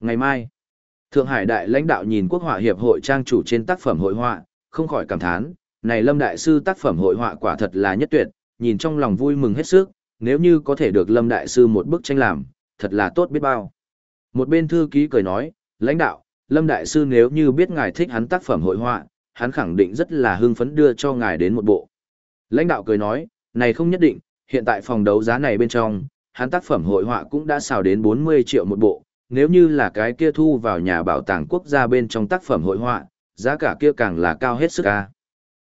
Ngày mai, Thượng Hải đại lãnh đạo nhìn Quốc họa hiệp hội trang chủ trên tác phẩm hội họa, không khỏi cảm thán, này Lâm đại sư tác phẩm hội họa quả thật là nhất tuyệt, nhìn trong lòng vui mừng hết sức, nếu như có thể được Lâm đại sư một bức tranh làm, thật là tốt biết bao. Một bên thư ký cười nói, lãnh đạo, Lâm đại sư nếu như biết ngài thích hắn tác phẩm hội họa, hắn khẳng định rất là hưng phấn đưa cho ngài đến một bộ. Lãnh đạo cười nói, này không nhất định, hiện tại phòng đấu giá này bên trong, hắn tác phẩm hội họa cũng đã xào đến 40 triệu một bộ, nếu như là cái kia thu vào nhà bảo tàng quốc gia bên trong tác phẩm hội họa, giá cả kia càng là cao hết sức ca.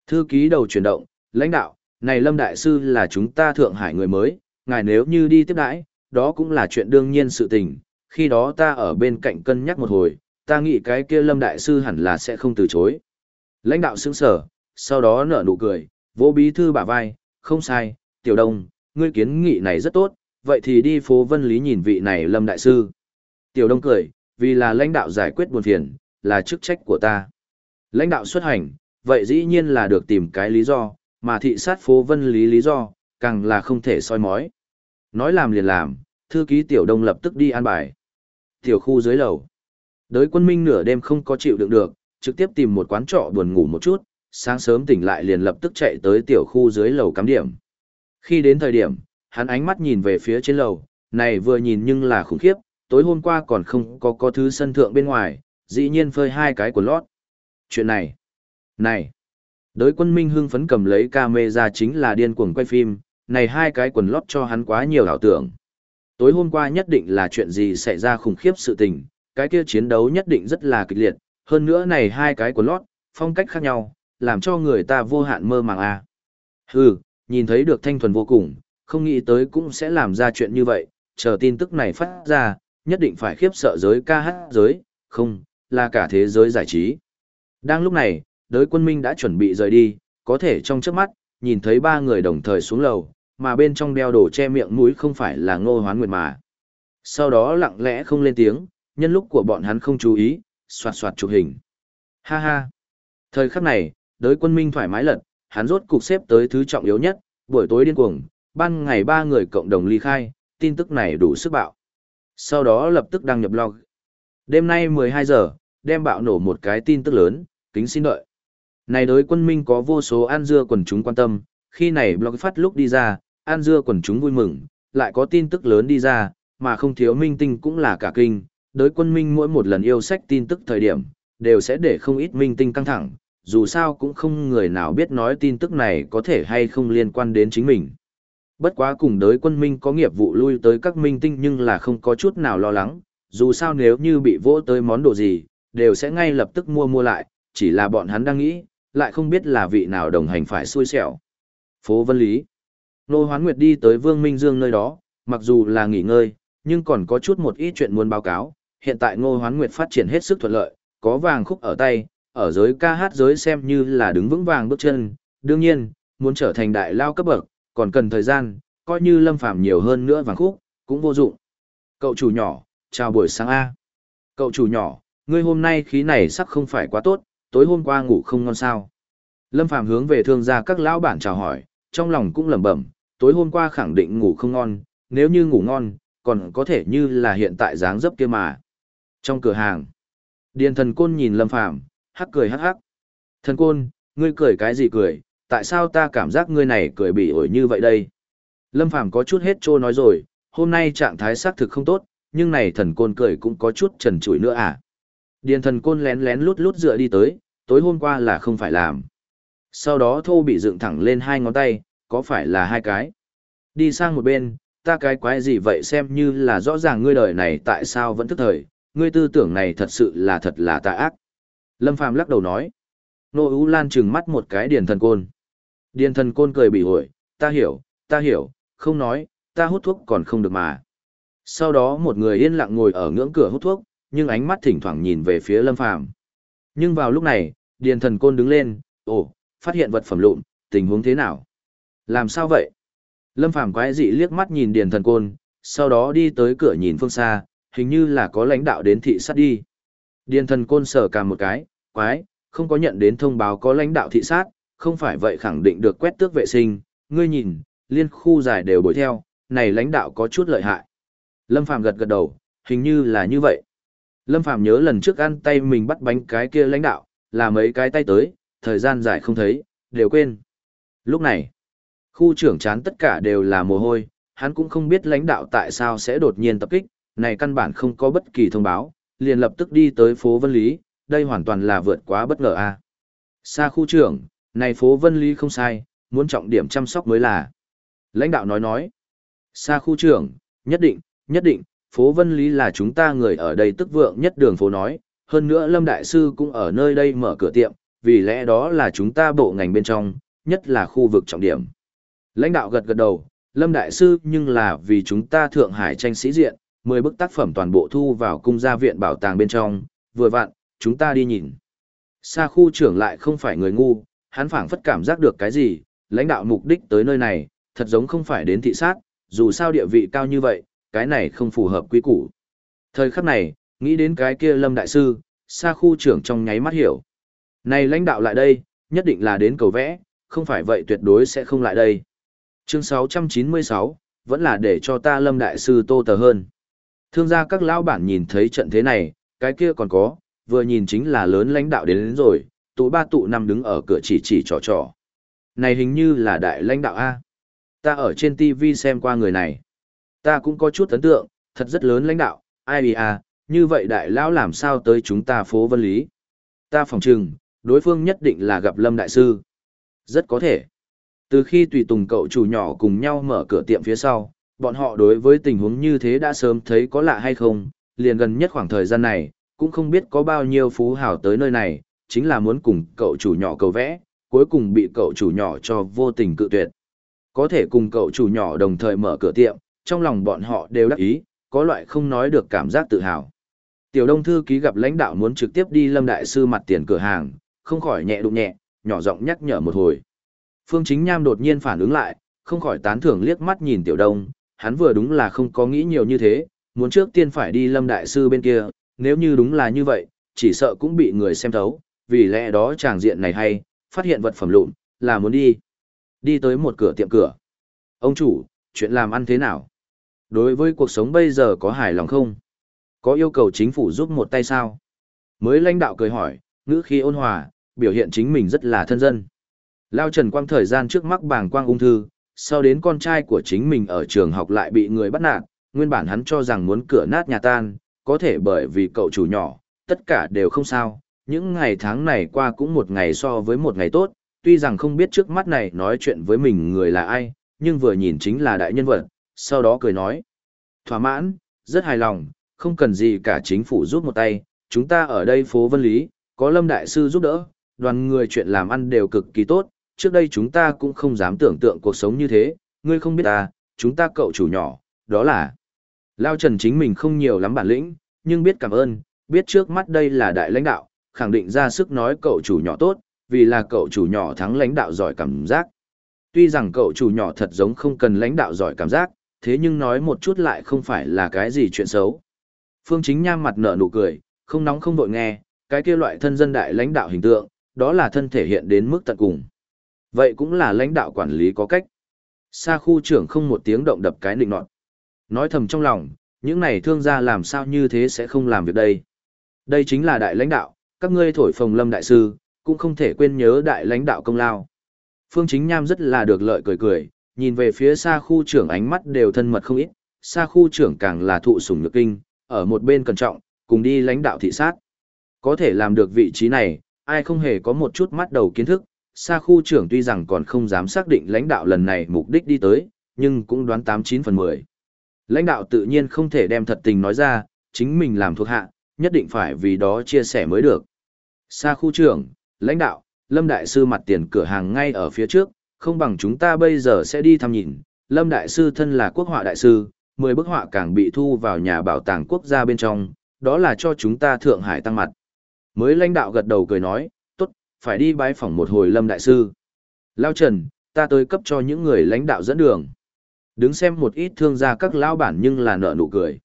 Thư ký đầu chuyển động, lãnh đạo, này Lâm Đại Sư là chúng ta Thượng Hải người mới, ngài nếu như đi tiếp đãi, đó cũng là chuyện đương nhiên sự tình, khi đó ta ở bên cạnh cân nhắc một hồi, ta nghĩ cái kia Lâm Đại Sư hẳn là sẽ không từ chối. Lãnh đạo sững sở, sau đó nở nụ cười, vô bí thư bả vai, không sai, tiểu đông, ngươi kiến nghị này rất tốt, vậy thì đi phố Vân Lý nhìn vị này Lâm Đại Sư. Tiểu đông cười, vì là lãnh đạo giải quyết buồn phiền, là chức trách của ta. Lãnh đạo xuất hành, vậy dĩ nhiên là được tìm cái lý do, mà thị sát phố Vân Lý lý do, càng là không thể soi mói. Nói làm liền làm, thư ký Tiểu Đông lập tức đi an bài. Tiểu khu dưới lầu. Đới quân minh nửa đêm không có chịu đựng được, trực tiếp tìm một quán trọ buồn ngủ một chút, sáng sớm tỉnh lại liền lập tức chạy tới tiểu khu dưới lầu cắm điểm. Khi đến thời điểm, hắn ánh mắt nhìn về phía trên lầu, này vừa nhìn nhưng là khủng khiếp, tối hôm qua còn không có có thứ sân thượng bên ngoài, dĩ nhiên phơi hai cái của lót. Chuyện này, này, đới quân minh hưng phấn cầm lấy camera chính là điên cuồng quay phim, này hai cái quần lót cho hắn quá nhiều ảo tưởng. Tối hôm qua nhất định là chuyện gì xảy ra khủng khiếp sự tình, cái kia chiến đấu nhất định rất là kịch liệt, hơn nữa này hai cái quần lót, phong cách khác nhau, làm cho người ta vô hạn mơ màng a. À. Hừ, nhìn thấy được thanh thuần vô cùng, không nghĩ tới cũng sẽ làm ra chuyện như vậy, chờ tin tức này phát ra, nhất định phải khiếp sợ giới ca hát giới, không, là cả thế giới giải trí. Đang lúc này, đới quân minh đã chuẩn bị rời đi, có thể trong trước mắt, nhìn thấy ba người đồng thời xuống lầu, mà bên trong đeo đồ che miệng mũi không phải là ngô hoán nguyệt mà. Sau đó lặng lẽ không lên tiếng, nhân lúc của bọn hắn không chú ý, soạt soạt chụp hình. Ha ha. Thời khắc này, đới quân minh thoải mái lật, hắn rốt cục xếp tới thứ trọng yếu nhất, buổi tối điên cuồng, ban ngày ba người cộng đồng ly khai, tin tức này đủ sức bạo. Sau đó lập tức đăng nhập log. Đêm nay 12 giờ, đem bạo nổ một cái tin tức lớn, kính xin đợi. Này đối quân minh có vô số an dưa quần chúng quan tâm, khi này blog phát lúc đi ra, an dưa quần chúng vui mừng, lại có tin tức lớn đi ra, mà không thiếu minh tinh cũng là cả kinh. Đối quân minh mỗi một lần yêu sách tin tức thời điểm, đều sẽ để không ít minh tinh căng thẳng, dù sao cũng không người nào biết nói tin tức này có thể hay không liên quan đến chính mình. Bất quá cùng đới quân minh có nghiệp vụ lui tới các minh tinh nhưng là không có chút nào lo lắng, dù sao nếu như bị vỗ tới món đồ gì, đều sẽ ngay lập tức mua mua lại, chỉ là bọn hắn đang nghĩ, lại không biết là vị nào đồng hành phải xui xẻo. Phố Vân Lý Nô Hoán Nguyệt đi tới Vương Minh Dương nơi đó, mặc dù là nghỉ ngơi, nhưng còn có chút một ít chuyện muốn báo cáo. Hiện tại Ngô Hoán Nguyệt phát triển hết sức thuận lợi, có vàng khúc ở tay, ở giới ca hát giới xem như là đứng vững vàng bước chân. Đương nhiên, muốn trở thành đại lao cấp bậc, còn cần thời gian, coi như lâm phàm nhiều hơn nữa vàng khúc, cũng vô dụng. Cậu chủ nhỏ, chào buổi sáng A. Cậu chủ nhỏ, ngươi hôm nay khí này sắc không phải quá tốt, tối hôm qua ngủ không ngon sao. Lâm phàm hướng về thương gia các lão bản chào hỏi, trong lòng cũng lẩm bẩm, tối hôm qua khẳng định ngủ không ngon, nếu như ngủ ngon, còn có thể như là hiện tại dáng dấp kia mà. Trong cửa hàng, Điền thần côn nhìn Lâm phàm, hắc cười hắc hắc. Thần côn, ngươi cười cái gì cười, tại sao ta cảm giác ngươi này cười bị ổi như vậy đây? Lâm Phàm có chút hết trô nói rồi, hôm nay trạng thái xác thực không tốt, nhưng này thần côn cười cũng có chút trần trụi nữa à. Điền thần côn lén lén lút lút dựa đi tới, tối hôm qua là không phải làm. Sau đó thô bị dựng thẳng lên hai ngón tay, có phải là hai cái? Đi sang một bên, ta cái quái gì vậy xem như là rõ ràng ngươi đời này tại sao vẫn thức thời, ngươi tư tưởng này thật sự là thật là tà ác. Lâm Phàm lắc đầu nói. Nô Ú Lan trừng mắt một cái điền thần côn. Điền thần côn cười bị ổi, ta hiểu, ta hiểu, không nói, ta hút thuốc còn không được mà. Sau đó một người yên lặng ngồi ở ngưỡng cửa hút thuốc, nhưng ánh mắt thỉnh thoảng nhìn về phía Lâm Phàm. Nhưng vào lúc này, Điền thần côn đứng lên, ồ, phát hiện vật phẩm lụn, tình huống thế nào? Làm sao vậy? Lâm Phàm quái dị liếc mắt nhìn Điền thần côn, sau đó đi tới cửa nhìn phương xa, hình như là có lãnh đạo đến thị sát đi. Điền thần côn sờ cả một cái, quái, không có nhận đến thông báo có lãnh đạo thị sát, không phải vậy khẳng định được quét tước vệ sinh, ngươi nhìn, liên khu dài đều bồi theo, này lãnh đạo có chút lợi hại. Lâm Phàm gật gật đầu, hình như là như vậy. Lâm Phàm nhớ lần trước ăn tay mình bắt bánh cái kia lãnh đạo, là mấy cái tay tới, thời gian dài không thấy, đều quên. Lúc này, khu trưởng chán tất cả đều là mồ hôi, hắn cũng không biết lãnh đạo tại sao sẽ đột nhiên tập kích, này căn bản không có bất kỳ thông báo, liền lập tức đi tới phố Vân Lý, đây hoàn toàn là vượt quá bất ngờ a. Xa khu trưởng, này phố Vân Lý không sai, muốn trọng điểm chăm sóc mới là. Lãnh đạo nói nói. Xa khu trưởng, nhất định, nhất định, phố Vân Lý là chúng ta người ở đây tức vượng nhất đường phố nói, hơn nữa Lâm Đại Sư cũng ở nơi đây mở cửa tiệm, vì lẽ đó là chúng ta bộ ngành bên trong, nhất là khu vực trọng điểm. Lãnh đạo gật gật đầu, Lâm Đại Sư nhưng là vì chúng ta Thượng Hải tranh sĩ diện, 10 bức tác phẩm toàn bộ thu vào cung gia viện bảo tàng bên trong, vừa vặn, chúng ta đi nhìn. Sa khu trưởng lại không phải người ngu, hắn phảng phất cảm giác được cái gì, lãnh đạo mục đích tới nơi này, thật giống không phải đến thị sát, dù sao địa vị cao như vậy, cái này không phù hợp quy củ. Thời khắc này, nghĩ đến cái kia Lâm Đại Sư, Sa khu trưởng trong nháy mắt hiểu. Này lãnh đạo lại đây, nhất định là đến cầu vẽ, không phải vậy tuyệt đối sẽ không lại đây. Chương 696, vẫn là để cho ta Lâm Đại Sư tô tờ hơn. Thương gia các lão bản nhìn thấy trận thế này, cái kia còn có, vừa nhìn chính là lớn lãnh đạo đến, đến rồi, tụ ba tụ năm đứng ở cửa chỉ chỉ trò trò. Này hình như là đại lãnh đạo A. Ta ở trên TV xem qua người này. Ta cũng có chút ấn tượng, thật rất lớn lãnh đạo, ai à, như vậy đại lão làm sao tới chúng ta phố vân lý. Ta phòng trừng, đối phương nhất định là gặp Lâm Đại Sư. Rất có thể. Từ khi tùy tùng cậu chủ nhỏ cùng nhau mở cửa tiệm phía sau, bọn họ đối với tình huống như thế đã sớm thấy có lạ hay không, liền gần nhất khoảng thời gian này, cũng không biết có bao nhiêu phú hào tới nơi này, chính là muốn cùng cậu chủ nhỏ cầu vẽ, cuối cùng bị cậu chủ nhỏ cho vô tình cự tuyệt. Có thể cùng cậu chủ nhỏ đồng thời mở cửa tiệm, trong lòng bọn họ đều đắc ý, có loại không nói được cảm giác tự hào. Tiểu Đông thư ký gặp lãnh đạo muốn trực tiếp đi Lâm đại sư mặt tiền cửa hàng, không khỏi nhẹ đụng nhẹ, nhỏ giọng nhắc nhở một hồi. Phương Chính Nham đột nhiên phản ứng lại, không khỏi tán thưởng liếc mắt nhìn Tiểu Đông, hắn vừa đúng là không có nghĩ nhiều như thế, muốn trước tiên phải đi Lâm đại sư bên kia, nếu như đúng là như vậy, chỉ sợ cũng bị người xem thấu, vì lẽ đó chàng diện này hay, phát hiện vật phẩm lụn, là muốn đi. Đi tới một cửa tiệm cửa. Ông chủ, chuyện làm ăn thế nào? Đối với cuộc sống bây giờ có hài lòng không? Có yêu cầu chính phủ giúp một tay sao? Mới lãnh đạo cười hỏi, ngữ khí ôn hòa, biểu hiện chính mình rất là thân dân. Lao Trần Quang thời gian trước mắc bàng quang ung thư, sau đến con trai của chính mình ở trường học lại bị người bắt nạt, nguyên bản hắn cho rằng muốn cửa nát nhà tan, có thể bởi vì cậu chủ nhỏ, tất cả đều không sao, những ngày tháng này qua cũng một ngày so với một ngày tốt, tuy rằng không biết trước mắt này nói chuyện với mình người là ai, nhưng vừa nhìn chính là đại nhân vật, sau đó cười nói. Thỏa mãn, rất hài lòng, không cần gì cả chính phủ giúp một tay, chúng ta ở đây phố Vân Lý, có Lâm Đại Sư giúp đỡ, đoàn người chuyện làm ăn đều cực kỳ tốt, trước đây chúng ta cũng không dám tưởng tượng cuộc sống như thế, ngươi không biết ta, chúng ta cậu chủ nhỏ, đó là... Lao Trần chính mình không nhiều lắm bản lĩnh, nhưng biết cảm ơn, biết trước mắt đây là đại lãnh đạo, khẳng định ra sức nói cậu chủ nhỏ tốt, vì là cậu chủ nhỏ thắng lãnh đạo giỏi cảm giác. Tuy rằng cậu chủ nhỏ thật giống không cần lãnh đạo giỏi cảm giác, thế nhưng nói một chút lại không phải là cái gì chuyện xấu. Phương Chính Nham mặt nở nụ cười, không nóng không vội nghe, cái kia loại thân dân đại lãnh đạo hình tượng, đó là thân thể hiện đến mức tận cùng. Vậy cũng là lãnh đạo quản lý có cách. Sa khu trưởng không một tiếng động đập cái nịnh nọt. Nói thầm trong lòng, những này thương gia làm sao như thế sẽ không làm việc đây. Đây chính là đại lãnh đạo, các ngươi thổi phồng lâm đại sư, cũng không thể quên nhớ đại lãnh đạo công lao. Phương Chính Nham rất là được lợi cười cười, nhìn về phía xa khu trưởng ánh mắt đều thân mật không ít, xa khu trưởng càng là thụ sủng nhược kinh, ở một bên cẩn trọng, cùng đi lãnh đạo thị sát. Có thể làm được vị trí này, ai không hề có một chút mắt đầu kiến thức, xa khu trưởng tuy rằng còn không dám xác định lãnh đạo lần này mục đích đi tới, nhưng cũng đoán 89 phần 10. Lãnh đạo tự nhiên không thể đem thật tình nói ra, chính mình làm thuộc hạ, nhất định phải vì đó chia sẻ mới được. Xa khu trưởng, lãnh đạo, Lâm Đại Sư mặt tiền cửa hàng ngay ở phía trước, không bằng chúng ta bây giờ sẽ đi thăm nhìn. Lâm Đại Sư thân là quốc họa đại sư, 10 bức họa càng bị thu vào nhà bảo tàng quốc gia bên trong, đó là cho chúng ta Thượng Hải tăng mặt. Mới lãnh đạo gật đầu cười nói, tốt, phải đi bái phỏng một hồi Lâm Đại Sư. Lao Trần, ta tới cấp cho những người lãnh đạo dẫn đường. Đứng xem một ít thương gia các lao bản nhưng là nợ nụ cười.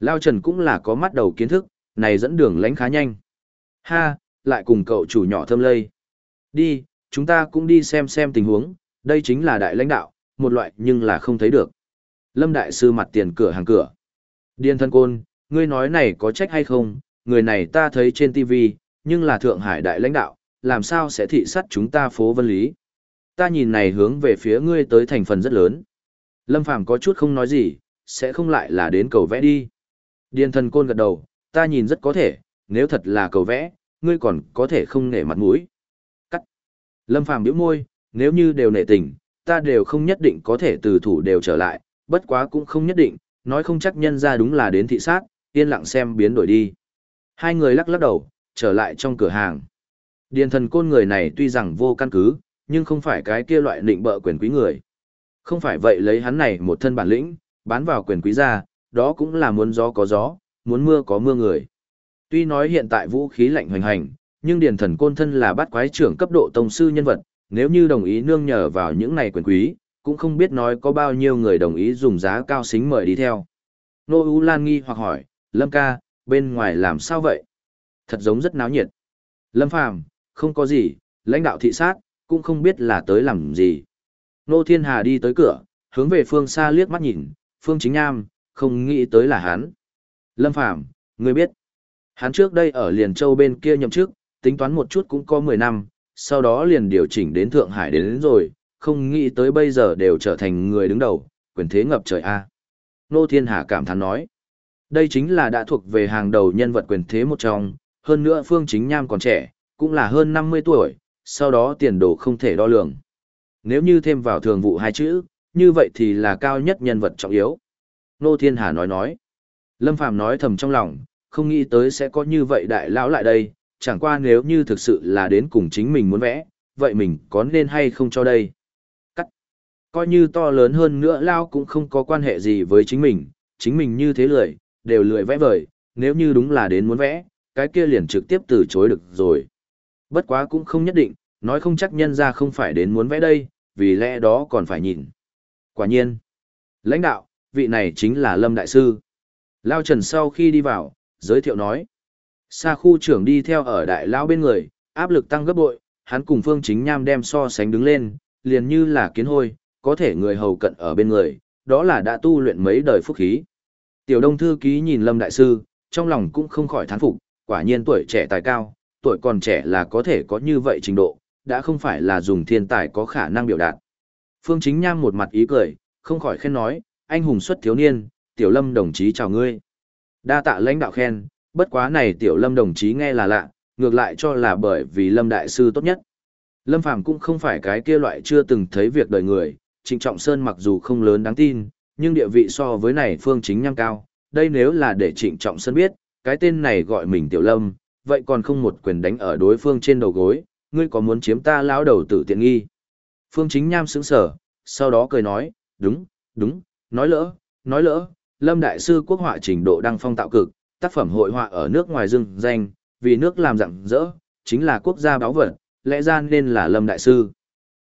Lao Trần cũng là có mắt đầu kiến thức, này dẫn đường lãnh khá nhanh. Ha, lại cùng cậu chủ nhỏ thơm lây. Đi, chúng ta cũng đi xem xem tình huống, đây chính là đại lãnh đạo, một loại nhưng là không thấy được. Lâm Đại Sư mặt tiền cửa hàng cửa. Điên thân côn, ngươi nói này có trách hay không, người này ta thấy trên TV, nhưng là Thượng Hải đại lãnh đạo, làm sao sẽ thị sát chúng ta phố Vân Lý. Ta nhìn này hướng về phía ngươi tới thành phần rất lớn. Lâm Phàm có chút không nói gì, sẽ không lại là đến cầu vẽ đi. Điền thần côn gật đầu, ta nhìn rất có thể, nếu thật là cầu vẽ, ngươi còn có thể không nể mặt mũi. Cắt. Lâm Phàm bĩu môi, nếu như đều nể tình, ta đều không nhất định có thể từ thủ đều trở lại, bất quá cũng không nhất định, nói không chắc nhân ra đúng là đến thị sát, yên lặng xem biến đổi đi. Hai người lắc lắc đầu, trở lại trong cửa hàng. Điền thần côn người này tuy rằng vô căn cứ, nhưng không phải cái kia loại định bợ quyền quý người. Không phải vậy lấy hắn này một thân bản lĩnh, bán vào quyền quý ra, đó cũng là muốn gió có gió, muốn mưa có mưa người. Tuy nói hiện tại vũ khí lạnh hoành hành, nhưng điền thần côn thân là bát quái trưởng cấp độ tông sư nhân vật, nếu như đồng ý nương nhờ vào những này quyền quý, cũng không biết nói có bao nhiêu người đồng ý dùng giá cao xính mời đi theo. Nô U Lan nghi hoặc hỏi, Lâm ca, bên ngoài làm sao vậy? Thật giống rất náo nhiệt. Lâm Phàm, không có gì, lãnh đạo thị sát, cũng không biết là tới làm gì. Nô Thiên Hà đi tới cửa, hướng về phương xa liếc mắt nhìn, phương chính nam, không nghĩ tới là hắn. Lâm Phàm, ngươi biết, hắn trước đây ở Liền Châu bên kia nhậm chức, tính toán một chút cũng có 10 năm, sau đó liền điều chỉnh đến Thượng Hải đến, đến rồi, không nghĩ tới bây giờ đều trở thành người đứng đầu, quyền thế ngập trời A. Nô Thiên Hà cảm thán nói, đây chính là đã thuộc về hàng đầu nhân vật quyền thế một trong, hơn nữa Phương Chính Nham còn trẻ, cũng là hơn 50 tuổi, sau đó tiền đồ không thể đo lường. Nếu như thêm vào thường vụ hai chữ, như vậy thì là cao nhất nhân vật trọng yếu. Nô Thiên Hà nói nói. Lâm Phàm nói thầm trong lòng, không nghĩ tới sẽ có như vậy đại lão lại đây, chẳng qua nếu như thực sự là đến cùng chính mình muốn vẽ, vậy mình có nên hay không cho đây? Cắt. Coi như to lớn hơn nữa lao cũng không có quan hệ gì với chính mình, chính mình như thế lười, đều lười vẽ vời, nếu như đúng là đến muốn vẽ, cái kia liền trực tiếp từ chối được rồi. Bất quá cũng không nhất định, nói không chắc nhân ra không phải đến muốn vẽ đây, vì lẽ đó còn phải nhìn. Quả nhiên, lãnh đạo, vị này chính là Lâm Đại Sư. Lao Trần sau khi đi vào, giới thiệu nói. Sa khu trưởng đi theo ở đại lao bên người, áp lực tăng gấp bội, hắn cùng Phương Chính Nham đem so sánh đứng lên, liền như là kiến hôi, có thể người hầu cận ở bên người, đó là đã tu luyện mấy đời phúc khí. Tiểu Đông thư ký nhìn Lâm đại sư, trong lòng cũng không khỏi thán phục, quả nhiên tuổi trẻ tài cao, tuổi còn trẻ là có thể có như vậy trình độ, đã không phải là dùng thiên tài có khả năng biểu đạt. Phương Chính Nham một mặt ý cười, không khỏi khen nói, anh hùng xuất thiếu niên, Tiểu Lâm đồng chí chào ngươi. Đa tạ lãnh đạo khen, bất quá này Tiểu Lâm đồng chí nghe là lạ, ngược lại cho là bởi vì Lâm đại sư tốt nhất. Lâm Phàm cũng không phải cái kia loại chưa từng thấy việc đời người, Trịnh Trọng Sơn mặc dù không lớn đáng tin, nhưng địa vị so với này Phương Chính Nham cao, đây nếu là để Trịnh Trọng Sơn biết, cái tên này gọi mình Tiểu Lâm, vậy còn không một quyền đánh ở đối phương trên đầu gối, ngươi có muốn chiếm ta lão đầu tử tiện nghi. Phương Chính Nham sững sở, sau đó cười nói, đúng, đúng, nói lỡ, nói lỡ, Lâm Đại Sư quốc họa trình độ đăng phong tạo cực, tác phẩm hội họa ở nước ngoài dưng danh, vì nước làm rạng rỡ, chính là quốc gia báo vật, lẽ ra nên là Lâm Đại Sư.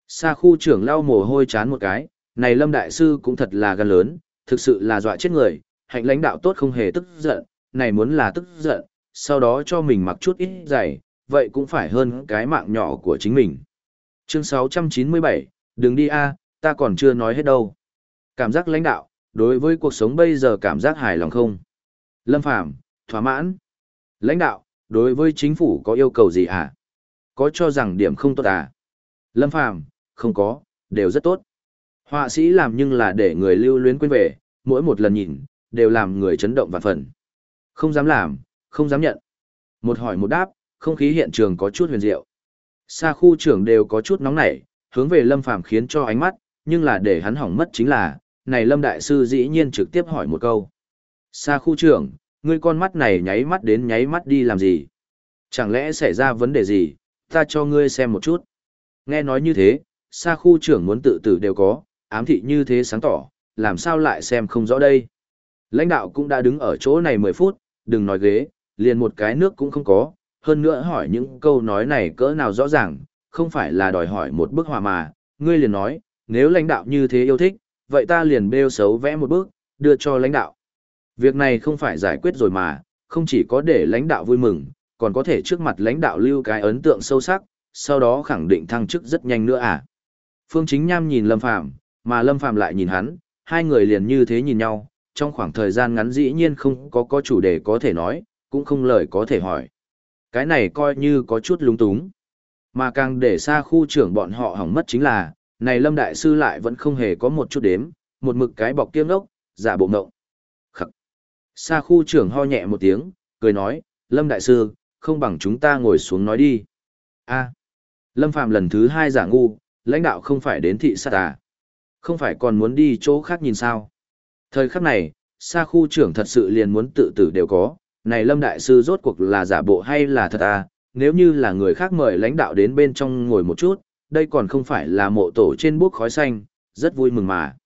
Sa khu trưởng lau mồ hôi chán một cái, này Lâm Đại Sư cũng thật là gan lớn, thực sự là dọa chết người, hạnh lãnh đạo tốt không hề tức giận, này muốn là tức giận, sau đó cho mình mặc chút ít giày, vậy cũng phải hơn cái mạng nhỏ của chính mình. Chương 697, đừng đi a, ta còn chưa nói hết đâu. Cảm giác lãnh đạo, đối với cuộc sống bây giờ cảm giác hài lòng không? Lâm Phàm thỏa mãn. Lãnh đạo, đối với chính phủ có yêu cầu gì hả? Có cho rằng điểm không tốt à? Lâm Phàm không có, đều rất tốt. Họa sĩ làm nhưng là để người lưu luyến quên về, mỗi một lần nhìn, đều làm người chấn động vạn phần. Không dám làm, không dám nhận. Một hỏi một đáp, không khí hiện trường có chút huyền diệu. xa khu trưởng đều có chút nóng nảy, hướng về Lâm Phàm khiến cho ánh mắt, nhưng là để hắn hỏng mất chính là, này Lâm Đại Sư dĩ nhiên trực tiếp hỏi một câu. Sa khu trưởng, ngươi con mắt này nháy mắt đến nháy mắt đi làm gì? Chẳng lẽ xảy ra vấn đề gì? Ta cho ngươi xem một chút. Nghe nói như thế, Sa khu trưởng muốn tự tử đều có, ám thị như thế sáng tỏ, làm sao lại xem không rõ đây? Lãnh đạo cũng đã đứng ở chỗ này 10 phút, đừng nói ghế, liền một cái nước cũng không có, hơn nữa hỏi những câu nói này cỡ nào rõ ràng, không phải là đòi hỏi một bức họa mà, ngươi liền nói, nếu lãnh đạo như thế yêu thích, vậy ta liền bêu xấu vẽ một bước đưa cho lãnh đạo. Việc này không phải giải quyết rồi mà, không chỉ có để lãnh đạo vui mừng, còn có thể trước mặt lãnh đạo lưu cái ấn tượng sâu sắc, sau đó khẳng định thăng chức rất nhanh nữa à. Phương Chính Nham nhìn Lâm Phàm, mà Lâm Phàm lại nhìn hắn, hai người liền như thế nhìn nhau, trong khoảng thời gian ngắn dĩ nhiên không có có chủ đề có thể nói, cũng không lời có thể hỏi. Cái này coi như có chút lúng túng. Mà càng để xa khu trưởng bọn họ hỏng mất chính là, này Lâm Đại Sư lại vẫn không hề có một chút đếm, một mực cái bọc kiêm ốc, giả bộ ngộng. Khắc. Xa khu trưởng ho nhẹ một tiếng, cười nói, Lâm Đại Sư, không bằng chúng ta ngồi xuống nói đi. a Lâm Phạm lần thứ hai giả ngu, lãnh đạo không phải đến thị sát à. Không phải còn muốn đi chỗ khác nhìn sao. Thời khắc này, xa khu trưởng thật sự liền muốn tự tử đều có, này Lâm Đại Sư rốt cuộc là giả bộ hay là thật à, nếu như là người khác mời lãnh đạo đến bên trong ngồi một chút, đây còn không phải là mộ tổ trên bút khói xanh, rất vui mừng mà.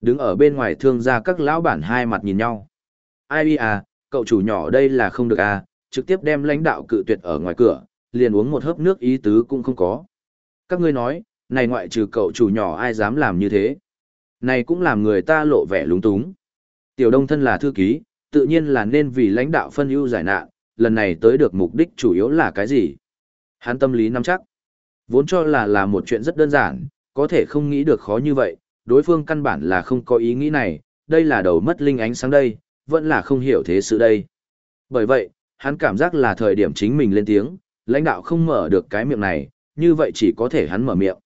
Đứng ở bên ngoài thương gia các lão bản hai mặt nhìn nhau. Ai à, cậu chủ nhỏ đây là không được à, trực tiếp đem lãnh đạo cự tuyệt ở ngoài cửa, liền uống một hớp nước ý tứ cũng không có. Các ngươi nói, này ngoại trừ cậu chủ nhỏ ai dám làm như thế. Này cũng làm người ta lộ vẻ lúng túng. Tiểu đông thân là thư ký, tự nhiên là nên vì lãnh đạo phân ưu giải nạn, lần này tới được mục đích chủ yếu là cái gì? Hắn tâm lý nắm chắc. Vốn cho là là một chuyện rất đơn giản, có thể không nghĩ được khó như vậy, đối phương căn bản là không có ý nghĩ này, đây là đầu mất linh ánh sáng đây, vẫn là không hiểu thế sự đây. Bởi vậy, hắn cảm giác là thời điểm chính mình lên tiếng, lãnh đạo không mở được cái miệng này, như vậy chỉ có thể hắn mở miệng.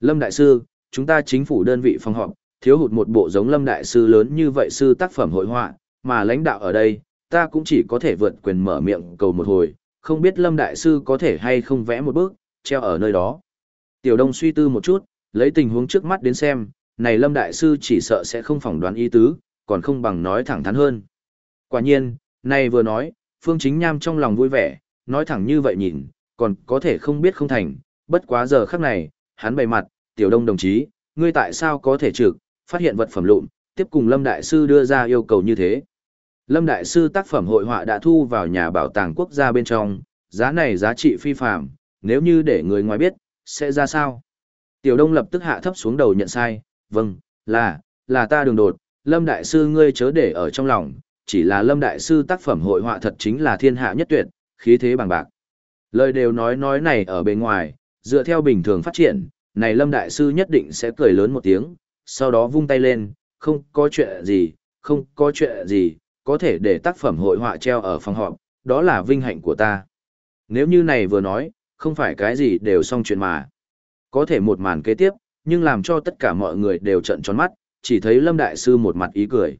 Lâm Đại Sư, chúng ta chính phủ đơn vị phòng họp, thiếu hụt một bộ giống Lâm Đại Sư lớn như vậy sư tác phẩm hội họa, mà lãnh đạo ở đây, ta cũng chỉ có thể vượt quyền mở miệng cầu một hồi, không biết Lâm Đại Sư có thể hay không vẽ một bước, treo ở nơi đó. Tiểu Đông suy tư một chút, lấy tình huống trước mắt đến xem, này Lâm Đại Sư chỉ sợ sẽ không phỏng đoán ý tứ, còn không bằng nói thẳng thắn hơn. Quả nhiên, này vừa nói, Phương Chính Nham trong lòng vui vẻ, nói thẳng như vậy nhìn, còn có thể không biết không thành, bất quá giờ khắc này, hắn bày mặt, Tiểu Đông đồng chí, ngươi tại sao có thể trực, phát hiện vật phẩm lụn, tiếp cùng Lâm Đại Sư đưa ra yêu cầu như thế. Lâm Đại Sư tác phẩm hội họa đã thu vào nhà bảo tàng quốc gia bên trong, giá này giá trị phi phạm, nếu như để người ngoài biết, sẽ ra sao? Tiểu Đông lập tức hạ thấp xuống đầu nhận sai, vâng, là, là ta đường đột, Lâm Đại Sư ngươi chớ để ở trong lòng, chỉ là Lâm Đại Sư tác phẩm hội họa thật chính là thiên hạ nhất tuyệt, khí thế bằng bạc. Lời đều nói nói này ở bên ngoài, dựa theo bình thường phát triển, này Lâm Đại Sư nhất định sẽ cười lớn một tiếng, sau đó vung tay lên, không có chuyện gì, không có chuyện gì, có thể để tác phẩm hội họa treo ở phòng họp, đó là vinh hạnh của ta. Nếu như này vừa nói, không phải cái gì đều xong chuyện mà. Có thể một màn kế tiếp, nhưng làm cho tất cả mọi người đều trận tròn mắt, chỉ thấy Lâm Đại Sư một mặt ý cười.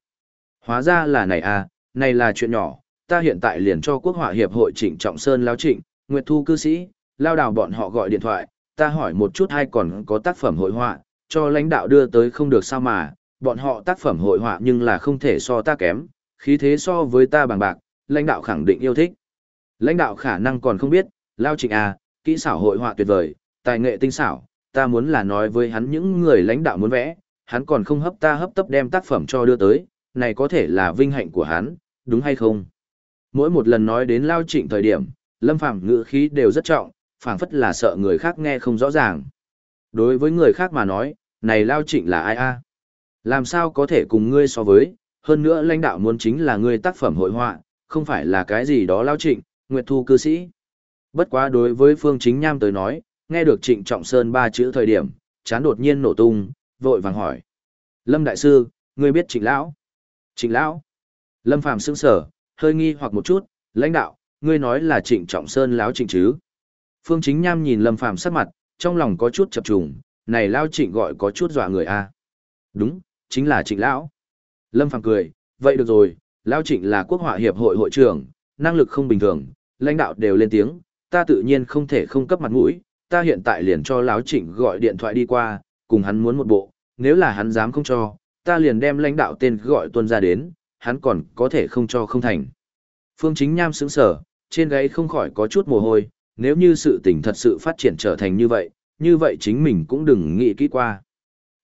Hóa ra là này à, này là chuyện nhỏ, ta hiện tại liền cho Quốc họa Hiệp hội Trịnh Trọng Sơn lao trịnh, Nguyệt Thu cư sĩ, lao đào bọn họ gọi điện thoại, ta hỏi một chút hay còn có tác phẩm hội họa, cho lãnh đạo đưa tới không được sao mà, bọn họ tác phẩm hội họa nhưng là không thể so ta kém, khí thế so với ta bằng bạc, lãnh đạo khẳng định yêu thích. Lãnh đạo khả năng còn không biết, lao trịnh à, kỹ xảo hội họa tuyệt vời, tài nghệ tinh xảo, ta muốn là nói với hắn những người lãnh đạo muốn vẽ, hắn còn không hấp ta hấp tấp đem tác phẩm cho đưa tới, này có thể là vinh hạnh của hắn, đúng hay không? Mỗi một lần nói đến lao trịnh thời điểm, lâm Phàm ngữ khí đều rất trọng, phảng phất là sợ người khác nghe không rõ ràng. Đối với người khác mà nói, này lao trịnh là ai a? Làm sao có thể cùng ngươi so với, hơn nữa lãnh đạo muốn chính là ngươi tác phẩm hội họa, không phải là cái gì đó lao trịnh, nguyệt thu cư sĩ. Bất quá đối với Phương Chính Nham tới nói, nghe được Trịnh Trọng Sơn ba chữ thời điểm, chán đột nhiên nổ tung, vội vàng hỏi. Lâm Đại Sư, ngươi biết Trịnh Lão? Trịnh Lão? Lâm Phàm sững sở, hơi nghi hoặc một chút, lãnh đạo, ngươi nói là Trịnh Trọng Sơn Lão Trịnh chứ? Phương Chính Nham nhìn Lâm Phàm sắc mặt, trong lòng có chút chập trùng, này Lão Trịnh gọi có chút dọa người a. Đúng, chính là Trịnh Lão. Lâm Phàm cười, vậy được rồi, Lão Trịnh là quốc họa hiệp hội hội trưởng, năng lực không bình thường, lãnh đạo đều lên tiếng, ta tự nhiên không thể không cấp mặt mũi, ta hiện tại liền cho Lão Trịnh gọi điện thoại đi qua, cùng hắn muốn một bộ, nếu là hắn dám không cho, ta liền đem lãnh đạo tên gọi tuân ra đến, hắn còn có thể không cho không thành. Phương Chính Nham sững sở, trên gáy không khỏi có chút mồ hôi, nếu như sự tình thật sự phát triển trở thành như vậy, như vậy chính mình cũng đừng nghĩ kỹ qua.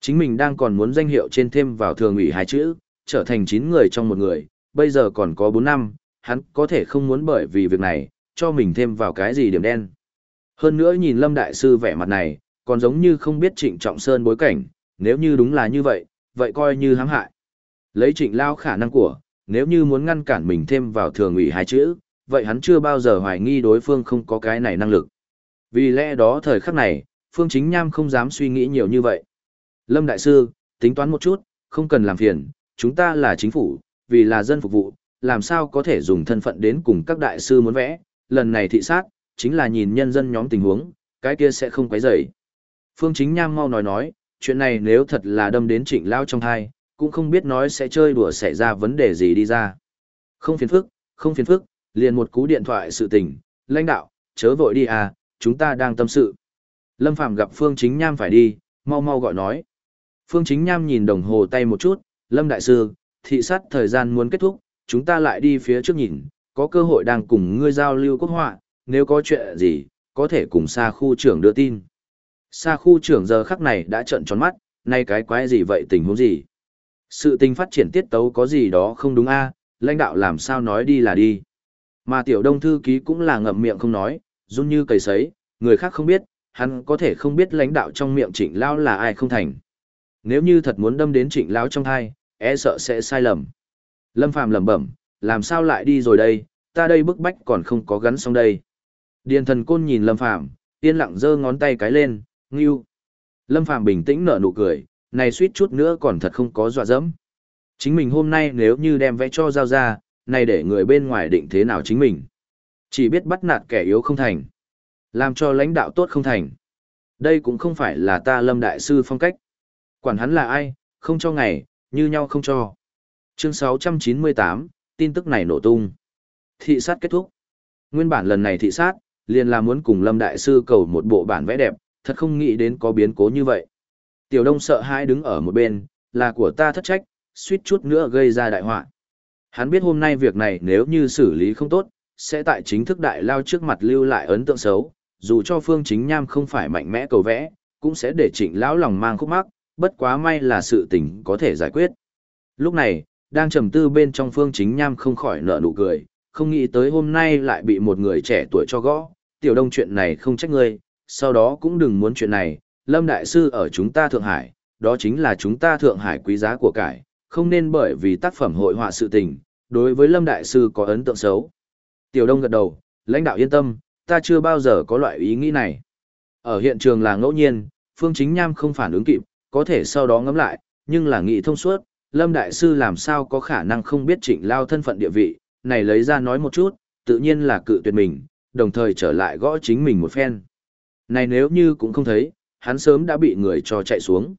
Chính mình đang còn muốn danh hiệu trên thêm vào thường ủy hai chữ, trở thành 9 người trong một người, bây giờ còn có 4 năm, hắn có thể không muốn bởi vì việc này, cho mình thêm vào cái gì điểm đen. Hơn nữa nhìn Lâm Đại Sư vẻ mặt này, còn giống như không biết Trịnh Trọng Sơn bối cảnh, nếu như đúng là như vậy, vậy coi như hãm hại. Lấy Trịnh Lao khả năng của, nếu như muốn ngăn cản mình thêm vào thường ủy hai chữ, vậy hắn chưa bao giờ hoài nghi đối phương không có cái này năng lực. Vì lẽ đó thời khắc này, Phương Chính Nham không dám suy nghĩ nhiều như vậy. Lâm Đại Sư, tính toán một chút, không cần làm phiền, chúng ta là chính phủ, vì là dân phục vụ, làm sao có thể dùng thân phận đến cùng các đại sư muốn vẽ, lần này thị sát, chính là nhìn nhân dân nhóm tình huống, cái kia sẽ không quấy rầy. Phương Chính Nham mau nói nói, chuyện này nếu thật là đâm đến trịnh lao trong thai, cũng không biết nói sẽ chơi đùa xảy ra vấn đề gì đi ra. Không phiền phức, không phiền phức, liền một cú điện thoại sự tình, lãnh đạo, chớ vội đi à, chúng ta đang tâm sự. Lâm Phạm gặp Phương Chính Nham phải đi, mau mau gọi nói. Phương Chính Nham nhìn đồng hồ tay một chút, Lâm Đại Sư, thị sát thời gian muốn kết thúc, chúng ta lại đi phía trước nhìn, có cơ hội đang cùng ngươi giao lưu quốc họa, nếu có chuyện gì, có thể cùng xa khu trưởng đưa tin. Xa khu trưởng giờ khắc này đã trợn tròn mắt, nay cái quái gì vậy tình huống gì? Sự tình phát triển tiết tấu có gì đó không đúng a lãnh đạo làm sao nói đi là đi. Mà tiểu đông thư ký cũng là ngậm miệng không nói, run như cầy sấy, người khác không biết, hắn có thể không biết lãnh đạo trong miệng trịnh lao là ai không thành. Nếu như thật muốn đâm đến trịnh lao trong thai, e sợ sẽ sai lầm. Lâm Phàm lẩm bẩm, làm sao lại đi rồi đây, ta đây bức bách còn không có gắn xong đây. Điền thần côn nhìn Lâm Phàm yên lặng giơ ngón tay cái lên, ngưu. Lâm Phàm bình tĩnh nở nụ cười, này suýt chút nữa còn thật không có dọa dẫm. Chính mình hôm nay nếu như đem vẽ cho giao ra, này để người bên ngoài định thế nào chính mình. Chỉ biết bắt nạt kẻ yếu không thành. Làm cho lãnh đạo tốt không thành. Đây cũng không phải là ta lâm đại sư phong cách. Quản hắn là ai, không cho ngày, như nhau không cho. Chương 698, tin tức này nổ tung. Thị sát kết thúc. Nguyên bản lần này thị sát, liền là muốn cùng lâm đại sư cầu một bộ bản vẽ đẹp, thật không nghĩ đến có biến cố như vậy. Tiểu đông sợ hãi đứng ở một bên, là của ta thất trách, suýt chút nữa gây ra đại họa. Hắn biết hôm nay việc này nếu như xử lý không tốt, sẽ tại chính thức đại lao trước mặt lưu lại ấn tượng xấu, dù cho phương chính nham không phải mạnh mẽ cầu vẽ, cũng sẽ để trịnh lão lòng mang khúc mắc, bất quá may là sự tình có thể giải quyết. Lúc này, đang trầm tư bên trong phương chính nham không khỏi nở nụ cười, không nghĩ tới hôm nay lại bị một người trẻ tuổi cho gõ, tiểu đông chuyện này không trách ngươi, sau đó cũng đừng muốn chuyện này, Lâm Đại Sư ở chúng ta Thượng Hải, đó chính là chúng ta Thượng Hải quý giá của cải, không nên bởi vì tác phẩm hội họa sự tình, đối với Lâm Đại Sư có ấn tượng xấu. Tiểu Đông gật đầu, lãnh đạo yên tâm, ta chưa bao giờ có loại ý nghĩ này. Ở hiện trường là ngẫu nhiên, Phương Chính Nham không phản ứng kịp, có thể sau đó ngẫm lại, nhưng là nghĩ thông suốt, Lâm Đại Sư làm sao có khả năng không biết trịnh lao thân phận địa vị, này lấy ra nói một chút, tự nhiên là cự tuyệt mình, đồng thời trở lại gõ chính mình một phen. Này nếu như cũng không thấy, hắn sớm đã bị người cho chạy xuống.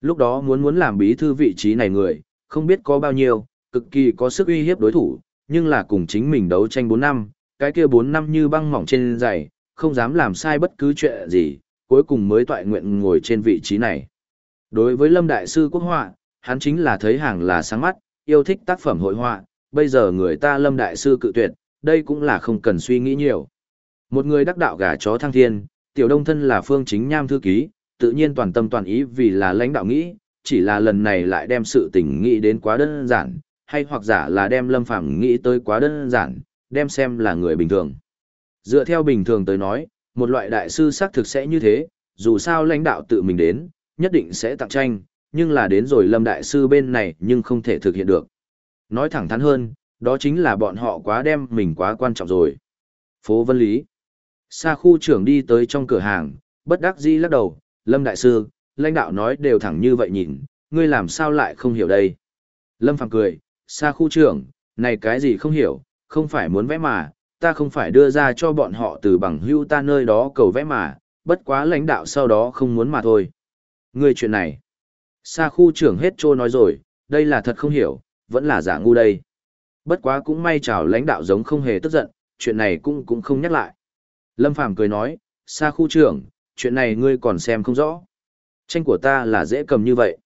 Lúc đó muốn muốn làm bí thư vị trí này người, không biết có bao nhiêu, cực kỳ có sức uy hiếp đối thủ, nhưng là cùng chính mình đấu tranh 4 năm, cái kia 4 năm như băng mỏng trên giày, không dám làm sai bất cứ chuyện gì, cuối cùng mới tọa nguyện ngồi trên vị trí này. Đối với Lâm Đại Sư Quốc họa, hắn chính là thấy hàng là sáng mắt, yêu thích tác phẩm hội họa, bây giờ người ta Lâm Đại Sư cự tuyệt, đây cũng là không cần suy nghĩ nhiều. Một người đắc đạo gà chó thăng thiên, tiểu đông thân là phương chính nham thư ký, tự nhiên toàn tâm toàn ý vì là lãnh đạo nghĩ, chỉ là lần này lại đem sự tình nghĩ đến quá đơn giản, hay hoặc giả là đem lâm phàm nghĩ tới quá đơn giản, đem xem là người bình thường. Dựa theo bình thường tới nói, một loại đại sư xác thực sẽ như thế, dù sao lãnh đạo tự mình đến, nhất định sẽ tặng tranh, nhưng là đến rồi lâm đại sư bên này nhưng không thể thực hiện được. Nói thẳng thắn hơn, đó chính là bọn họ quá đem mình quá quan trọng rồi. Phố Vân Lý Sa khu trưởng đi tới trong cửa hàng, bất đắc dĩ lắc đầu, Lâm Đại Sư, lãnh đạo nói đều thẳng như vậy nhìn, ngươi làm sao lại không hiểu đây. Lâm Phàm cười, Sa khu trưởng, này cái gì không hiểu, không phải muốn vẽ mà, ta không phải đưa ra cho bọn họ từ bằng hưu ta nơi đó cầu vẽ mà, bất quá lãnh đạo sau đó không muốn mà thôi. Ngươi chuyện này, Sa khu trưởng hết trô nói rồi, đây là thật không hiểu, vẫn là giả ngu đây. Bất quá cũng may chào lãnh đạo giống không hề tức giận, chuyện này cũng cũng không nhắc lại. Lâm Phàm cười nói, Sa khu trưởng, chuyện này ngươi còn xem không rõ. Tranh của ta là dễ cầm như vậy.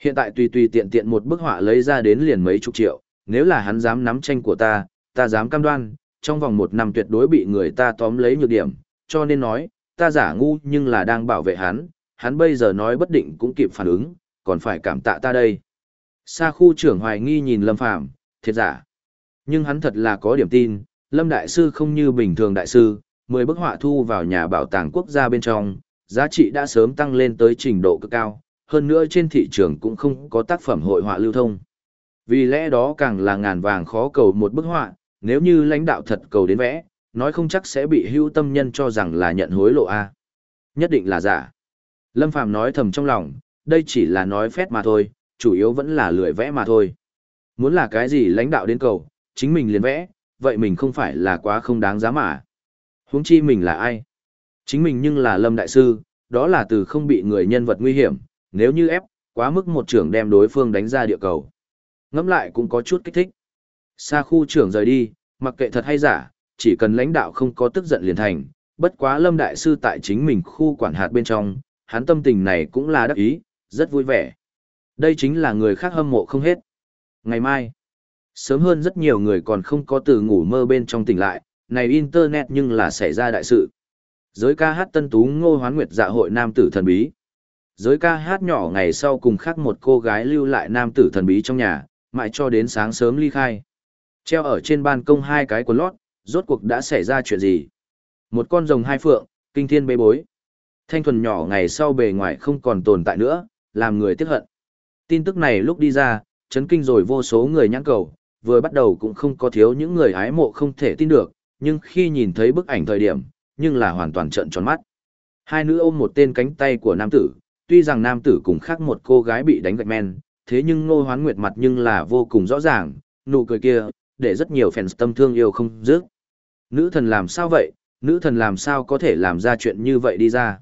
Hiện tại tùy tùy tiện tiện một bức họa lấy ra đến liền mấy chục triệu, nếu là hắn dám nắm tranh của ta, ta dám cam đoan, trong vòng một năm tuyệt đối bị người ta tóm lấy nhược điểm, cho nên nói, ta giả ngu nhưng là đang bảo vệ hắn, hắn bây giờ nói bất định cũng kịp phản ứng, còn phải cảm tạ ta đây. Sa khu trưởng hoài nghi nhìn Lâm Phàm thiệt giả. Nhưng hắn thật là có điểm tin, Lâm Đại Sư không như bình thường Đại Sư, 10 bức họa thu vào nhà bảo tàng quốc gia bên trong, giá trị đã sớm tăng lên tới trình độ cực cao, hơn nữa trên thị trường cũng không có tác phẩm hội họa lưu thông. Vì lẽ đó càng là ngàn vàng khó cầu một bức họa, nếu như lãnh đạo thật cầu đến vẽ, nói không chắc sẽ bị hưu tâm nhân cho rằng là nhận hối lộ A. Nhất định là giả. Lâm Phàm nói thầm trong lòng, đây chỉ là nói phét mà thôi, chủ yếu vẫn là lười vẽ mà thôi. Muốn là cái gì lãnh đạo đến cầu, chính mình liền vẽ, vậy mình không phải là quá không đáng giá mà. Huống chi mình là ai? Chính mình nhưng là Lâm Đại Sư, đó là từ không bị người nhân vật nguy hiểm, nếu như ép, quá mức một trưởng đem đối phương đánh ra địa cầu. Ngẫm lại cũng có chút kích thích. Xa khu trưởng rời đi, mặc kệ thật hay giả, chỉ cần lãnh đạo không có tức giận liền thành, bất quá Lâm Đại Sư tại chính mình khu quản hạt bên trong, hắn tâm tình này cũng là đắc ý, rất vui vẻ. Đây chính là người khác hâm mộ không hết. Ngày mai, sớm hơn rất nhiều người còn không có từ ngủ mơ bên trong tỉnh lại, này Internet nhưng là xảy ra đại sự. Giới ca hát tân tú ngô hoán nguyệt dạ hội nam tử thần bí. Giới ca hát nhỏ ngày sau cùng khác một cô gái lưu lại nam tử thần bí trong nhà, mãi cho đến sáng sớm ly khai. Treo ở trên ban công hai cái quần lót, rốt cuộc đã xảy ra chuyện gì? Một con rồng hai phượng, kinh thiên bê bối. Thanh thuần nhỏ ngày sau bề ngoài không còn tồn tại nữa, làm người tiếc hận. Tin tức này lúc đi ra, chấn kinh rồi vô số người nhãn cầu, vừa bắt đầu cũng không có thiếu những người hái mộ không thể tin được, nhưng khi nhìn thấy bức ảnh thời điểm, nhưng là hoàn toàn trợn tròn mắt. Hai nữ ôm một tên cánh tay của nam tử, tuy rằng nam tử cùng khác một cô gái bị đánh gạch men, thế nhưng ngô hoán nguyệt mặt nhưng là vô cùng rõ ràng, nụ cười kia, để rất nhiều fans tâm thương yêu không dứt. Nữ thần làm sao vậy, nữ thần làm sao có thể làm ra chuyện như vậy đi ra.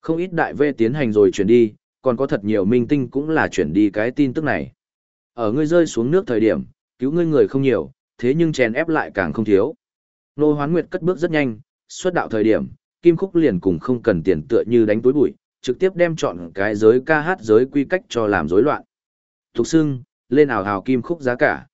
Không ít đại vê tiến hành rồi chuyển đi, còn có thật nhiều minh tinh cũng là chuyển đi cái tin tức này. Ở ngươi rơi xuống nước thời điểm, cứu ngươi người không nhiều, thế nhưng chèn ép lại càng không thiếu. Nô Hoán Nguyệt cất bước rất nhanh, xuất đạo thời điểm, Kim Khúc liền cùng không cần tiền tựa như đánh túi bụi, trực tiếp đem chọn cái giới ca hát giới quy cách cho làm rối loạn. Thục xưng, lên ảo hào Kim Khúc giá cả.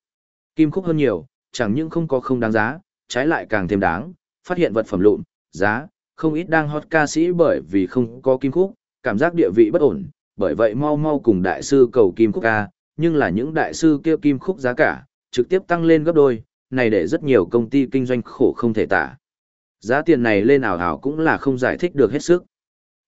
Kim Khúc hơn nhiều, chẳng những không có không đáng giá, trái lại càng thêm đáng, phát hiện vật phẩm lụn, giá, không ít đang hot ca sĩ bởi vì không có Kim Khúc, cảm giác địa vị bất ổn, bởi vậy mau mau cùng đại sư cầu Kim Khúc ca, nhưng là những đại sư kia Kim Khúc giá cả, trực tiếp tăng lên gấp đôi, này để rất nhiều công ty kinh doanh khổ không thể tả. Giá tiền này lên ảo ảo cũng là không giải thích được hết sức.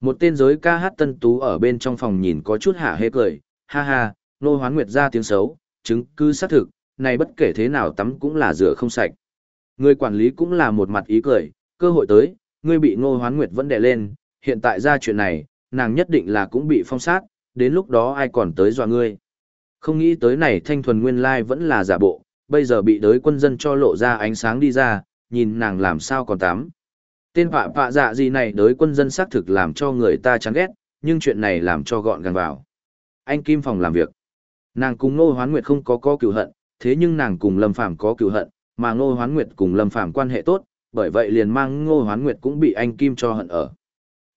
Một tên giới ca hát tân tú ở bên trong phòng nhìn có chút hả hê cười, ha ha, nô hoán nguyệt ra tiếng xấu, chứng cứ xác thực, này bất kể thế nào tắm cũng là rửa không sạch. Người quản lý cũng là một mặt ý cười, cơ hội tới, ngươi bị ngô hoán nguyệt vẫn đè lên, hiện tại ra chuyện này, nàng nhất định là cũng bị phong sát, đến lúc đó ai còn tới dọa ngươi. Không nghĩ tới này thanh thuần nguyên lai vẫn là giả bộ, bây giờ bị đới quân dân cho lộ ra ánh sáng đi ra, nhìn nàng làm sao còn tám. Tên phạ phạ dạ gì này đới quân dân xác thực làm cho người ta chán ghét, nhưng chuyện này làm cho gọn gàng vào. Anh Kim phòng làm việc. Nàng cùng Ngô Hoán Nguyệt không có có cựu hận, thế nhưng nàng cùng Lâm Phàm có cựu hận, mà Ngô Hoán Nguyệt cùng Lâm Phàm quan hệ tốt, bởi vậy liền mang Ngô Hoán Nguyệt cũng bị anh Kim cho hận ở.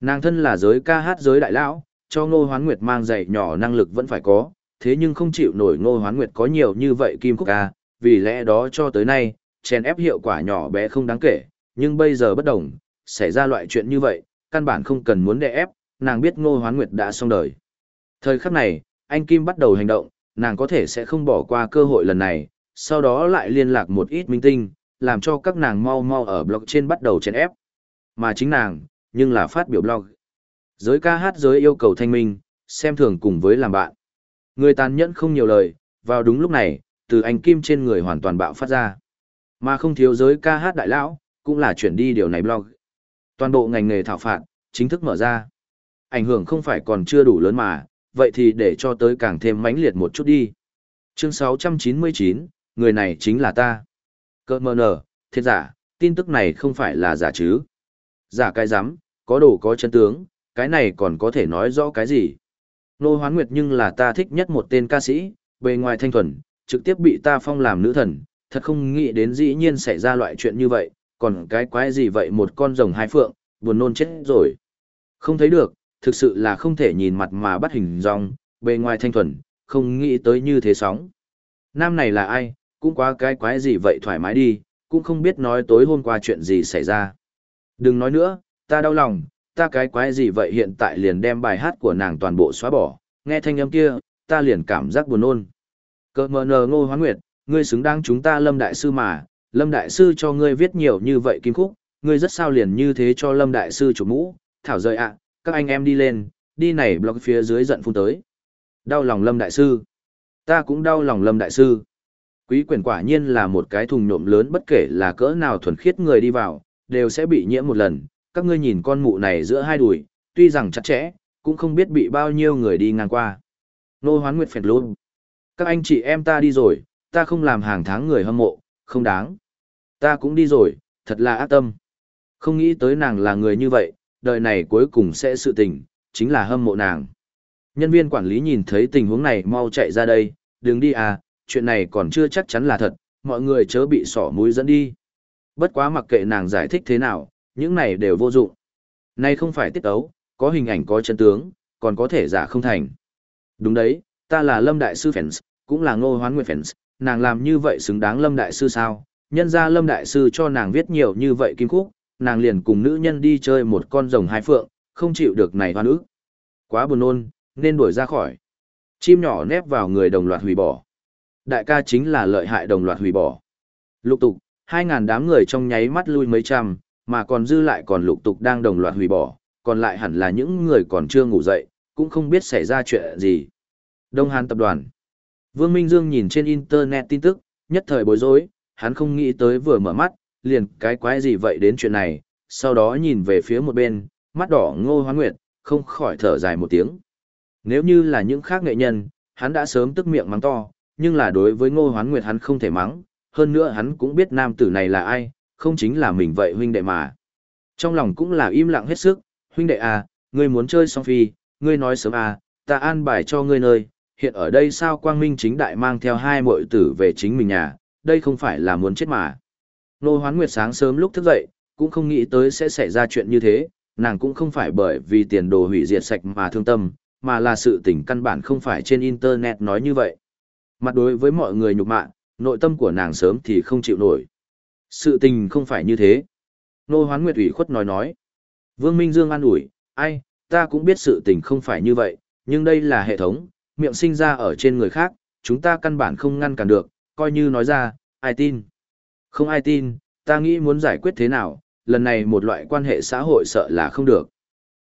Nàng thân là giới ca hát giới đại lão, cho Ngô Hoán Nguyệt mang dạy nhỏ năng lực vẫn phải có, thế nhưng không chịu nổi Ngô Hoán Nguyệt có nhiều như vậy Kim khúc ca, vì lẽ đó cho tới nay, chèn ép hiệu quả nhỏ bé không đáng kể, nhưng bây giờ bất đồng, xảy ra loại chuyện như vậy, căn bản không cần muốn đè ép, nàng biết Ngô Hoán Nguyệt đã xong đời. Thời khắc này, anh Kim bắt đầu hành động, nàng có thể sẽ không bỏ qua cơ hội lần này, sau đó lại liên lạc một ít minh tinh, làm cho các nàng mau mau ở blog trên bắt đầu chèn ép. Mà chính nàng, nhưng là phát biểu blog. Giới ca hát giới yêu cầu thanh minh, xem thường cùng với làm bạn. Người tàn nhẫn không nhiều lời, vào đúng lúc này, từ anh Kim trên người hoàn toàn bạo phát ra. Mà không thiếu giới ca hát đại lão, cũng là chuyển đi điều này blog. Toàn bộ ngành nghề thảo phạt, chính thức mở ra. Ảnh hưởng không phải còn chưa đủ lớn mà, vậy thì để cho tới càng thêm mãnh liệt một chút đi. Chương 699, người này chính là ta. Cơ mờ nở, thiệt giả, tin tức này không phải là giả chứ. Giả cái rắm có đồ có chân tướng, cái này còn có thể nói rõ cái gì. Nô Hoán Nguyệt nhưng là ta thích nhất một tên ca sĩ, bề ngoài thanh thuần, trực tiếp bị ta phong làm nữ thần, thật không nghĩ đến dĩ nhiên xảy ra loại chuyện như vậy, còn cái quái gì vậy một con rồng hai phượng, buồn nôn chết rồi. Không thấy được, thực sự là không thể nhìn mặt mà bắt hình dong, bề ngoài thanh thuần, không nghĩ tới như thế sóng. Nam này là ai, cũng quá cái quái gì vậy thoải mái đi, cũng không biết nói tối hôm qua chuyện gì xảy ra. Đừng nói nữa, ta đau lòng, ta cái quái gì vậy hiện tại liền đem bài hát của nàng toàn bộ xóa bỏ, nghe thanh âm kia, ta liền cảm giác buồn nôn. Cơ mờ nờ ngô hoán nguyệt, ngươi xứng đáng chúng ta lâm đại sư mà, lâm đại sư cho ngươi viết nhiều như vậy kim khúc, ngươi rất sao liền như thế cho lâm đại sư chủ mũ, thảo rời ạ, các anh em đi lên, đi này blog phía dưới giận phun tới. Đau lòng lâm đại sư. Ta cũng đau lòng lâm đại sư. Quý quyền quả nhiên là một cái thùng nhộm lớn bất kể là cỡ nào thuần khiết người đi vào, đều sẽ bị nhiễm một lần. Các ngươi nhìn con mụ này giữa hai đùi, tuy rằng chặt chẽ, cũng không biết bị bao nhiêu người đi ngang qua. Nô hoán nguyệt phẹt luôn. Các anh chị em ta đi rồi, ta không làm hàng tháng người hâm mộ, không đáng. Ta cũng đi rồi, thật là ác tâm. Không nghĩ tới nàng là người như vậy, đời này cuối cùng sẽ sự tình, chính là hâm mộ nàng. Nhân viên quản lý nhìn thấy tình huống này mau chạy ra đây, đừng đi à, chuyện này còn chưa chắc chắn là thật, mọi người chớ bị sỏ mũi dẫn đi. Bất quá mặc kệ nàng giải thích thế nào, những này đều vô dụng. Nay không phải tiết ấu, có hình ảnh có chân tướng, còn có thể giả không thành. Đúng đấy, ta là Lâm Đại Sư Fens, cũng là Ngô Hoán Nguyệt Fens, nàng làm như vậy xứng đáng Lâm Đại Sư sao? Nhân ra Lâm Đại Sư cho nàng viết nhiều như vậy kim khúc, nàng liền cùng nữ nhân đi chơi một con rồng hai phượng, không chịu được này hoan ức. Quá buồn nôn, nên đuổi ra khỏi. Chim nhỏ nép vào người đồng loạt hủy bỏ. Đại ca chính là lợi hại đồng loạt hủy bỏ. Lục tục, hai ngàn đám người trong nháy mắt lui mấy trăm, mà còn dư lại còn lục tục đang đồng loạt hủy bỏ, còn lại hẳn là những người còn chưa ngủ dậy, cũng không biết xảy ra chuyện gì. Đông Hàn tập đoàn. Vương Minh Dương nhìn trên internet tin tức, nhất thời bối rối, hắn không nghĩ tới vừa mở mắt, liền cái quái gì vậy đến chuyện này, sau đó nhìn về phía một bên, mắt đỏ ngô hoán nguyệt, không khỏi thở dài một tiếng. Nếu như là những khác nghệ nhân, hắn đã sớm tức miệng mắng to, nhưng là đối với ngô hoán nguyệt hắn không thể mắng, hơn nữa hắn cũng biết nam tử này là ai, không chính là mình vậy huynh đệ mà. Trong lòng cũng là im lặng hết sức, huynh đệ à, ngươi muốn chơi song phi, ngươi nói sớm à, ta an bài cho ngươi nơi, hiện ở đây sao quang minh chính đại mang theo hai muội tử về chính mình nhà, đây không phải là muốn chết mà. Nô hoán nguyệt sáng sớm lúc thức dậy, cũng không nghĩ tới sẽ xảy ra chuyện như thế, nàng cũng không phải bởi vì tiền đồ hủy diệt sạch mà thương tâm, mà là sự tình căn bản không phải trên internet nói như vậy. Mặt đối với mọi người nhục mạ, nội tâm của nàng sớm thì không chịu nổi. Sự tình không phải như thế. Nô hoán nguyệt ủy khuất nói nói. Vương Minh Dương an ủi, ai, ta cũng biết sự tình không phải như vậy, nhưng đây là hệ thống, miệng sinh ra ở trên người khác, chúng ta căn bản không ngăn cản được, coi như nói ra, ai tin. Không ai tin, ta nghĩ muốn giải quyết thế nào, lần này một loại quan hệ xã hội sợ là không được.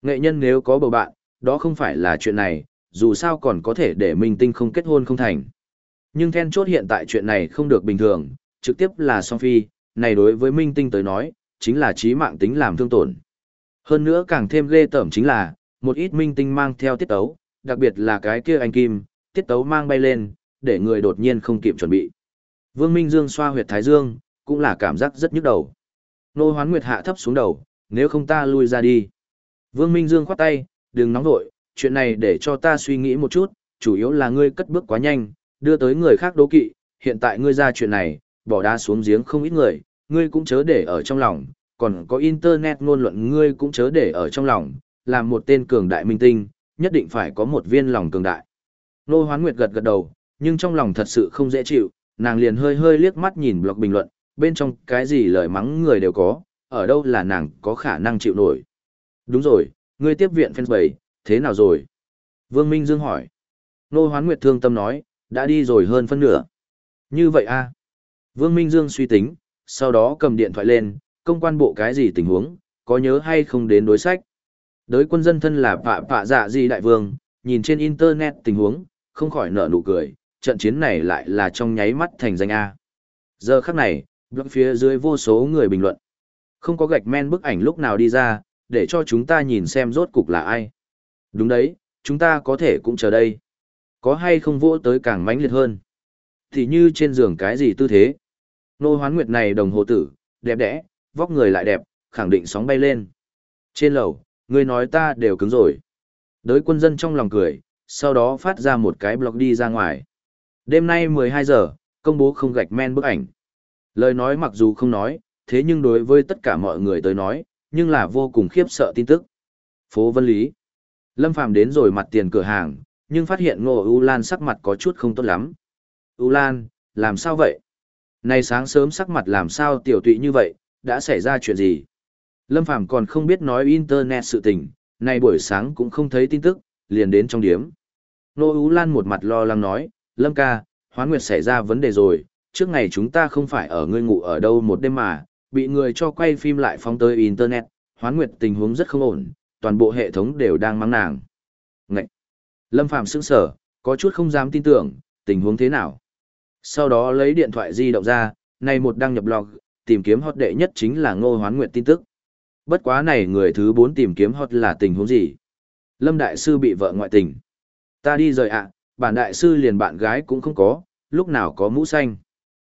Nghệ nhân nếu có bầu bạn, đó không phải là chuyện này, dù sao còn có thể để minh tinh không kết hôn không thành. Nhưng then chốt hiện tại chuyện này không được bình thường, trực tiếp là song phi, này đối với minh tinh tới nói, chính là trí mạng tính làm thương tổn. Hơn nữa càng thêm ghê tởm chính là, một ít minh tinh mang theo tiết tấu, đặc biệt là cái kia anh Kim, tiết tấu mang bay lên, để người đột nhiên không kịp chuẩn bị. Vương Minh Dương xoa huyệt thái dương, cũng là cảm giác rất nhức đầu. Nô Hoán Nguyệt hạ thấp xuống đầu, nếu không ta lui ra đi. Vương Minh Dương khoát tay, đừng nóng vội, chuyện này để cho ta suy nghĩ một chút, chủ yếu là ngươi cất bước quá nhanh, đưa tới người khác đố kỵ, hiện tại ngươi ra chuyện này, bỏ đá xuống giếng không ít người, ngươi cũng chớ để ở trong lòng, còn có internet ngôn luận ngươi cũng chớ để ở trong lòng, làm một tên cường đại minh tinh, nhất định phải có một viên lòng cường đại. Nô Hoán Nguyệt gật gật đầu, nhưng trong lòng thật sự không dễ chịu, nàng liền hơi hơi liếc mắt nhìn blog bình luận, bên trong cái gì lời mắng người đều có, ở đâu là nàng có khả năng chịu nổi. Đúng rồi, ngươi tiếp viện fans bầy, thế nào rồi? Vương Minh Dương hỏi. Nô Hoán Nguyệt thương tâm nói, đã đi rồi hơn phân nửa. Như vậy a Vương Minh Dương suy tính, sau đó cầm điện thoại lên, công quan bộ cái gì tình huống, có nhớ hay không đến đối sách. Đới quân dân thân là phạ phạ dạ gì đại vương, nhìn trên internet tình huống, không khỏi nở nụ cười, trận chiến này lại là trong nháy mắt thành danh A. Giờ khắc này, blog phía dưới vô số người bình luận. Không có gạch men bức ảnh lúc nào đi ra, để cho chúng ta nhìn xem rốt cục là ai. Đúng đấy, chúng ta có thể cũng chờ đây. Có hay không vỗ tới càng mãnh liệt hơn. Thì như trên giường cái gì tư thế. Nô hoán nguyệt này đồng hồ tử, đẹp đẽ, vóc người lại đẹp, khẳng định sóng bay lên. Trên lầu, người nói ta đều cứng rồi. Đới quân dân trong lòng cười, sau đó phát ra một cái blog đi ra ngoài. Đêm nay 12 giờ, công bố không gạch men bức ảnh. Lời nói mặc dù không nói, thế nhưng đối với tất cả mọi người tới nói, nhưng là vô cùng khiếp sợ tin tức. Phố Vân Lý. Lâm Phàm đến rồi mặt tiền cửa hàng, nhưng phát hiện Ngô U Lan sắc mặt có chút không tốt lắm. U Lan, làm sao vậy? Này sáng sớm sắc mặt làm sao tiểu tụy như vậy, đã xảy ra chuyện gì? Lâm Phàm còn không biết nói internet sự tình, này buổi sáng cũng không thấy tin tức, liền đến trong điếm. Nô Ú Lan một mặt lo lắng nói, Lâm ca, Hoán Nguyệt xảy ra vấn đề rồi, trước ngày chúng ta không phải ở ngươi ngủ ở đâu một đêm mà, bị người cho quay phim lại phóng tới Internet, Hoán Nguyệt tình huống rất không ổn, toàn bộ hệ thống đều đang mắng nàng. Ngậy! Lâm phàm sững sở, có chút không dám tin tưởng, tình huống thế nào? Sau đó lấy điện thoại di động ra, này một đăng nhập log, tìm kiếm hot đệ nhất chính là Ngô Hoán Nguyệt tin tức. Bất quá này người thứ bốn tìm kiếm hot là tình huống gì? Lâm Đại Sư bị vợ ngoại tình. Ta đi rồi ạ, bản đại sư liền bạn gái cũng không có, lúc nào có mũ xanh.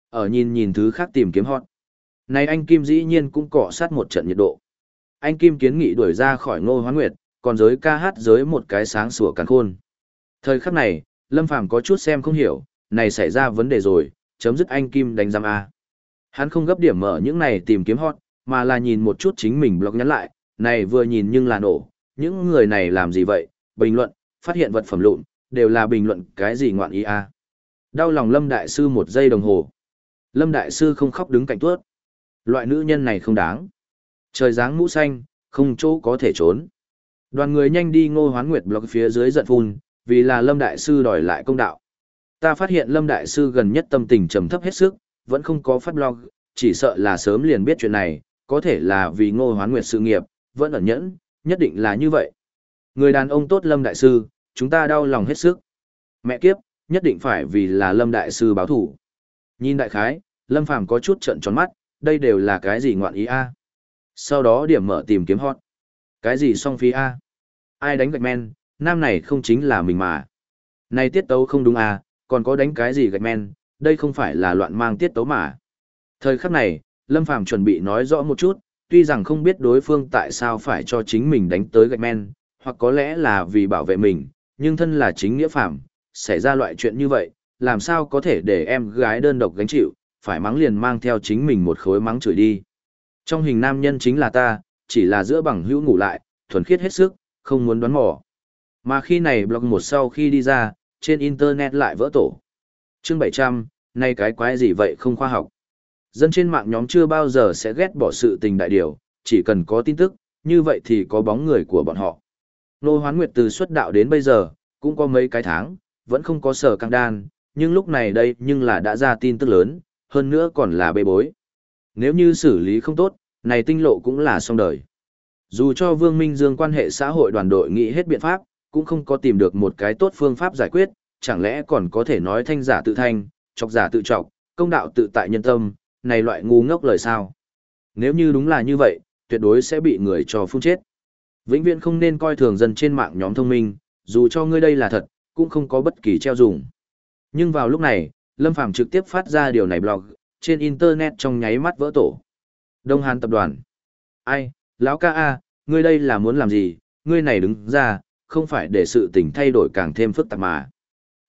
Ở nhìn nhìn thứ khác tìm kiếm hot. Này anh Kim dĩ nhiên cũng cọ sát một trận nhiệt độ. Anh Kim kiến nghị đuổi ra khỏi ngô hoán nguyệt, còn giới ca hát giới một cái sáng sủa càng khôn. Thời khắc này, Lâm Phàm có chút xem không hiểu, này xảy ra vấn đề rồi, chấm dứt anh Kim đánh giam A. Hắn không gấp điểm mở những này tìm kiếm hot, mà là nhìn một chút chính mình blog nhắn lại, này vừa nhìn nhưng là nổ, những người này làm gì vậy, bình luận, phát hiện vật phẩm lụn, đều là bình luận cái gì ngoạn ý a. Đau lòng Lâm Đại Sư một giây đồng hồ. Lâm Đại Sư không khóc đứng cạnh tuốt. Loại nữ nhân này không đáng. Trời dáng mũ xanh, không chỗ có thể trốn. Đoàn người nhanh đi ngô hoán nguyệt blog phía dưới giận phun, vì là Lâm Đại Sư đòi lại công đạo. Ta phát hiện Lâm Đại Sư gần nhất tâm tình trầm thấp hết sức, vẫn không có phát blog, chỉ sợ là sớm liền biết chuyện này, có thể là vì ngô hoán nguyệt sự nghiệp, vẫn ẩn nhẫn, nhất định là như vậy. Người đàn ông tốt Lâm Đại Sư, chúng ta đau lòng hết sức. Mẹ kiếp, nhất định phải vì là Lâm Đại Sư báo thủ. Nhìn đại khái, Lâm Phàm có chút trận tròn mắt, đây đều là cái gì ngoạn ý a? Sau đó điểm mở tìm kiếm hot. Cái gì song phi a? Ai đánh gạch men, nam này không chính là mình mà. Này tiết tấu không đúng a, còn có đánh cái gì gạch men, đây không phải là loạn mang tiết tấu mà. Thời khắc này, Lâm Phàm chuẩn bị nói rõ một chút, tuy rằng không biết đối phương tại sao phải cho chính mình đánh tới gạch men, hoặc có lẽ là vì bảo vệ mình, nhưng thân là chính nghĩa phạm, xảy ra loại chuyện như vậy, làm sao có thể để em gái đơn độc gánh chịu, phải mắng liền mang theo chính mình một khối mắng chửi đi. Trong hình nam nhân chính là ta, chỉ là giữa bằng hữu ngủ lại, thuần khiết hết sức, không muốn đoán mò. Mà khi này blog một sau khi đi ra, trên internet lại vỡ tổ. Chương 700, nay cái quái gì vậy không khoa học. Dân trên mạng nhóm chưa bao giờ sẽ ghét bỏ sự tình đại điều, chỉ cần có tin tức, như vậy thì có bóng người của bọn họ. Nô Hoán Nguyệt từ xuất đạo đến bây giờ, cũng có mấy cái tháng, vẫn không có sở căng đan, nhưng lúc này đây nhưng là đã ra tin tức lớn, hơn nữa còn là bê bối. Nếu như xử lý không tốt, này tinh lộ cũng là xong đời. Dù cho Vương Minh Dương quan hệ xã hội đoàn đội nghĩ hết biện pháp, cũng không có tìm được một cái tốt phương pháp giải quyết, chẳng lẽ còn có thể nói thanh giả tự thanh, chọc giả tự chọc, công đạo tự tại nhân tâm, này loại ngu ngốc lời sao. Nếu như đúng là như vậy, tuyệt đối sẽ bị người cho phun chết. Vĩnh viễn không nên coi thường dân trên mạng nhóm thông minh, dù cho ngươi đây là thật, cũng không có bất kỳ treo dùng. Nhưng vào lúc này, Lâm Phàm trực tiếp phát ra điều này blog, trên internet trong nháy mắt vỡ tổ. Đông Hàn tập đoàn. Ai, lão ca a, ngươi đây là muốn làm gì, ngươi này đứng ra, không phải để sự tình thay đổi càng thêm phức tạp mà.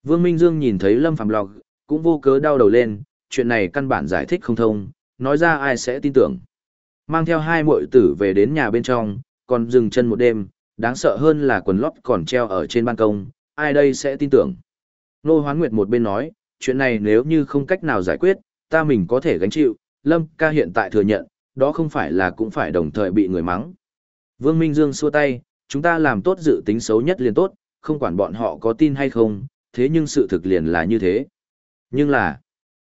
Vương Minh Dương nhìn thấy Lâm Phạm blog, cũng vô cớ đau đầu lên, chuyện này căn bản giải thích không thông, nói ra ai sẽ tin tưởng. Mang theo hai muội tử về đến nhà bên trong, còn dừng chân một đêm, đáng sợ hơn là quần lót còn treo ở trên ban công, ai đây sẽ tin tưởng. Nô Hoán Nguyệt một bên nói, chuyện này nếu như không cách nào giải quyết, ta mình có thể gánh chịu, Lâm ca hiện tại thừa nhận, đó không phải là cũng phải đồng thời bị người mắng. Vương Minh Dương xua tay, chúng ta làm tốt dự tính xấu nhất liền tốt, không quản bọn họ có tin hay không, thế nhưng sự thực liền là như thế. Nhưng là,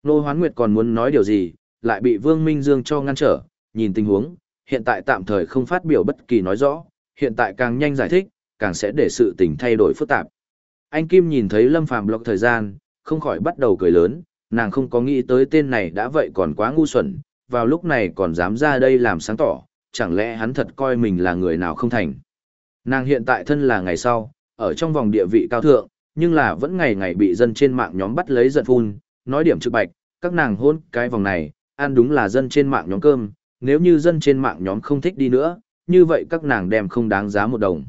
Nô Hoán Nguyệt còn muốn nói điều gì, lại bị Vương Minh Dương cho ngăn trở, nhìn tình huống, hiện tại tạm thời không phát biểu bất kỳ nói rõ, hiện tại càng nhanh giải thích, càng sẽ để sự tình thay đổi phức tạp. Anh Kim nhìn thấy Lâm Phàm block thời gian, không khỏi bắt đầu cười lớn, nàng không có nghĩ tới tên này đã vậy còn quá ngu xuẩn, vào lúc này còn dám ra đây làm sáng tỏ, chẳng lẽ hắn thật coi mình là người nào không thành. Nàng hiện tại thân là ngày sau, ở trong vòng địa vị cao thượng, nhưng là vẫn ngày ngày bị dân trên mạng nhóm bắt lấy giận phun, nói điểm trực bạch, các nàng hôn cái vòng này, ăn đúng là dân trên mạng nhóm cơm, nếu như dân trên mạng nhóm không thích đi nữa, như vậy các nàng đem không đáng giá một đồng.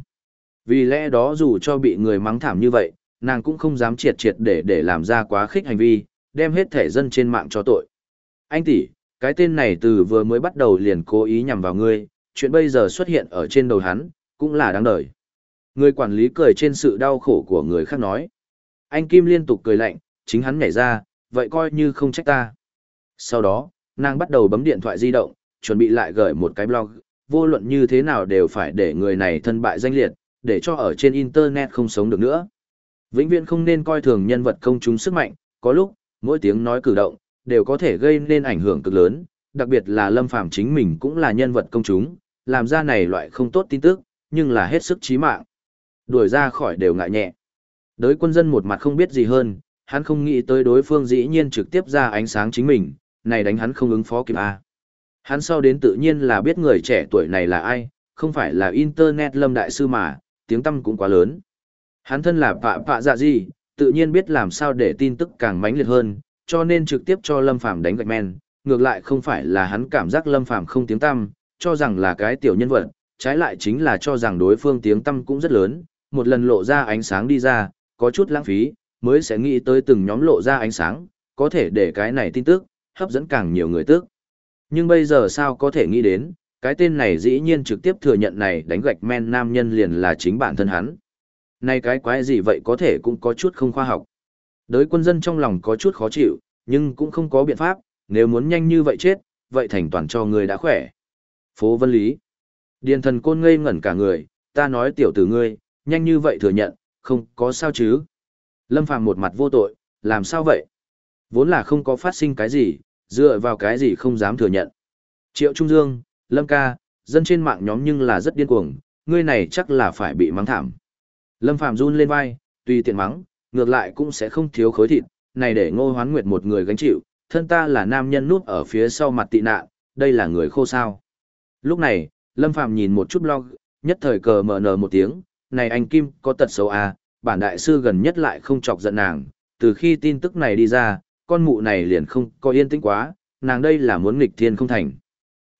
Vì lẽ đó dù cho bị người mắng thảm như vậy, nàng cũng không dám triệt triệt để để làm ra quá khích hành vi, đem hết thể dân trên mạng cho tội. Anh tỷ, cái tên này từ vừa mới bắt đầu liền cố ý nhằm vào ngươi, chuyện bây giờ xuất hiện ở trên đầu hắn, cũng là đáng đời. Người quản lý cười trên sự đau khổ của người khác nói. Anh Kim liên tục cười lạnh, chính hắn nhảy ra, vậy coi như không trách ta. Sau đó, nàng bắt đầu bấm điện thoại di động, chuẩn bị lại gửi một cái blog, vô luận như thế nào đều phải để người này thân bại danh liệt, để cho ở trên internet không sống được nữa. Vĩnh viễn không nên coi thường nhân vật công chúng sức mạnh, có lúc, mỗi tiếng nói cử động, đều có thể gây nên ảnh hưởng cực lớn, đặc biệt là Lâm Phàm chính mình cũng là nhân vật công chúng, làm ra này loại không tốt tin tức, nhưng là hết sức chí mạng. Đuổi ra khỏi đều ngại nhẹ. đối quân dân một mặt không biết gì hơn, hắn không nghĩ tới đối phương dĩ nhiên trực tiếp ra ánh sáng chính mình, này đánh hắn không ứng phó kịp a. Hắn sau đến tự nhiên là biết người trẻ tuổi này là ai, không phải là Internet lâm đại sư mà, tiếng tăm cũng quá lớn. Hắn thân là pạ pạ dạ gì, tự nhiên biết làm sao để tin tức càng mãnh liệt hơn, cho nên trực tiếp cho Lâm Phàm đánh gạch men, ngược lại không phải là hắn cảm giác Lâm Phàm không tiếng tăm, cho rằng là cái tiểu nhân vật, trái lại chính là cho rằng đối phương tiếng tâm cũng rất lớn, một lần lộ ra ánh sáng đi ra, có chút lãng phí, mới sẽ nghĩ tới từng nhóm lộ ra ánh sáng, có thể để cái này tin tức, hấp dẫn càng nhiều người tức. Nhưng bây giờ sao có thể nghĩ đến, cái tên này dĩ nhiên trực tiếp thừa nhận này đánh gạch men nam nhân liền là chính bản thân hắn. Này cái quái gì vậy có thể cũng có chút không khoa học. Đới quân dân trong lòng có chút khó chịu, nhưng cũng không có biện pháp, nếu muốn nhanh như vậy chết, vậy thành toàn cho người đã khỏe. Phố Vân Lý. Điền thần côn ngây ngẩn cả người, ta nói tiểu tử ngươi, nhanh như vậy thừa nhận, không có sao chứ. Lâm Phàm một mặt vô tội, làm sao vậy? Vốn là không có phát sinh cái gì, dựa vào cái gì không dám thừa nhận. Triệu Trung Dương, Lâm ca, dân trên mạng nhóm nhưng là rất điên cuồng, ngươi này chắc là phải bị mắng thảm. Lâm Phàm run lên vai, tùy tiện mắng, ngược lại cũng sẽ không thiếu khối thịt, này để ngô hoán nguyệt một người gánh chịu, thân ta là nam nhân núp ở phía sau mặt tị nạn, đây là người khô sao. Lúc này, Lâm Phàm nhìn một chút blog, nhất thời cờ mở nở một tiếng, này anh Kim có tật xấu à, bản đại sư gần nhất lại không chọc giận nàng, từ khi tin tức này đi ra, con mụ này liền không có yên tĩnh quá, nàng đây là muốn nghịch thiên không thành.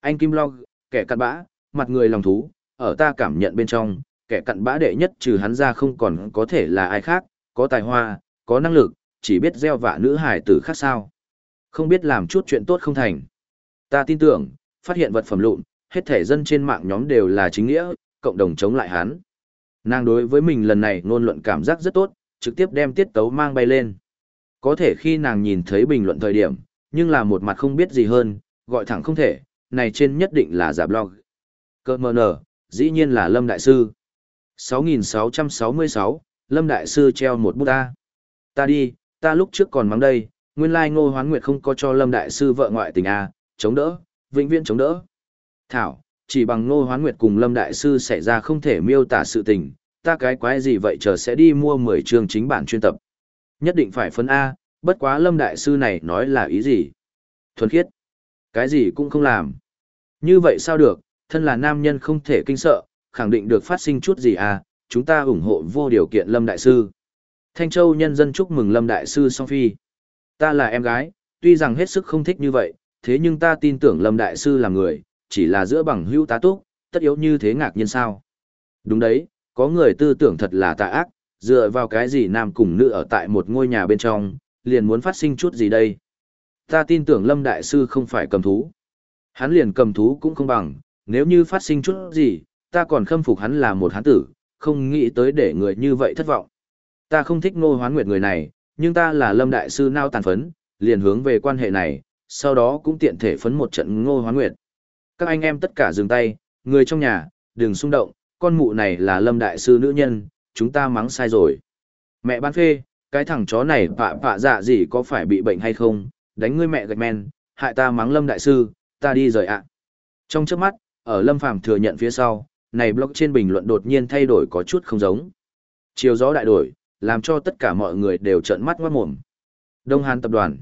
Anh Kim Log, kẻ cặn bã, mặt người lòng thú, ở ta cảm nhận bên trong, kẻ cặn bã đệ nhất trừ hắn ra không còn có thể là ai khác, có tài hoa, có năng lực, chỉ biết gieo vạ nữ hải tử khác sao. Không biết làm chút chuyện tốt không thành. Ta tin tưởng, phát hiện vật phẩm lụn, hết thể dân trên mạng nhóm đều là chính nghĩa, cộng đồng chống lại hắn. Nàng đối với mình lần này ngôn luận cảm giác rất tốt, trực tiếp đem tiết tấu mang bay lên. Có thể khi nàng nhìn thấy bình luận thời điểm, nhưng là một mặt không biết gì hơn, gọi thẳng không thể, này trên nhất định là giả blog. Cơ mờ nở, dĩ nhiên là Lâm Đại Sư. 6666, Lâm Đại Sư treo một bút ta. Ta đi, ta lúc trước còn mắng đây, nguyên lai ngô hoán nguyệt không có cho Lâm Đại Sư vợ ngoại tình à, chống đỡ, vĩnh viễn chống đỡ. Thảo, chỉ bằng ngô hoán nguyệt cùng Lâm Đại Sư xảy ra không thể miêu tả sự tình, ta cái quái gì vậy chờ sẽ đi mua 10 chương chính bản chuyên tập. Nhất định phải phân A, bất quá Lâm Đại Sư này nói là ý gì? Thuần khiết. Cái gì cũng không làm. Như vậy sao được, thân là nam nhân không thể kinh sợ, khẳng định được phát sinh chút gì à, chúng ta ủng hộ vô điều kiện Lâm Đại Sư. Thanh Châu nhân dân chúc mừng Lâm Đại Sư song phi. Ta là em gái, tuy rằng hết sức không thích như vậy, thế nhưng ta tin tưởng Lâm Đại Sư là người, chỉ là giữa bằng hữu tá túc, tất yếu như thế ngạc nhiên sao. Đúng đấy, có người tư tưởng thật là tà ác, dựa vào cái gì nam cùng nữ ở tại một ngôi nhà bên trong, liền muốn phát sinh chút gì đây. Ta tin tưởng Lâm Đại Sư không phải cầm thú. Hắn liền cầm thú cũng không bằng, nếu như phát sinh chút gì, ta còn khâm phục hắn là một hán tử, không nghĩ tới để người như vậy thất vọng. Ta không thích ngô hoán nguyệt người này, nhưng ta là Lâm Đại Sư nao tàn phấn, liền hướng về quan hệ này, sau đó cũng tiện thể phấn một trận ngô hoán nguyệt. Các anh em tất cả dừng tay, người trong nhà, đừng xung động, con mụ này là Lâm Đại Sư nữ nhân, chúng ta mắng sai rồi. Mẹ bán phê, cái thằng chó này vạ vạ dạ gì có phải bị bệnh hay không, đánh ngươi mẹ gạch men, hại ta mắng Lâm Đại Sư, ta đi rời ạ. Trong trước mắt, ở Lâm Phàm thừa nhận phía sau, này blog trên bình luận đột nhiên thay đổi có chút không giống. Chiều gió đại đổi, làm cho tất cả mọi người đều trợn mắt ngoát mồm. Đông Hàn tập đoàn.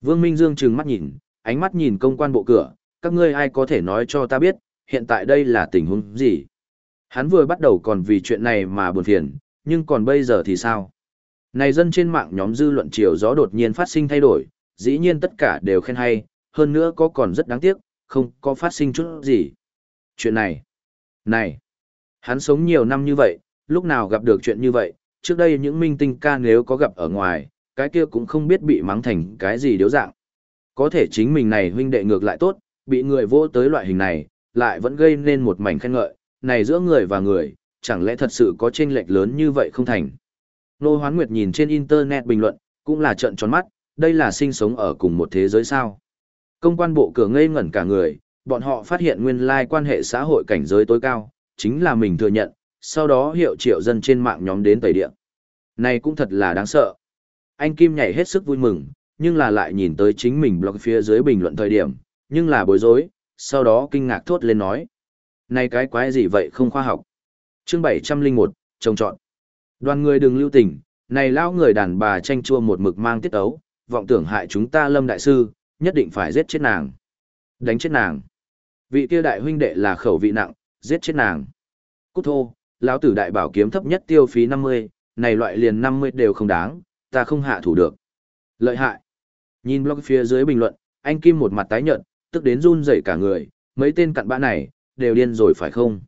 Vương Minh Dương trừng mắt nhìn, ánh mắt nhìn công quan bộ cửa, các ngươi ai có thể nói cho ta biết, hiện tại đây là tình huống gì? Hắn vừa bắt đầu còn vì chuyện này mà buồn phiền, nhưng còn bây giờ thì sao? Này dân trên mạng nhóm dư luận chiều gió đột nhiên phát sinh thay đổi, dĩ nhiên tất cả đều khen hay, hơn nữa có còn rất đáng tiếc, không có phát sinh chút gì. Chuyện này, này, hắn sống nhiều năm như vậy, lúc nào gặp được chuyện như vậy, trước đây những minh tinh ca nếu có gặp ở ngoài, cái kia cũng không biết bị mắng thành cái gì điếu dạng. Có thể chính mình này huynh đệ ngược lại tốt, bị người vô tới loại hình này, lại vẫn gây nên một mảnh khen ngợi, này giữa người và người, chẳng lẽ thật sự có chênh lệch lớn như vậy không thành. Nô Hoán Nguyệt nhìn trên internet bình luận, cũng là trận tròn mắt, đây là sinh sống ở cùng một thế giới sao. Công quan bộ cửa ngây ngẩn cả người, bọn họ phát hiện nguyên lai quan hệ xã hội cảnh giới tối cao, chính là mình thừa nhận, sau đó hiệu triệu dân trên mạng nhóm đến tẩy điện. Này cũng thật là đáng sợ. Anh Kim nhảy hết sức vui mừng, nhưng là lại nhìn tới chính mình blog phía dưới bình luận thời điểm, nhưng là bối rối, sau đó kinh ngạc thốt lên nói. Này cái quái gì vậy không khoa học. chương 701, trông trọn. Đoàn người đừng lưu tình, này lao người đàn bà tranh chua một mực mang tiết ấu, vọng tưởng hại chúng ta lâm đại sư, nhất định phải giết chết nàng. Đánh chết nàng. Vị kia đại huynh đệ là khẩu vị nặng, giết chết nàng. Cút thô, lão tử đại bảo kiếm thấp nhất tiêu phí 50, này loại liền 50 đều không đáng, ta không hạ thủ được. Lợi hại. Nhìn blog phía dưới bình luận, anh Kim một mặt tái nhợt, tức đến run rẩy cả người, mấy tên cặn bã này, đều điên rồi phải không?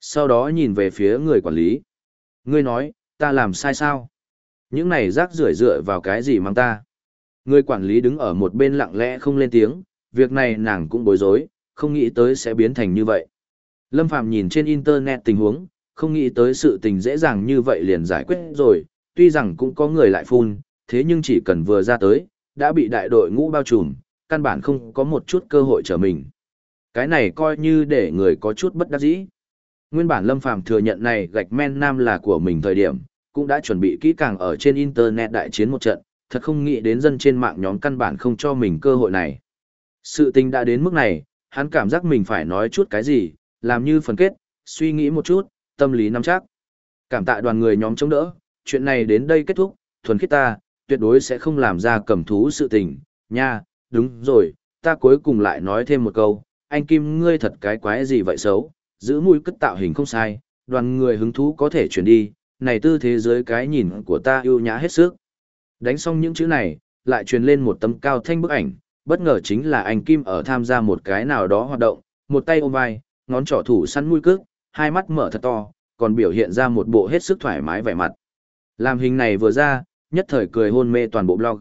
Sau đó nhìn về phía người quản lý. Ngươi nói, ta làm sai sao? Những này rác rưởi dựa vào cái gì mang ta? Người quản lý đứng ở một bên lặng lẽ không lên tiếng, việc này nàng cũng bối rối, không nghĩ tới sẽ biến thành như vậy. Lâm Phàm nhìn trên internet tình huống, không nghĩ tới sự tình dễ dàng như vậy liền giải quyết rồi, tuy rằng cũng có người lại phun, thế nhưng chỉ cần vừa ra tới, đã bị đại đội ngũ bao trùm, căn bản không có một chút cơ hội trở mình. Cái này coi như để người có chút bất đắc dĩ. Nguyên bản Lâm Phàm thừa nhận này gạch men nam là của mình thời điểm, cũng đã chuẩn bị kỹ càng ở trên internet đại chiến một trận, thật không nghĩ đến dân trên mạng nhóm căn bản không cho mình cơ hội này. Sự tình đã đến mức này, hắn cảm giác mình phải nói chút cái gì, làm như phần kết, suy nghĩ một chút, tâm lý nắm chắc. Cảm tạ đoàn người nhóm chống đỡ, chuyện này đến đây kết thúc, thuần khiết ta, tuyệt đối sẽ không làm ra cầm thú sự tình, nha, đúng rồi, ta cuối cùng lại nói thêm một câu, anh Kim ngươi thật cái quái gì vậy xấu, giữ mũi cất tạo hình không sai, đoàn người hứng thú có thể chuyển đi, này tư thế giới cái nhìn của ta yêu nhã hết sức. Đánh xong những chữ này, lại truyền lên một tấm cao thanh bức ảnh, bất ngờ chính là anh Kim ở tham gia một cái nào đó hoạt động, một tay ôm vai, ngón trỏ thủ săn mũi cước, hai mắt mở thật to, còn biểu hiện ra một bộ hết sức thoải mái vẻ mặt. Làm hình này vừa ra, nhất thời cười hôn mê toàn bộ blog.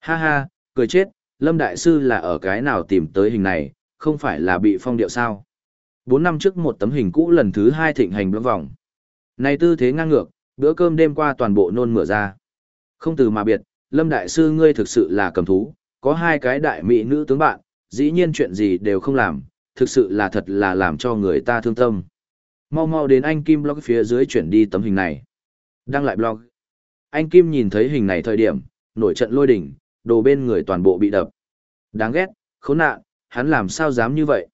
Ha ha, cười chết, Lâm Đại Sư là ở cái nào tìm tới hình này, không phải là bị phong điệu sao. Bốn năm trước một tấm hình cũ lần thứ hai thịnh hành bữa vòng. Này tư thế ngang ngược, bữa cơm đêm qua toàn bộ nôn mửa ra. Không từ mà biệt, Lâm Đại Sư ngươi thực sự là cầm thú, có hai cái đại mỹ nữ tướng bạn, dĩ nhiên chuyện gì đều không làm, thực sự là thật là làm cho người ta thương tâm. Mau mau đến anh Kim blog phía dưới chuyển đi tấm hình này. Đăng lại blog. Anh Kim nhìn thấy hình này thời điểm, nổi trận lôi đỉnh, đồ bên người toàn bộ bị đập. Đáng ghét, khốn nạn, hắn làm sao dám như vậy.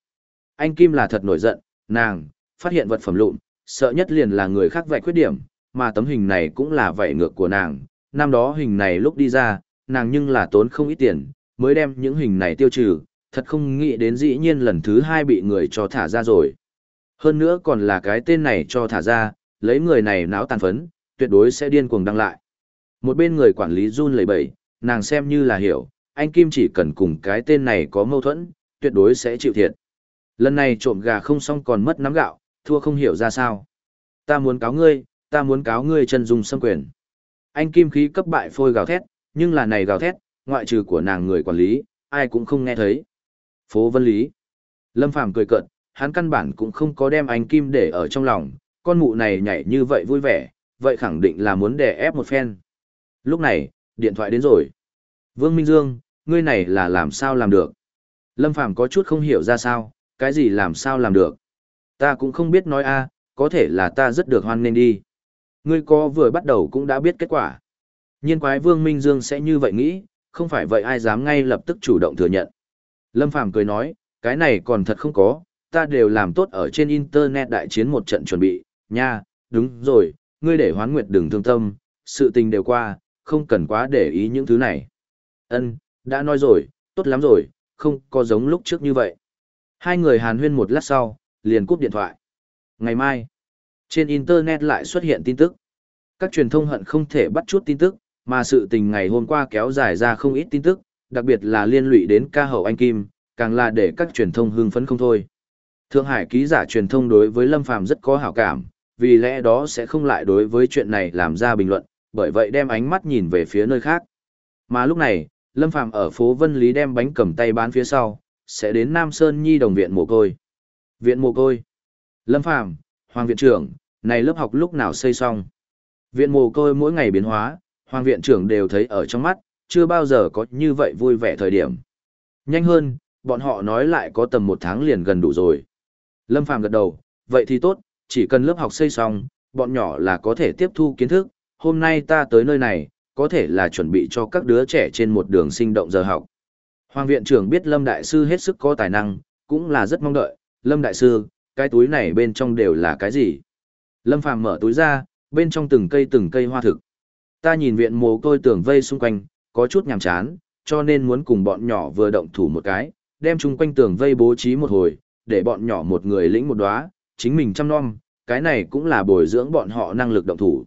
Anh Kim là thật nổi giận, nàng, phát hiện vật phẩm lụn, sợ nhất liền là người khác vạch khuyết điểm, mà tấm hình này cũng là vảy ngược của nàng. Năm đó hình này lúc đi ra, nàng nhưng là tốn không ít tiền, mới đem những hình này tiêu trừ, thật không nghĩ đến dĩ nhiên lần thứ hai bị người cho thả ra rồi. Hơn nữa còn là cái tên này cho thả ra, lấy người này náo tàn phấn, tuyệt đối sẽ điên cuồng đăng lại. Một bên người quản lý run lẩy bẩy, nàng xem như là hiểu, anh Kim chỉ cần cùng cái tên này có mâu thuẫn, tuyệt đối sẽ chịu thiệt. Lần này trộm gà không xong còn mất nắm gạo, thua không hiểu ra sao. Ta muốn cáo ngươi, ta muốn cáo ngươi chân dung xâm quyền. Anh Kim khí cấp bại phôi gào thét, nhưng là này gào thét, ngoại trừ của nàng người quản lý, ai cũng không nghe thấy. Phố Vân Lý. Lâm Phàm cười cợt, hắn căn bản cũng không có đem anh Kim để ở trong lòng, con mụ này nhảy như vậy vui vẻ, vậy khẳng định là muốn đè ép một phen. Lúc này, điện thoại đến rồi. Vương Minh Dương, ngươi này là làm sao làm được? Lâm Phàm có chút không hiểu ra sao, cái gì làm sao làm được? Ta cũng không biết nói a, có thể là ta rất được hoan nên đi. Ngươi có vừa bắt đầu cũng đã biết kết quả. Nhiên quái Vương Minh Dương sẽ như vậy nghĩ, không phải vậy ai dám ngay lập tức chủ động thừa nhận. Lâm Phàm cười nói, cái này còn thật không có, ta đều làm tốt ở trên internet đại chiến một trận chuẩn bị, nha, đúng rồi, ngươi để hoán nguyệt đừng thương tâm, sự tình đều qua, không cần quá để ý những thứ này. Ân, đã nói rồi, tốt lắm rồi, không có giống lúc trước như vậy. Hai người hàn huyên một lát sau, liền cúp điện thoại. Ngày mai, trên Internet lại xuất hiện tin tức. Các truyền thông hận không thể bắt chút tin tức, mà sự tình ngày hôm qua kéo dài ra không ít tin tức, đặc biệt là liên lụy đến ca hậu anh Kim, càng là để các truyền thông hưng phấn không thôi. Thượng Hải ký giả truyền thông đối với Lâm Phàm rất có hảo cảm, vì lẽ đó sẽ không lại đối với chuyện này làm ra bình luận, bởi vậy đem ánh mắt nhìn về phía nơi khác. Mà lúc này, Lâm Phàm ở phố Vân Lý đem bánh cầm tay bán phía sau, sẽ đến Nam Sơn Nhi đồng viện mồ côi. Viện mồ côi. Lâm Phàm, Hoàng viện trưởng, này lớp học lúc nào xây xong? Viện mồ côi mỗi ngày biến hóa, Hoàng viện trưởng đều thấy ở trong mắt, chưa bao giờ có như vậy vui vẻ thời điểm. Nhanh hơn, bọn họ nói lại có tầm một tháng liền gần đủ rồi. Lâm Phàm gật đầu, vậy thì tốt, chỉ cần lớp học xây xong, bọn nhỏ là có thể tiếp thu kiến thức, hôm nay ta tới nơi này, có thể là chuẩn bị cho các đứa trẻ trên một đường sinh động giờ học. Hoàng viện trưởng biết Lâm Đại Sư hết sức có tài năng, cũng là rất mong đợi, Lâm Đại Sư, cái túi này bên trong đều là cái gì? Lâm Phàm mở túi ra, bên trong từng cây từng cây hoa thực. Ta nhìn viện mồ côi tường vây xung quanh, có chút nhàm chán, cho nên muốn cùng bọn nhỏ vừa động thủ một cái, đem chung quanh tường vây bố trí một hồi, để bọn nhỏ một người lĩnh một đóa, chính mình chăm nom, cái này cũng là bồi dưỡng bọn họ năng lực động thủ.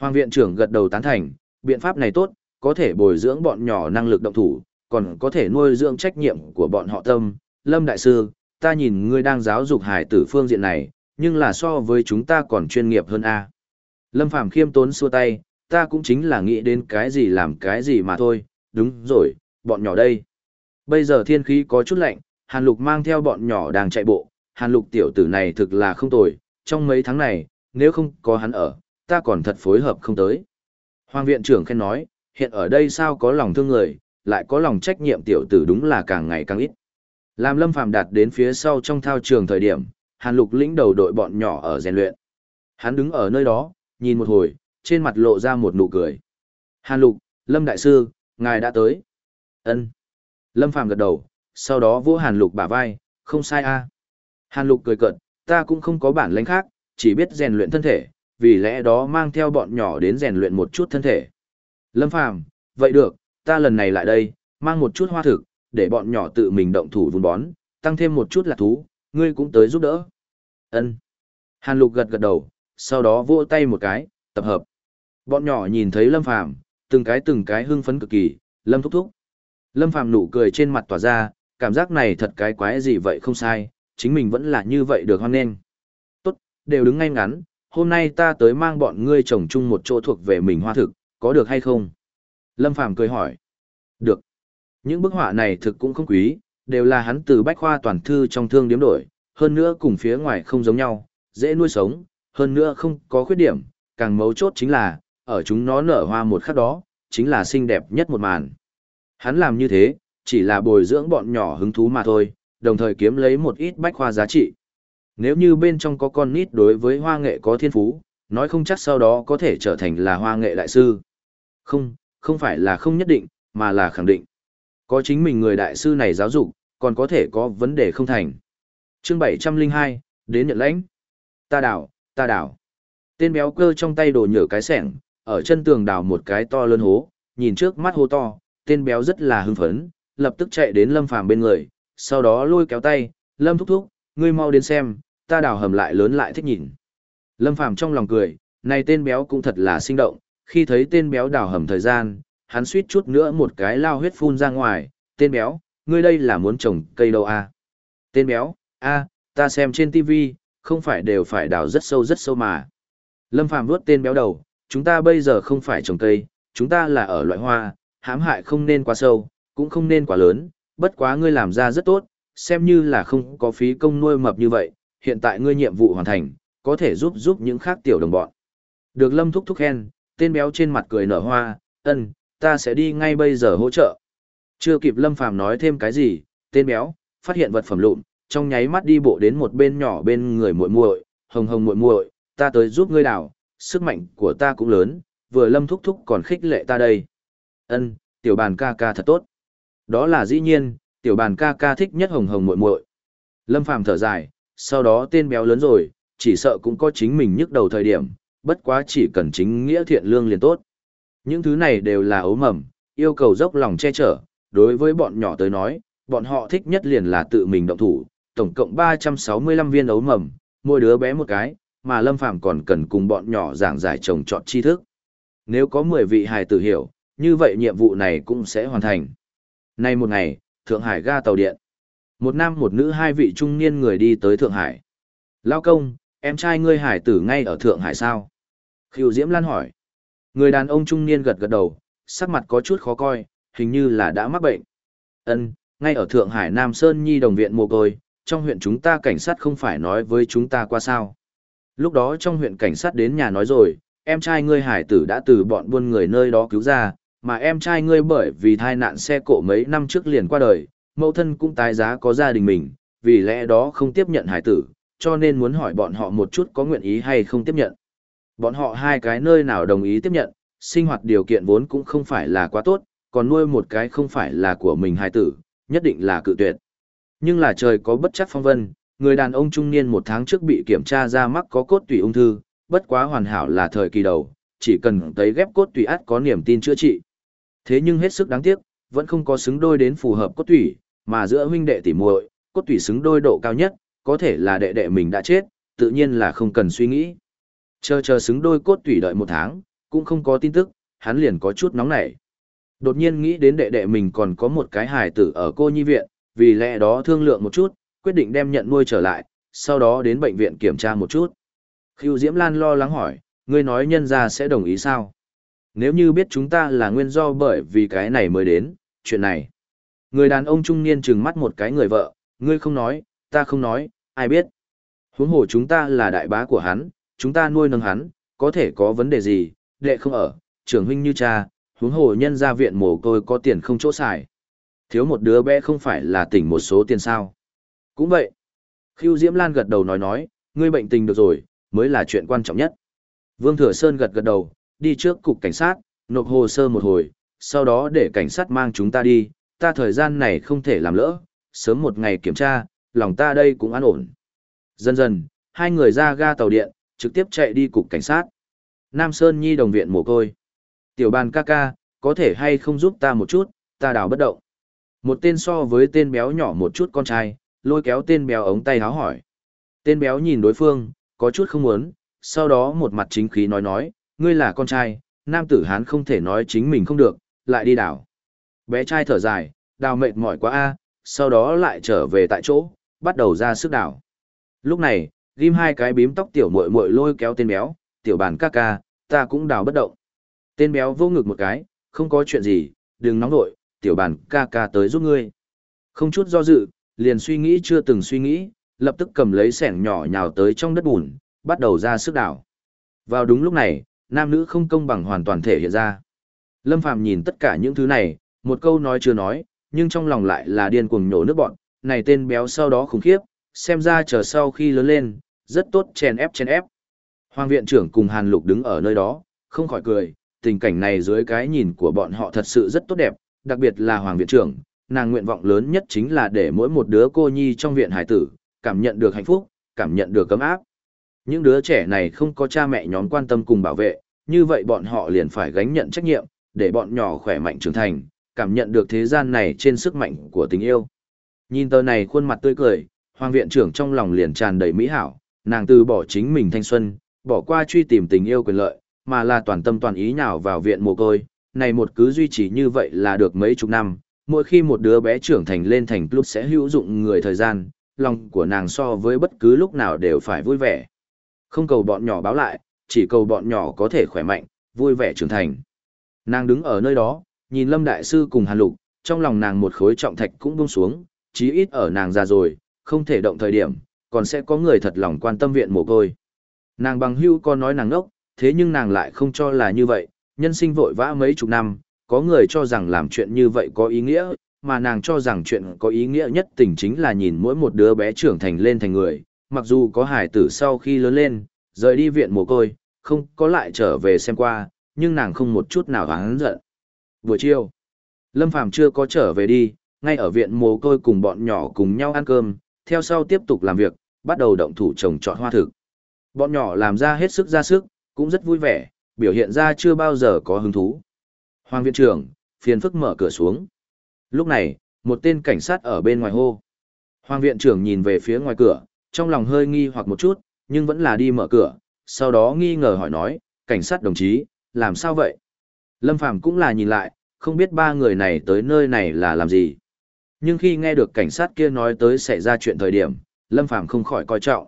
Hoàng viện trưởng gật đầu tán thành, biện pháp này tốt, có thể bồi dưỡng bọn nhỏ năng lực động thủ, còn có thể nuôi dưỡng trách nhiệm của bọn họ tâm. Lâm Đại Sư, ta nhìn ngươi đang giáo dục hải tử phương diện này, nhưng là so với chúng ta còn chuyên nghiệp hơn a. Lâm Phàm khiêm tốn xua tay, ta cũng chính là nghĩ đến cái gì làm cái gì mà thôi, đúng rồi, bọn nhỏ đây. Bây giờ thiên khí có chút lạnh, Hàn Lục mang theo bọn nhỏ đang chạy bộ, Hàn Lục tiểu tử này thực là không tồi, trong mấy tháng này, nếu không có hắn ở, ta còn thật phối hợp không tới. Hoàng viện trưởng khen nói, hiện ở đây sao có lòng thương người, lại có lòng trách nhiệm tiểu tử đúng là càng ngày càng ít. Làm Lâm Phàm đạt đến phía sau trong thao trường thời điểm, Hàn Lục lĩnh đầu đội bọn nhỏ ở rèn luyện. Hắn đứng ở nơi đó, nhìn một hồi, trên mặt lộ ra một nụ cười. Hàn Lục, Lâm Đại Sư, ngài đã tới. ân Lâm Phàm gật đầu, sau đó vỗ Hàn Lục bả vai, không sai a Hàn Lục cười cợt, ta cũng không có bản lĩnh khác, chỉ biết rèn luyện thân thể, vì lẽ đó mang theo bọn nhỏ đến rèn luyện một chút thân thể. Lâm Phàm, vậy được, ta lần này lại đây, mang một chút hoa thực, để bọn nhỏ tự mình động thủ vun bón, tăng thêm một chút lạc thú, ngươi cũng tới giúp đỡ. Ân. Hàn Lục gật gật đầu, sau đó vỗ tay một cái, tập hợp. Bọn nhỏ nhìn thấy Lâm Phàm, từng cái từng cái hưng phấn cực kỳ, Lâm thúc thúc. Lâm Phàm nụ cười trên mặt tỏa ra, cảm giác này thật cái quái gì vậy không sai, chính mình vẫn là như vậy được hoan nghênh. Tốt, đều đứng ngay ngắn, hôm nay ta tới mang bọn ngươi trồng chung một chỗ thuộc về mình hoa thực, có được hay không? Lâm Phàm cười hỏi. Được. Những bức họa này thực cũng không quý, đều là hắn từ bách khoa toàn thư trong thương điếm đổi, hơn nữa cùng phía ngoài không giống nhau, dễ nuôi sống, hơn nữa không có khuyết điểm, càng mấu chốt chính là, ở chúng nó nở hoa một khắc đó, chính là xinh đẹp nhất một màn. Hắn làm như thế, chỉ là bồi dưỡng bọn nhỏ hứng thú mà thôi, đồng thời kiếm lấy một ít bách khoa giá trị. Nếu như bên trong có con nít đối với hoa nghệ có thiên phú, nói không chắc sau đó có thể trở thành là hoa nghệ đại sư. Không, không phải là không nhất định, mà là khẳng định. Có chính mình người đại sư này giáo dục, còn có thể có vấn đề không thành. chương 702, đến nhận lãnh. Ta đảo, ta đảo. Tên béo cơ trong tay đồ nhở cái sẻng, ở chân tường đào một cái to lớn hố, nhìn trước mắt hố to, tên béo rất là hưng phấn, lập tức chạy đến Lâm Phàm bên người, sau đó lôi kéo tay, Lâm thúc thúc, ngươi mau đến xem, ta đào hầm lại lớn lại thích nhìn. Lâm Phàm trong lòng cười, này tên béo cũng thật là sinh động, khi thấy tên béo đào hầm thời gian, hắn suýt chút nữa một cái lao huyết phun ra ngoài, tên béo, ngươi đây là muốn trồng cây đâu à? Tên béo, a, ta xem trên TV, không phải đều phải đào rất sâu rất sâu mà. Lâm Phàm vuốt tên béo đầu, chúng ta bây giờ không phải trồng cây, chúng ta là ở loại hoa, hãm hại không nên quá sâu, cũng không nên quá lớn, bất quá ngươi làm ra rất tốt, xem như là không có phí công nuôi mập như vậy, hiện tại ngươi nhiệm vụ hoàn thành, có thể giúp giúp những khác tiểu đồng bọn. Được Lâm thúc thúc khen, tên béo trên mặt cười nở hoa, ân, ta sẽ đi ngay bây giờ hỗ trợ. Chưa kịp Lâm Phàm nói thêm cái gì, tên béo, phát hiện vật phẩm lụn, trong nháy mắt đi bộ đến một bên nhỏ bên người muội muội, hồng hồng muội muội, ta tới giúp ngươi đào, sức mạnh của ta cũng lớn, vừa Lâm thúc thúc còn khích lệ ta đây. Ân, tiểu bàn ca ca thật tốt. Đó là dĩ nhiên, tiểu bàn ca ca thích nhất hồng hồng muội muội. Lâm Phàm thở dài, sau đó tên béo lớn rồi, chỉ sợ cũng có chính mình nhức đầu thời điểm, bất quá chỉ cần chính nghĩa thiện lương liền tốt. Những thứ này đều là ấu mầm, yêu cầu dốc lòng che chở, đối với bọn nhỏ tới nói, bọn họ thích nhất liền là tự mình động thủ, tổng cộng 365 viên ấu mầm, mỗi đứa bé một cái, mà Lâm Phàm còn cần cùng bọn nhỏ giảng giải trồng trọt tri thức. Nếu có 10 vị hài tử hiểu, như vậy nhiệm vụ này cũng sẽ hoàn thành. Nay một ngày, Thượng Hải ga tàu điện. Một nam một nữ hai vị trung niên người đi tới Thượng Hải. Lao công, em trai ngươi hải tử ngay ở Thượng Hải sao? Khiêu Diễm Lan hỏi. Người đàn ông trung niên gật gật đầu, sắc mặt có chút khó coi, hình như là đã mắc bệnh. Ân, ngay ở Thượng Hải Nam Sơn Nhi đồng viện mồ côi, trong huyện chúng ta cảnh sát không phải nói với chúng ta qua sao. Lúc đó trong huyện cảnh sát đến nhà nói rồi, em trai ngươi hải tử đã từ bọn buôn người nơi đó cứu ra, mà em trai ngươi bởi vì thai nạn xe cộ mấy năm trước liền qua đời, mẫu thân cũng tái giá có gia đình mình, vì lẽ đó không tiếp nhận hải tử, cho nên muốn hỏi bọn họ một chút có nguyện ý hay không tiếp nhận. Bọn họ hai cái nơi nào đồng ý tiếp nhận, sinh hoạt điều kiện vốn cũng không phải là quá tốt, còn nuôi một cái không phải là của mình hải tử, nhất định là cự tuyệt. Nhưng là trời có bất chắc phong vân, người đàn ông trung niên một tháng trước bị kiểm tra ra mắc có cốt tủy ung thư, bất quá hoàn hảo là thời kỳ đầu, chỉ cần tấy ghép cốt tủy át có niềm tin chữa trị. Thế nhưng hết sức đáng tiếc, vẫn không có xứng đôi đến phù hợp cốt tủy, mà giữa huynh đệ tỉ muội, cốt tủy xứng đôi độ cao nhất, có thể là đệ đệ mình đã chết, tự nhiên là không cần suy nghĩ. Chờ chờ xứng đôi cốt tủy đợi một tháng, cũng không có tin tức, hắn liền có chút nóng nảy. Đột nhiên nghĩ đến đệ đệ mình còn có một cái hài tử ở cô nhi viện, vì lẽ đó thương lượng một chút, quyết định đem nhận nuôi trở lại, sau đó đến bệnh viện kiểm tra một chút. Khưu Diễm Lan lo lắng hỏi, ngươi nói nhân gia sẽ đồng ý sao? Nếu như biết chúng ta là nguyên do bởi vì cái này mới đến, chuyện này. Người đàn ông trung niên trừng mắt một cái người vợ, ngươi không nói, ta không nói, ai biết. Huống hồ chúng ta là đại bá của hắn, chúng ta nuôi nâng hắn, có thể có vấn đề gì, đệ không ở, trưởng huynh như cha, huống hồ nhân gia viện mồ côi có tiền không chỗ xài. Thiếu một đứa bé không phải là tỉnh một số tiền sao. Cũng vậy. Khưu Diễm Lan gật đầu nói nói, ngươi bệnh tình được rồi, mới là chuyện quan trọng nhất. Vương Thừa Sơn gật gật đầu, đi trước cục cảnh sát, nộp hồ sơ một hồi, sau đó để cảnh sát mang chúng ta đi, ta thời gian này không thể làm lỡ, sớm một ngày kiểm tra, lòng ta đây cũng an ổn. Dần dần, hai người ra ga tàu điện, trực tiếp chạy đi cục cảnh sát. Nam Sơn Nhi đồng viện mồ côi. Tiểu bàn ca ca, có thể hay không giúp ta một chút, ta đào bất động. Một tên so với tên béo nhỏ một chút con trai, lôi kéo tên béo ống tay háo hỏi. Tên béo nhìn đối phương, có chút không muốn, sau đó một mặt chính khí nói nói, ngươi là con trai, nam tử hán không thể nói chính mình không được, lại đi đảo. Bé trai thở dài, đào mệt mỏi quá a, sau đó lại trở về tại chỗ, bắt đầu ra sức đảo. Lúc này, ghim hai cái bím tóc tiểu muội muội lôi kéo tên béo, tiểu bàn ca ca, ta cũng đào bất động. Tên béo vô ngực một cái, không có chuyện gì, đừng nóng nội, tiểu bàn ca ca tới giúp ngươi. Không chút do dự, liền suy nghĩ chưa từng suy nghĩ, lập tức cầm lấy sẻng nhỏ nhào tới trong đất bùn, bắt đầu ra sức đảo. Vào đúng lúc này, nam nữ không công bằng hoàn toàn thể hiện ra. Lâm Phàm nhìn tất cả những thứ này, một câu nói chưa nói, nhưng trong lòng lại là điên cuồng nhổ nước bọn, này tên béo sau đó khủng khiếp, xem ra chờ sau khi lớn lên, rất tốt chèn ép chèn ép. Hoàng viện trưởng cùng Hàn Lục đứng ở nơi đó, không khỏi cười, tình cảnh này dưới cái nhìn của bọn họ thật sự rất tốt đẹp, đặc biệt là Hoàng viện trưởng, nàng nguyện vọng lớn nhất chính là để mỗi một đứa cô nhi trong viện hải tử, cảm nhận được hạnh phúc, cảm nhận được cấm áp. Những đứa trẻ này không có cha mẹ nhóm quan tâm cùng bảo vệ, như vậy bọn họ liền phải gánh nhận trách nhiệm, để bọn nhỏ khỏe mạnh trưởng thành, cảm nhận được thế gian này trên sức mạnh của tình yêu. Nhìn tờ này khuôn mặt tươi cười, Hoàng viện trưởng trong lòng liền tràn đầy mỹ hảo, nàng từ bỏ chính mình thanh xuân, bỏ qua truy tìm tình yêu quyền lợi, mà là toàn tâm toàn ý nhào vào viện mồ côi, này một cứ duy trì như vậy là được mấy chục năm, mỗi khi một đứa bé trưởng thành lên thành lúc sẽ hữu dụng người thời gian, lòng của nàng so với bất cứ lúc nào đều phải vui vẻ. Không cầu bọn nhỏ báo lại, chỉ cầu bọn nhỏ có thể khỏe mạnh, vui vẻ trưởng thành. Nàng đứng ở nơi đó, nhìn Lâm Đại Sư cùng Hàn Lục, trong lòng nàng một khối trọng thạch cũng buông xuống, chí ít ở nàng già rồi, không thể động thời điểm, còn sẽ có người thật lòng quan tâm viện mồ côi. Nàng bằng hưu có nói nàng ngốc, thế nhưng nàng lại không cho là như vậy, nhân sinh vội vã mấy chục năm, có người cho rằng làm chuyện như vậy có ý nghĩa, mà nàng cho rằng chuyện có ý nghĩa nhất tình chính là nhìn mỗi một đứa bé trưởng thành lên thành người, mặc dù có hải tử sau khi lớn lên, rời đi viện mồ côi, không có lại trở về xem qua, nhưng nàng không một chút nào hắn giận. Buổi chiều, Lâm Phàm chưa có trở về đi, ngay ở viện mồ côi cùng bọn nhỏ cùng nhau ăn cơm, theo sau tiếp tục làm việc, bắt đầu động thủ trồng trọt hoa thực. Bọn nhỏ làm ra hết sức ra sức, cũng rất vui vẻ, biểu hiện ra chưa bao giờ có hứng thú. Hoàng viện trưởng, phiền phức mở cửa xuống. Lúc này, một tên cảnh sát ở bên ngoài hô. Hoàng viện trưởng nhìn về phía ngoài cửa, trong lòng hơi nghi hoặc một chút, nhưng vẫn là đi mở cửa, sau đó nghi ngờ hỏi nói, cảnh sát đồng chí, làm sao vậy? Lâm Phàm cũng là nhìn lại, không biết ba người này tới nơi này là làm gì. Nhưng khi nghe được cảnh sát kia nói tới xảy ra chuyện thời điểm, Lâm Phàm không khỏi coi trọng.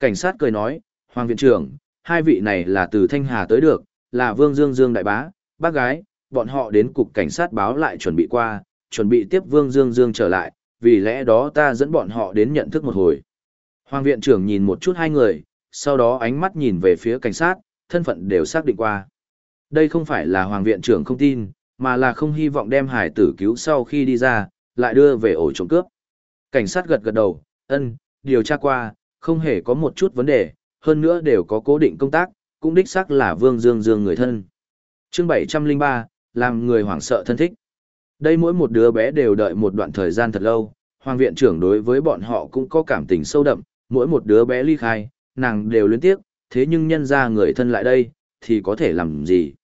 Cảnh sát cười nói, Hoàng viện trưởng, hai vị này là từ Thanh Hà tới được, là Vương Dương Dương đại bá, bác gái, bọn họ đến cục cảnh sát báo lại chuẩn bị qua, chuẩn bị tiếp Vương Dương Dương trở lại, vì lẽ đó ta dẫn bọn họ đến nhận thức một hồi. Hoàng viện trưởng nhìn một chút hai người, sau đó ánh mắt nhìn về phía cảnh sát, thân phận đều xác định qua. Đây không phải là Hoàng viện trưởng không tin, mà là không hy vọng đem hải tử cứu sau khi đi ra, lại đưa về ổ trộm cướp. Cảnh sát gật gật đầu, ân, điều tra qua, không hề có một chút vấn đề, hơn nữa đều có cố định công tác, cũng đích xác là Vương Dương Dương người thân. Chương 703, làm người hoảng sợ thân thích. Đây mỗi một đứa bé đều đợi một đoạn thời gian thật lâu, Hoàng viện trưởng đối với bọn họ cũng có cảm tình sâu đậm, mỗi một đứa bé ly khai, nàng đều luyến tiếc, thế nhưng nhân ra người thân lại đây, thì có thể làm gì?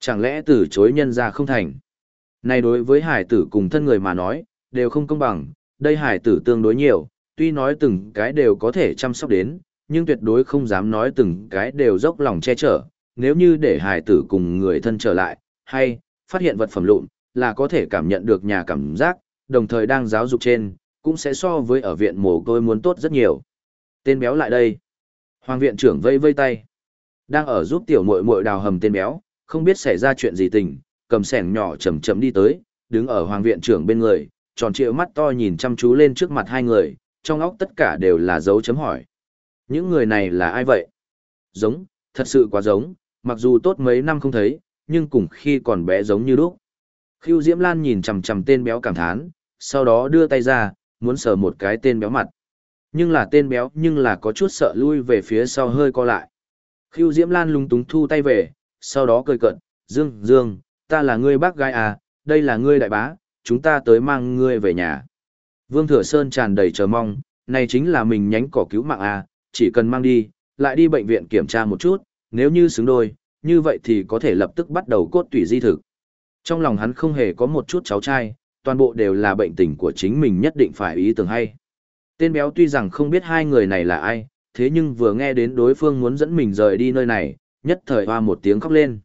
Chẳng lẽ từ chối nhân ra không thành? Này đối với hải tử cùng thân người mà nói, đều không công bằng, đây hải tử tương đối nhiều, tuy nói từng cái đều có thể chăm sóc đến, nhưng tuyệt đối không dám nói từng cái đều dốc lòng che chở, nếu như để hải tử cùng người thân trở lại, hay, phát hiện vật phẩm lụn, là có thể cảm nhận được nhà cảm giác, đồng thời đang giáo dục trên, cũng sẽ so với ở viện mồ côi muốn tốt rất nhiều. Tên béo lại đây. Hoàng viện trưởng vây vây tay. Đang ở giúp tiểu muội muội đào hầm tên béo, không biết xảy ra chuyện gì tình, cầm sẻng nhỏ chậm chậm đi tới, đứng ở hoàng viện trưởng bên người, tròn trịa mắt to nhìn chăm chú lên trước mặt hai người, trong óc tất cả đều là dấu chấm hỏi. Những người này là ai vậy? Giống, thật sự quá giống, mặc dù tốt mấy năm không thấy, nhưng cùng khi còn bé giống như lúc. Khưu Diễm Lan nhìn chằm chằm tên béo cảm thán, sau đó đưa tay ra, muốn sờ một cái tên béo mặt. Nhưng là tên béo nhưng là có chút sợ lui về phía sau hơi co lại. Khưu Diễm Lan lung túng thu tay về, sau đó cười cận, Dương, Dương, ta là ngươi bác gái à, đây là ngươi đại bá, chúng ta tới mang ngươi về nhà. Vương Thừa Sơn tràn đầy chờ mong, này chính là mình nhánh cỏ cứu mạng à, chỉ cần mang đi, lại đi bệnh viện kiểm tra một chút, nếu như xứng đôi, như vậy thì có thể lập tức bắt đầu cốt tủy di thực. Trong lòng hắn không hề có một chút cháu trai, toàn bộ đều là bệnh tình của chính mình nhất định phải ý tưởng hay. Tên béo tuy rằng không biết hai người này là ai, thế nhưng vừa nghe đến đối phương muốn dẫn mình rời đi nơi này, nhất thời hoa một tiếng khóc lên.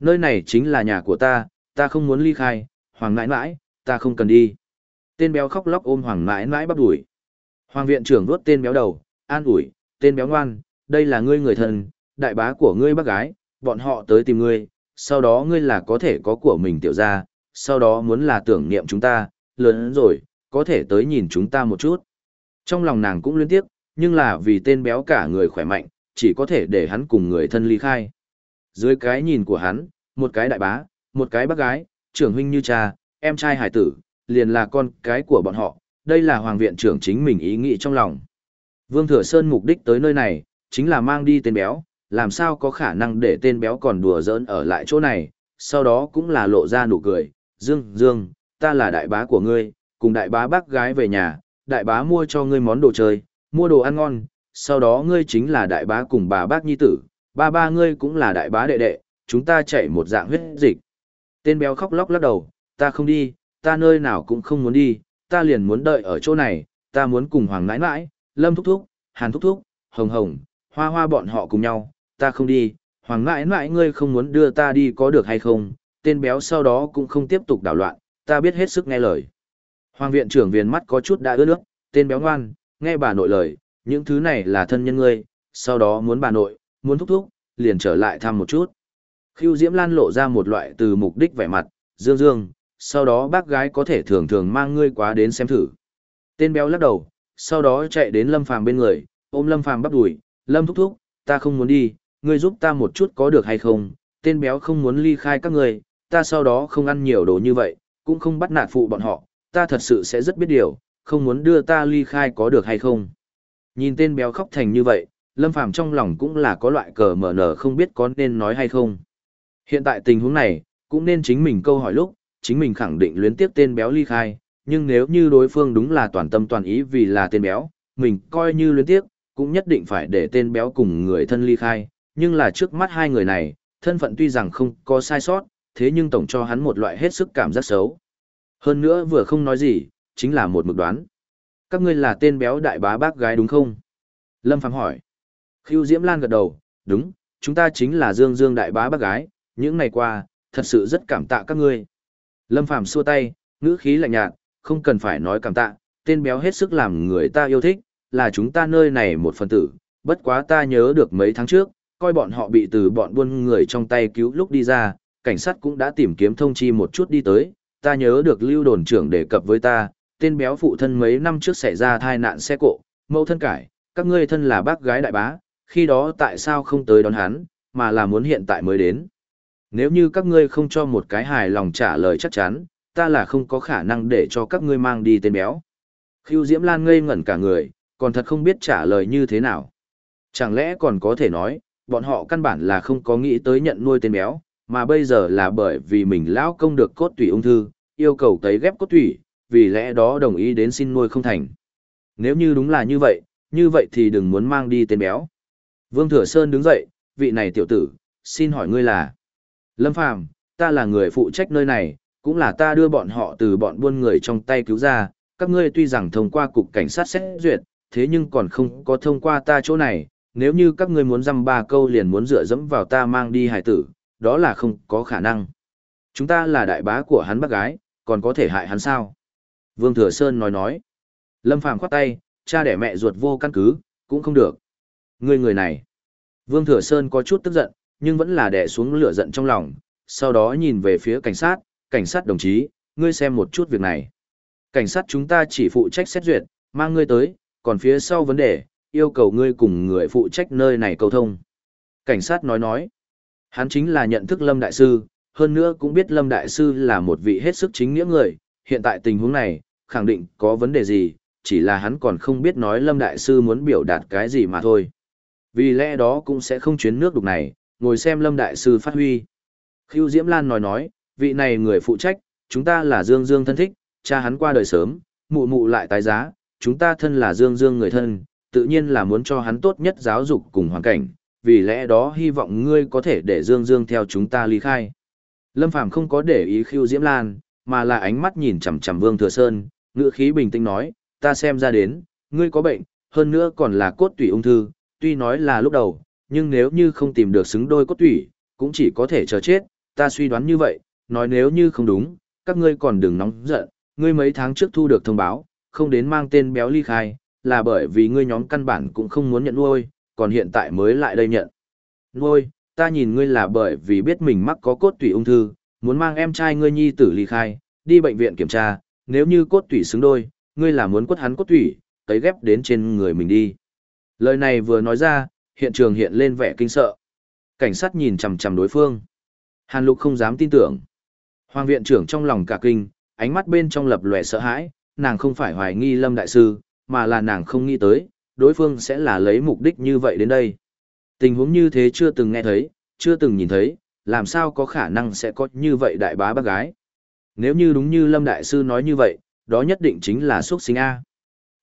Nơi này chính là nhà của ta, ta không muốn ly khai, hoàng nãi nãi, ta không cần đi. Tên béo khóc lóc ôm hoàng nãi nãi bắt đuổi. Hoàng viện trưởng vuốt tên béo đầu, an ủi, tên béo ngoan, đây là ngươi người thân, đại bá của ngươi bác gái, bọn họ tới tìm ngươi, sau đó ngươi là có thể có của mình tiểu ra, sau đó muốn là tưởng niệm chúng ta, lớn rồi, có thể tới nhìn chúng ta một chút. Trong lòng nàng cũng liên tiếp, nhưng là vì tên béo cả người khỏe mạnh, chỉ có thể để hắn cùng người thân ly khai. Dưới cái nhìn của hắn, một cái đại bá, một cái bác gái, trưởng huynh như cha, em trai hải tử, liền là con cái của bọn họ, đây là hoàng viện trưởng chính mình ý nghĩ trong lòng. Vương Thừa Sơn mục đích tới nơi này, chính là mang đi tên béo, làm sao có khả năng để tên béo còn đùa giỡn ở lại chỗ này, sau đó cũng là lộ ra nụ cười, Dương, Dương, ta là đại bá của ngươi, cùng đại bá bác gái về nhà, đại bá mua cho ngươi món đồ chơi, mua đồ ăn ngon, sau đó ngươi chính là đại bá cùng bà bác nhi tử, ba ba ngươi cũng là đại bá đệ đệ, chúng ta chạy một dạng huyết dịch. Tên béo khóc lóc lắc đầu, ta không đi, ta nơi nào cũng không muốn đi, ta liền muốn đợi ở chỗ này, ta muốn cùng Hoàng nãi nãi, Lâm thúc thúc, Hàn thúc thúc, Hồng Hồng, Hoa Hoa bọn họ cùng nhau, ta không đi, Hoàng nãi nãi ngươi không muốn đưa ta đi có được hay không, tên béo sau đó cũng không tiếp tục đảo loạn, ta biết hết sức nghe lời. Hoàng viện trưởng viền mắt có chút đã ướt nước, tên béo ngoan, nghe bà nội lời, những thứ này là thân nhân ngươi, sau đó muốn bà nội, muốn thúc thúc, liền trở lại thăm một chút. Khưu Diễm Lan lộ ra một loại từ mục đích vẻ mặt, dương dương, sau đó bác gái có thể thường thường mang ngươi quá đến xem thử. Tên béo lắc đầu, sau đó chạy đến Lâm Phàm bên người, ôm Lâm Phàm bắp đùi, Lâm thúc thúc, ta không muốn đi, ngươi giúp ta một chút có được hay không, tên béo không muốn ly khai các người ta sau đó không ăn nhiều đồ như vậy, cũng không bắt nạt phụ bọn họ, ta thật sự sẽ rất biết điều, không muốn đưa ta ly khai có được hay không. Nhìn tên béo khóc thành như vậy, Lâm Phàm trong lòng cũng là có loại cờ mở nở không biết có nên nói hay không. Hiện tại tình huống này, cũng nên chính mình câu hỏi lúc, chính mình khẳng định luyến tiếp tên béo ly khai, nhưng nếu như đối phương đúng là toàn tâm toàn ý vì là tên béo, mình coi như luyến tiếp, cũng nhất định phải để tên béo cùng người thân ly khai, nhưng là trước mắt hai người này, thân phận tuy rằng không có sai sót, thế nhưng tổng cho hắn một loại hết sức cảm giác xấu. Hơn nữa vừa không nói gì, chính là một mực đoán. Các ngươi là tên béo đại bá bác gái đúng không? Lâm Phàm hỏi. Khưu Diễm Lan gật đầu, đúng, chúng ta chính là Dương Dương đại bá bác gái, những ngày qua, thật sự rất cảm tạ các ngươi. Lâm Phàm xua tay, ngữ khí lạnh nhạt, không cần phải nói cảm tạ, tên béo hết sức làm người ta yêu thích, là chúng ta nơi này một phần tử, bất quá ta nhớ được mấy tháng trước, coi bọn họ bị từ bọn buôn người trong tay cứu lúc đi ra, cảnh sát cũng đã tìm kiếm thông chi một chút đi tới, ta nhớ được lưu đồn trưởng đề cập với ta, tên béo phụ thân mấy năm trước xảy ra tai nạn xe cộ, mẫu thân cải, các ngươi thân là bác gái đại bá, khi đó tại sao không tới đón hắn, mà là muốn hiện tại mới đến. Nếu như các ngươi không cho một cái hài lòng trả lời chắc chắn, ta là không có khả năng để cho các ngươi mang đi tên béo. Khưu Diễm Lan ngây ngẩn cả người, còn thật không biết trả lời như thế nào. Chẳng lẽ còn có thể nói, bọn họ căn bản là không có nghĩ tới nhận nuôi tên béo, mà bây giờ là bởi vì mình lão công được cốt tủy ung thư, yêu cầu tấy ghép cốt tủy, vì lẽ đó đồng ý đến xin nuôi không thành. Nếu như đúng là như vậy, như vậy thì đừng muốn mang đi tên béo. Vương Thừa Sơn đứng dậy, vị này tiểu tử, xin hỏi ngươi là. Lâm Phàm, ta là người phụ trách nơi này, cũng là ta đưa bọn họ từ bọn buôn người trong tay cứu ra, các ngươi tuy rằng thông qua cục cảnh sát xét duyệt, thế nhưng còn không có thông qua ta chỗ này, nếu như các ngươi muốn dăm ba câu liền muốn dựa dẫm vào ta mang đi hải tử, đó là không có khả năng. Chúng ta là đại bá của hắn bác gái, còn có thể hại hắn sao? Vương Thừa Sơn nói nói. Lâm Phàm khoát tay, cha đẻ mẹ ruột vô căn cứ, cũng không được. Ngươi người này. Vương Thừa Sơn có chút tức giận, nhưng vẫn là đè xuống lửa giận trong lòng, sau đó nhìn về phía cảnh sát, cảnh sát đồng chí, ngươi xem một chút việc này. Cảnh sát chúng ta chỉ phụ trách xét duyệt, mang ngươi tới, còn phía sau vấn đề, yêu cầu ngươi cùng người phụ trách nơi này cầu thông. Cảnh sát nói nói, hắn chính là nhận thức Lâm Đại Sư, hơn nữa cũng biết Lâm Đại Sư là một vị hết sức chính nghĩa người, hiện tại tình huống này, khẳng định có vấn đề gì, chỉ là hắn còn không biết nói Lâm Đại Sư muốn biểu đạt cái gì mà thôi. Vì lẽ đó cũng sẽ không chuyến nước đục này, ngồi xem Lâm Đại Sư phát huy. Khưu Diễm Lan nói nói, vị này người phụ trách, chúng ta là Dương Dương thân thích, cha hắn qua đời sớm, mụ mụ lại tái giá, chúng ta thân là Dương Dương người thân, tự nhiên là muốn cho hắn tốt nhất giáo dục cùng hoàn cảnh, vì lẽ đó hy vọng ngươi có thể để Dương Dương theo chúng ta ly khai. Lâm Phàm không có để ý Khưu Diễm Lan, mà là ánh mắt nhìn chằm chằm Vương Thừa Sơn, ngữ khí bình tĩnh nói, ta xem ra đến, ngươi có bệnh, hơn nữa còn là cốt tủy ung thư, tuy nói là lúc đầu, nhưng nếu như không tìm được xứng đôi cốt tủy, cũng chỉ có thể chờ chết, ta suy đoán như vậy, nói nếu như không đúng, các ngươi còn đừng nóng giận, ngươi mấy tháng trước thu được thông báo, không đến mang tên béo ly khai, là bởi vì ngươi nhóm căn bản cũng không muốn nhận nuôi, còn hiện tại mới lại đây nhận. Nuôi, ta nhìn ngươi là bởi vì biết mình mắc có cốt tủy ung thư, muốn mang em trai ngươi nhi tử ly khai, đi bệnh viện kiểm tra, nếu như cốt tủy xứng đôi, ngươi là muốn quất hắn cốt tủy, tấy ghép đến trên người mình đi. Lời này vừa nói ra, hiện trường hiện lên vẻ kinh sợ. Cảnh sát nhìn chằm chằm đối phương. Hàn Lục không dám tin tưởng. Hoàng viện trưởng trong lòng cả kinh, ánh mắt bên trong lập lòe sợ hãi, nàng không phải hoài nghi Lâm Đại Sư, mà là nàng không nghĩ tới, đối phương sẽ là lấy mục đích như vậy đến đây. Tình huống như thế chưa từng nghe thấy, chưa từng nhìn thấy, làm sao có khả năng sẽ có như vậy đại bá bác gái. Nếu như đúng như Lâm Đại Sư nói như vậy, đó nhất định chính là xuất sinh A.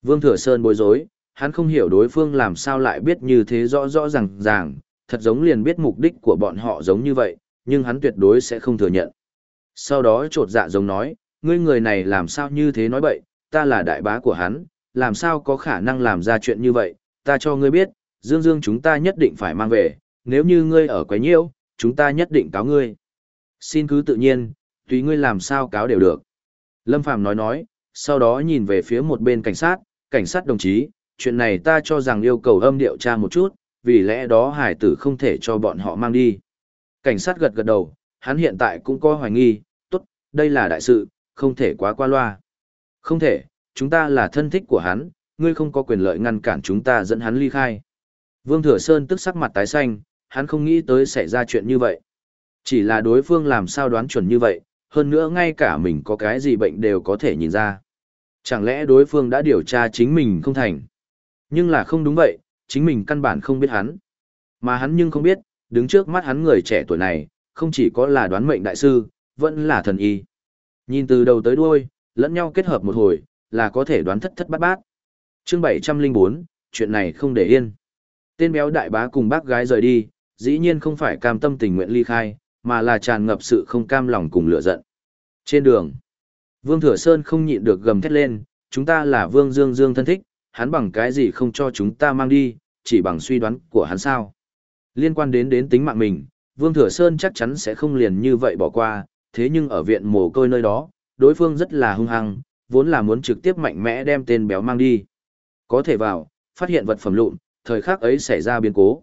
Vương Thừa Sơn bối rối, hắn không hiểu đối phương làm sao lại biết như thế rõ rõ ràng ràng, thật giống liền biết mục đích của bọn họ giống như vậy, nhưng hắn tuyệt đối sẽ không thừa nhận. Sau đó trột dạ giống nói, ngươi người này làm sao như thế nói bậy, ta là đại bá của hắn, làm sao có khả năng làm ra chuyện như vậy, ta cho ngươi biết, Dương Dương chúng ta nhất định phải mang về, nếu như ngươi ở quấy nhiễu, chúng ta nhất định cáo ngươi. Xin cứ tự nhiên, tùy ngươi làm sao cáo đều được. Lâm Phàm nói nói, sau đó nhìn về phía một bên cảnh sát, cảnh sát đồng chí, chuyện này ta cho rằng yêu cầu âm điệu tra một chút, vì lẽ đó hải tử không thể cho bọn họ mang đi. Cảnh sát gật gật đầu, hắn hiện tại cũng có hoài nghi, tốt, đây là đại sự, không thể quá qua loa. Không thể, chúng ta là thân thích của hắn, ngươi không có quyền lợi ngăn cản chúng ta dẫn hắn ly khai. Vương Thừa Sơn tức sắc mặt tái xanh, hắn không nghĩ tới xảy ra chuyện như vậy. Chỉ là đối phương làm sao đoán chuẩn như vậy, hơn nữa ngay cả mình có cái gì bệnh đều có thể nhìn ra. Chẳng lẽ đối phương đã điều tra chính mình không thành? Nhưng là không đúng vậy, chính mình căn bản không biết hắn. Mà hắn nhưng không biết, đứng trước mắt hắn người trẻ tuổi này, không chỉ có là đoán mệnh đại sư, vẫn là thần y. Nhìn từ đầu tới đuôi, lẫn nhau kết hợp một hồi, là có thể đoán thất thất bát bát. Chương 704, chuyện này không để yên. Tên béo đại bá cùng bác gái rời đi, dĩ nhiên không phải cam tâm tình nguyện ly khai, mà là tràn ngập sự không cam lòng cùng lửa giận. Trên đường, Vương Thừa Sơn không nhịn được gầm thét lên, chúng ta là Vương Dương Dương thân thích, hắn bằng cái gì không cho chúng ta mang đi, chỉ bằng suy đoán của hắn sao. Liên quan đến đến tính mạng mình, Vương Thừa Sơn chắc chắn sẽ không liền như vậy bỏ qua, thế nhưng ở viện mồ côi nơi đó, đối phương rất là hung hăng, vốn là muốn trực tiếp mạnh mẽ đem tên béo mang đi. Có thể vào, phát hiện vật phẩm lụn, thời khắc ấy xảy ra biến cố.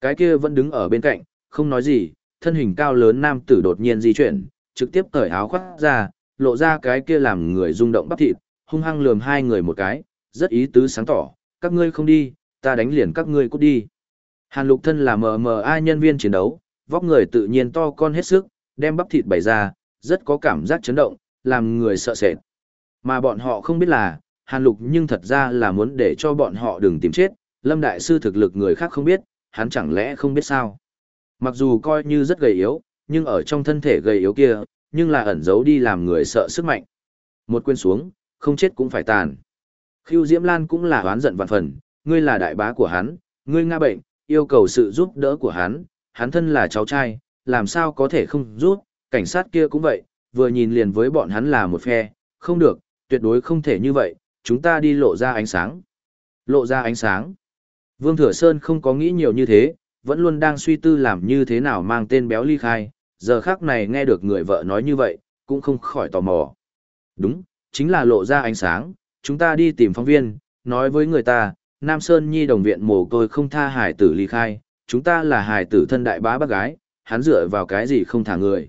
Cái kia vẫn đứng ở bên cạnh, không nói gì, thân hình cao lớn nam tử đột nhiên di chuyển, trực tiếp cởi áo khoác ra, lộ ra cái kia làm người rung động bắp thịt, hung hăng lườm hai người một cái, rất ý tứ sáng tỏ, các ngươi không đi, ta đánh liền các ngươi cút đi. Hàn lục thân là MMA nhân viên chiến đấu, vóc người tự nhiên to con hết sức, đem bắp thịt bày ra, rất có cảm giác chấn động, làm người sợ sệt. Mà bọn họ không biết là, Hàn Lục nhưng thật ra là muốn để cho bọn họ đừng tìm chết, Lâm Đại Sư thực lực người khác không biết, hắn chẳng lẽ không biết sao. Mặc dù coi như rất gầy yếu, nhưng ở trong thân thể gầy yếu kia, nhưng là ẩn giấu đi làm người sợ sức mạnh. Một quên xuống, không chết cũng phải tàn. Khưu Diễm Lan cũng là oán giận vạn phần, ngươi là đại bá của hắn, ngươi nga bệnh, yêu cầu sự giúp đỡ của hắn, hắn thân là cháu trai, làm sao có thể không giúp, cảnh sát kia cũng vậy, vừa nhìn liền với bọn hắn là một phe, không được, tuyệt đối không thể như vậy, chúng ta đi lộ ra ánh sáng. Lộ ra ánh sáng. Vương Thừa Sơn không có nghĩ nhiều như thế, vẫn luôn đang suy tư làm như thế nào mang tên béo ly khai, giờ khác này nghe được người vợ nói như vậy, cũng không khỏi tò mò. Đúng, chính là lộ ra ánh sáng, chúng ta đi tìm phóng viên, nói với người ta, Nam Sơn Nhi đồng viện mồ côi không tha hải tử ly khai, chúng ta là hải tử thân đại bá bác gái, hắn dựa vào cái gì không thả người.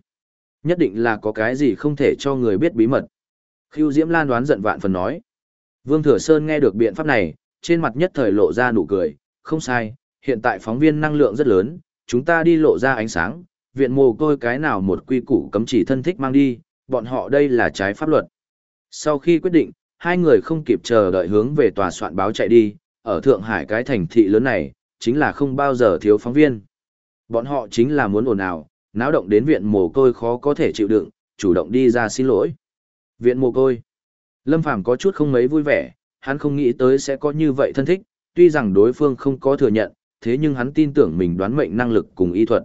Nhất định là có cái gì không thể cho người biết bí mật. Khưu Diễm Lan đoán giận vạn phần nói. Vương Thừa Sơn nghe được biện pháp này, trên mặt nhất thời lộ ra nụ cười, không sai, hiện tại phóng viên năng lượng rất lớn, chúng ta đi lộ ra ánh sáng, viện mồ côi cái nào một quy củ cấm chỉ thân thích mang đi, bọn họ đây là trái pháp luật. Sau khi quyết định, hai người không kịp chờ đợi hướng về tòa soạn báo chạy đi, ở Thượng Hải cái thành thị lớn này, chính là không bao giờ thiếu phóng viên. Bọn họ chính là muốn ồn ào, náo động đến viện mồ côi khó có thể chịu đựng, chủ động đi ra xin lỗi. Viện mồ côi. Lâm Phàm có chút không mấy vui vẻ, hắn không nghĩ tới sẽ có như vậy thân thích, tuy rằng đối phương không có thừa nhận, thế nhưng hắn tin tưởng mình đoán mệnh năng lực cùng y thuật.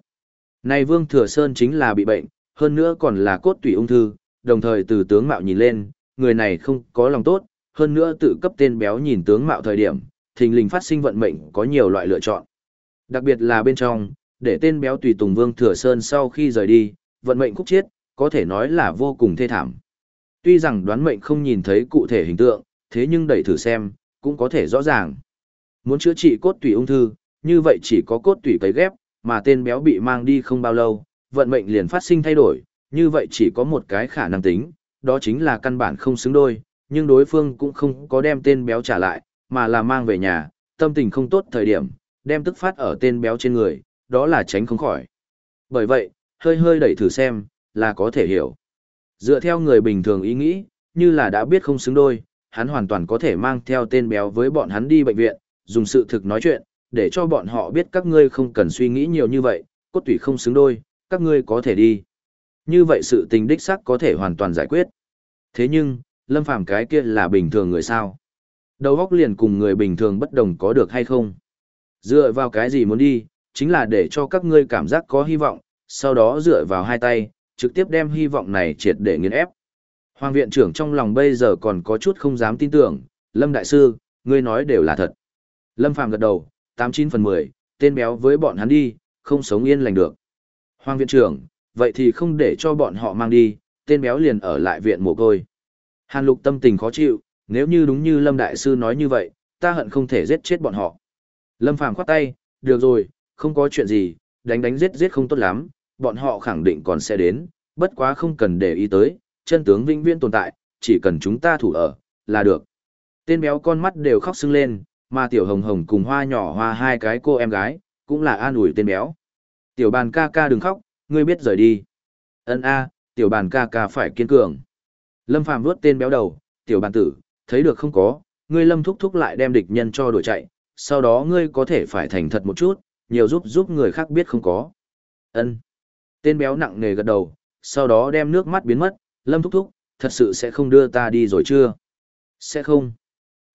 Này Vương Thừa Sơn chính là bị bệnh, hơn nữa còn là cốt tủy ung thư, đồng thời từ tướng mạo nhìn lên, người này không có lòng tốt, hơn nữa tự cấp tên béo nhìn tướng mạo thời điểm, thình lình phát sinh vận mệnh có nhiều loại lựa chọn. Đặc biệt là bên trong, để tên béo tùy tùng Vương Thừa Sơn sau khi rời đi, vận mệnh khúc chiết, có thể nói là vô cùng thê thảm. Tuy rằng đoán mệnh không nhìn thấy cụ thể hình tượng, thế nhưng đẩy thử xem, cũng có thể rõ ràng. Muốn chữa trị cốt tủy ung thư, như vậy chỉ có cốt tủy cấy ghép, mà tên béo bị mang đi không bao lâu, vận mệnh liền phát sinh thay đổi, như vậy chỉ có một cái khả năng tính, đó chính là căn bản không xứng đôi, nhưng đối phương cũng không có đem tên béo trả lại, mà là mang về nhà, tâm tình không tốt thời điểm, đem tức phát ở tên béo trên người, đó là tránh không khỏi. Bởi vậy, hơi hơi đẩy thử xem, là có thể hiểu. Dựa theo người bình thường ý nghĩ, như là đã biết không xứng đôi, hắn hoàn toàn có thể mang theo tên béo với bọn hắn đi bệnh viện, dùng sự thực nói chuyện, để cho bọn họ biết các ngươi không cần suy nghĩ nhiều như vậy, cốt tủy không xứng đôi, các ngươi có thể đi. Như vậy sự tình đích xác có thể hoàn toàn giải quyết. Thế nhưng, Lâm Phàm cái kia là bình thường người sao? Đầu óc liền cùng người bình thường bất đồng có được hay không? Dựa vào cái gì muốn đi, chính là để cho các ngươi cảm giác có hy vọng, sau đó dựa vào hai tay, trực tiếp đem hy vọng này triệt để nghiền ép. Hoàng viện trưởng trong lòng bây giờ còn có chút không dám tin tưởng, Lâm Đại Sư, ngươi nói đều là thật. Lâm Phàm gật đầu, 89 phần 10, tên béo với bọn hắn đi, không sống yên lành được. Hoàng viện trưởng, vậy thì không để cho bọn họ mang đi, tên béo liền ở lại viện mồ côi. Hàn lục tâm tình khó chịu, nếu như đúng như Lâm Đại Sư nói như vậy, ta hận không thể giết chết bọn họ. Lâm Phàm khoát tay, được rồi, không có chuyện gì, đánh đánh giết giết không tốt lắm, bọn họ khẳng định còn sẽ đến, bất quá không cần để ý tới, chân tướng vĩnh viễn tồn tại, chỉ cần chúng ta thủ ở, là được. Tên béo con mắt đều khóc sưng lên, mà tiểu hồng hồng cùng hoa nhỏ hoa hai cái cô em gái, cũng là an ủi tên béo. Tiểu bàn ca ca đừng khóc, ngươi biết rời đi. Ân a, tiểu bàn ca ca phải kiên cường. Lâm Phàm vuốt tên béo đầu, tiểu bàn tử, thấy được không có, ngươi lâm thúc thúc lại đem địch nhân cho đuổi chạy, sau đó ngươi có thể phải thành thật một chút, nhiều giúp giúp người khác biết không có. Ân. Tên béo nặng nề gật đầu, sau đó đem nước mắt biến mất, lâm thúc thúc, thật sự sẽ không đưa ta đi rồi chưa? Sẽ không.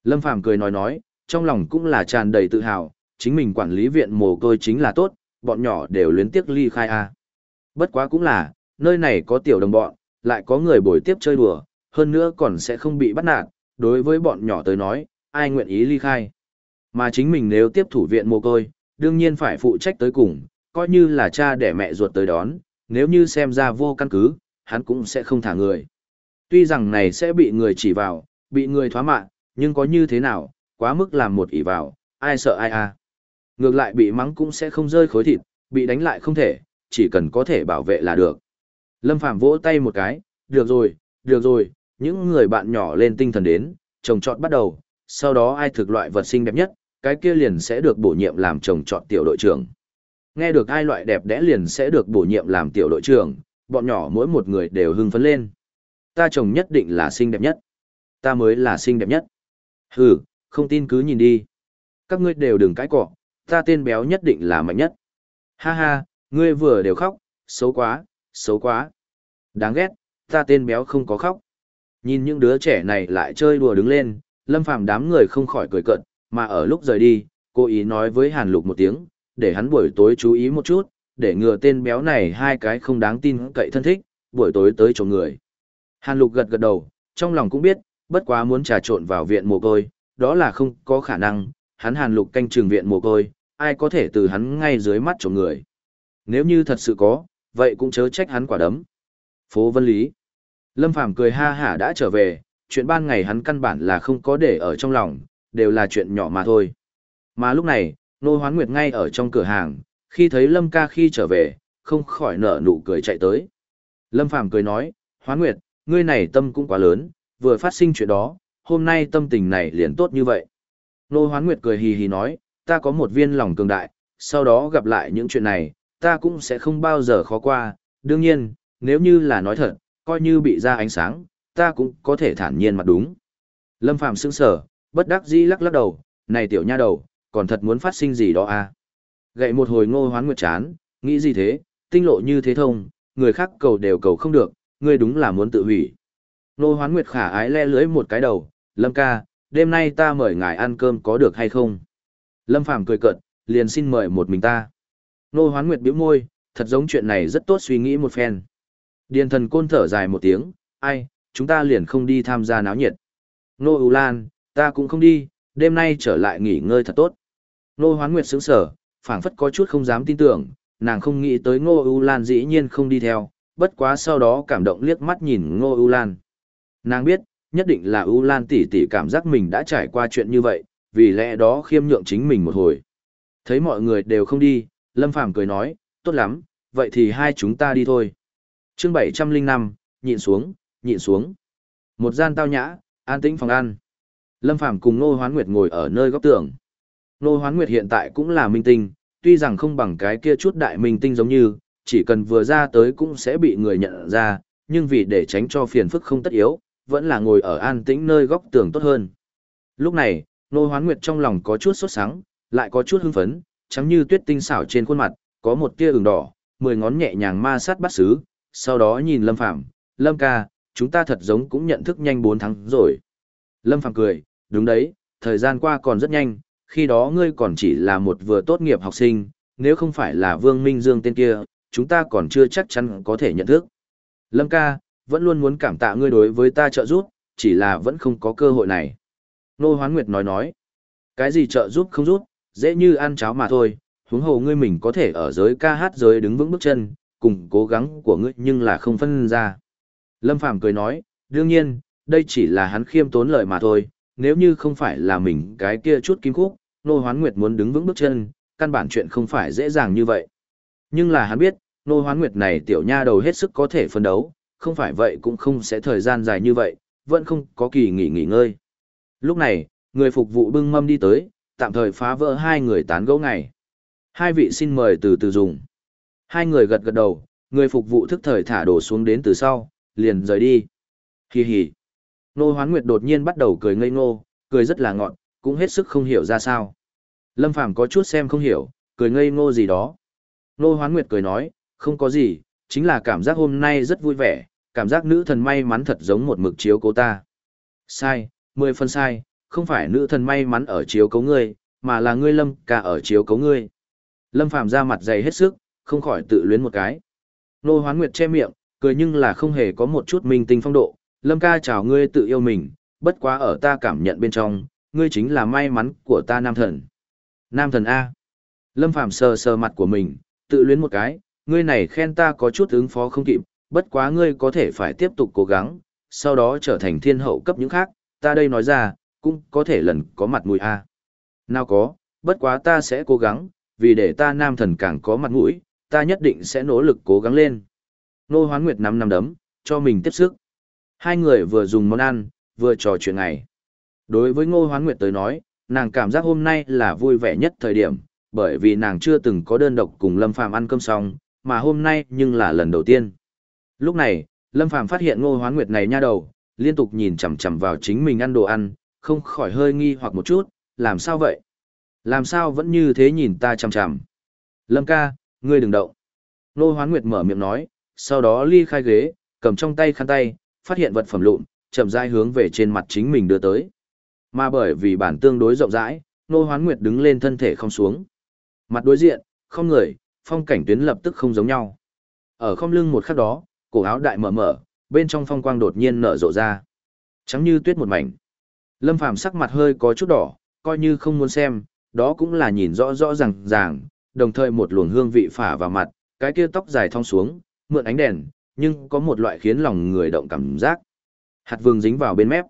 Lâm Phàm cười nói nói, trong lòng cũng là tràn đầy tự hào, chính mình quản lý viện mồ côi chính là tốt, bọn nhỏ đều luyến tiếc ly khai a. Bất quá cũng là, nơi này có tiểu đồng bọn, lại có người bồi tiếp chơi đùa, hơn nữa còn sẽ không bị bắt nạt, đối với bọn nhỏ tới nói, ai nguyện ý ly khai. Mà chính mình nếu tiếp thủ viện mồ côi, đương nhiên phải phụ trách tới cùng, coi như là cha để mẹ ruột tới đón, nếu như xem ra vô căn cứ, hắn cũng sẽ không thả người. Tuy rằng này sẽ bị người chỉ vào, bị người thoá mạ, nhưng có như thế nào, quá mức làm một ỷ vào, ai sợ ai à. Ngược lại bị mắng cũng sẽ không rơi khối thịt, bị đánh lại không thể, chỉ cần có thể bảo vệ là được. Lâm Phàm vỗ tay một cái, được rồi, được rồi, những người bạn nhỏ lên tinh thần đến, trồng trọt bắt đầu, sau đó ai thực loại vật sinh đẹp nhất, cái kia liền sẽ được bổ nhiệm làm trồng trọt tiểu đội trưởng. Nghe được ai loại đẹp đẽ liền sẽ được bổ nhiệm làm tiểu đội trưởng, bọn nhỏ mỗi một người đều hưng phấn lên. Ta chồng nhất định là xinh đẹp nhất. Ta mới là xinh đẹp nhất. Hừ, không tin cứ nhìn đi. Các ngươi đều đừng cãi cọ, ta tên béo nhất định là mạnh nhất. Ha ha, ngươi vừa đều khóc, xấu quá, xấu quá. Đáng ghét, ta tên béo không có khóc. Nhìn những đứa trẻ này lại chơi đùa đứng lên, lâm phàm đám người không khỏi cười cợt, mà ở lúc rời đi, cô ý nói với Hàn Lục một tiếng, để hắn buổi tối chú ý một chút, để ngừa tên béo này hai cái không đáng tin cậy thân thích, buổi tối tới chỗ người. Hàn Lục gật gật đầu, trong lòng cũng biết, bất quá muốn trà trộn vào viện mồ côi, đó là không có khả năng, hắn Hàn Lục canh trường viện mồ côi, ai có thể từ hắn ngay dưới mắt chỗ người. Nếu như thật sự có, vậy cũng chớ trách hắn quả đấm. Phố Vân Lý. Lâm Phàm cười ha hả đã trở về, chuyện ban ngày hắn căn bản là không có để ở trong lòng, đều là chuyện nhỏ mà thôi. Mà lúc này, Nô Hoán Nguyệt ngay ở trong cửa hàng, khi thấy Lâm ca khi trở về, không khỏi nở nụ cười chạy tới. Lâm Phàm cười nói, Hoán Nguyệt, ngươi này tâm cũng quá lớn, vừa phát sinh chuyện đó, hôm nay tâm tình này liền tốt như vậy. Nô Hoán Nguyệt cười hì hì nói, ta có một viên lòng cường đại, sau đó gặp lại những chuyện này, ta cũng sẽ không bao giờ khó qua, đương nhiên, nếu như là nói thật, coi như bị ra ánh sáng, ta cũng có thể thản nhiên mặt đúng. Lâm Phàm sững sờ, bất đắc dĩ lắc lắc đầu, này tiểu nha đầu, còn thật muốn phát sinh gì đó à? Gậy một hồi ngô hoán nguyệt chán, nghĩ gì thế, tinh lộ như thế thông, người khác cầu đều cầu không được, ngươi đúng là muốn tự hủy. Ngô hoán nguyệt khả ái le lưới một cái đầu, Lâm ca, đêm nay ta mời ngài ăn cơm có được hay không? Lâm Phàm cười cợt, liền xin mời một mình ta. Ngô hoán nguyệt bĩu môi, thật giống chuyện này rất tốt suy nghĩ một phen. Điền thần côn thở dài một tiếng, ai, chúng ta liền không đi tham gia náo nhiệt. Nô U Lan, ta cũng không đi, đêm nay trở lại nghỉ ngơi thật tốt. Nô Hoán Nguyệt sững sở, phảng phất có chút không dám tin tưởng, nàng không nghĩ tới Ngô U Lan dĩ nhiên không đi theo, bất quá sau đó cảm động liếc mắt nhìn Ngô U Lan. Nàng biết, nhất định là U Lan tỷ tỷ cảm giác mình đã trải qua chuyện như vậy, vì lẽ đó khiêm nhượng chính mình một hồi. Thấy mọi người đều không đi, Lâm Phàm cười nói, tốt lắm, vậy thì hai chúng ta đi thôi. chương 705, nhịn xuống, nhịn xuống. Một gian tao nhã, an tĩnh phòng ăn. Lâm Phàm cùng Nô Hoán Nguyệt ngồi ở nơi góc tường. Nô Hoán Nguyệt hiện tại cũng là minh tinh, tuy rằng không bằng cái kia chút đại minh tinh giống như, chỉ cần vừa ra tới cũng sẽ bị người nhận ra, nhưng vì để tránh cho phiền phức không tất yếu, vẫn là ngồi ở an tĩnh nơi góc tường tốt hơn. Lúc này, Nô Hoán Nguyệt trong lòng có chút sốt sáng, lại có chút hưng phấn, trắng như tuyết tinh xảo trên khuôn mặt, có một tia ửng đỏ, mười ngón nhẹ nhàng ma sát bắt xứ, sau đó nhìn Lâm Phàm, "Lâm ca, chúng ta thật giống cũng nhận thức nhanh 4 tháng rồi." Lâm Phàm cười, "Đúng đấy, thời gian qua còn rất nhanh, khi đó ngươi còn chỉ là một vừa tốt nghiệp học sinh, nếu không phải là Vương Minh Dương tên kia, chúng ta còn chưa chắc chắn có thể nhận thức." Lâm ca, vẫn luôn muốn cảm tạ ngươi đối với ta trợ giúp, chỉ là vẫn không có cơ hội này. Nô Hoán Nguyệt nói nói, cái gì trợ giúp không giúp, dễ như ăn cháo mà thôi, huống hồ ngươi mình có thể ở giới ca hát giới đứng vững bước chân, cùng cố gắng của ngươi nhưng là không phân ra. Lâm Phàm cười nói, đương nhiên, đây chỉ là hắn khiêm tốn lời mà thôi, nếu như không phải là mình cái kia chút kim khúc, Nô Hoán Nguyệt muốn đứng vững bước chân, căn bản chuyện không phải dễ dàng như vậy. Nhưng là hắn biết, Nô Hoán Nguyệt này tiểu nha đầu hết sức có thể phân đấu, không phải vậy cũng không sẽ thời gian dài như vậy, vẫn không có kỳ nghỉ nghỉ ngơi. Lúc này, người phục vụ bưng mâm đi tới, tạm thời phá vỡ hai người tán gẫu ngày. Hai vị xin mời từ từ dùng. Hai người gật gật đầu, người phục vụ thức thời thả đồ xuống đến từ sau, liền rời đi. Hi hi. Nô Hoán Nguyệt đột nhiên bắt đầu cười ngây ngô, cười rất là ngọn, cũng hết sức không hiểu ra sao. Lâm Phàm có chút xem không hiểu, cười ngây ngô gì đó. Nô Hoán Nguyệt cười nói, không có gì, chính là cảm giác hôm nay rất vui vẻ, cảm giác nữ thần may mắn thật giống một mực chiếu cố ta. Sai, mười phân sai, không phải nữ thần may mắn ở chiếu cố ngươi, mà là ngươi lâm ca ở chiếu cố ngươi. Lâm Phàm ra mặt dày hết sức, không khỏi tự luyến một cái. Nô Hoán Nguyệt che miệng, cười nhưng là không hề có một chút minh tinh phong độ. Lâm ca chào ngươi tự yêu mình, bất quá ở ta cảm nhận bên trong, ngươi chính là may mắn của ta nam thần. Nam thần A. Lâm Phàm sờ sờ mặt của mình, tự luyến một cái, ngươi này khen ta có chút ứng phó không kịp, bất quá ngươi có thể phải tiếp tục cố gắng, sau đó trở thành thiên hậu cấp những khác, ta đây nói ra, cũng có thể lần có mặt mũi A. Nào có, bất quá ta sẽ cố gắng, vì để ta nam thần càng có mặt mũi, ta nhất định sẽ nỗ lực cố gắng lên. Nô Hoán Nguyệt nắm nắm đấm, cho mình tiếp sức. Hai người vừa dùng món ăn, vừa trò chuyện ngày. Đối với Ngô Hoán Nguyệt tới nói, nàng cảm giác hôm nay là vui vẻ nhất thời điểm, bởi vì nàng chưa từng có đơn độc cùng Lâm Phàm ăn cơm xong, mà hôm nay nhưng là lần đầu tiên. Lúc này, Lâm Phàm phát hiện Ngô Hoán Nguyệt này nha đầu, liên tục nhìn chằm chằm vào chính mình ăn đồ ăn, không khỏi hơi nghi hoặc một chút, làm sao vậy? Làm sao vẫn như thế nhìn ta chằm chằm? Lâm ca, ngươi đừng động. Ngô Hoán Nguyệt mở miệng nói, sau đó ly khai ghế, cầm trong tay khăn tay, phát hiện vật phẩm lụn, chậm rãi hướng về trên mặt chính mình đưa tới. Mà bởi vì bản tương đối rộng rãi, nô Hoán Nguyệt đứng lên thân thể không xuống. Mặt đối diện, không người, phong cảnh tuyến lập tức không giống nhau. Ở không lưng một khắc đó, cổ áo đại mở mở, bên trong phong quang đột nhiên nở rộ ra. Trắng như tuyết một mảnh. Lâm Phàm sắc mặt hơi có chút đỏ, coi như không muốn xem, đó cũng là nhìn rõ rõ ràng ràng, đồng thời một luồng hương vị phả vào mặt, cái kia tóc dài thong xuống, mượn ánh đèn, nhưng có một loại khiến lòng người động cảm giác. Hạt vừng dính vào bên mép.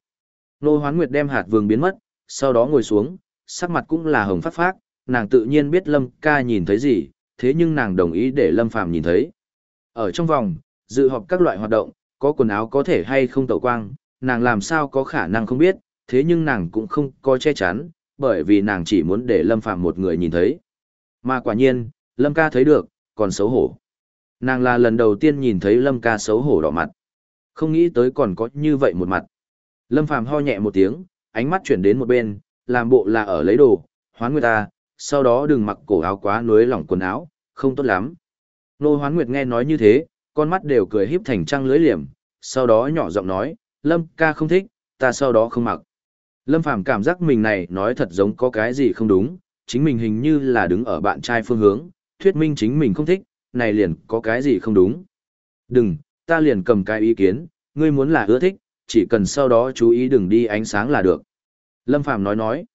Nô Hoán Nguyệt đem hạt vừng biến mất, sau đó ngồi xuống, sắc mặt cũng là hồng phát phát, nàng tự nhiên biết Lâm ca nhìn thấy gì, thế nhưng nàng đồng ý để Lâm Phàm nhìn thấy. Ở trong vòng, dự họp các loại hoạt động, có quần áo có thể hay không tẩu quang, nàng làm sao có khả năng không biết, thế nhưng nàng cũng không có che chắn, bởi vì nàng chỉ muốn để Lâm Phàm một người nhìn thấy. Mà quả nhiên, Lâm ca thấy được, còn xấu hổ. Nàng là lần đầu tiên nhìn thấy Lâm ca xấu hổ đỏ mặt. Không nghĩ tới còn có như vậy một mặt. Lâm Phàm ho nhẹ một tiếng, ánh mắt chuyển đến một bên, làm bộ là ở lấy đồ, hoán người ta, sau đó đừng mặc cổ áo quá nuối lỏng quần áo, không tốt lắm. Nô hoán nguyệt nghe nói như thế, con mắt đều cười híp thành trăng lưới liềm, sau đó nhỏ giọng nói, Lâm ca không thích, ta sau đó không mặc. Lâm Phàm cảm giác mình này nói thật giống có cái gì không đúng, chính mình hình như là đứng ở bạn trai phương hướng, thuyết minh chính mình không thích, này liền có cái gì không đúng. Đừng, ta liền cầm cái ý kiến, ngươi muốn là ưa thích, chỉ cần sau đó chú ý đừng đi ánh sáng là được. Lâm Phàm nói nói.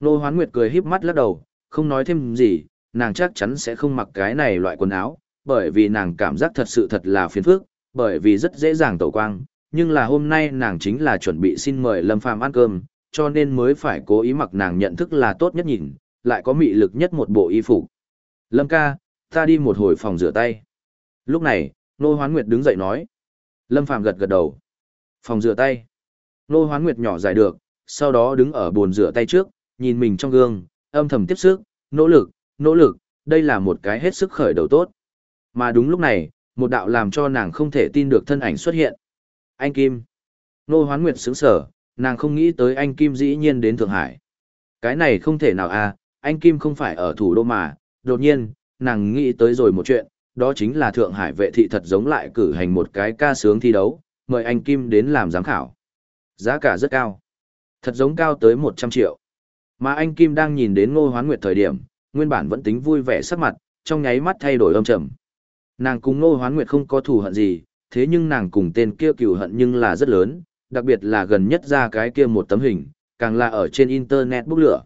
Nô Hoán Nguyệt cười híp mắt lắc đầu, không nói thêm gì, nàng chắc chắn sẽ không mặc cái này loại quần áo, bởi vì nàng cảm giác thật sự thật là phiền phức, bởi vì rất dễ dàng tẩu quang, nhưng là hôm nay nàng chính là chuẩn bị xin mời Lâm Phàm ăn cơm, cho nên mới phải cố ý mặc nàng nhận thức là tốt nhất nhìn, lại có mị lực nhất một bộ y phục. Lâm ca, ta đi một hồi phòng rửa tay. Lúc này, Nô Hoán Nguyệt đứng dậy nói. Lâm Phàm gật gật đầu. Phòng rửa tay. Nô Hoán Nguyệt nhỏ dài được, sau đó đứng ở bồn rửa tay trước, nhìn mình trong gương, âm thầm tiếp sức, nỗ lực, nỗ lực, đây là một cái hết sức khởi đầu tốt. Mà đúng lúc này, một đạo làm cho nàng không thể tin được thân ảnh xuất hiện. Anh Kim. Nô Hoán Nguyệt sững sở, nàng không nghĩ tới anh Kim dĩ nhiên đến Thượng Hải. Cái này không thể nào à, anh Kim không phải ở thủ đô mà, đột nhiên, nàng nghĩ tới rồi một chuyện, đó chính là Thượng Hải vệ thị thật giống lại cử hành một cái ca sướng thi đấu, mời anh Kim đến làm giám khảo. Giá cả rất cao. Thật giống cao tới 100 triệu. Mà anh Kim đang nhìn đến Ngô Hoán Nguyệt thời điểm, nguyên bản vẫn tính vui vẻ sắc mặt, trong nháy mắt thay đổi âm trầm. Nàng cùng Ngô Hoán Nguyệt không có thù hận gì, thế nhưng nàng cùng tên kia cừu hận nhưng là rất lớn, đặc biệt là gần nhất ra cái kia một tấm hình, càng là ở trên internet bốc lửa.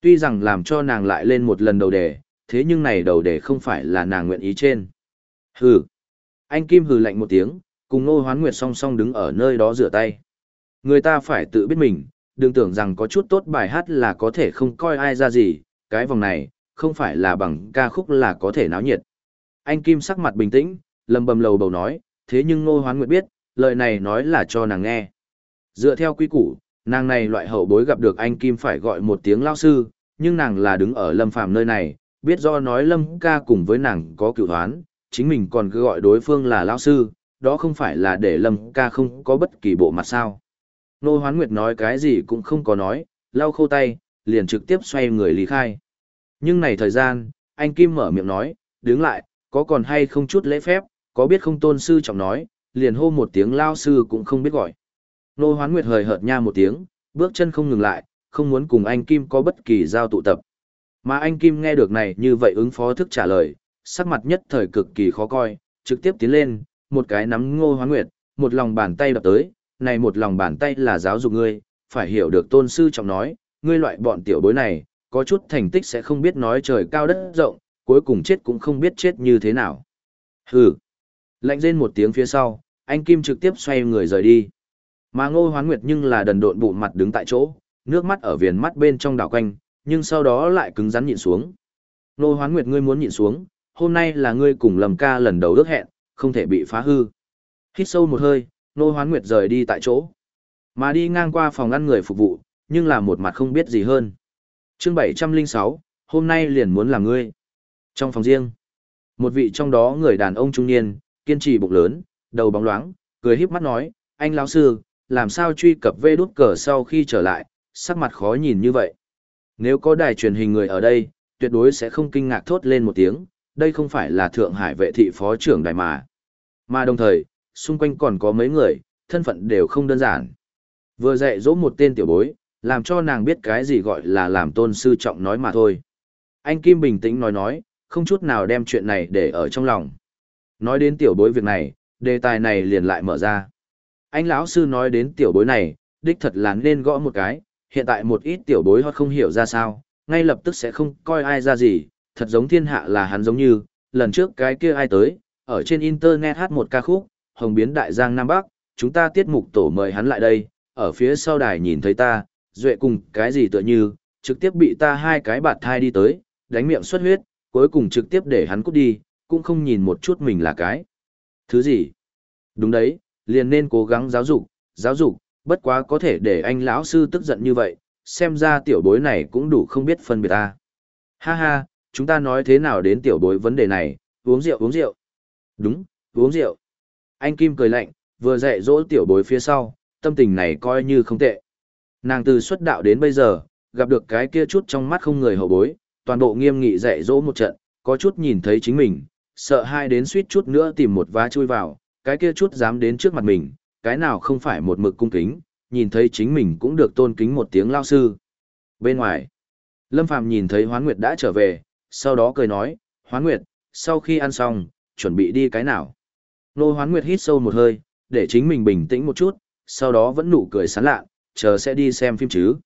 Tuy rằng làm cho nàng lại lên một lần đầu đề, thế nhưng này đầu đề không phải là nàng nguyện ý trên. Hừ. Anh Kim hừ lạnh một tiếng, cùng Ngô Hoán Nguyệt song song đứng ở nơi đó rửa tay. Người ta phải tự biết mình, đừng tưởng rằng có chút tốt bài hát là có thể không coi ai ra gì, cái vòng này, không phải là bằng ca khúc là có thể náo nhiệt. Anh Kim sắc mặt bình tĩnh, lầm bầm lầu bầu nói, thế nhưng Ngô Hoán Nguyệt biết, lời này nói là cho nàng nghe. Dựa theo quy củ, nàng này loại hậu bối gặp được anh Kim phải gọi một tiếng lao sư, nhưng nàng là đứng ở lâm phàm nơi này, biết do nói lâm ca cùng với nàng có cựu thoán, chính mình còn cứ gọi đối phương là lao sư, đó không phải là để lâm ca không có bất kỳ bộ mặt sao. Nô Hoán Nguyệt nói cái gì cũng không có nói, lau khô tay, liền trực tiếp xoay người lý khai. Nhưng này thời gian, anh Kim mở miệng nói, đứng lại, có còn hay không chút lễ phép, có biết không tôn sư trọng nói, liền hô một tiếng lao sư cũng không biết gọi. Nô Hoán Nguyệt hời hợt nha một tiếng, bước chân không ngừng lại, không muốn cùng anh Kim có bất kỳ giao tụ tập. Mà anh Kim nghe được này như vậy ứng phó thức trả lời, sắc mặt nhất thời cực kỳ khó coi, trực tiếp tiến lên, một cái nắm ngô hoán nguyệt, một lòng bàn tay đập tới, này một lòng bàn tay là giáo dục ngươi, phải hiểu được tôn sư trọng nói, ngươi loại bọn tiểu bối này, có chút thành tích sẽ không biết nói trời cao đất rộng, cuối cùng chết cũng không biết chết như thế nào. Hừ. Lạnh rên một tiếng phía sau, anh Kim trực tiếp xoay người rời đi. Mà ngô hoán nguyệt nhưng là đần độn bụng mặt đứng tại chỗ, nước mắt ở viền mắt bên trong đảo quanh, nhưng sau đó lại cứng rắn nhịn xuống. Nô hoán nguyệt ngươi muốn nhịn xuống, hôm nay là ngươi cùng Lâm ca lần đầu ước hẹn, không thể bị phá hư. Hít sâu một hơi, Nô Hoán Nguyệt rời đi tại chỗ. Mà đi ngang qua phòng ăn người phục vụ, nhưng là một mặt không biết gì hơn. chương 706, hôm nay liền muốn làm ngươi. Trong phòng riêng, một vị trong đó người đàn ông trung niên, kiên trì bụng lớn, đầu bóng loáng, cười híp mắt nói, anh lão sư, làm sao truy cập vê đút cờ sau khi trở lại, sắc mặt khó nhìn như vậy. Nếu có đài truyền hình người ở đây, tuyệt đối sẽ không kinh ngạc thốt lên một tiếng, đây không phải là Thượng Hải vệ thị phó trưởng đài mà. Mà đồng thời, xung quanh còn có mấy người, thân phận đều không đơn giản. Vừa dạy dỗ một tên tiểu bối, làm cho nàng biết cái gì gọi là làm tôn sư trọng nói mà thôi. Anh Kim bình tĩnh nói nói, không chút nào đem chuyện này để ở trong lòng. Nói đến tiểu bối việc này, đề tài này liền lại mở ra. Anh lão sư nói đến tiểu bối này, đích thật là nên gõ một cái, hiện tại một ít tiểu bối hoặc không hiểu ra sao, ngay lập tức sẽ không coi ai ra gì, thật giống thiên hạ là hắn giống như, lần trước cái kia ai tới, ở trên internet hát một ca khúc, Hồng biến đại giang Nam Bắc, chúng ta tiết mục tổ mời hắn lại đây, ở phía sau đài nhìn thấy ta, duệ cùng cái gì tựa như, trực tiếp bị ta hai cái bạt thai đi tới, đánh miệng xuất huyết, cuối cùng trực tiếp để hắn cút đi, cũng không nhìn một chút mình là cái. Thứ gì? Đúng đấy, liền nên cố gắng giáo dục, giáo dục, bất quá có thể để anh lão sư tức giận như vậy, xem ra tiểu bối này cũng đủ không biết phân biệt ta. Ha ha, chúng ta nói thế nào đến tiểu bối vấn đề này, uống rượu uống rượu. Đúng, uống rượu. Anh Kim cười lạnh, vừa dạy dỗ tiểu bối phía sau, tâm tình này coi như không tệ. Nàng từ xuất đạo đến bây giờ, gặp được cái kia chút trong mắt không người hậu bối, toàn bộ nghiêm nghị dạy dỗ một trận, có chút nhìn thấy chính mình, sợ hai đến suýt chút nữa tìm một vá chui vào, cái kia chút dám đến trước mặt mình, cái nào không phải một mực cung kính, nhìn thấy chính mình cũng được tôn kính một tiếng lao sư. Bên ngoài, Lâm Phàm nhìn thấy Hoán Nguyệt đã trở về, sau đó cười nói, Hoán Nguyệt, sau khi ăn xong, chuẩn bị đi cái nào? Nô Hoán Nguyệt hít sâu một hơi, để chính mình bình tĩnh một chút, sau đó vẫn nụ cười sán lạ, chờ sẽ đi xem phim chứ.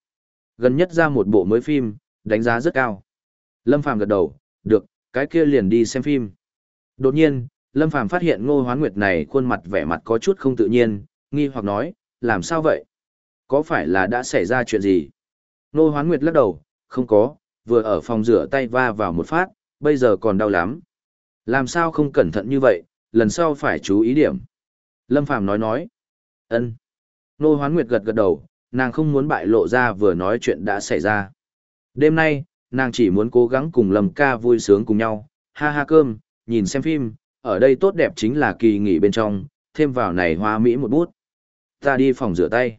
Gần nhất ra một bộ mới phim, đánh giá rất cao. Lâm Phàm gật đầu, được, cái kia liền đi xem phim. Đột nhiên, Lâm Phàm phát hiện Ngô Hoán Nguyệt này khuôn mặt vẻ mặt có chút không tự nhiên, nghi hoặc nói, làm sao vậy? Có phải là đã xảy ra chuyện gì? Ngô Hoán Nguyệt lắc đầu, không có, vừa ở phòng rửa tay va vào một phát, bây giờ còn đau lắm. Làm sao không cẩn thận như vậy, lần sau phải chú ý điểm. Lâm Phàm nói nói. ân. Ngô Hoán Nguyệt gật gật đầu, nàng không muốn bại lộ ra vừa nói chuyện đã xảy ra. Đêm nay, nàng chỉ muốn cố gắng cùng Lâm ca vui sướng cùng nhau, ha ha cơm, nhìn xem phim, ở đây tốt đẹp chính là kỳ nghỉ bên trong, thêm vào này hoa mỹ một bút. Ta đi phòng rửa tay.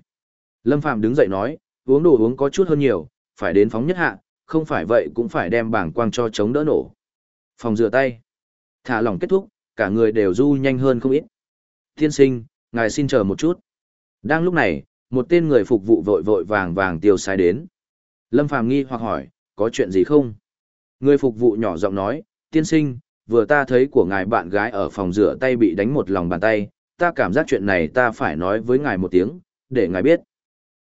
Lâm Phạm đứng dậy nói, uống đồ uống có chút hơn nhiều, phải đến phóng nhất hạ, không phải vậy cũng phải đem bảng quang cho chống đỡ nổ. Phòng rửa tay. Thả lỏng kết thúc, cả người đều du nhanh hơn không ít. Tiên sinh, ngài xin chờ một chút. Đang lúc này, một tên người phục vụ vội vội vàng vàng tiêu xài đến. Lâm Phàm nghi hoặc hỏi, có chuyện gì không? Người phục vụ nhỏ giọng nói, tiên sinh, vừa ta thấy của ngài bạn gái ở phòng rửa tay bị đánh một lòng bàn tay, ta cảm giác chuyện này ta phải nói với ngài một tiếng, để ngài biết.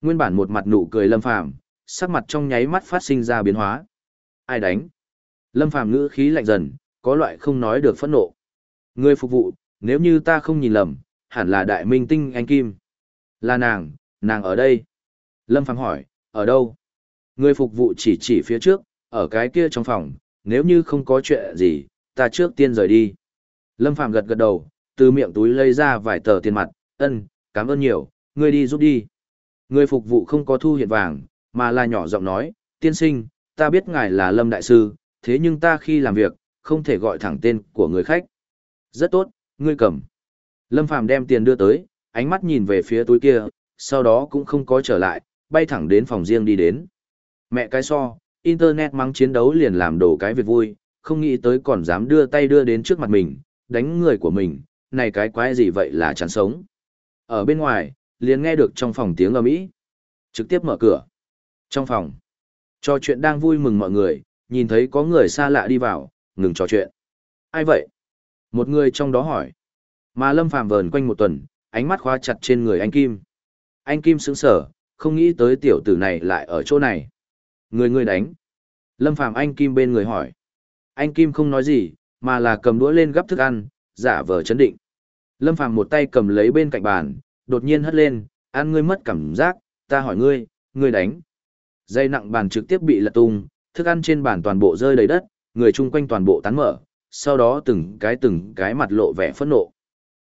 Nguyên bản một mặt nụ cười Lâm Phàm, sắc mặt trong nháy mắt phát sinh ra biến hóa. Ai đánh? Lâm Phàm ngữ khí lạnh dần, có loại không nói được phẫn nộ. Người phục vụ, nếu như ta không nhìn lầm, hẳn là đại minh tinh anh Kim. Là nàng, nàng ở đây. Lâm Phàm hỏi, ở đâu? Người phục vụ chỉ chỉ phía trước, ở cái kia trong phòng, nếu như không có chuyện gì, ta trước tiên rời đi. Lâm Phàm gật gật đầu, từ miệng túi lấy ra vài tờ tiền mặt, ân, cảm ơn nhiều, ngươi đi giúp đi. Người phục vụ không có thu hiện vàng, mà là nhỏ giọng nói, tiên sinh, ta biết ngài là Lâm Đại Sư, thế nhưng ta khi làm việc, không thể gọi thẳng tên của người khách. Rất tốt, ngươi cầm. Lâm Phàm đem tiền đưa tới, ánh mắt nhìn về phía túi kia, sau đó cũng không có trở lại, bay thẳng đến phòng riêng đi đến. Mẹ cái so, Internet mắng chiến đấu liền làm đổ cái việc vui, không nghĩ tới còn dám đưa tay đưa đến trước mặt mình, đánh người của mình, này cái quái gì vậy là chán sống. Ở bên ngoài, liền nghe được trong phòng tiếng ầm ĩ. Trực tiếp mở cửa. Trong phòng, trò chuyện đang vui mừng mọi người, nhìn thấy có người xa lạ đi vào, ngừng trò chuyện. Ai vậy? Một người trong đó hỏi. Mà Lâm Phàm vờn quanh một tuần, ánh mắt khóa chặt trên người anh Kim. Anh Kim sững sờ, không nghĩ tới tiểu tử này lại ở chỗ này. Người người đánh. Lâm Phàm anh Kim bên người hỏi. Anh Kim không nói gì, mà là cầm đũa lên gắp thức ăn, giả vờ chấn định. Lâm Phàm một tay cầm lấy bên cạnh bàn, đột nhiên hất lên, ăn ngươi mất cảm giác, ta hỏi ngươi, ngươi đánh. Dây nặng bàn trực tiếp bị lật tung, thức ăn trên bàn toàn bộ rơi đầy đất, người chung quanh toàn bộ tán mở, sau đó từng cái từng cái mặt lộ vẻ phẫn nộ.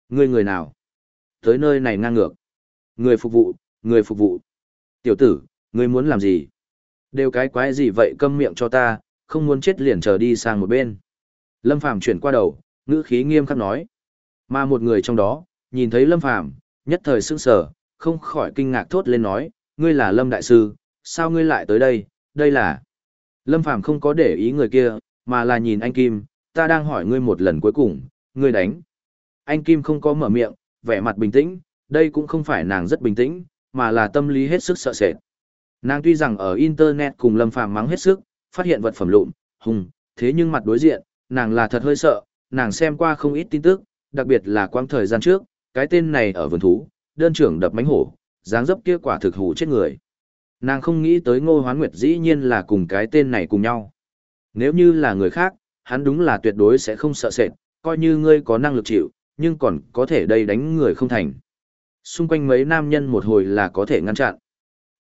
Ngươi người nào? Tới nơi này ngang ngược. Người phục vụ, người phục vụ. Tiểu tử, ngươi muốn làm gì? Đều cái quái gì vậy câm miệng cho ta, không muốn chết liền chờ đi sang một bên. Lâm Phàm chuyển qua đầu, ngữ khí nghiêm khắc nói. Mà một người trong đó, nhìn thấy Lâm Phàm nhất thời sững sờ, không khỏi kinh ngạc thốt lên nói, ngươi là Lâm Đại Sư, sao ngươi lại tới đây, đây là... Lâm Phàm không có để ý người kia, mà là nhìn anh Kim, ta đang hỏi ngươi một lần cuối cùng, ngươi đánh. Anh Kim không có mở miệng, vẻ mặt bình tĩnh, đây cũng không phải nàng rất bình tĩnh, mà là tâm lý hết sức sợ sệt. Nàng tuy rằng ở Internet cùng Lâm Phàm mắng hết sức, phát hiện vật phẩm lụn, hùng, thế nhưng mặt đối diện, nàng là thật hơi sợ, nàng xem qua không ít tin tức, đặc biệt là quãng thời gian trước, cái tên này ở vườn thú, đơn trưởng đập mánh hổ, dáng dấp kia quả thực hủ chết người. Nàng không nghĩ tới ngô hoán nguyệt dĩ nhiên là cùng cái tên này cùng nhau. Nếu như là người khác, hắn đúng là tuyệt đối sẽ không sợ sệt, coi như ngươi có năng lực chịu, nhưng còn có thể đây đánh người không thành. Xung quanh mấy nam nhân một hồi là có thể ngăn chặn.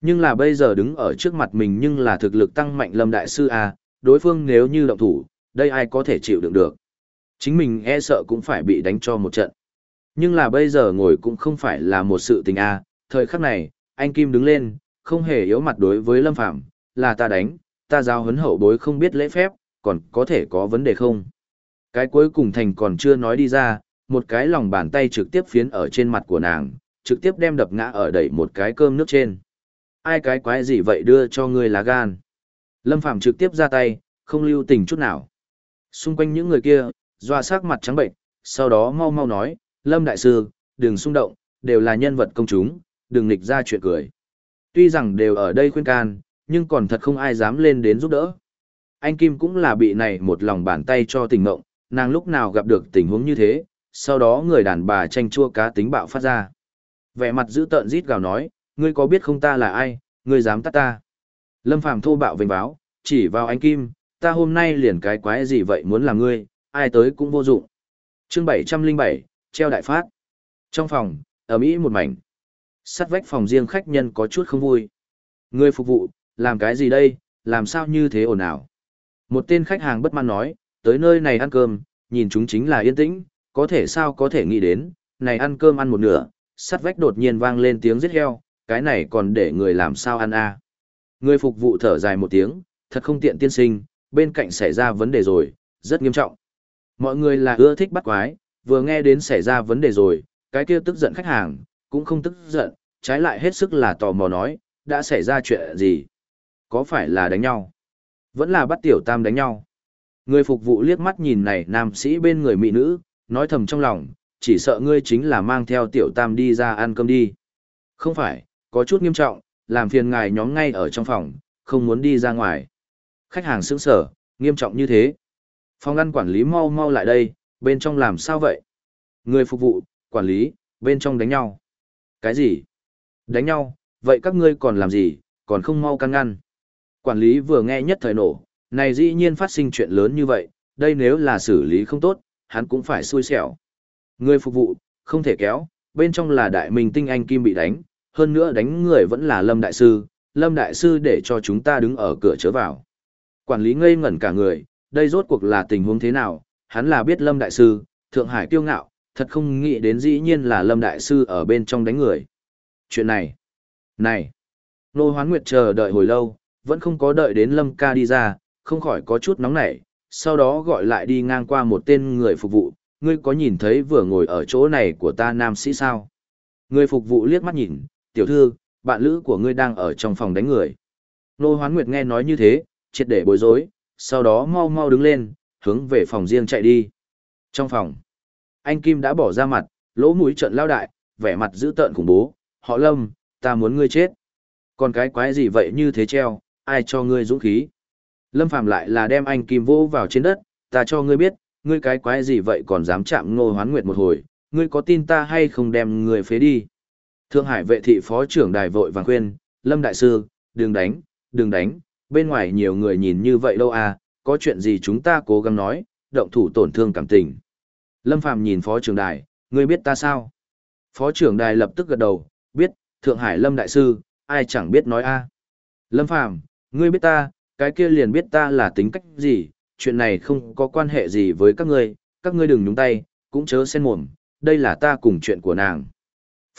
Nhưng là bây giờ đứng ở trước mặt mình nhưng là thực lực tăng mạnh lâm đại sư A, đối phương nếu như động thủ, đây ai có thể chịu đựng được. Chính mình e sợ cũng phải bị đánh cho một trận. Nhưng là bây giờ ngồi cũng không phải là một sự tình A, thời khắc này, anh Kim đứng lên, không hề yếu mặt đối với Lâm Phạm, là ta đánh, ta giao hấn hậu bối không biết lễ phép, còn có thể có vấn đề không? Cái cuối cùng thành còn chưa nói đi ra, một cái lòng bàn tay trực tiếp phiến ở trên mặt của nàng, trực tiếp đem đập ngã ở đẩy một cái cơm nước trên. Ai cái quái gì vậy đưa cho ngươi lá gan? Lâm Phạm trực tiếp ra tay, không lưu tình chút nào. Xung quanh những người kia, doa sắc mặt trắng bệnh, sau đó mau mau nói, Lâm Đại Sư, đừng xung động, đều là nhân vật công chúng, đừng nghịch ra chuyện cười. Tuy rằng đều ở đây khuyên can, nhưng còn thật không ai dám lên đến giúp đỡ. Anh Kim cũng là bị này một lòng bàn tay cho tình mộng, nàng lúc nào gặp được tình huống như thế, sau đó người đàn bà tranh chua cá tính bạo phát ra. Vẻ mặt giữ tợn rít gào nói, ngươi có biết không ta là ai, ngươi dám tắt ta. Lâm Phàm thô bạo vênh báo, chỉ vào anh Kim, ta hôm nay liền cái quái gì vậy muốn làm ngươi, ai tới cũng vô dụng. chương 707, treo đại phát. Trong phòng, ở Mỹ một mảnh. Sắt vách phòng riêng khách nhân có chút không vui. Ngươi phục vụ, làm cái gì đây, làm sao như thế ồn ào. Một tên khách hàng bất mãn nói, tới nơi này ăn cơm, nhìn chúng chính là yên tĩnh, có thể sao có thể nghĩ đến, này ăn cơm ăn một nửa, sắt vách đột nhiên vang lên tiếng giết heo, cái này còn để người làm sao ăn a? À. Người phục vụ thở dài một tiếng, thật không tiện tiên sinh, bên cạnh xảy ra vấn đề rồi, rất nghiêm trọng. Mọi người là ưa thích bắt quái, vừa nghe đến xảy ra vấn đề rồi, cái kia tức giận khách hàng, cũng không tức giận, trái lại hết sức là tò mò nói, đã xảy ra chuyện gì? Có phải là đánh nhau? Vẫn là bắt tiểu tam đánh nhau. Người phục vụ liếc mắt nhìn này nam sĩ bên người mỹ nữ, nói thầm trong lòng, chỉ sợ ngươi chính là mang theo tiểu tam đi ra ăn cơm đi. Không phải, có chút nghiêm trọng, làm phiền ngài nhóm ngay ở trong phòng, không muốn đi ra ngoài. Khách hàng sững sở, nghiêm trọng như thế. Phòng ăn quản lý mau mau lại đây, bên trong làm sao vậy? Người phục vụ, quản lý, bên trong đánh nhau. Cái gì? Đánh nhau, vậy các ngươi còn làm gì, còn không mau căn ngăn. Quản lý vừa nghe nhất thời nổ, này dĩ nhiên phát sinh chuyện lớn như vậy, đây nếu là xử lý không tốt, hắn cũng phải xui xẻo. Người phục vụ, không thể kéo, bên trong là đại minh tinh anh Kim bị đánh, hơn nữa đánh người vẫn là Lâm Đại Sư, Lâm Đại Sư để cho chúng ta đứng ở cửa chớ vào. Quản lý ngây ngẩn cả người, đây rốt cuộc là tình huống thế nào, hắn là biết Lâm Đại Sư, Thượng Hải kiêu ngạo, thật không nghĩ đến dĩ nhiên là Lâm Đại Sư ở bên trong đánh người. Chuyện này, này, Nô Hoán Nguyệt chờ đợi hồi lâu, vẫn không có đợi đến Lâm ca đi ra, không khỏi có chút nóng nảy, sau đó gọi lại đi ngang qua một tên người phục vụ, ngươi có nhìn thấy vừa ngồi ở chỗ này của ta nam sĩ sao? Người phục vụ liếc mắt nhìn, tiểu thư, bạn lữ của ngươi đang ở trong phòng đánh người. Nô Hoán Nguyệt nghe nói như thế, triệt để bối rối, sau đó mau mau đứng lên, hướng về phòng riêng chạy đi. Trong phòng, anh Kim đã bỏ ra mặt, lỗ mũi trận lao đại, vẻ mặt dữ tợn khủng bố, họ lâm, ta muốn ngươi chết. Còn cái quái gì vậy như thế treo, ai cho ngươi dũng khí? Lâm Phàm lại là đem anh Kim vô vào trên đất, ta cho ngươi biết, ngươi cái quái gì vậy còn dám chạm ngô hoán nguyệt một hồi, ngươi có tin ta hay không đem người phế đi? Thượng Hải vệ thị phó trưởng đài vội vàng khuyên, Lâm Đại Sư, đừng đánh, đừng đánh, bên ngoài nhiều người nhìn như vậy đâu à, có chuyện gì chúng ta cố gắng nói, động thủ tổn thương cảm tình. Lâm Phàm nhìn phó trưởng đài, ngươi biết ta sao? Phó trưởng đài lập tức gật đầu, biết, Thượng Hải Lâm Đại Sư, ai chẳng biết nói a Lâm Phàm ngươi biết ta, cái kia liền biết ta là tính cách gì, chuyện này không có quan hệ gì với các ngươi, các ngươi đừng nhúng tay, cũng chớ xen mồm, đây là ta cùng chuyện của nàng.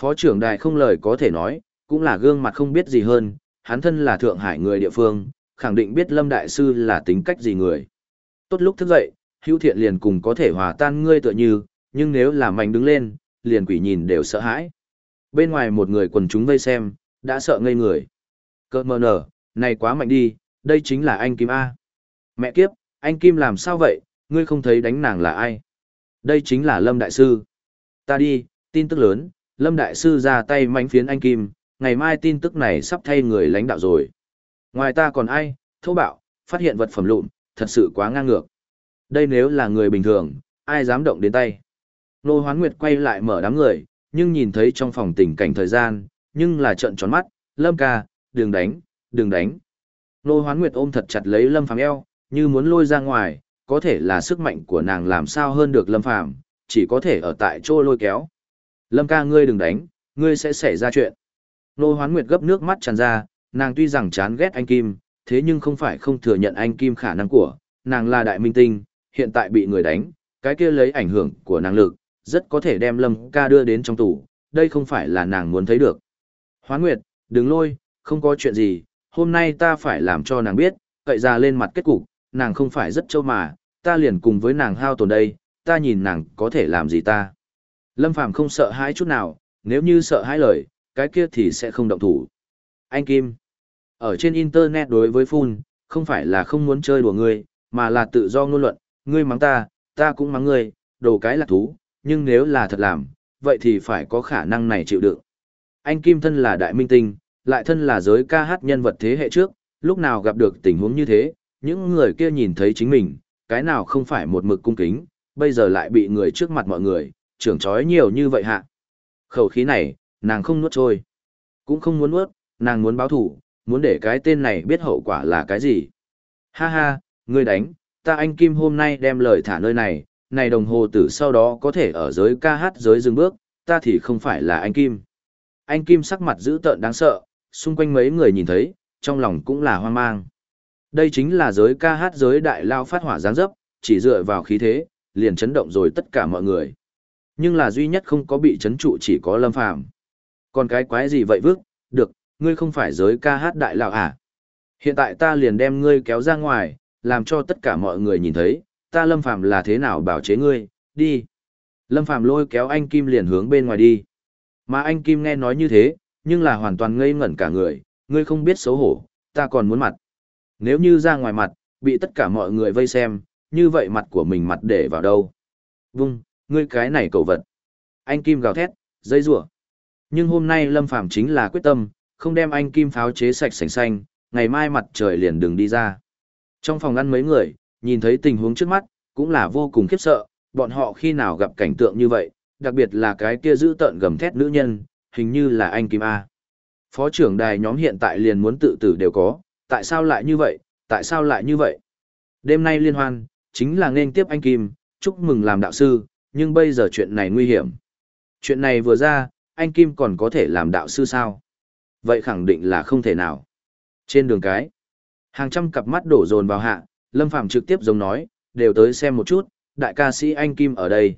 Phó trưởng đài không lời có thể nói, cũng là gương mặt không biết gì hơn, hắn thân là Thượng Hải người địa phương, khẳng định biết Lâm Đại Sư là tính cách gì người. Tốt lúc thức dậy, hữu thiện liền cùng có thể hòa tan ngươi tựa như, nhưng nếu là mạnh đứng lên, liền quỷ nhìn đều sợ hãi. Bên ngoài một người quần chúng vây xem, đã sợ ngây người. Cơ mờ nở, này quá mạnh đi, đây chính là anh Kim A. Mẹ kiếp, anh Kim làm sao vậy, ngươi không thấy đánh nàng là ai? Đây chính là Lâm Đại Sư. Ta đi, tin tức lớn, Lâm Đại Sư ra tay mánh phiến anh Kim, ngày mai tin tức này sắp thay người lãnh đạo rồi. Ngoài ta còn ai, thô bạo, phát hiện vật phẩm lụn, thật sự quá ngang ngược. Đây nếu là người bình thường, ai dám động đến tay. Nô Hoán Nguyệt quay lại mở đám người, nhưng nhìn thấy trong phòng tình cảnh thời gian, nhưng là trận tròn mắt, Lâm ca, đừng đánh, đừng đánh. Nô Hoán Nguyệt ôm thật chặt lấy Lâm Phàm eo, như muốn lôi ra ngoài, có thể là sức mạnh của nàng làm sao hơn được Lâm Phàm, chỉ có thể ở tại chỗ lôi kéo. Lâm ca ngươi đừng đánh, ngươi sẽ xảy ra chuyện. Nô Hoán Nguyệt gấp nước mắt tràn ra, nàng tuy rằng chán ghét anh Kim, thế nhưng không phải không thừa nhận anh Kim khả năng của, nàng là đại minh tinh, hiện tại bị người đánh, cái kia lấy ảnh hưởng của năng lực, rất có thể đem Lâm ca đưa đến trong tủ, đây không phải là nàng muốn thấy được. Hoán Nguyệt, đừng lôi, không có chuyện gì, hôm nay ta phải làm cho nàng biết, cậy ra lên mặt kết cục, nàng không phải rất châu mà, ta liền cùng với nàng hao tổn đây, ta nhìn nàng có thể làm gì ta. Lâm Phàm không sợ hãi chút nào, nếu như sợ hãi lời, cái kia thì sẽ không động thủ. Anh Kim, ở trên Internet đối với Phun, không phải là không muốn chơi đùa ngươi, mà là tự do ngôn luận, ngươi mắng ta, ta cũng mắng ngươi, đồ cái là thú, nhưng nếu là thật làm, vậy thì phải có khả năng này chịu đựng. Anh Kim thân là đại minh tinh, lại thân là giới ca hát nhân vật thế hệ trước, lúc nào gặp được tình huống như thế, những người kia nhìn thấy chính mình, cái nào không phải một mực cung kính, bây giờ lại bị người trước mặt mọi người, trưởng trói nhiều như vậy hạ. Khẩu khí này, nàng không nuốt trôi. Cũng không muốn nuốt, nàng muốn báo thủ, muốn để cái tên này biết hậu quả là cái gì. Ha ha, ngươi đánh, ta anh Kim hôm nay đem lời thả nơi này, này đồng hồ tử sau đó có thể ở giới ca hát giới dừng bước, ta thì không phải là anh Kim. Anh Kim sắc mặt dữ tợn đáng sợ, xung quanh mấy người nhìn thấy, trong lòng cũng là hoang mang. Đây chính là giới ca hát giới đại lao phát hỏa giáng dấp, chỉ dựa vào khí thế, liền chấn động rồi tất cả mọi người. Nhưng là duy nhất không có bị chấn trụ chỉ có Lâm Phàm. Còn cái quái gì vậy vước, được, ngươi không phải giới ca hát đại lão à? Hiện tại ta liền đem ngươi kéo ra ngoài, làm cho tất cả mọi người nhìn thấy, ta Lâm Phàm là thế nào bảo chế ngươi, đi. Lâm Phàm lôi kéo anh Kim liền hướng bên ngoài đi. Mà anh Kim nghe nói như thế, nhưng là hoàn toàn ngây ngẩn cả người, ngươi không biết xấu hổ, ta còn muốn mặt. Nếu như ra ngoài mặt, bị tất cả mọi người vây xem, như vậy mặt của mình mặt để vào đâu? Vung, ngươi cái này cầu vật. Anh Kim gào thét, dây rủa. Nhưng hôm nay Lâm Phàm chính là quyết tâm, không đem anh Kim pháo chế sạch sành xanh, ngày mai mặt trời liền đừng đi ra. Trong phòng ăn mấy người, nhìn thấy tình huống trước mắt, cũng là vô cùng khiếp sợ, bọn họ khi nào gặp cảnh tượng như vậy, đặc biệt là cái kia giữ tợn gầm thét nữ nhân, hình như là anh Kim A. Phó trưởng đài nhóm hiện tại liền muốn tự tử đều có, tại sao lại như vậy, tại sao lại như vậy? Đêm nay liên hoan, chính là nên tiếp anh Kim, chúc mừng làm đạo sư, nhưng bây giờ chuyện này nguy hiểm. Chuyện này vừa ra, anh Kim còn có thể làm đạo sư sao? Vậy khẳng định là không thể nào. Trên đường cái, hàng trăm cặp mắt đổ dồn vào hạ, Lâm Phạm trực tiếp giống nói, đều tới xem một chút, đại ca sĩ anh Kim ở đây.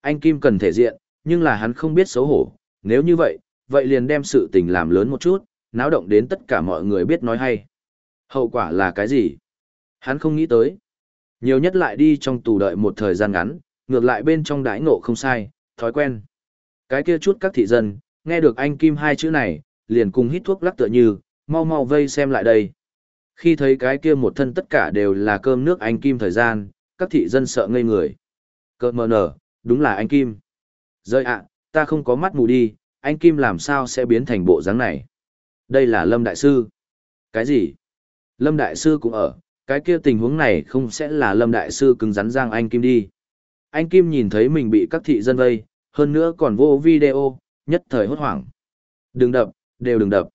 Anh Kim cần thể diện, nhưng là hắn không biết xấu hổ, nếu như vậy, vậy liền đem sự tình làm lớn một chút, náo động đến tất cả mọi người biết nói hay. Hậu quả là cái gì? Hắn không nghĩ tới. Nhiều nhất lại đi trong tù đợi một thời gian ngắn, ngược lại bên trong đãi ngộ không sai, thói quen. Cái kia chút các thị dân, nghe được anh Kim hai chữ này, liền cùng hít thuốc lắc tựa như, mau mau vây xem lại đây. Khi thấy cái kia một thân tất cả đều là cơm nước anh Kim thời gian, các thị dân sợ ngây người. Cơ mờ nở, đúng là anh Kim. Rơi ạ, ta không có mắt mù đi, anh Kim làm sao sẽ biến thành bộ dáng này? Đây là Lâm Đại Sư. Cái gì? Lâm Đại Sư cũng ở, cái kia tình huống này không sẽ là Lâm Đại Sư cứng rắn giang anh Kim đi. Anh Kim nhìn thấy mình bị các thị dân vây, hơn nữa còn vô video, nhất thời hốt hoảng. Đừng đập, đều đừng đập.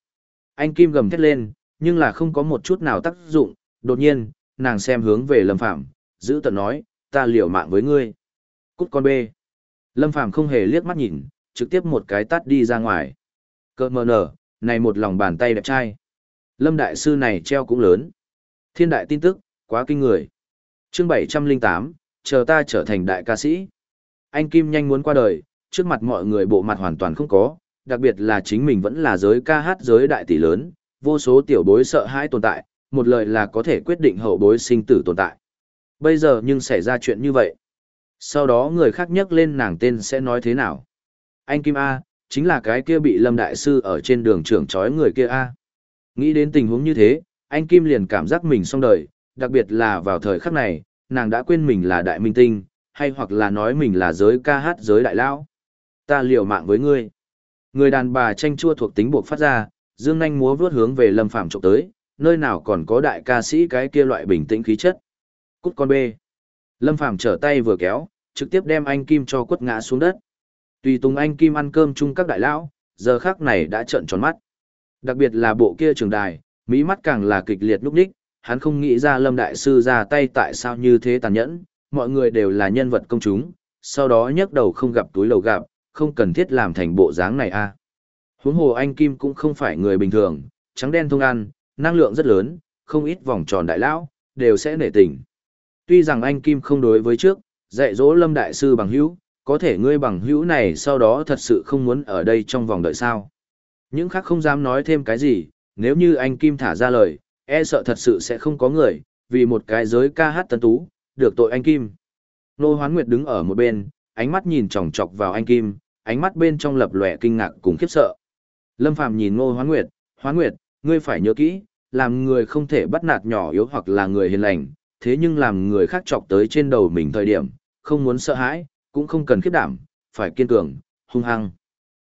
Anh Kim gầm thét lên, nhưng là không có một chút nào tác dụng, đột nhiên, nàng xem hướng về Lâm Phạm, giữ tận nói, ta liều mạng với ngươi. Cút con bê. Lâm Phàm không hề liếc mắt nhìn, trực tiếp một cái tắt đi ra ngoài. Cơ mờ nở, này một lòng bàn tay đẹp trai. Lâm Đại Sư này treo cũng lớn. Thiên đại tin tức, quá kinh người. chương 708, chờ ta trở thành đại ca sĩ. Anh Kim nhanh muốn qua đời, trước mặt mọi người bộ mặt hoàn toàn không có, đặc biệt là chính mình vẫn là giới ca hát giới đại tỷ lớn, vô số tiểu bối sợ hãi tồn tại, một lời là có thể quyết định hậu bối sinh tử tồn tại. Bây giờ nhưng xảy ra chuyện như vậy. Sau đó người khác nhắc lên nàng tên sẽ nói thế nào? Anh Kim A, chính là cái kia bị Lâm Đại Sư ở trên đường trưởng trói người kia A. Nghĩ đến tình huống như thế, anh Kim liền cảm giác mình xong đời, đặc biệt là vào thời khắc này, nàng đã quên mình là đại minh tinh, hay hoặc là nói mình là giới ca hát giới đại lão. Ta liều mạng với ngươi. Người đàn bà tranh chua thuộc tính buộc phát ra, dương nhanh múa vướt hướng về Lâm Phàm trộm tới, nơi nào còn có đại ca sĩ cái kia loại bình tĩnh khí chất. Cút con bê. Lâm Phàm trở tay vừa kéo, trực tiếp đem anh Kim cho quất ngã xuống đất. Tùy Tùng anh Kim ăn cơm chung các đại lão, giờ khác này đã trợn tròn mắt. Đặc biệt là bộ kia trường đài, mỹ mắt càng là kịch liệt lúc đích, hắn không nghĩ ra Lâm Đại Sư ra tay tại sao như thế tàn nhẫn, mọi người đều là nhân vật công chúng, sau đó nhấc đầu không gặp túi lầu gặp, không cần thiết làm thành bộ dáng này a. À. Huống hồ anh Kim cũng không phải người bình thường, trắng đen thông ăn, năng lượng rất lớn, không ít vòng tròn đại lão, đều sẽ nể tình. Tuy rằng anh Kim không đối với trước, dạy dỗ Lâm Đại Sư bằng hữu, có thể ngươi bằng hữu này sau đó thật sự không muốn ở đây trong vòng đợi sao. Những khác không dám nói thêm cái gì, nếu như anh Kim thả ra lời, e sợ thật sự sẽ không có người, vì một cái giới ca hát tân tú, được tội anh Kim. Nô Hoán Nguyệt đứng ở một bên, ánh mắt nhìn chòng chọc vào anh Kim, ánh mắt bên trong lập lòe kinh ngạc cùng khiếp sợ. Lâm Phàm nhìn Ngô Hoán Nguyệt, "Hoán Nguyệt, ngươi phải nhớ kỹ, làm người không thể bắt nạt nhỏ yếu hoặc là người hiền lành, thế nhưng làm người khác chọc tới trên đầu mình thời điểm, không muốn sợ hãi, cũng không cần khiếp đảm, phải kiên cường, hung hăng."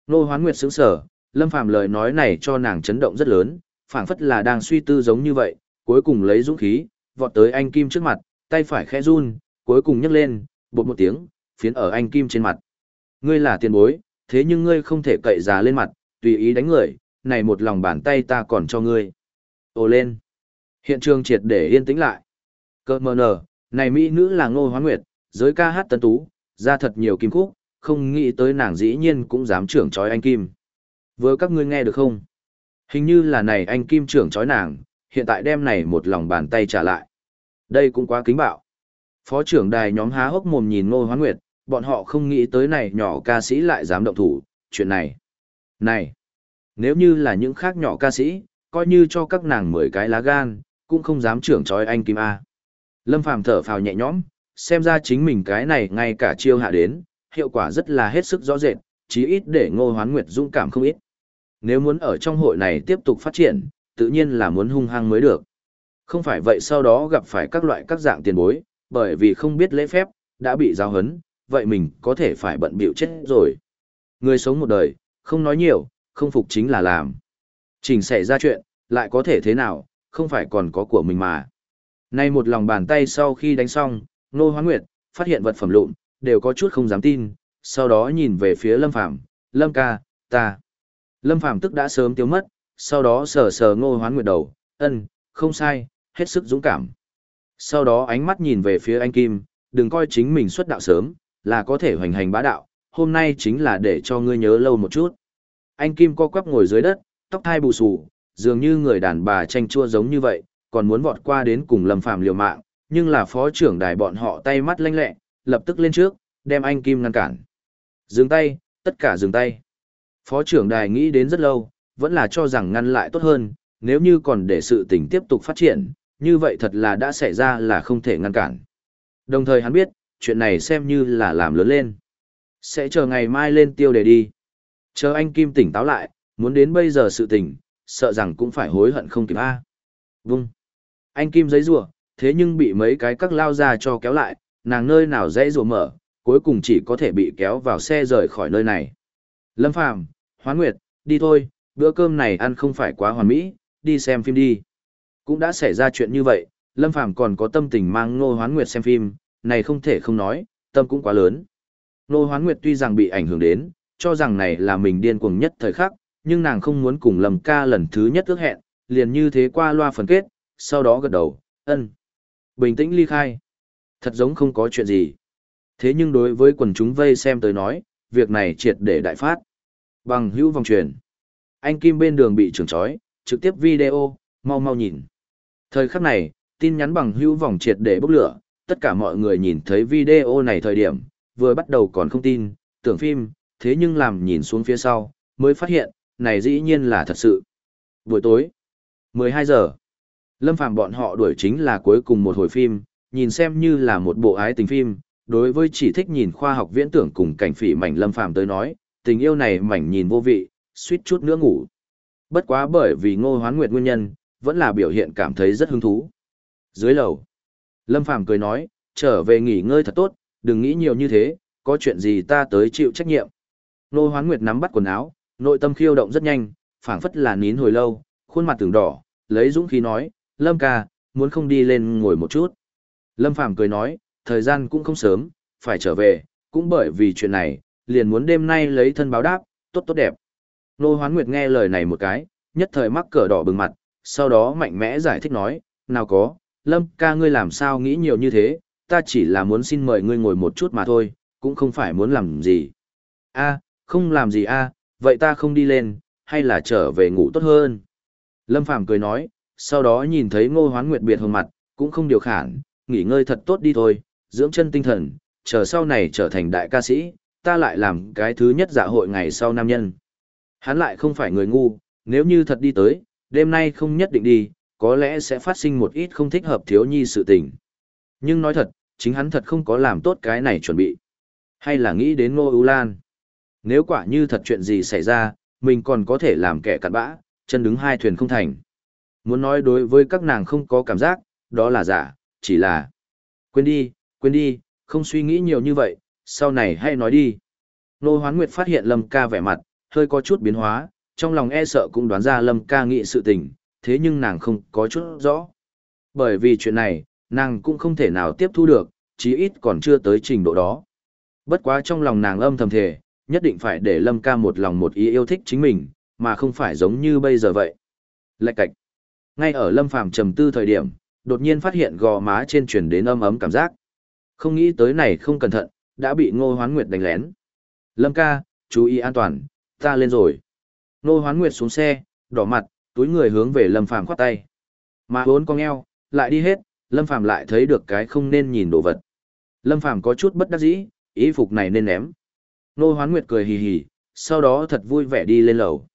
Nô Hoán Nguyệt sững sờ, Lâm Phàm lời nói này cho nàng chấn động rất lớn, phảng phất là đang suy tư giống như vậy, cuối cùng lấy dũng khí, vọt tới anh Kim trước mặt, tay phải khẽ run, cuối cùng nhấc lên, bột một tiếng, phiến ở anh Kim trên mặt. Ngươi là tiền bối, thế nhưng ngươi không thể cậy già lên mặt, tùy ý đánh người, này một lòng bàn tay ta còn cho ngươi. Ồ lên. Hiện trường triệt để yên tĩnh lại. Cơ mờ nở, này mỹ nữ là ngô hoán nguyệt, giới ca hát tân tú, ra thật nhiều kim khúc, không nghĩ tới nàng dĩ nhiên cũng dám trưởng trói anh Kim. Với các ngươi nghe được không? Hình như là này anh Kim trưởng chói nàng, hiện tại đem này một lòng bàn tay trả lại. Đây cũng quá kính bạo. Phó trưởng đài nhóm há hốc mồm nhìn Ngô Hoán Nguyệt, bọn họ không nghĩ tới này nhỏ ca sĩ lại dám động thủ, chuyện này. Này, nếu như là những khác nhỏ ca sĩ, coi như cho các nàng mười cái lá gan, cũng không dám trưởng chói anh Kim A. Lâm Phàm thở phào nhẹ nhõm, xem ra chính mình cái này ngay cả chiêu hạ đến, hiệu quả rất là hết sức rõ rệt, chí ít để Ngô Hoán Nguyệt dũng cảm không ít. Nếu muốn ở trong hội này tiếp tục phát triển, tự nhiên là muốn hung hăng mới được. Không phải vậy sau đó gặp phải các loại các dạng tiền bối, bởi vì không biết lễ phép, đã bị giao hấn, vậy mình có thể phải bận bịu chết rồi. Người sống một đời, không nói nhiều, không phục chính là làm. chỉnh xảy ra chuyện, lại có thể thế nào, không phải còn có của mình mà. Nay một lòng bàn tay sau khi đánh xong, Nô Hoán Nguyệt, phát hiện vật phẩm lụn, đều có chút không dám tin, sau đó nhìn về phía Lâm Phàm Lâm ca, ta. Lâm Phàm tức đã sớm tiêu mất, sau đó sờ sờ Ngô Hoán Nguyệt đầu, ân, không sai, hết sức dũng cảm. Sau đó ánh mắt nhìn về phía anh Kim, đừng coi chính mình xuất đạo sớm, là có thể hoành hành bá đạo, hôm nay chính là để cho ngươi nhớ lâu một chút. Anh Kim co quắp ngồi dưới đất, tóc hai bù xù, dường như người đàn bà tranh chua giống như vậy, còn muốn vọt qua đến cùng Lâm Phàm liều mạng, nhưng là phó trưởng đài bọn họ tay mắt lanh lẹ, lập tức lên trước, đem anh Kim ngăn cản. Dừng tay, tất cả dừng tay. Phó trưởng đài nghĩ đến rất lâu, vẫn là cho rằng ngăn lại tốt hơn, nếu như còn để sự tình tiếp tục phát triển, như vậy thật là đã xảy ra là không thể ngăn cản. Đồng thời hắn biết, chuyện này xem như là làm lớn lên. Sẽ chờ ngày mai lên tiêu để đi. Chờ anh Kim tỉnh táo lại, muốn đến bây giờ sự tình, sợ rằng cũng phải hối hận không kịp a. Vung. Anh Kim giấy rùa, thế nhưng bị mấy cái các lao ra cho kéo lại, nàng nơi nào dãy rùa mở, cuối cùng chỉ có thể bị kéo vào xe rời khỏi nơi này. Lâm Phàm, Hoán Nguyệt, đi thôi, bữa cơm này ăn không phải quá hoàn mỹ, đi xem phim đi. Cũng đã xảy ra chuyện như vậy, Lâm Phàm còn có tâm tình mang Ngô Hoán Nguyệt xem phim, này không thể không nói, tâm cũng quá lớn. Ngô Hoán Nguyệt tuy rằng bị ảnh hưởng đến, cho rằng này là mình điên cuồng nhất thời khắc, nhưng nàng không muốn cùng Lâm ca lần thứ nhất ước hẹn, liền như thế qua loa phần kết, sau đó gật đầu, ân. Bình tĩnh ly khai. Thật giống không có chuyện gì. Thế nhưng đối với quần chúng vây xem tới nói, việc này triệt để đại phát. Bằng hữu vòng truyền. Anh Kim bên đường bị trưởng trói, trực tiếp video, mau mau nhìn. Thời khắc này, tin nhắn bằng hữu vòng triệt để bốc lửa, tất cả mọi người nhìn thấy video này thời điểm, vừa bắt đầu còn không tin, tưởng phim, thế nhưng làm nhìn xuống phía sau, mới phát hiện, này dĩ nhiên là thật sự. Buổi tối, 12 giờ, Lâm Phàm bọn họ đuổi chính là cuối cùng một hồi phim, nhìn xem như là một bộ ái tình phim, đối với chỉ thích nhìn khoa học viễn tưởng cùng cảnh phỉ mảnh Lâm Phàm tới nói, tình yêu này mảnh nhìn vô vị, suýt chút nữa ngủ. Bất quá bởi vì ngô hoán nguyệt nguyên nhân, vẫn là biểu hiện cảm thấy rất hứng thú. Dưới lầu, Lâm Phàm cười nói, trở về nghỉ ngơi thật tốt, đừng nghĩ nhiều như thế, có chuyện gì ta tới chịu trách nhiệm. Ngô hoán nguyệt nắm bắt quần áo, nội tâm khiêu động rất nhanh, phảng phất là nín hồi lâu, khuôn mặt tưởng đỏ, lấy dũng khí nói, Lâm ca, muốn không đi lên ngồi một chút. Lâm Phàm cười nói, thời gian cũng không sớm, phải trở về, cũng bởi vì chuyện này, liền muốn đêm nay lấy thân báo đáp, tốt tốt đẹp. Nô Hoán Nguyệt nghe lời này một cái, nhất thời mắc cờ đỏ bừng mặt, sau đó mạnh mẽ giải thích nói, nào có, Lâm ca ngươi làm sao nghĩ nhiều như thế, ta chỉ là muốn xin mời ngươi ngồi một chút mà thôi, cũng không phải muốn làm gì. a không làm gì a vậy ta không đi lên, hay là trở về ngủ tốt hơn. Lâm Phàm cười nói, sau đó nhìn thấy ngô hoán nguyệt biệt hồng mặt, cũng không điều khản, nghỉ ngơi thật tốt đi thôi, dưỡng chân tinh thần, chờ sau này trở thành đại ca sĩ, ta lại làm cái thứ nhất dạ hội ngày sau nam nhân. Hắn lại không phải người ngu, nếu như thật đi tới, đêm nay không nhất định đi, có lẽ sẽ phát sinh một ít không thích hợp thiếu nhi sự tình. Nhưng nói thật, chính hắn thật không có làm tốt cái này chuẩn bị. Hay là nghĩ đến Ngô Ú Lan. Nếu quả như thật chuyện gì xảy ra, mình còn có thể làm kẻ cặn bã, chân đứng hai thuyền không thành. Muốn nói đối với các nàng không có cảm giác, đó là giả, chỉ là quên đi, quên đi, không suy nghĩ nhiều như vậy, sau này hay nói đi. Nô Hoán Nguyệt phát hiện Lâm ca vẻ mặt, hơi có chút biến hóa, trong lòng e sợ cũng đoán ra Lâm ca nghĩ sự tình, thế nhưng nàng không có chút rõ. Bởi vì chuyện này, nàng cũng không thể nào tiếp thu được, chí ít còn chưa tới trình độ đó. Bất quá trong lòng nàng âm thầm thề, nhất định phải để Lâm ca một lòng một ý yêu thích chính mình, mà không phải giống như bây giờ vậy. Lạch cạch. Ngay ở Lâm Phàm trầm tư thời điểm, đột nhiên phát hiện gò má trên truyền đến âm ấm cảm giác. Không nghĩ tới này không cẩn thận, đã bị Ngô Hoán Nguyệt đánh lén. Lâm ca, chú ý an toàn, ta lên rồi. Ngô Hoán Nguyệt xuống xe, đỏ mặt, túi người hướng về Lâm Phàm khoát tay. Mà vốn con eo, lại đi hết, Lâm Phàm lại thấy được cái không nên nhìn đồ vật. Lâm Phàm có chút bất đắc dĩ, ý phục này nên ném. Ngô Hoán Nguyệt cười hì hì, sau đó thật vui vẻ đi lên lầu.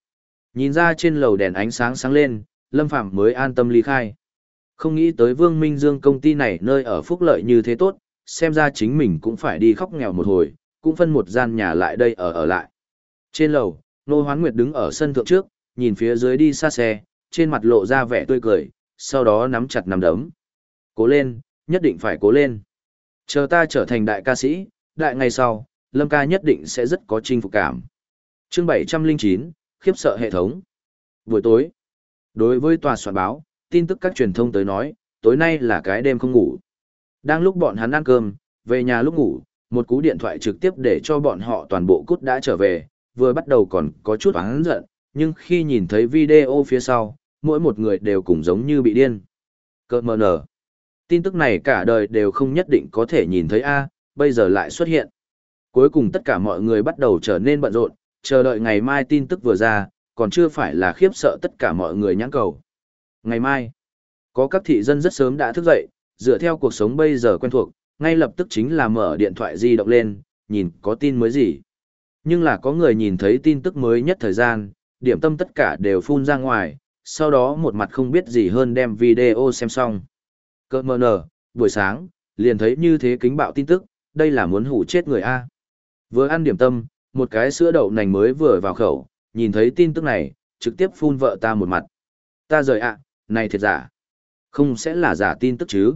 Nhìn ra trên lầu đèn ánh sáng sáng lên, Lâm Phàm mới an tâm ly khai. Không nghĩ tới Vương Minh Dương công ty này nơi ở phúc lợi như thế tốt, xem ra chính mình cũng phải đi khóc nghèo một hồi, cũng phân một gian nhà lại đây ở ở lại. Trên lầu, Nô Hoán Nguyệt đứng ở sân thượng trước, nhìn phía dưới đi xa xe, trên mặt lộ ra vẻ tươi cười, sau đó nắm chặt nắm đấm. Cố lên, nhất định phải cố lên. Chờ ta trở thành đại ca sĩ, đại ngày sau, Lâm ca nhất định sẽ rất có chinh phục cảm. Chương 709, khiếp sợ hệ thống. Buổi tối, đối với tòa soạn báo, tin tức các truyền thông tới nói, tối nay là cái đêm không ngủ. Đang lúc bọn hắn ăn cơm, về nhà lúc ngủ, một cú điện thoại trực tiếp để cho bọn họ toàn bộ cút đã trở về, vừa bắt đầu còn có chút oán giận, nhưng khi nhìn thấy video phía sau, mỗi một người đều cùng giống như bị điên. Cơ mờ nở. Tin tức này cả đời đều không nhất định có thể nhìn thấy A, bây giờ lại xuất hiện. Cuối cùng tất cả mọi người bắt đầu trở nên bận rộn, chờ đợi ngày mai tin tức vừa ra, còn chưa phải là khiếp sợ tất cả mọi người nhãn cầu. Ngày mai, có các thị dân rất sớm đã thức dậy, dựa theo cuộc sống bây giờ quen thuộc, ngay lập tức chính là mở điện thoại di động lên, nhìn có tin mới gì. Nhưng là có người nhìn thấy tin tức mới nhất thời gian, điểm tâm tất cả đều phun ra ngoài, sau đó một mặt không biết gì hơn đem video xem xong. Cơ mờ nở, buổi sáng, liền thấy như thế kính bạo tin tức, đây là muốn hủ chết người A. Vừa ăn điểm tâm, một cái sữa đậu nành mới vừa vào khẩu, nhìn thấy tin tức này, trực tiếp phun vợ ta một mặt. Ta rời ạ, này thiệt giả. Không sẽ là giả tin tức chứ.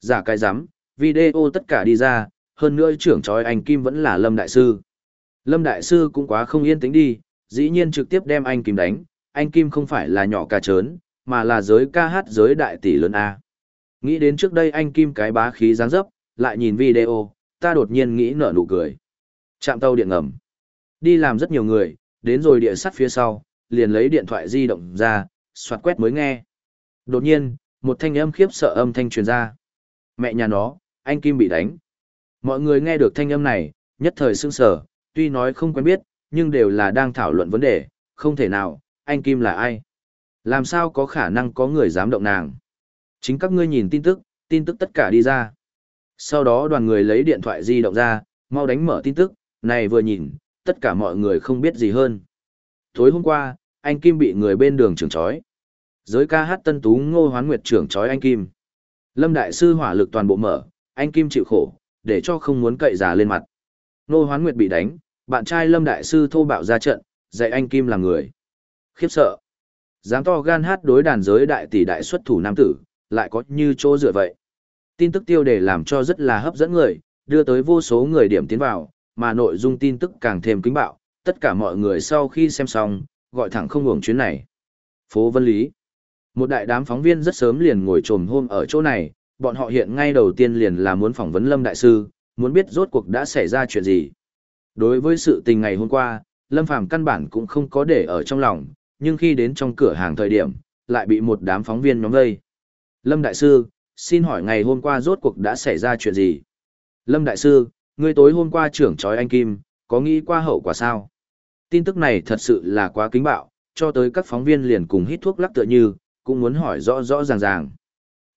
Giả cái rắm video tất cả đi ra, hơn nữa trưởng trói anh Kim vẫn là Lâm Đại Sư. Lâm Đại Sư cũng quá không yên tĩnh đi, dĩ nhiên trực tiếp đem anh Kim đánh, anh Kim không phải là nhỏ ca trớn, mà là giới ca hát giới đại tỷ lớn A. Nghĩ đến trước đây anh Kim cái bá khí dáng dấp, lại nhìn video, ta đột nhiên nghĩ nở nụ cười. chạm tàu điện ngầm. Đi làm rất nhiều người, đến rồi địa sắt phía sau, liền lấy điện thoại di động ra, soạt quét mới nghe. Đột nhiên, một thanh âm khiếp sợ âm thanh truyền ra. Mẹ nhà nó, anh Kim bị đánh. Mọi người nghe được thanh âm này, nhất thời sững sờ, tuy nói không quen biết, nhưng đều là đang thảo luận vấn đề, không thể nào, anh Kim là ai? Làm sao có khả năng có người dám động nàng? Chính các ngươi nhìn tin tức, tin tức tất cả đi ra. Sau đó đoàn người lấy điện thoại di động ra, mau đánh mở tin tức, này vừa nhìn, tất cả mọi người không biết gì hơn. Tối hôm qua, anh Kim bị người bên đường trưởng trói. Giới ca hát tân tú ngô hoán nguyệt trưởng trói anh Kim. Lâm Đại Sư hỏa lực toàn bộ mở, anh Kim chịu khổ, để cho không muốn cậy già lên mặt. Nô hoán nguyệt bị đánh, bạn trai Lâm Đại Sư thô bạo ra trận, dạy anh Kim làm người. Khiếp sợ. Dám to gan hát đối đàn giới đại tỷ đại xuất thủ nam tử, lại có như chỗ dựa vậy. Tin tức tiêu đề làm cho rất là hấp dẫn người, đưa tới vô số người điểm tiến vào, mà nội dung tin tức càng thêm kính bạo, tất cả mọi người sau khi xem xong, gọi thẳng không ngủng chuyến này. Phố Vân Lý một đại đám phóng viên rất sớm liền ngồi trồm hôm ở chỗ này, bọn họ hiện ngay đầu tiên liền là muốn phỏng vấn Lâm Đại Sư, muốn biết rốt cuộc đã xảy ra chuyện gì. Đối với sự tình ngày hôm qua, Lâm Phàm căn bản cũng không có để ở trong lòng, nhưng khi đến trong cửa hàng thời điểm, lại bị một đám phóng viên nhóm vây. Lâm Đại Sư, xin hỏi ngày hôm qua rốt cuộc đã xảy ra chuyện gì? Lâm Đại Sư, ngươi tối hôm qua trưởng trói anh Kim, có nghĩ qua hậu quả sao? Tin tức này thật sự là quá kính bạo, cho tới các phóng viên liền cùng hít thuốc lắc tựa như, cũng muốn hỏi rõ rõ ràng ràng.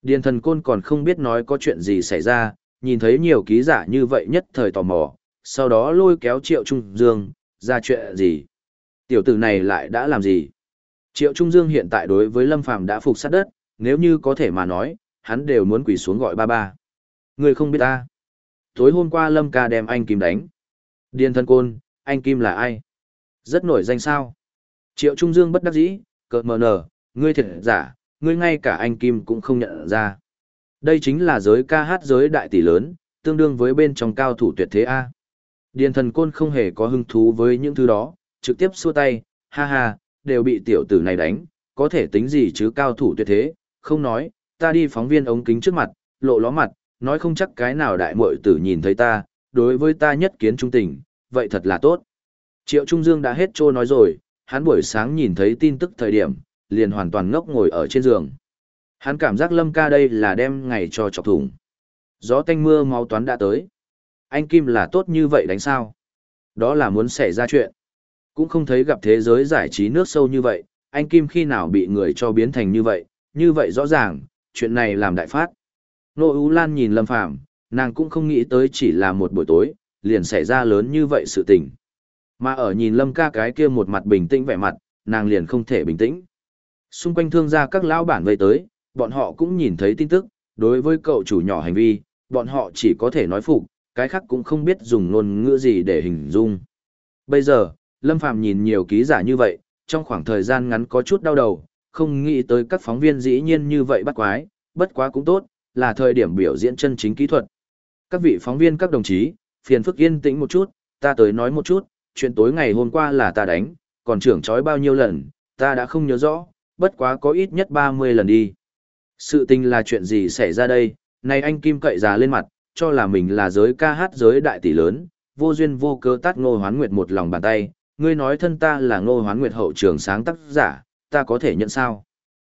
Điền thần côn còn không biết nói có chuyện gì xảy ra, nhìn thấy nhiều ký giả như vậy nhất thời tò mò, sau đó lôi kéo Triệu Trung Dương, ra chuyện gì? Tiểu tử này lại đã làm gì? Triệu Trung Dương hiện tại đối với Lâm Phàm đã phục sát đất, nếu như có thể mà nói, hắn đều muốn quỳ xuống gọi ba ba. Người không biết ta. Tối hôm qua Lâm ca đem anh Kim đánh. Điền thân côn, anh Kim là ai? Rất nổi danh sao? Triệu Trung Dương bất đắc dĩ, cợt mờ nở, ngươi thiệt giả, ngươi ngay cả anh Kim cũng không nhận ra. Đây chính là giới ca hát giới đại tỷ lớn, tương đương với bên trong cao thủ tuyệt thế A. Điền thần côn không hề có hứng thú với những thứ đó, trực tiếp xua tay, ha ha, đều bị tiểu tử này đánh, có thể tính gì chứ cao thủ tuyệt thế, không nói, ta đi phóng viên ống kính trước mặt, lộ ló mặt, nói không chắc cái nào đại muội tử nhìn thấy ta, đối với ta nhất kiến trung tình, vậy thật là tốt. Triệu Trung Dương đã hết trô nói rồi, hắn buổi sáng nhìn thấy tin tức thời điểm, liền hoàn toàn ngốc ngồi ở trên giường. Hắn cảm giác Lâm ca đây là đem ngày cho chọc thủng. Gió tanh mưa máu toán đã tới. Anh Kim là tốt như vậy đánh sao? Đó là muốn xảy ra chuyện. Cũng không thấy gặp thế giới giải trí nước sâu như vậy, anh Kim khi nào bị người cho biến thành như vậy, như vậy rõ ràng, chuyện này làm đại phát. Nô Ú Lan nhìn Lâm Phàm nàng cũng không nghĩ tới chỉ là một buổi tối, liền xảy ra lớn như vậy sự tình. Mà ở nhìn Lâm ca cái kia một mặt bình tĩnh vẻ mặt, nàng liền không thể bình tĩnh. Xung quanh thương gia các lão bản vây tới, bọn họ cũng nhìn thấy tin tức, đối với cậu chủ nhỏ hành vi, bọn họ chỉ có thể nói phục, cái khác cũng không biết dùng ngôn ngữ gì để hình dung. Bây giờ, Lâm Phàm nhìn nhiều ký giả như vậy, trong khoảng thời gian ngắn có chút đau đầu, không nghĩ tới các phóng viên dĩ nhiên như vậy bắt quái, bất quá cũng tốt, là thời điểm biểu diễn chân chính kỹ thuật. Các vị phóng viên các đồng chí, phiền phức yên tĩnh một chút, ta tới nói một chút, chuyện tối ngày hôm qua là ta đánh, còn trưởng trói bao nhiêu lần, ta đã không nhớ rõ, bất quá có ít nhất 30 lần đi. Sự tình là chuyện gì xảy ra đây, này anh Kim cậy già lên mặt, cho là mình là giới ca hát giới đại tỷ lớn, vô duyên vô cớ tát ngô hoán nguyệt một lòng bàn tay, ngươi nói thân ta là ngô hoán nguyệt hậu trường sáng tác giả, ta có thể nhận sao?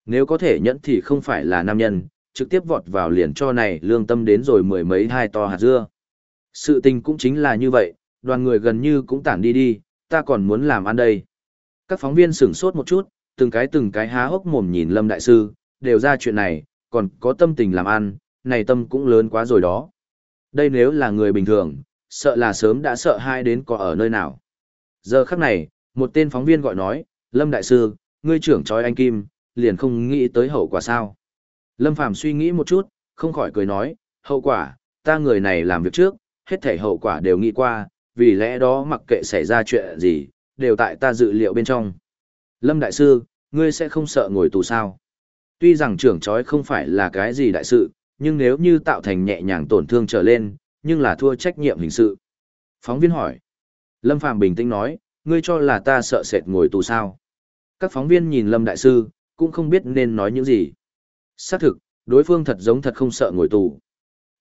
Nếu có thể nhận thì không phải là nam nhân, trực tiếp vọt vào liền cho này lương tâm đến rồi mười mấy hai to hạt dưa. Sự tình cũng chính là như vậy, đoàn người gần như cũng tản đi đi, ta còn muốn làm ăn đây. Các phóng viên sửng sốt một chút, từng cái từng cái há hốc mồm nhìn Lâm Đại Sư, đều ra chuyện này, còn có tâm tình làm ăn, này tâm cũng lớn quá rồi đó. Đây nếu là người bình thường, sợ là sớm đã sợ hai đến có ở nơi nào. Giờ khắc này, một tên phóng viên gọi nói, Lâm Đại Sư, ngươi trưởng trói anh Kim, liền không nghĩ tới hậu quả sao. Lâm Phàm suy nghĩ một chút, không khỏi cười nói, hậu quả, ta người này làm việc trước, hết thể hậu quả đều nghĩ qua, vì lẽ đó mặc kệ xảy ra chuyện gì, đều tại ta dự liệu bên trong. Lâm Đại Sư, ngươi sẽ không sợ ngồi tù sao? Tuy rằng trưởng trói không phải là cái gì đại sự, nhưng nếu như tạo thành nhẹ nhàng tổn thương trở lên, nhưng là thua trách nhiệm hình sự. Phóng viên hỏi. Lâm Phạm bình tĩnh nói, ngươi cho là ta sợ sệt ngồi tù sao? Các phóng viên nhìn Lâm Đại Sư, cũng không biết nên nói những gì. Xác thực, đối phương thật giống thật không sợ ngồi tù.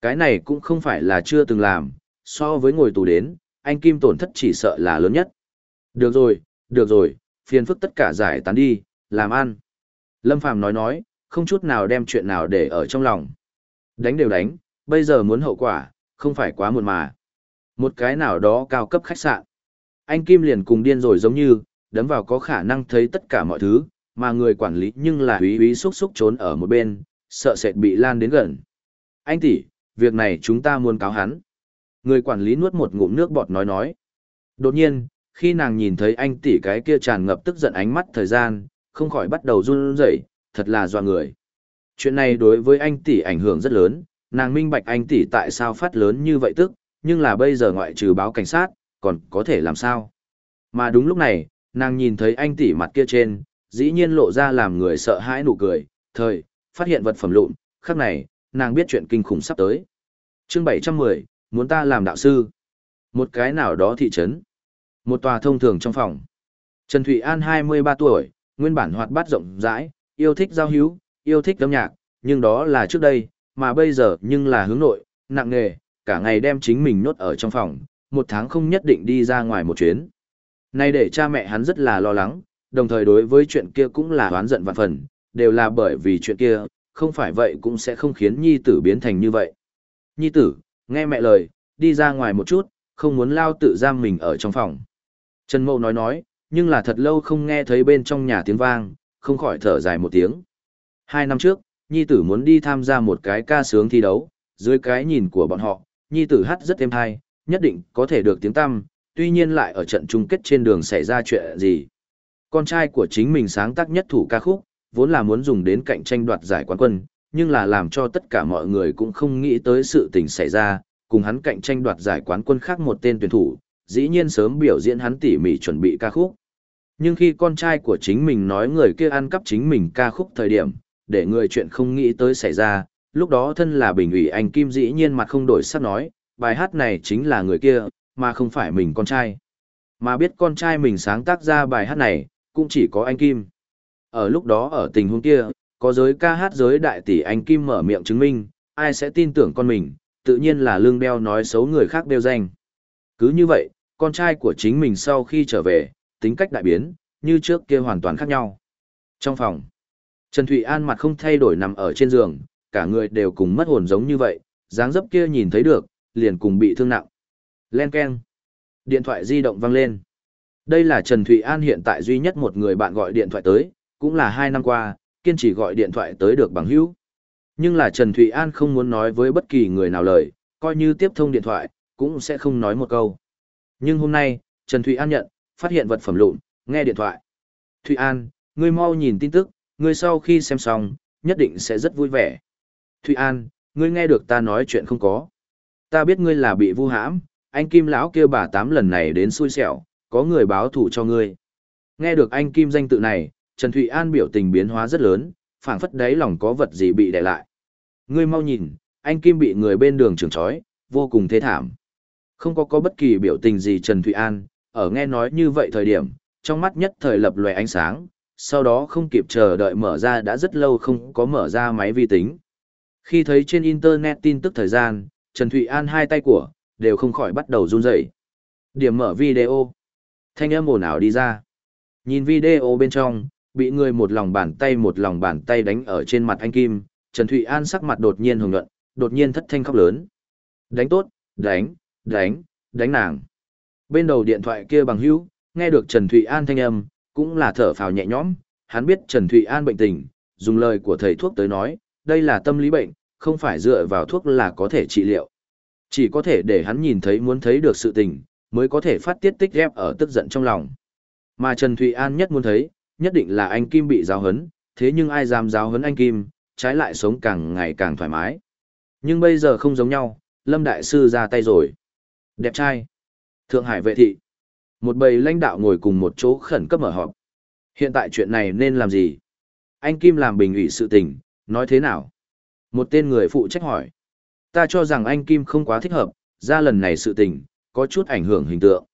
Cái này cũng không phải là chưa từng làm, so với ngồi tù đến, anh Kim tổn thất chỉ sợ là lớn nhất. Được rồi, được rồi, phiền phức tất cả giải tán đi, làm ăn. Lâm Phàm nói nói, không chút nào đem chuyện nào để ở trong lòng. Đánh đều đánh, bây giờ muốn hậu quả, không phải quá muộn mà. Một cái nào đó cao cấp khách sạn. Anh Kim liền cùng điên rồi giống như, đấm vào có khả năng thấy tất cả mọi thứ, mà người quản lý nhưng là húy húy xúc xúc trốn ở một bên, sợ sệt bị lan đến gần. Anh tỷ, việc này chúng ta muốn cáo hắn. Người quản lý nuốt một ngụm nước bọt nói nói. Đột nhiên, khi nàng nhìn thấy anh tỷ cái kia tràn ngập tức giận ánh mắt thời gian, không khỏi bắt đầu run rẩy, thật là doa người. Chuyện này đối với anh tỷ ảnh hưởng rất lớn, nàng minh bạch anh tỷ tại sao phát lớn như vậy tức, nhưng là bây giờ ngoại trừ báo cảnh sát, còn có thể làm sao. Mà đúng lúc này, nàng nhìn thấy anh tỷ mặt kia trên, dĩ nhiên lộ ra làm người sợ hãi nụ cười, thời, phát hiện vật phẩm lụn, khắc này, nàng biết chuyện kinh khủng sắp tới. chương 710, muốn ta làm đạo sư. Một cái nào đó thị trấn. Một tòa thông thường trong phòng. Trần Thụy An 23 tuổi, nguyên bản hoạt bát rộng rãi, yêu thích giao hữu, yêu thích âm nhạc, nhưng đó là trước đây, mà bây giờ nhưng là hướng nội, nặng nghề, cả ngày đem chính mình nhốt ở trong phòng, một tháng không nhất định đi ra ngoài một chuyến. Nay để cha mẹ hắn rất là lo lắng, đồng thời đối với chuyện kia cũng là oán giận vạn phần, đều là bởi vì chuyện kia, không phải vậy cũng sẽ không khiến nhi tử biến thành như vậy. Nhi tử, nghe mẹ lời, đi ra ngoài một chút, không muốn lao tự giam mình ở trong phòng. Trần Mậu nói nói, nhưng là thật lâu không nghe thấy bên trong nhà tiếng vang, không khỏi thở dài một tiếng. Hai năm trước, Nhi tử muốn đi tham gia một cái ca sướng thi đấu, dưới cái nhìn của bọn họ, Nhi tử hát rất êm hay, nhất định có thể được tiếng tăm, tuy nhiên lại ở trận chung kết trên đường xảy ra chuyện gì. Con trai của chính mình sáng tác nhất thủ ca khúc, vốn là muốn dùng đến cạnh tranh đoạt giải quán quân, nhưng là làm cho tất cả mọi người cũng không nghĩ tới sự tình xảy ra, cùng hắn cạnh tranh đoạt giải quán quân khác một tên tuyển thủ, dĩ nhiên sớm biểu diễn hắn tỉ mỉ chuẩn bị ca khúc. Nhưng khi con trai của chính mình nói người kia ăn cắp chính mình ca khúc thời điểm, để người chuyện không nghĩ tới xảy ra, lúc đó thân là bình ủy anh Kim dĩ nhiên mặt không đổi sắc nói, bài hát này chính là người kia, mà không phải mình con trai. Mà biết con trai mình sáng tác ra bài hát này, cũng chỉ có anh Kim. Ở lúc đó ở tình huống kia, có giới ca hát giới đại tỷ anh Kim mở miệng chứng minh, ai sẽ tin tưởng con mình, tự nhiên là lương đeo nói xấu người khác đeo danh. Cứ như vậy, con trai của chính mình sau khi trở về, tính cách đại biến, như trước kia hoàn toàn khác nhau. Trong phòng, Trần Thụy An mặt không thay đổi nằm ở trên giường, cả người đều cùng mất hồn giống như vậy, dáng dấp kia nhìn thấy được, liền cùng bị thương nặng. Len keng. Điện thoại di động vang lên. Đây là Trần Thụy An hiện tại duy nhất một người bạn gọi điện thoại tới, cũng là hai năm qua, kiên trì gọi điện thoại tới được bằng hữu. Nhưng là Trần Thụy An không muốn nói với bất kỳ người nào lời, coi như tiếp thông điện thoại, cũng sẽ không nói một câu. Nhưng hôm nay, Trần Thụy An nhận, phát hiện vật phẩm lụn, nghe điện thoại. Thụy An, ngươi mau nhìn tin tức, ngươi sau khi xem xong, nhất định sẽ rất vui vẻ. Thụy An, ngươi nghe được ta nói chuyện không có. Ta biết ngươi là bị vu hãm, anh Kim lão kêu bà tám lần này đến xui xẻo, có người báo thủ cho ngươi. Nghe được anh Kim danh tự này, Trần Thụy An biểu tình biến hóa rất lớn, phảng phất đáy lòng có vật gì bị đè lại. Ngươi mau nhìn, anh Kim bị người bên đường trường trói, vô cùng thế thảm. Không có có bất kỳ biểu tình gì Trần Thụy An, ở nghe nói như vậy thời điểm, trong mắt nhất thời lập lòe ánh sáng, sau đó không kịp chờ đợi mở ra đã rất lâu không có mở ra máy vi tính. Khi thấy trên Internet tin tức thời gian, Trần Thụy An hai tay của, đều không khỏi bắt đầu run rẩy. Điểm mở video. Thanh âm ồn ào đi ra. Nhìn video bên trong, bị người một lòng bàn tay một lòng bàn tay đánh ở trên mặt anh Kim, Trần Thụy An sắc mặt đột nhiên hồng nhuận, đột nhiên thất thanh khóc lớn. Đánh tốt, đánh, đánh, đánh nàng. Bên đầu điện thoại kia bằng hữu, nghe được Trần Thụy An thanh âm, cũng là thở phào nhẹ nhõm, hắn biết Trần Thụy An bệnh tình, dùng lời của thầy thuốc tới nói, đây là tâm lý bệnh, không phải dựa vào thuốc là có thể trị liệu. Chỉ có thể để hắn nhìn thấy muốn thấy được sự tình, mới có thể phát tiết tích ghép ở tức giận trong lòng. Mà Trần Thụy An nhất muốn thấy, nhất định là anh Kim bị giáo hấn, thế nhưng ai dám giáo hấn anh Kim, trái lại sống càng ngày càng thoải mái. Nhưng bây giờ không giống nhau, Lâm Đại Sư ra tay rồi. Đẹp trai. Thượng Hải vệ thị. Một bầy lãnh đạo ngồi cùng một chỗ khẩn cấp mở họp. Hiện tại chuyện này nên làm gì? Anh Kim làm bình ủy sự tình, nói thế nào? Một tên người phụ trách hỏi. Ta cho rằng anh Kim không quá thích hợp, ra lần này sự tình, có chút ảnh hưởng hình tượng.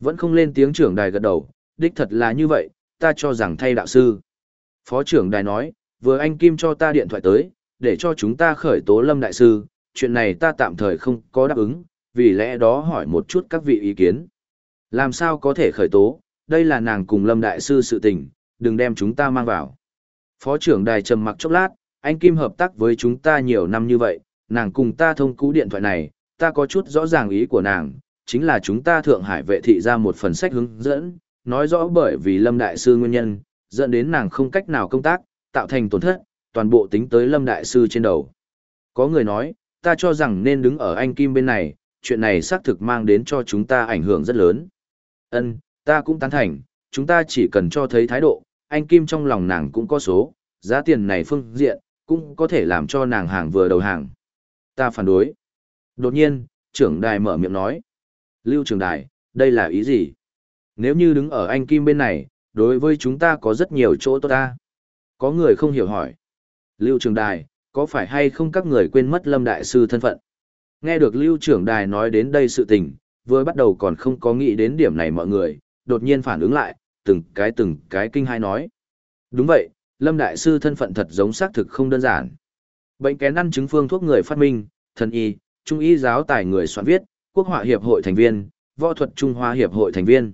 Vẫn không lên tiếng trưởng đài gật đầu, đích thật là như vậy, ta cho rằng thay đạo sư. Phó trưởng đài nói, vừa anh Kim cho ta điện thoại tới, để cho chúng ta khởi tố Lâm Đại Sư, chuyện này ta tạm thời không có đáp ứng, vì lẽ đó hỏi một chút các vị ý kiến. Làm sao có thể khởi tố, đây là nàng cùng Lâm Đại Sư sự tình, đừng đem chúng ta mang vào. Phó trưởng đài trầm mặc chốc lát, anh Kim hợp tác với chúng ta nhiều năm như vậy, nàng cùng ta thông cú điện thoại này, ta có chút rõ ràng ý của nàng, chính là chúng ta Thượng Hải vệ thị ra một phần sách hướng dẫn, nói rõ bởi vì Lâm Đại Sư nguyên nhân, dẫn đến nàng không cách nào công tác, tạo thành tổn thất, toàn bộ tính tới Lâm Đại Sư trên đầu. Có người nói, ta cho rằng nên đứng ở anh Kim bên này, chuyện này xác thực mang đến cho chúng ta ảnh hưởng rất lớn. Ân, ta cũng tán thành, chúng ta chỉ cần cho thấy thái độ, anh Kim trong lòng nàng cũng có số, giá tiền này phương diện, cũng có thể làm cho nàng hàng vừa đầu hàng. Ta phản đối. Đột nhiên, trưởng đài mở miệng nói. Lưu trưởng đài, đây là ý gì? Nếu như đứng ở anh Kim bên này, đối với chúng ta có rất nhiều chỗ tốt ta. Có người không hiểu hỏi. Lưu trưởng đài, có phải hay không các người quên mất Lâm Đại Sư thân phận? Nghe được Lưu trưởng đài nói đến đây sự tình, vừa bắt đầu còn không có nghĩ đến điểm này mọi người, đột nhiên phản ứng lại, từng cái từng cái kinh hai nói. Đúng vậy, Lâm Đại Sư thân phận thật giống xác thực không đơn giản. Bệnh kén ăn chứng phương thuốc người phát minh, thần y, trung y giáo tài người soạn viết, quốc họa hiệp hội thành viên, võ thuật Trung Hoa hiệp hội thành viên.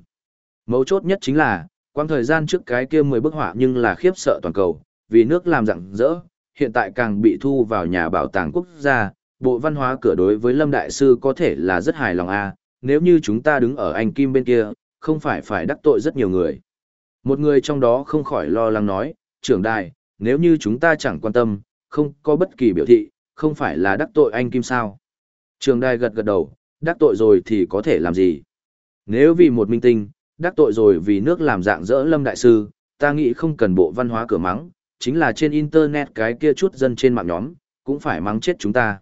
Mấu chốt nhất chính là, quang thời gian trước cái kia 10 bức họa nhưng là khiếp sợ toàn cầu, vì nước làm rạng rỡ, hiện tại càng bị thu vào nhà bảo tàng quốc gia, bộ văn hóa cửa đối với Lâm Đại Sư có thể là rất hài lòng a à, nếu như chúng ta đứng ở anh Kim bên kia, không phải phải đắc tội rất nhiều người. Một người trong đó không khỏi lo lắng nói, trưởng đài, nếu như chúng ta chẳng quan tâm, không có bất kỳ biểu thị, không phải là đắc tội anh Kim sao. Trường đài gật gật đầu, đắc tội rồi thì có thể làm gì? Nếu vì một minh tinh, đắc tội rồi vì nước làm dạng dỡ Lâm Đại Sư, ta nghĩ không cần bộ văn hóa cửa mắng, chính là trên Internet cái kia chút dân trên mạng nhóm, cũng phải mắng chết chúng ta.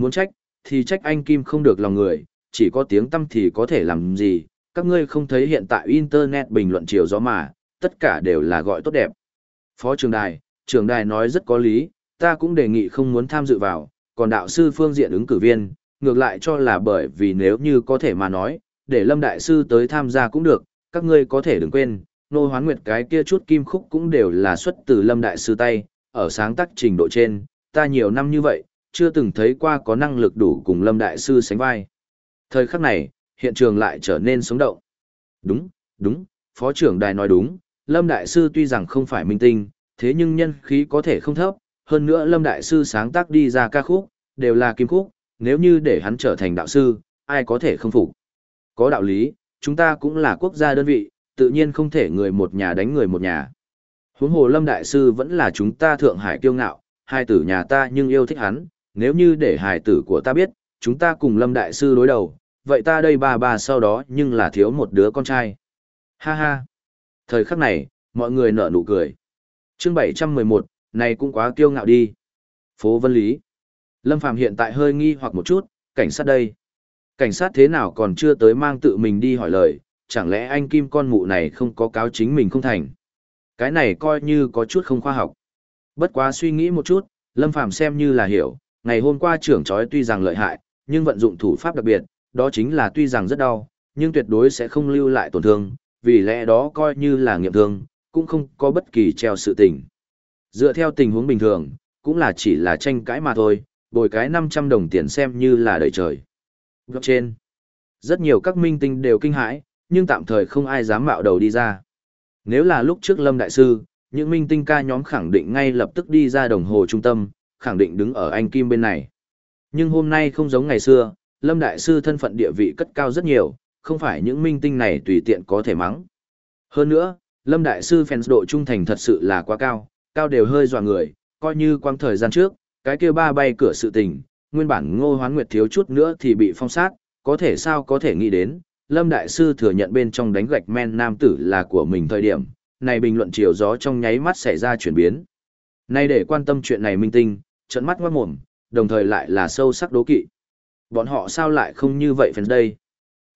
Muốn trách, thì trách anh Kim không được lòng người, chỉ có tiếng tâm thì có thể làm gì, các ngươi không thấy hiện tại Internet bình luận chiều gió mà, tất cả đều là gọi tốt đẹp. Phó trường đài, trường đài nói rất có lý, ta cũng đề nghị không muốn tham dự vào, còn đạo sư phương diện ứng cử viên, ngược lại cho là bởi vì nếu như có thể mà nói, để Lâm Đại Sư tới tham gia cũng được, các ngươi có thể đừng quên, nô hoán nguyệt cái kia chút kim khúc cũng đều là xuất từ Lâm Đại Sư tay, ở sáng tác trình độ trên, ta nhiều năm như vậy, chưa từng thấy qua có năng lực đủ cùng Lâm Đại Sư sánh vai. Thời khắc này, hiện trường lại trở nên sống động. Đúng, đúng, Phó trưởng đài nói đúng, Lâm Đại Sư tuy rằng không phải minh tinh, thế nhưng nhân khí có thể không thấp, hơn nữa Lâm Đại Sư sáng tác đi ra ca khúc, đều là kim khúc, nếu như để hắn trở thành đạo sư, ai có thể không phục. Có đạo lý, chúng ta cũng là quốc gia đơn vị, tự nhiên không thể người một nhà đánh người một nhà. Huống hồ Lâm Đại Sư vẫn là chúng ta Thượng Hải kiêu ngạo, hai tử nhà ta nhưng yêu thích hắn, nếu như để hài tử của ta biết, chúng ta cùng Lâm Đại Sư đối đầu, vậy ta đây ba ba sau đó nhưng là thiếu một đứa con trai. Ha ha. Thời khắc này, mọi người nở nụ cười. chương 711, này cũng quá kiêu ngạo đi. Phố Vân Lý. Lâm Phàm hiện tại hơi nghi hoặc một chút, cảnh sát đây. Cảnh sát thế nào còn chưa tới mang tự mình đi hỏi lời, chẳng lẽ anh Kim con mụ này không có cáo chính mình không thành. Cái này coi như có chút không khoa học. Bất quá suy nghĩ một chút, Lâm Phàm xem như là hiểu, ngày hôm qua trưởng chói tuy rằng lợi hại, nhưng vận dụng thủ pháp đặc biệt, đó chính là tuy rằng rất đau, nhưng tuyệt đối sẽ không lưu lại tổn thương, vì lẽ đó coi như là nghiệm thương, cũng không có bất kỳ treo sự tình. Dựa theo tình huống bình thường, cũng là chỉ là tranh cãi mà thôi, bồi cái 500 đồng tiền xem như là đầy trời. Góc trên, rất nhiều các minh tinh đều kinh hãi, nhưng tạm thời không ai dám mạo đầu đi ra. Nếu là lúc trước Lâm Đại Sư, những minh tinh ca nhóm khẳng định ngay lập tức đi ra đồng hồ trung tâm, khẳng định đứng ở anh Kim bên này. Nhưng hôm nay không giống ngày xưa, Lâm Đại Sư thân phận địa vị cất cao rất nhiều, không phải những minh tinh này tùy tiện có thể mắng. Hơn nữa, Lâm Đại Sư fans độ trung thành thật sự là quá cao, cao đều hơi dọa người, coi như quang thời gian trước, cái kia ba bay cửa sự tình, nguyên bản ngô hoán nguyệt thiếu chút nữa thì bị phong sát, có thể sao có thể nghĩ đến, Lâm Đại Sư thừa nhận bên trong đánh gạch men nam tử là của mình thời điểm, này bình luận chiều gió trong nháy mắt xảy ra chuyển biến. Nay để quan tâm chuyện này minh tinh, trận mắt ngoát mồm, đồng thời lại là sâu sắc đố kỵ. Bọn họ sao lại không như vậy phần đây?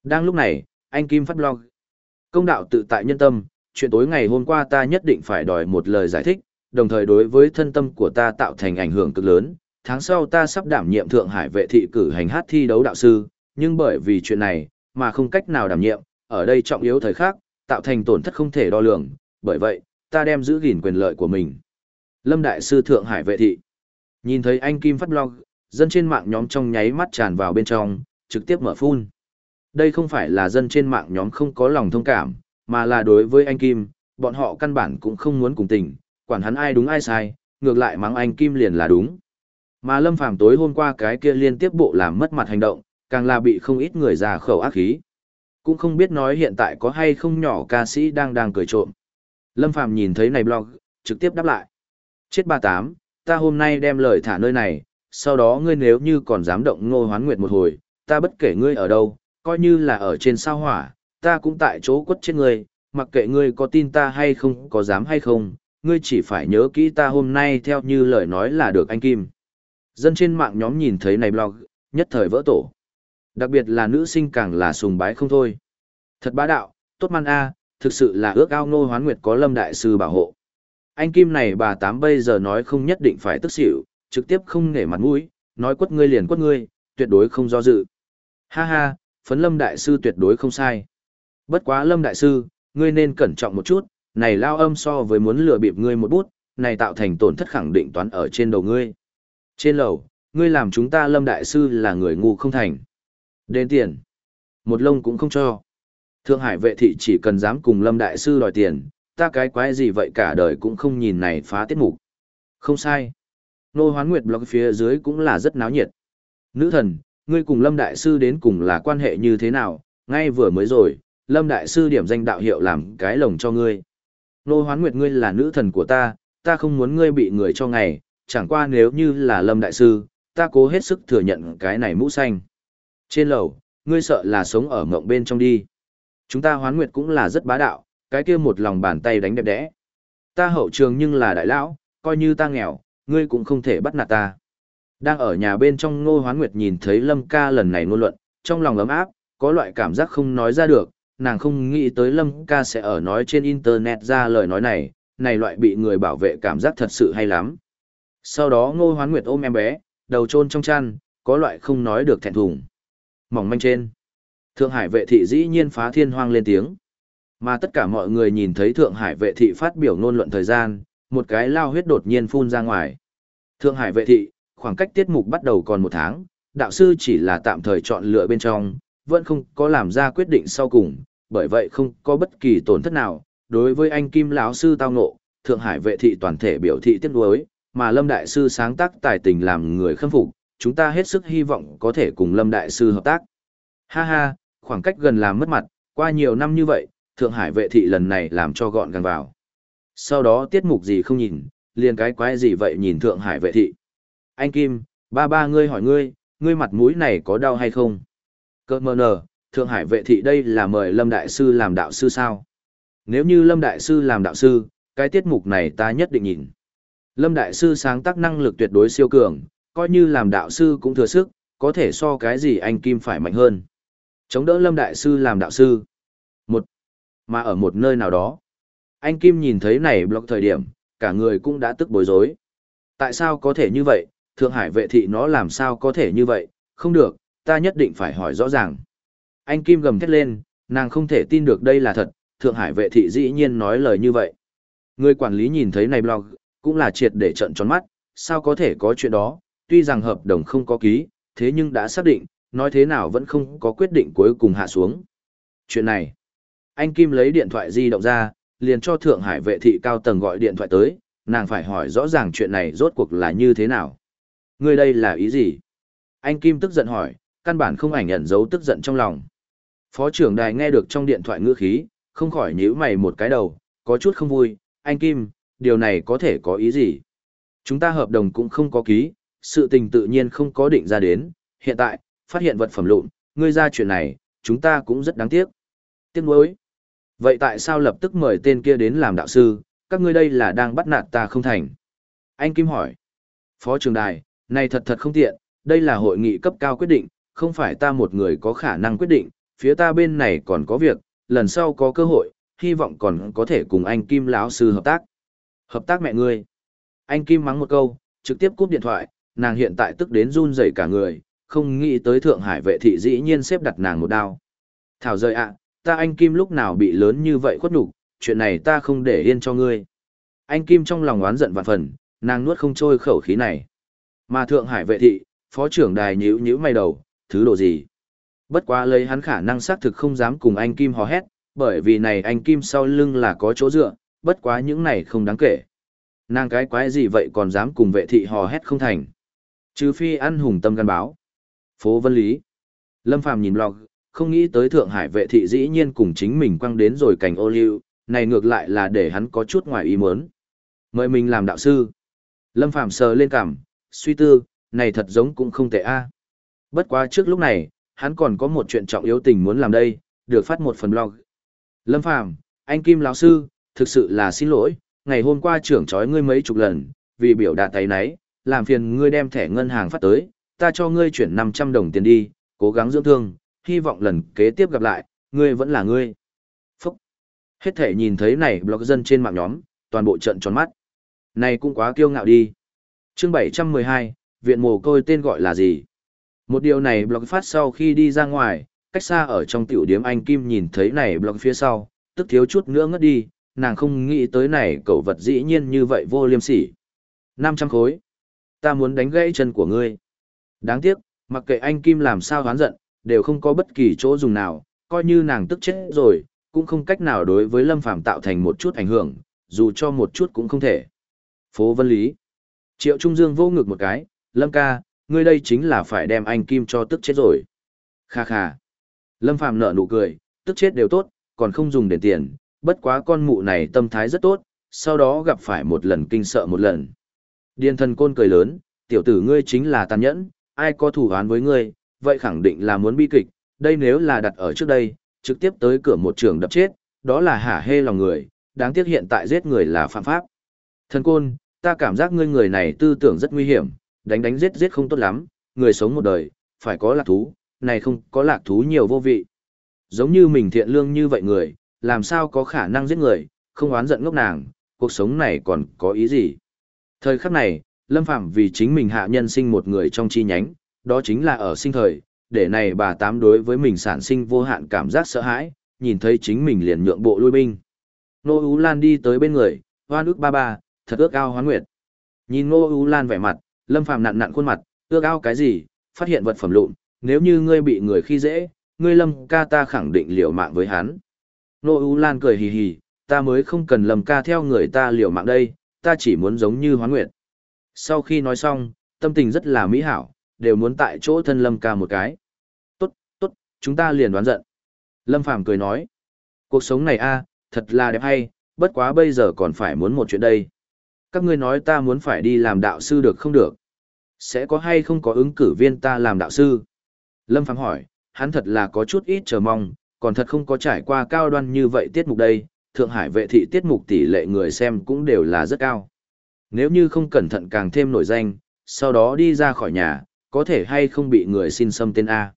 Đang lúc này, anh Kim phát blog. Công đạo tự tại nhân tâm, chuyện tối ngày hôm qua ta nhất định phải đòi một lời giải thích, đồng thời đối với thân tâm của ta tạo thành ảnh hưởng cực lớn. Tháng sau ta sắp đảm nhiệm Thượng Hải vệ thị cử hành hát thi đấu đạo sư, nhưng bởi vì chuyện này, mà không cách nào đảm nhiệm, ở đây trọng yếu thời khắc, tạo thành tổn thất không thể đo lường, bởi vậy, ta đem giữ gìn quyền lợi của mình. Lâm Đại sư Thượng Hải vệ thị. Nhìn thấy anh Kim phát blog, dân trên mạng nhóm trong nháy mắt tràn vào bên trong, trực tiếp mở phun. Đây không phải là dân trên mạng nhóm không có lòng thông cảm, mà là đối với anh Kim, bọn họ căn bản cũng không muốn cùng tình, quản hắn ai đúng ai sai, ngược lại mắng anh Kim liền là đúng. Mà Lâm Phàm tối hôm qua cái kia liên tiếp bộ làm mất mặt hành động, càng là bị không ít người già khẩu ác khí. Cũng không biết nói hiện tại có hay không nhỏ ca sĩ đang đang cười trộm. Lâm Phàm nhìn thấy này blog, trực tiếp đáp lại. Chết ba tám, ta hôm nay đem lời thả nơi này, sau đó ngươi nếu như còn dám động ngô hoán nguyệt một hồi, ta bất kể ngươi ở đâu, coi như là ở trên sao hỏa, ta cũng tại chỗ quất chết ngươi, mặc kệ ngươi có tin ta hay không có dám hay không, ngươi chỉ phải nhớ kỹ ta hôm nay theo như lời nói là được anh Kim. Dân trên mạng nhóm nhìn thấy này blog, nhất thời vỡ tổ. Đặc biệt là nữ sinh càng là sùng bái không thôi. Thật bá đạo, tốt man a, thực sự là ước ao ngô hoán nguyệt có lâm đại sư bảo hộ. Anh Kim này bà tám bây giờ nói không nhất định phải tức xỉu, trực tiếp không nể mặt mũi, nói quất ngươi liền quất ngươi, tuyệt đối không do dự. Ha ha, phấn lâm đại sư tuyệt đối không sai. Bất quá lâm đại sư, ngươi nên cẩn trọng một chút, này lao âm so với muốn lừa bịp ngươi một bút, này tạo thành tổn thất khẳng định toán ở trên đầu ngươi. Trên lầu, ngươi làm chúng ta lâm đại sư là người ngu không thành. Đến tiền. Một lông cũng không cho. Thượng Hải vệ thị chỉ cần dám cùng lâm đại sư đòi tiền, ta cái quái gì vậy cả đời cũng không nhìn này phá tiết mục. Không sai. Nô Hoán Nguyệt blog phía dưới cũng là rất náo nhiệt. Nữ thần, ngươi cùng Lâm Đại Sư đến cùng là quan hệ như thế nào, ngay vừa mới rồi, Lâm Đại Sư điểm danh đạo hiệu làm cái lồng cho ngươi. Nô Hoán Nguyệt ngươi là nữ thần của ta, ta không muốn ngươi bị người cho ngày, chẳng qua nếu như là Lâm Đại Sư, ta cố hết sức thừa nhận cái này mũ xanh. Trên lầu, ngươi sợ là sống ở mộng bên trong đi. Chúng ta Hoán Nguyệt cũng là rất bá đạo, cái kia một lòng bàn tay đánh đẹp đẽ. Ta hậu trường nhưng là đại lão, coi như ta nghèo, ngươi cũng không thể bắt nạt ta. Đang ở nhà bên trong Ngô Hoán Nguyệt nhìn thấy Lâm ca lần này ngôn luận, trong lòng ấm áp, có loại cảm giác không nói ra được, nàng không nghĩ tới Lâm ca sẽ ở nói trên Internet ra lời nói này, này loại bị người bảo vệ cảm giác thật sự hay lắm. Sau đó Ngô Hoán Nguyệt ôm em bé, đầu chôn trong chăn, có loại không nói được thẹn thùng. Mỏng manh trên. Thượng Hải vệ thị dĩ nhiên phá thiên hoang lên tiếng. Mà tất cả mọi người nhìn thấy Thượng Hải vệ thị phát biểu ngôn luận thời gian, một cái lao huyết đột nhiên phun ra ngoài. Thượng Hải vệ thị, khoảng cách tiết mục bắt đầu còn một tháng, đạo sư chỉ là tạm thời chọn lựa bên trong, vẫn không có làm ra quyết định sau cùng, bởi vậy không có bất kỳ tổn thất nào. Đối với anh Kim lão sư tao ngộ, Thượng Hải vệ thị toàn thể biểu thị tiếc nuối, mà Lâm đại sư sáng tác tài tình làm người khâm phục, chúng ta hết sức hy vọng có thể cùng Lâm đại sư hợp tác. Ha ha, khoảng cách gần làm mất mặt, qua nhiều năm như vậy, Thượng Hải vệ thị lần này làm cho gọn gàng vào. Sau đó tiết mục gì không nhìn, liền cái quái gì vậy nhìn Thượng Hải vệ thị. Anh Kim, ba ba ngươi hỏi ngươi, ngươi mặt mũi này có đau hay không? Cơ mờ nờ, Thượng Hải vệ thị đây là mời Lâm Đại Sư làm đạo sư sao? Nếu như Lâm Đại Sư làm đạo sư, cái tiết mục này ta nhất định nhìn. Lâm Đại Sư sáng tác năng lực tuyệt đối siêu cường, coi như làm đạo sư cũng thừa sức, có thể so cái gì anh Kim phải mạnh hơn. Chống đỡ Lâm Đại Sư làm đạo sư. Mà ở một nơi nào đó. Anh Kim nhìn thấy này blog thời điểm, cả người cũng đã tức bối rối. Tại sao có thể như vậy, Thượng Hải vệ thị nó làm sao có thể như vậy, không được, ta nhất định phải hỏi rõ ràng. Anh Kim gầm thét lên, nàng không thể tin được đây là thật, Thượng Hải vệ thị dĩ nhiên nói lời như vậy. Người quản lý nhìn thấy này blog, cũng là triệt để trận tròn mắt, sao có thể có chuyện đó, tuy rằng hợp đồng không có ký, thế nhưng đã xác định, nói thế nào vẫn không có quyết định cuối cùng hạ xuống. Chuyện này, anh Kim lấy điện thoại di động ra, liền cho Thượng Hải vệ thị cao tầng gọi điện thoại tới, nàng phải hỏi rõ ràng chuyện này rốt cuộc là như thế nào. Ngươi đây là ý gì? Anh Kim tức giận hỏi, căn bản không ảnh ẩn giấu tức giận trong lòng. Phó trưởng đài nghe được trong điện thoại ngữ khí, không khỏi nhíu mày một cái đầu, có chút không vui, anh Kim, điều này có thể có ý gì? Chúng ta hợp đồng cũng không có ký, sự tình tự nhiên không có định ra đến, hiện tại, phát hiện vật phẩm lụn, ngươi ra chuyện này, chúng ta cũng rất đáng tiếc. Tiếc nuối. Vậy tại sao lập tức mời tên kia đến làm đạo sư, các ngươi đây là đang bắt nạt ta không thành? Anh Kim hỏi. Phó trưởng đài, này thật thật không tiện, đây là hội nghị cấp cao quyết định, không phải ta một người có khả năng quyết định, phía ta bên này còn có việc, lần sau có cơ hội, hy vọng còn có thể cùng anh Kim lão sư hợp tác. Hợp tác mẹ ngươi. Anh Kim mắng một câu, trực tiếp cúp điện thoại, nàng hiện tại tức đến run rẩy cả người, không nghĩ tới Thượng Hải vệ thị dĩ nhiên xếp đặt nàng một đao. Thảo rời ạ, ta anh Kim lúc nào bị lớn như vậy khuất nhục, chuyện này ta không để yên cho ngươi. Anh Kim trong lòng oán giận vạn phần, nàng nuốt không trôi khẩu khí này. Mà Thượng Hải vệ thị, phó trưởng đài nhíu nhíu mày đầu, thứ độ gì? Bất quá lấy hắn khả năng xác thực không dám cùng anh Kim hò hét, bởi vì này anh Kim sau lưng là có chỗ dựa, bất quá những này không đáng kể. Nàng cái quái gì vậy còn dám cùng vệ thị hò hét không thành. Chứ phi ăn hùng tâm gan báo. Phố Vân Lý. Lâm Phàm nhìn log, không nghĩ tới Thượng Hải vệ thị dĩ nhiên cùng chính mình quăng đến rồi cảnh ô liu, này ngược lại là để hắn có chút ngoài ý muốn. Mời mình làm đạo sư. Lâm Phàm sờ lên cảm suy tư, này thật giống cũng không tệ a. À. Bất quá trước lúc này, hắn còn có một chuyện trọng yếu tình muốn làm đây, được phát một phần blog. Lâm Phàm, anh Kim lão sư, thực sự là xin lỗi, ngày hôm qua trưởng trói ngươi mấy chục lần, vì biểu đạt tay nấy, làm phiền ngươi đem thẻ ngân hàng phát tới, ta cho ngươi chuyển 500 đồng tiền đi, cố gắng dưỡng thương, hy vọng lần kế tiếp gặp lại, ngươi vẫn là ngươi. Phúc! Hết thể nhìn thấy này blog dân trên mạng nhóm, toàn bộ trận tròn mắt. Này cũng quá kiêu ngạo đi. Chương 712, viện mồ côi tên gọi là gì? Một điều này blog phát sau khi đi ra ngoài, cách xa ở trong tiểu điếm anh Kim nhìn thấy này blog phía sau, tức thiếu chút nữa ngất đi, nàng không nghĩ tới này cậu vật dĩ nhiên như vậy vô liêm sỉ. 500 khối. Ta muốn đánh gãy chân của ngươi. Đáng tiếc, mặc kệ anh Kim làm sao hoán giận, đều không có bất kỳ chỗ dùng nào, coi như nàng tức chết rồi, cũng không cách nào đối với Lâm Phàm tạo thành một chút ảnh hưởng, dù cho một chút cũng không thể. Phố Vân Lý Triệu Trung Dương vô ngực một cái, Lâm ca, ngươi đây chính là phải đem anh Kim cho tức chết rồi. Kha kha. Lâm Phàm nở nụ cười, tức chết đều tốt, còn không dùng để tiền, bất quá con mụ này tâm thái rất tốt, sau đó gặp phải một lần kinh sợ một lần. Điền thần côn cười lớn, tiểu tử ngươi chính là tàn nhẫn, ai có thủ án với ngươi, vậy khẳng định là muốn bi kịch, đây nếu là đặt ở trước đây, trực tiếp tới cửa một trường đập chết, đó là hả hê lòng người, đáng tiếc hiện tại giết người là phạm pháp. Thần côn, ta cảm giác ngươi người này tư tưởng rất nguy hiểm, đánh đánh giết giết không tốt lắm, người sống một đời, phải có lạc thú, này không có lạc thú nhiều vô vị. Giống như mình thiện lương như vậy người, làm sao có khả năng giết người, không oán giận ngốc nàng, cuộc sống này còn có ý gì. Thời khắc này, Lâm Phạm vì chính mình hạ nhân sinh một người trong chi nhánh, đó chính là ở sinh thời, để này bà tám đối với mình sản sinh vô hạn cảm giác sợ hãi, nhìn thấy chính mình liền nhượng bộ lui binh. Nô Ú Lan đi tới bên người, hoan ước ba ba, thật ước ao hoán nguyệt. Nhìn Nô Ú Lan vẻ mặt, Lâm Phàm nặn nặn khuôn mặt, ước ao cái gì, phát hiện vật phẩm lụn, nếu như ngươi bị người khi dễ, ngươi Lâm ca ta khẳng định liều mạng với hắn. Nô Ú Lan cười hì hì, ta mới không cần Lâm ca theo người ta liều mạng đây, ta chỉ muốn giống như hoán nguyệt. Sau khi nói xong, tâm tình rất là mỹ hảo, đều muốn tại chỗ thân Lâm ca một cái. Tốt, tốt, chúng ta liền đoán giận. Lâm Phàm cười nói, cuộc sống này a, thật là đẹp hay, bất quá bây giờ còn phải muốn một chuyện đây. Các ngươi nói ta muốn phải đi làm đạo sư được không được? Sẽ có hay không có ứng cử viên ta làm đạo sư? Lâm Phàm hỏi, hắn thật là có chút ít chờ mong, còn thật không có trải qua cao đoan như vậy tiết mục đây, Thượng Hải vệ thị tiết mục tỷ lệ người xem cũng đều là rất cao. Nếu như không cẩn thận càng thêm nổi danh, sau đó đi ra khỏi nhà, có thể hay không bị người xin xâm tên A.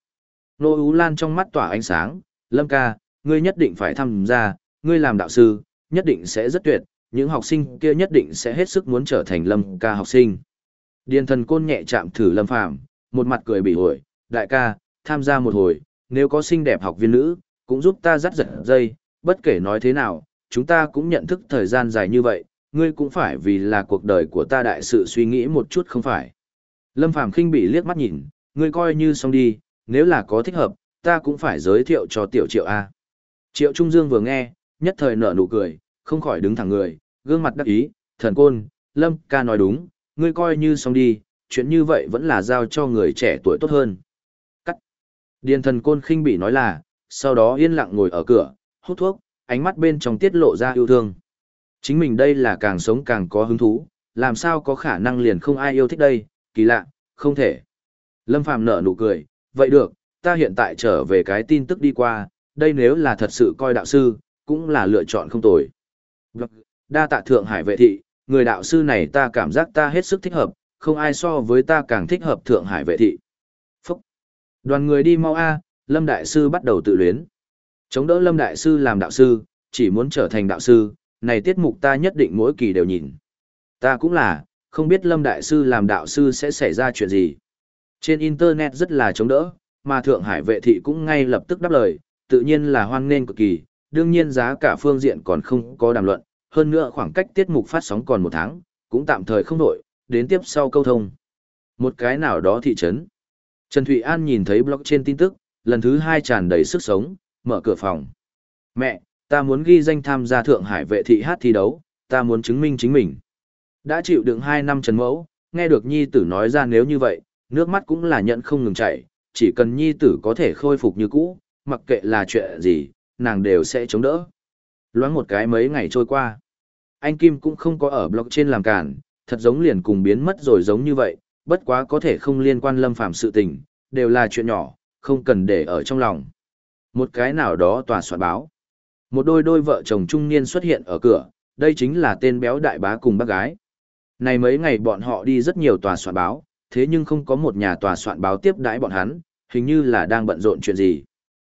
Nô Ú Lan trong mắt tỏa ánh sáng, Lâm ca, ngươi nhất định phải tham gia, ngươi làm đạo sư, nhất định sẽ rất tuyệt, những học sinh kia nhất định sẽ hết sức muốn trở thành Lâm ca học sinh. Điền thần côn nhẹ chạm thử Lâm Phàm một mặt cười bị ổi, đại ca, tham gia một hồi, nếu có xinh đẹp học viên nữ, cũng giúp ta dắt giật dây, bất kể nói thế nào, chúng ta cũng nhận thức thời gian dài như vậy, ngươi cũng phải vì là cuộc đời của ta đại sự suy nghĩ một chút không phải. Lâm Phàm khinh bị liếc mắt nhìn, ngươi coi như xong đi, nếu là có thích hợp, ta cũng phải giới thiệu cho tiểu triệu A. Triệu Trung Dương vừa nghe, nhất thời nở nụ cười, không khỏi đứng thẳng người, gương mặt đắc ý, thần côn, Lâm ca nói đúng, ngươi coi như xong đi, chuyện như vậy vẫn là giao cho người trẻ tuổi tốt hơn. Cắt. Điền thần côn khinh bị nói là, sau đó yên lặng ngồi ở cửa, hút thuốc, ánh mắt bên trong tiết lộ ra yêu thương. Chính mình đây là càng sống càng có hứng thú, làm sao có khả năng liền không ai yêu thích đây, kỳ lạ, không thể. Lâm Phàm nở nụ cười, vậy được, ta hiện tại trở về cái tin tức đi qua, đây nếu là thật sự coi đạo sư, cũng là lựa chọn không tồi. Vâng, đa tạ thượng hải vệ thị, người đạo sư này ta cảm giác ta hết sức thích hợp, không ai so với ta càng thích hợp thượng hải vệ thị. Phúc! Đoàn người đi mau A, Lâm Đại Sư bắt đầu tự luyến. Chống đỡ Lâm Đại Sư làm đạo sư, chỉ muốn trở thành đạo sư, này tiết mục ta nhất định mỗi kỳ đều nhìn. Ta cũng là, không biết Lâm Đại Sư làm đạo sư sẽ xảy ra chuyện gì. Trên Internet rất là chống đỡ, mà Thượng Hải vệ thị cũng ngay lập tức đáp lời, tự nhiên là hoan nghênh cực kỳ, đương nhiên giá cả phương diện còn không có đàm luận, hơn nữa khoảng cách tiết mục phát sóng còn một tháng, cũng tạm thời không đổi, đến tiếp sau câu thông. Một cái nào đó thị trấn. Trần Thụy An nhìn thấy blog trên tin tức, lần thứ hai tràn đầy sức sống, mở cửa phòng. Mẹ, ta muốn ghi danh tham gia Thượng Hải vệ thị hát thi đấu, ta muốn chứng minh chính mình. Đã chịu đựng 2 năm trần mẫu, nghe được nhi tử nói ra nếu như vậy, nước mắt cũng là nhận không ngừng chảy, chỉ cần nhi tử có thể khôi phục như cũ, mặc kệ là chuyện gì, nàng đều sẽ chống đỡ. Loáng một cái mấy ngày trôi qua. Anh Kim cũng không có ở blog trên làm cản, thật giống liền cùng biến mất rồi giống như vậy, bất quá có thể không liên quan lâm phạm sự tình, đều là chuyện nhỏ, không cần để ở trong lòng. Một cái nào đó tòa soạn báo. Một đôi đôi vợ chồng trung niên xuất hiện ở cửa, đây chính là tên béo đại bá cùng bác gái. Này mấy ngày bọn họ đi rất nhiều tòa soạn báo, thế nhưng không có một nhà tòa soạn báo tiếp đãi bọn hắn, hình như là đang bận rộn chuyện gì.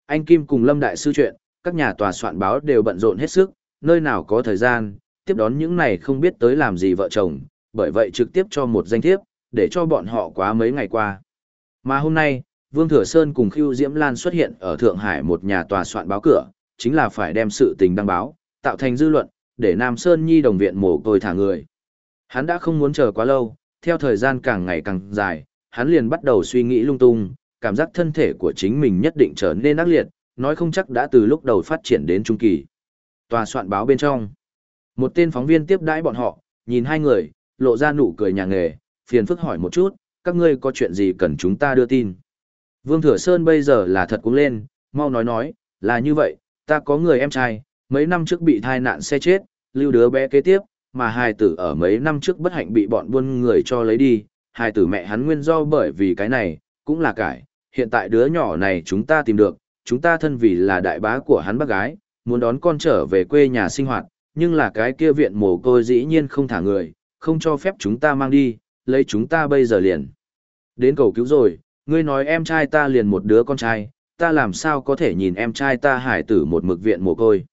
Anh Kim cùng Lâm Đại Sư chuyện, các nhà tòa soạn báo đều bận rộn hết sức, nơi nào có thời gian, tiếp đón những này không biết tới làm gì vợ chồng, bởi vậy trực tiếp cho một danh thiếp, để cho bọn họ quá mấy ngày qua. Mà hôm nay, Vương Thừa Sơn cùng Khưu Diễm Lan xuất hiện ở Thượng Hải một nhà tòa soạn báo cửa, chính là phải đem sự tình đăng báo, tạo thành dư luận, để Nam Sơn Nhi đồng viện mổ côi thả người. Hắn đã không muốn chờ quá lâu, theo thời gian càng ngày càng dài, hắn liền bắt đầu suy nghĩ lung tung, cảm giác thân thể của chính mình nhất định trở nên ác liệt, nói không chắc đã từ lúc đầu phát triển đến trung kỳ. Tòa soạn báo bên trong, một tên phóng viên tiếp đãi bọn họ, nhìn hai người, lộ ra nụ cười nhà nghề, phiền phức hỏi một chút, các ngươi có chuyện gì cần chúng ta đưa tin. Vương Thừa Sơn bây giờ là thật cũng lên, mau nói nói, là như vậy, ta có người em trai, mấy năm trước bị thai nạn xe chết, lưu đứa bé kế tiếp, mà hài tử ở mấy năm trước bất hạnh bị bọn buôn người cho lấy đi, hài tử mẹ hắn nguyên do bởi vì cái này, cũng là cải, hiện tại đứa nhỏ này chúng ta tìm được, chúng ta thân vì là đại bá của hắn bác gái, muốn đón con trở về quê nhà sinh hoạt, nhưng là cái kia viện mồ côi dĩ nhiên không thả người, không cho phép chúng ta mang đi, lấy chúng ta bây giờ liền. Đến cầu cứu rồi, ngươi nói em trai ta liền một đứa con trai, ta làm sao có thể nhìn em trai ta hải tử một mực viện mồ côi.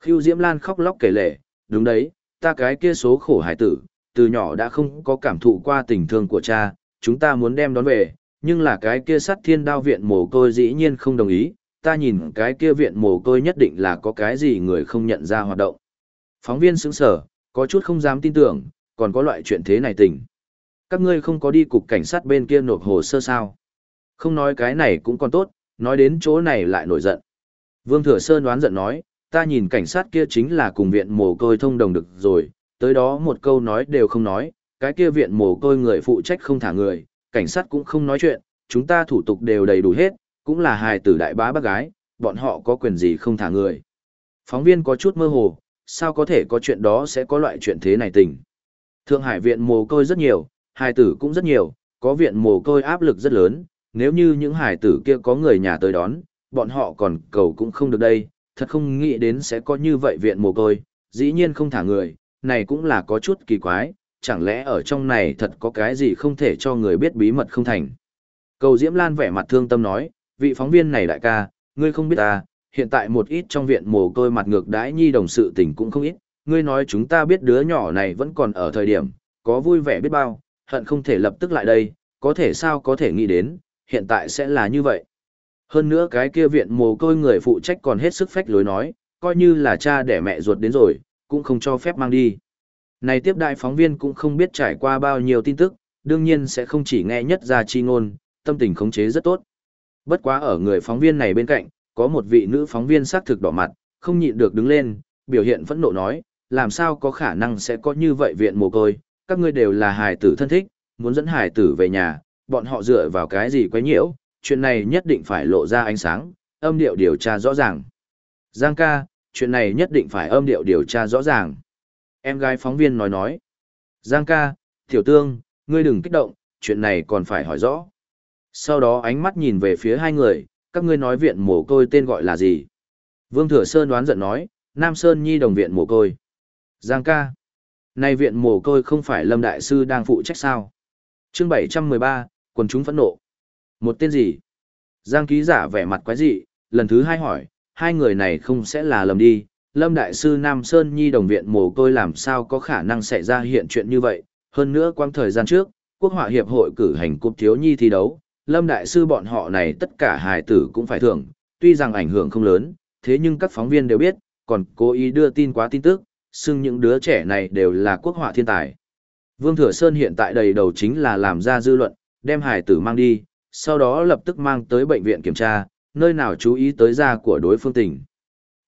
Khưu Diễm Lan khóc lóc kể lệ, đúng đấy, ta cái kia số khổ hải tử, từ nhỏ đã không có cảm thụ qua tình thương của cha, chúng ta muốn đem đón về, nhưng là cái kia sát thiên đao viện mồ côi dĩ nhiên không đồng ý, ta nhìn cái kia viện mồ côi nhất định là có cái gì người không nhận ra hoạt động. Phóng viên sững sở, có chút không dám tin tưởng, còn có loại chuyện thế này tình. Các ngươi không có đi cục cảnh sát bên kia nộp hồ sơ sao. Không nói cái này cũng còn tốt, nói đến chỗ này lại nổi giận. Vương Thừa Sơn đoán giận nói, ta nhìn cảnh sát kia chính là cùng viện mồ côi thông đồng được rồi, tới đó một câu nói đều không nói, cái kia viện mồ côi người phụ trách không thả người, cảnh sát cũng không nói chuyện, chúng ta thủ tục đều đầy đủ hết, cũng là hài tử đại bá bác gái, bọn họ có quyền gì không thả người. Phóng viên có chút mơ hồ, sao có thể có chuyện đó sẽ có loại chuyện thế này tình. Thượng Hải viện mồ côi rất nhiều, hài tử cũng rất nhiều, có viện mồ côi áp lực rất lớn, nếu như những hài tử kia có người nhà tới đón, bọn họ còn cầu cũng không được đây, thật không nghĩ đến sẽ có như vậy viện mồ côi, dĩ nhiên không thả người, này cũng là có chút kỳ quái, chẳng lẽ ở trong này thật có cái gì không thể cho người biết bí mật không thành. Cầu Diễm Lan vẻ mặt thương tâm nói, vị phóng viên này đại ca, ngươi không biết ta, hiện tại một ít trong viện mồ côi mặt ngược đãi nhi đồng sự tình cũng không ít, ngươi nói chúng ta biết đứa nhỏ này vẫn còn ở thời điểm, có vui vẻ biết bao, hận không thể lập tức lại đây, có thể sao có thể nghĩ đến, hiện tại sẽ là như vậy. Hơn nữa cái kia viện mồ côi người phụ trách còn hết sức phách lối nói, coi như là cha đẻ mẹ ruột đến rồi, cũng không cho phép mang đi. Này tiếp đại phóng viên cũng không biết trải qua bao nhiêu tin tức, đương nhiên sẽ không chỉ nghe nhất ra chi ngôn, tâm tình khống chế rất tốt. Bất quá ở người phóng viên này bên cạnh, có một vị nữ phóng viên xác thực đỏ mặt, không nhịn được đứng lên, biểu hiện phẫn nộ nói, làm sao có khả năng sẽ có như vậy viện mồ côi, các ngươi đều là hài tử thân thích, muốn dẫn hài tử về nhà, bọn họ dựa vào cái gì quấy nhiễu, chuyện này nhất định phải lộ ra ánh sáng, âm điệu điều tra rõ ràng. Giang ca, chuyện này nhất định phải âm điệu điều tra rõ ràng. Em gái phóng viên nói nói. Giang ca, tiểu tương, ngươi đừng kích động, chuyện này còn phải hỏi rõ. Sau đó ánh mắt nhìn về phía hai người, các ngươi nói viện mồ côi tên gọi là gì? Vương Thừa Sơn đoán giận nói, Nam Sơn Nhi đồng viện mồ côi. Giang ca. Nay viện mồ côi không phải Lâm Đại Sư đang phụ trách sao? chương 713, quần chúng phẫn nộ. Một tên gì? Giang ký giả vẻ mặt quái dị, lần thứ hai hỏi, hai người này không sẽ là lầm đi. Lâm Đại Sư Nam Sơn Nhi đồng viện mồ côi làm sao có khả năng xảy ra hiện chuyện như vậy? Hơn nữa quang thời gian trước, Quốc họa Hiệp hội cử hành cúp thiếu nhi thi đấu, Lâm Đại Sư bọn họ này tất cả hài tử cũng phải thưởng, tuy rằng ảnh hưởng không lớn, thế nhưng các phóng viên đều biết, còn cố ý đưa tin quá tin tức, xưng những đứa trẻ này đều là quốc họa thiên tài. Vương Thừa Sơn hiện tại đầy đầu chính là làm ra dư luận, đem hài tử mang đi, sau đó lập tức mang tới bệnh viện kiểm tra, nơi nào chú ý tới da của đối phương tỉnh.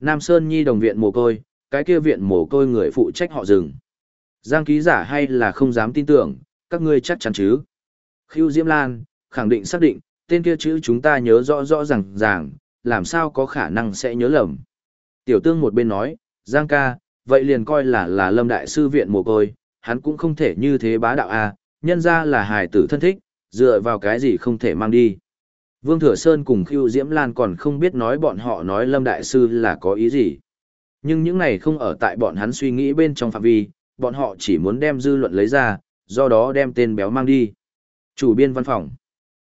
Nam Sơn Nhi đồng viện mồ côi, cái kia viện mồ côi người phụ trách họ rừng. Giang ký giả hay là không dám tin tưởng, các ngươi chắc chắn chứ. Khưu Diễm Lan, khẳng định xác định, tên kia chữ chúng ta nhớ rõ rõ ràng ràng, làm sao có khả năng sẽ nhớ lầm. Tiểu tương một bên nói, Giang ca, vậy liền coi là là lâm đại sư viện mồ côi, hắn cũng không thể như thế bá đạo a à, nhân ra là hài tử thân thích, dựa vào cái gì không thể mang đi. Vương Thừa Sơn cùng Khưu Diễm Lan còn không biết nói bọn họ nói lâm đại sư là có ý gì. Nhưng những này không ở tại bọn hắn suy nghĩ bên trong phạm vi, bọn họ chỉ muốn đem dư luận lấy ra, do đó đem tên béo mang đi. Chủ biên văn phòng.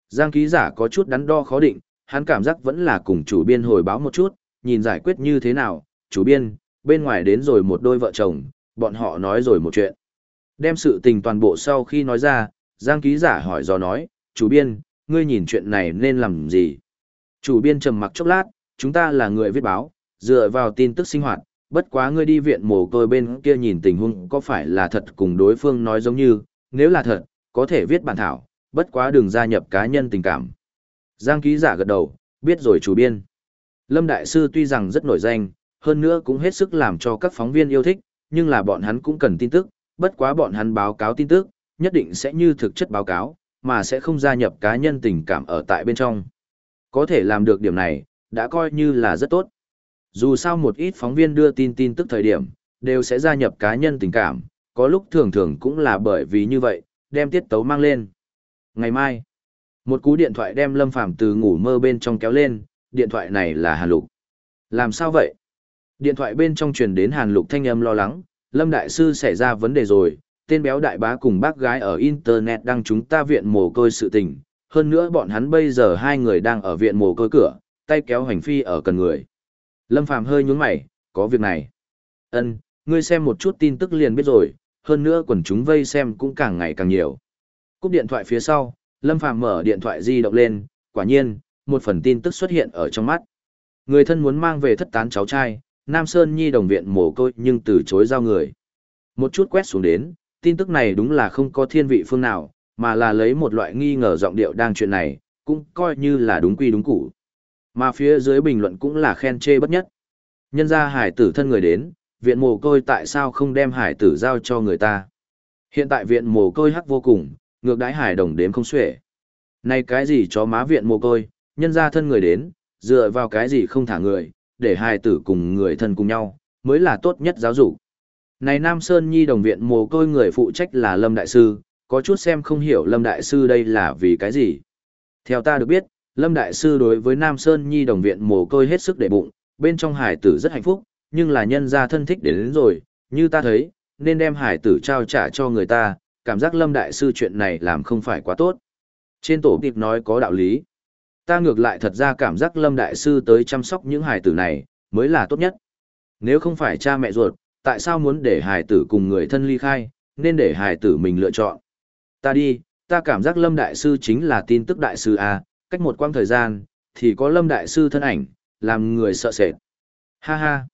Giang ký giả có chút đắn đo khó định, hắn cảm giác vẫn là cùng chủ biên hồi báo một chút, nhìn giải quyết như thế nào, chủ biên, bên ngoài đến rồi một đôi vợ chồng, bọn họ nói rồi một chuyện. Đem sự tình toàn bộ sau khi nói ra, Giang ký giả hỏi do nói, chủ biên, ngươi nhìn chuyện này nên làm gì? Chủ biên trầm mặc chốc lát, chúng ta là người viết báo, dựa vào tin tức sinh hoạt, bất quá ngươi đi viện mồ côi bên kia nhìn tình huống có phải là thật cùng đối phương nói giống như, nếu là thật, có thể viết bản thảo, bất quá đừng gia nhập cá nhân tình cảm. Giang ký giả gật đầu, biết rồi chủ biên. Lâm Đại Sư tuy rằng rất nổi danh, hơn nữa cũng hết sức làm cho các phóng viên yêu thích, nhưng là bọn hắn cũng cần tin tức, bất quá bọn hắn báo cáo tin tức, nhất định sẽ như thực chất báo cáo, mà sẽ không gia nhập cá nhân tình cảm ở tại bên trong. Có thể làm được điểm này, đã coi như là rất tốt. Dù sao một ít phóng viên đưa tin tin tức thời điểm, đều sẽ gia nhập cá nhân tình cảm, có lúc thường thường cũng là bởi vì như vậy, đem tiết tấu mang lên. Ngày mai, một cú điện thoại đem Lâm Phàm từ ngủ mơ bên trong kéo lên, điện thoại này là Hàn Lục. Làm sao vậy? Điện thoại bên trong truyền đến Hàn Lục thanh âm lo lắng, Lâm Đại Sư xảy ra vấn đề rồi, tên béo đại bá cùng bác gái ở Internet đăng chúng ta viện mồ côi sự tình. Hơn nữa bọn hắn bây giờ hai người đang ở viện mồ côi cửa, tay kéo hành phi ở cần người. Lâm Phàm hơi nhún mày, có việc này. Ân, ngươi xem một chút tin tức liền biết rồi, hơn nữa quần chúng vây xem cũng càng ngày càng nhiều. Cúp điện thoại phía sau, Lâm Phàm mở điện thoại di động lên, quả nhiên, một phần tin tức xuất hiện ở trong mắt. Người thân muốn mang về thất tán cháu trai, Nam Sơn Nhi đồng viện mồ côi nhưng từ chối giao người. Một chút quét xuống đến, tin tức này đúng là không có thiên vị phương nào, mà là lấy một loại nghi ngờ giọng điệu đang chuyện này, cũng coi như là đúng quy đúng củ. Mà phía dưới bình luận cũng là khen chê bất nhất. Nhân ra hải tử thân người đến, viện mồ côi tại sao không đem hải tử giao cho người ta. Hiện tại viện mồ côi hắc vô cùng, ngược đãi hải đồng đếm không xuể. Này cái gì cho má viện mồ côi, nhân ra thân người đến, dựa vào cái gì không thả người, để hải tử cùng người thân cùng nhau, mới là tốt nhất giáo dục. Này Nam Sơn Nhi đồng viện mồ côi người phụ trách là Lâm Đại Sư, có chút xem không hiểu Lâm Đại Sư đây là vì cái gì. Theo ta được biết, Lâm Đại Sư đối với Nam Sơn Nhi đồng viện mồ côi hết sức để bụng, bên trong hải tử rất hạnh phúc, nhưng là nhân gia thân thích đến, đến rồi, như ta thấy, nên đem hải tử trao trả cho người ta, cảm giác Lâm Đại Sư chuyện này làm không phải quá tốt. Trên tổ tiệp nói có đạo lý. Ta ngược lại thật ra cảm giác Lâm Đại Sư tới chăm sóc những hải tử này, mới là tốt nhất. Nếu không phải cha mẹ ruột, tại sao muốn để hải tử cùng người thân ly khai, nên để hải tử mình lựa chọn. Ta đi, ta cảm giác Lâm Đại Sư chính là tin tức Đại Sư A, cách một quãng thời gian, thì có Lâm Đại Sư thân ảnh, làm người sợ sệt. Ha ha.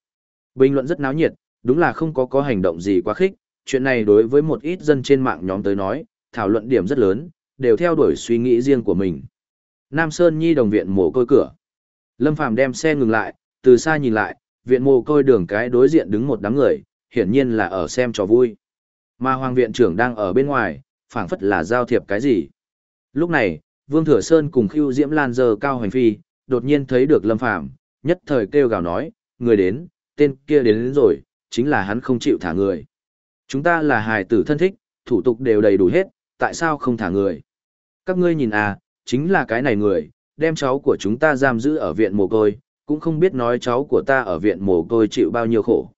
Bình luận rất náo nhiệt, đúng là không có có hành động gì quá khích, chuyện này đối với một ít dân trên mạng nhóm tới nói, thảo luận điểm rất lớn, đều theo đuổi suy nghĩ riêng của mình. Nam Sơn Nhi đồng viện mổ côi cửa. Lâm Phàm đem xe ngừng lại, từ xa nhìn lại, viện mồ côi đường cái đối diện đứng một đám người, hiển nhiên là ở xem trò vui. Mà Hoàng viện trưởng đang ở bên ngoài, phảng phất là giao thiệp cái gì. Lúc này, Vương Thừa Sơn cùng Khưu Diễm Lan giờ cao hành phi, đột nhiên thấy được Lâm Phàm, nhất thời kêu gào nói, người đến, tên kia đến, đến rồi, chính là hắn không chịu thả người. Chúng ta là hài tử thân thích, thủ tục đều đầy đủ hết, tại sao không thả người? Các ngươi nhìn à, chính là cái này người, đem cháu của chúng ta giam giữ ở viện mồ côi, cũng không biết nói cháu của ta ở viện mồ côi chịu bao nhiêu khổ.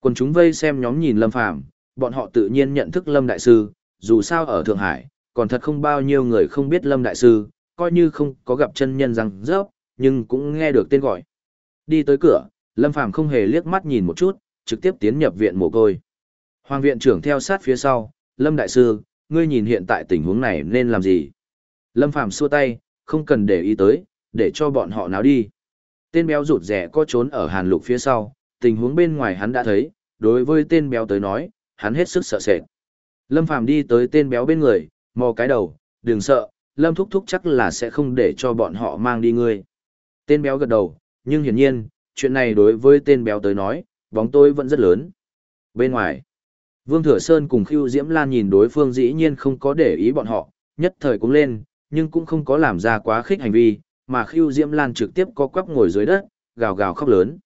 Còn chúng vây xem nhóm nhìn Lâm Phàm, bọn họ tự nhiên nhận thức Lâm Đại Sư, dù sao ở Thượng Hải, còn thật không bao nhiêu người không biết Lâm Đại Sư, coi như không có gặp chân nhân răng rớp, nhưng cũng nghe được tên gọi. Đi tới cửa, Lâm Phàm không hề liếc mắt nhìn một chút, trực tiếp tiến nhập viện mồ côi. Hoàng viện trưởng theo sát phía sau, Lâm Đại Sư, ngươi nhìn hiện tại tình huống này nên làm gì? Lâm Phàm xua tay, không cần để ý tới, để cho bọn họ náo đi. Tên béo rụt rẻ có trốn ở hàn lục phía sau, tình huống bên ngoài hắn đã thấy, đối với tên béo tới nói, hắn hết sức sợ sệt. Lâm Phàm đi tới tên béo bên người, mò cái đầu, đừng sợ, Lâm thúc thúc chắc là sẽ không để cho bọn họ mang đi ngươi. Tên béo gật đầu, nhưng hiển nhiên, chuyện này đối với tên béo tới nói, bóng tối vẫn rất lớn. Bên ngoài, Vương Thừa Sơn cùng Khưu Diễm Lan nhìn đối phương dĩ nhiên không có để ý bọn họ, nhất thời cũng lên, nhưng cũng không có làm ra quá khích hành vi, mà Khưu Diễm Lan trực tiếp co quắp ngồi dưới đất, gào gào khóc lớn.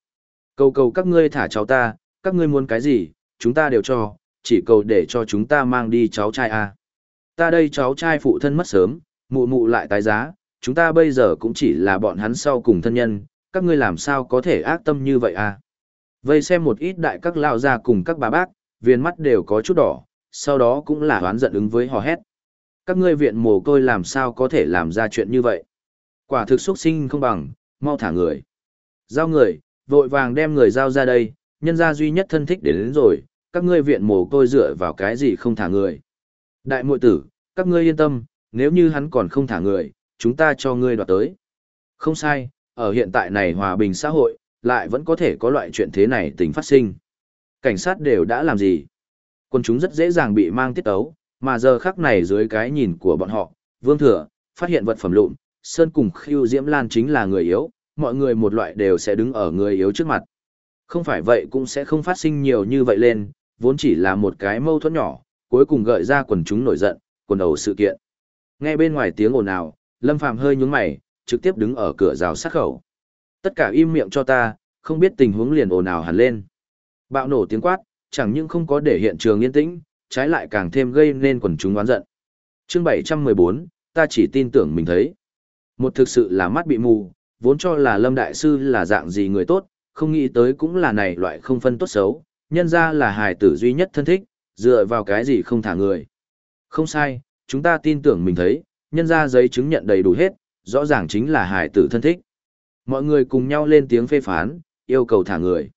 Cầu cầu các ngươi thả cháu ta, các ngươi muốn cái gì, chúng ta đều cho, chỉ cầu để cho chúng ta mang đi cháu trai a. Ta đây cháu trai phụ thân mất sớm, mụ mụ lại tái giá, chúng ta bây giờ cũng chỉ là bọn hắn sau cùng thân nhân, các ngươi làm sao có thể ác tâm như vậy à? Vây xem một ít đại các lao ra cùng các bà bác, viên mắt đều có chút đỏ, sau đó cũng là hoán giận ứng với hò hét. Các ngươi viện mồ côi làm sao có thể làm ra chuyện như vậy? Quả thực xuất sinh không bằng, mau thả người. Giao người, vội vàng đem người giao ra đây, nhân gia duy nhất thân thích đến, đến rồi, các ngươi viện mồ côi dựa vào cái gì không thả người. Đại muội tử, các ngươi yên tâm, nếu như hắn còn không thả người, chúng ta cho ngươi đoạt tới. Không sai, ở hiện tại này hòa bình xã hội, lại vẫn có thể có loại chuyện thế này tình phát sinh. Cảnh sát đều đã làm gì? Quân chúng rất dễ dàng bị mang tiết ấu, mà giờ khắc này dưới cái nhìn của bọn họ, Vương Thừa, phát hiện vật phẩm lụn, Sơn cùng Khiêu Diễm Lan chính là người yếu, mọi người một loại đều sẽ đứng ở người yếu trước mặt. Không phải vậy cũng sẽ không phát sinh nhiều như vậy lên, vốn chỉ là một cái mâu thuẫn nhỏ, cuối cùng gợi ra quần chúng nổi giận, quần đầu sự kiện. Nghe bên ngoài tiếng ồn ào, Lâm Phàm hơi nhướng mày, trực tiếp đứng ở cửa rào sát khẩu. Tất cả im miệng cho ta, không biết tình huống liền ồn ào hẳn lên. Bạo nổ tiếng quát, chẳng những không có để hiện trường yên tĩnh, trái lại càng thêm gây nên quần chúng oán giận. Chương 714, ta chỉ tin tưởng mình thấy. Một thực sự là mắt bị mù, vốn cho là Lâm Đại Sư là dạng gì người tốt, không nghĩ tới cũng là này loại không phân tốt xấu, nhân ra là hài tử duy nhất thân thích, dựa vào cái gì không thả người. Không sai, chúng ta tin tưởng mình thấy, nhân ra giấy chứng nhận đầy đủ hết, rõ ràng chính là hài tử thân thích. Mọi người cùng nhau lên tiếng phê phán, yêu cầu thả người.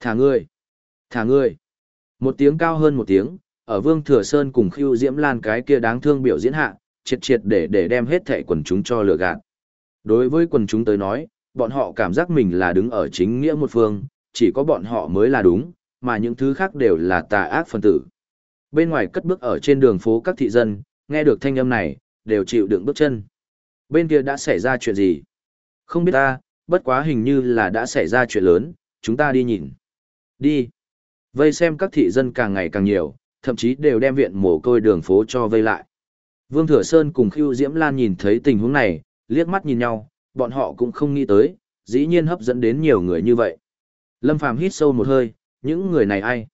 Thả người. Thả người. Một tiếng cao hơn một tiếng, ở Vương Thừa Sơn cùng Khưu Diễm Lan cái kia đáng thương biểu diễn hạ, triệt triệt để để đem hết thẻ quần chúng cho lừa gạt. Đối với quần chúng tới nói, bọn họ cảm giác mình là đứng ở chính nghĩa một phương, chỉ có bọn họ mới là đúng, mà những thứ khác đều là tà ác phân tử. Bên ngoài cất bước ở trên đường phố các thị dân, nghe được thanh âm này, đều chịu đựng bước chân. Bên kia đã xảy ra chuyện gì? Không biết ta, bất quá hình như là đã xảy ra chuyện lớn, chúng ta đi nhìn. Đi. Vây xem các thị dân càng ngày càng nhiều, thậm chí đều đem viện mồ côi đường phố cho vây lại. Vương Thừa Sơn cùng Khưu Diễm Lan nhìn thấy tình huống này, liếc mắt nhìn nhau, bọn họ cũng không nghĩ tới, dĩ nhiên hấp dẫn đến nhiều người như vậy. Lâm Phàm hít sâu một hơi, những người này ai?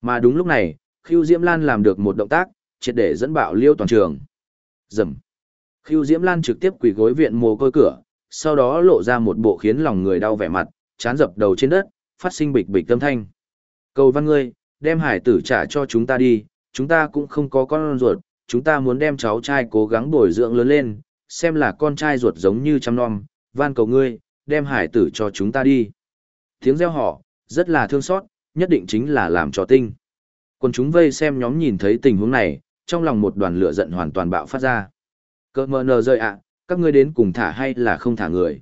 Mà đúng lúc này, Khưu Diễm Lan làm được một động tác, triệt để dẫn bạo liêu toàn trường. Dầm. Khưu Diễm Lan trực tiếp quỳ gối viện mồ côi cửa, sau đó lộ ra một bộ khiến lòng người đau vẻ mặt, chán dập đầu trên đất, phát sinh bịch bịch âm thanh. Cầu văn ngươi, đem hải tử trả cho chúng ta đi, chúng ta cũng không có con ruột, chúng ta muốn đem cháu trai cố gắng bồi dưỡng lớn lên, xem là con trai ruột giống như chăm non, van cầu ngươi, đem hải tử cho chúng ta đi. Tiếng reo họ, rất là thương xót, nhất định chính là làm cho tinh. Còn chúng vây xem nhóm nhìn thấy tình huống này, trong lòng một đoàn lửa giận hoàn toàn bạo phát ra. Cơ mờ nờ rơi ạ, các ngươi đến cùng thả hay là không thả người.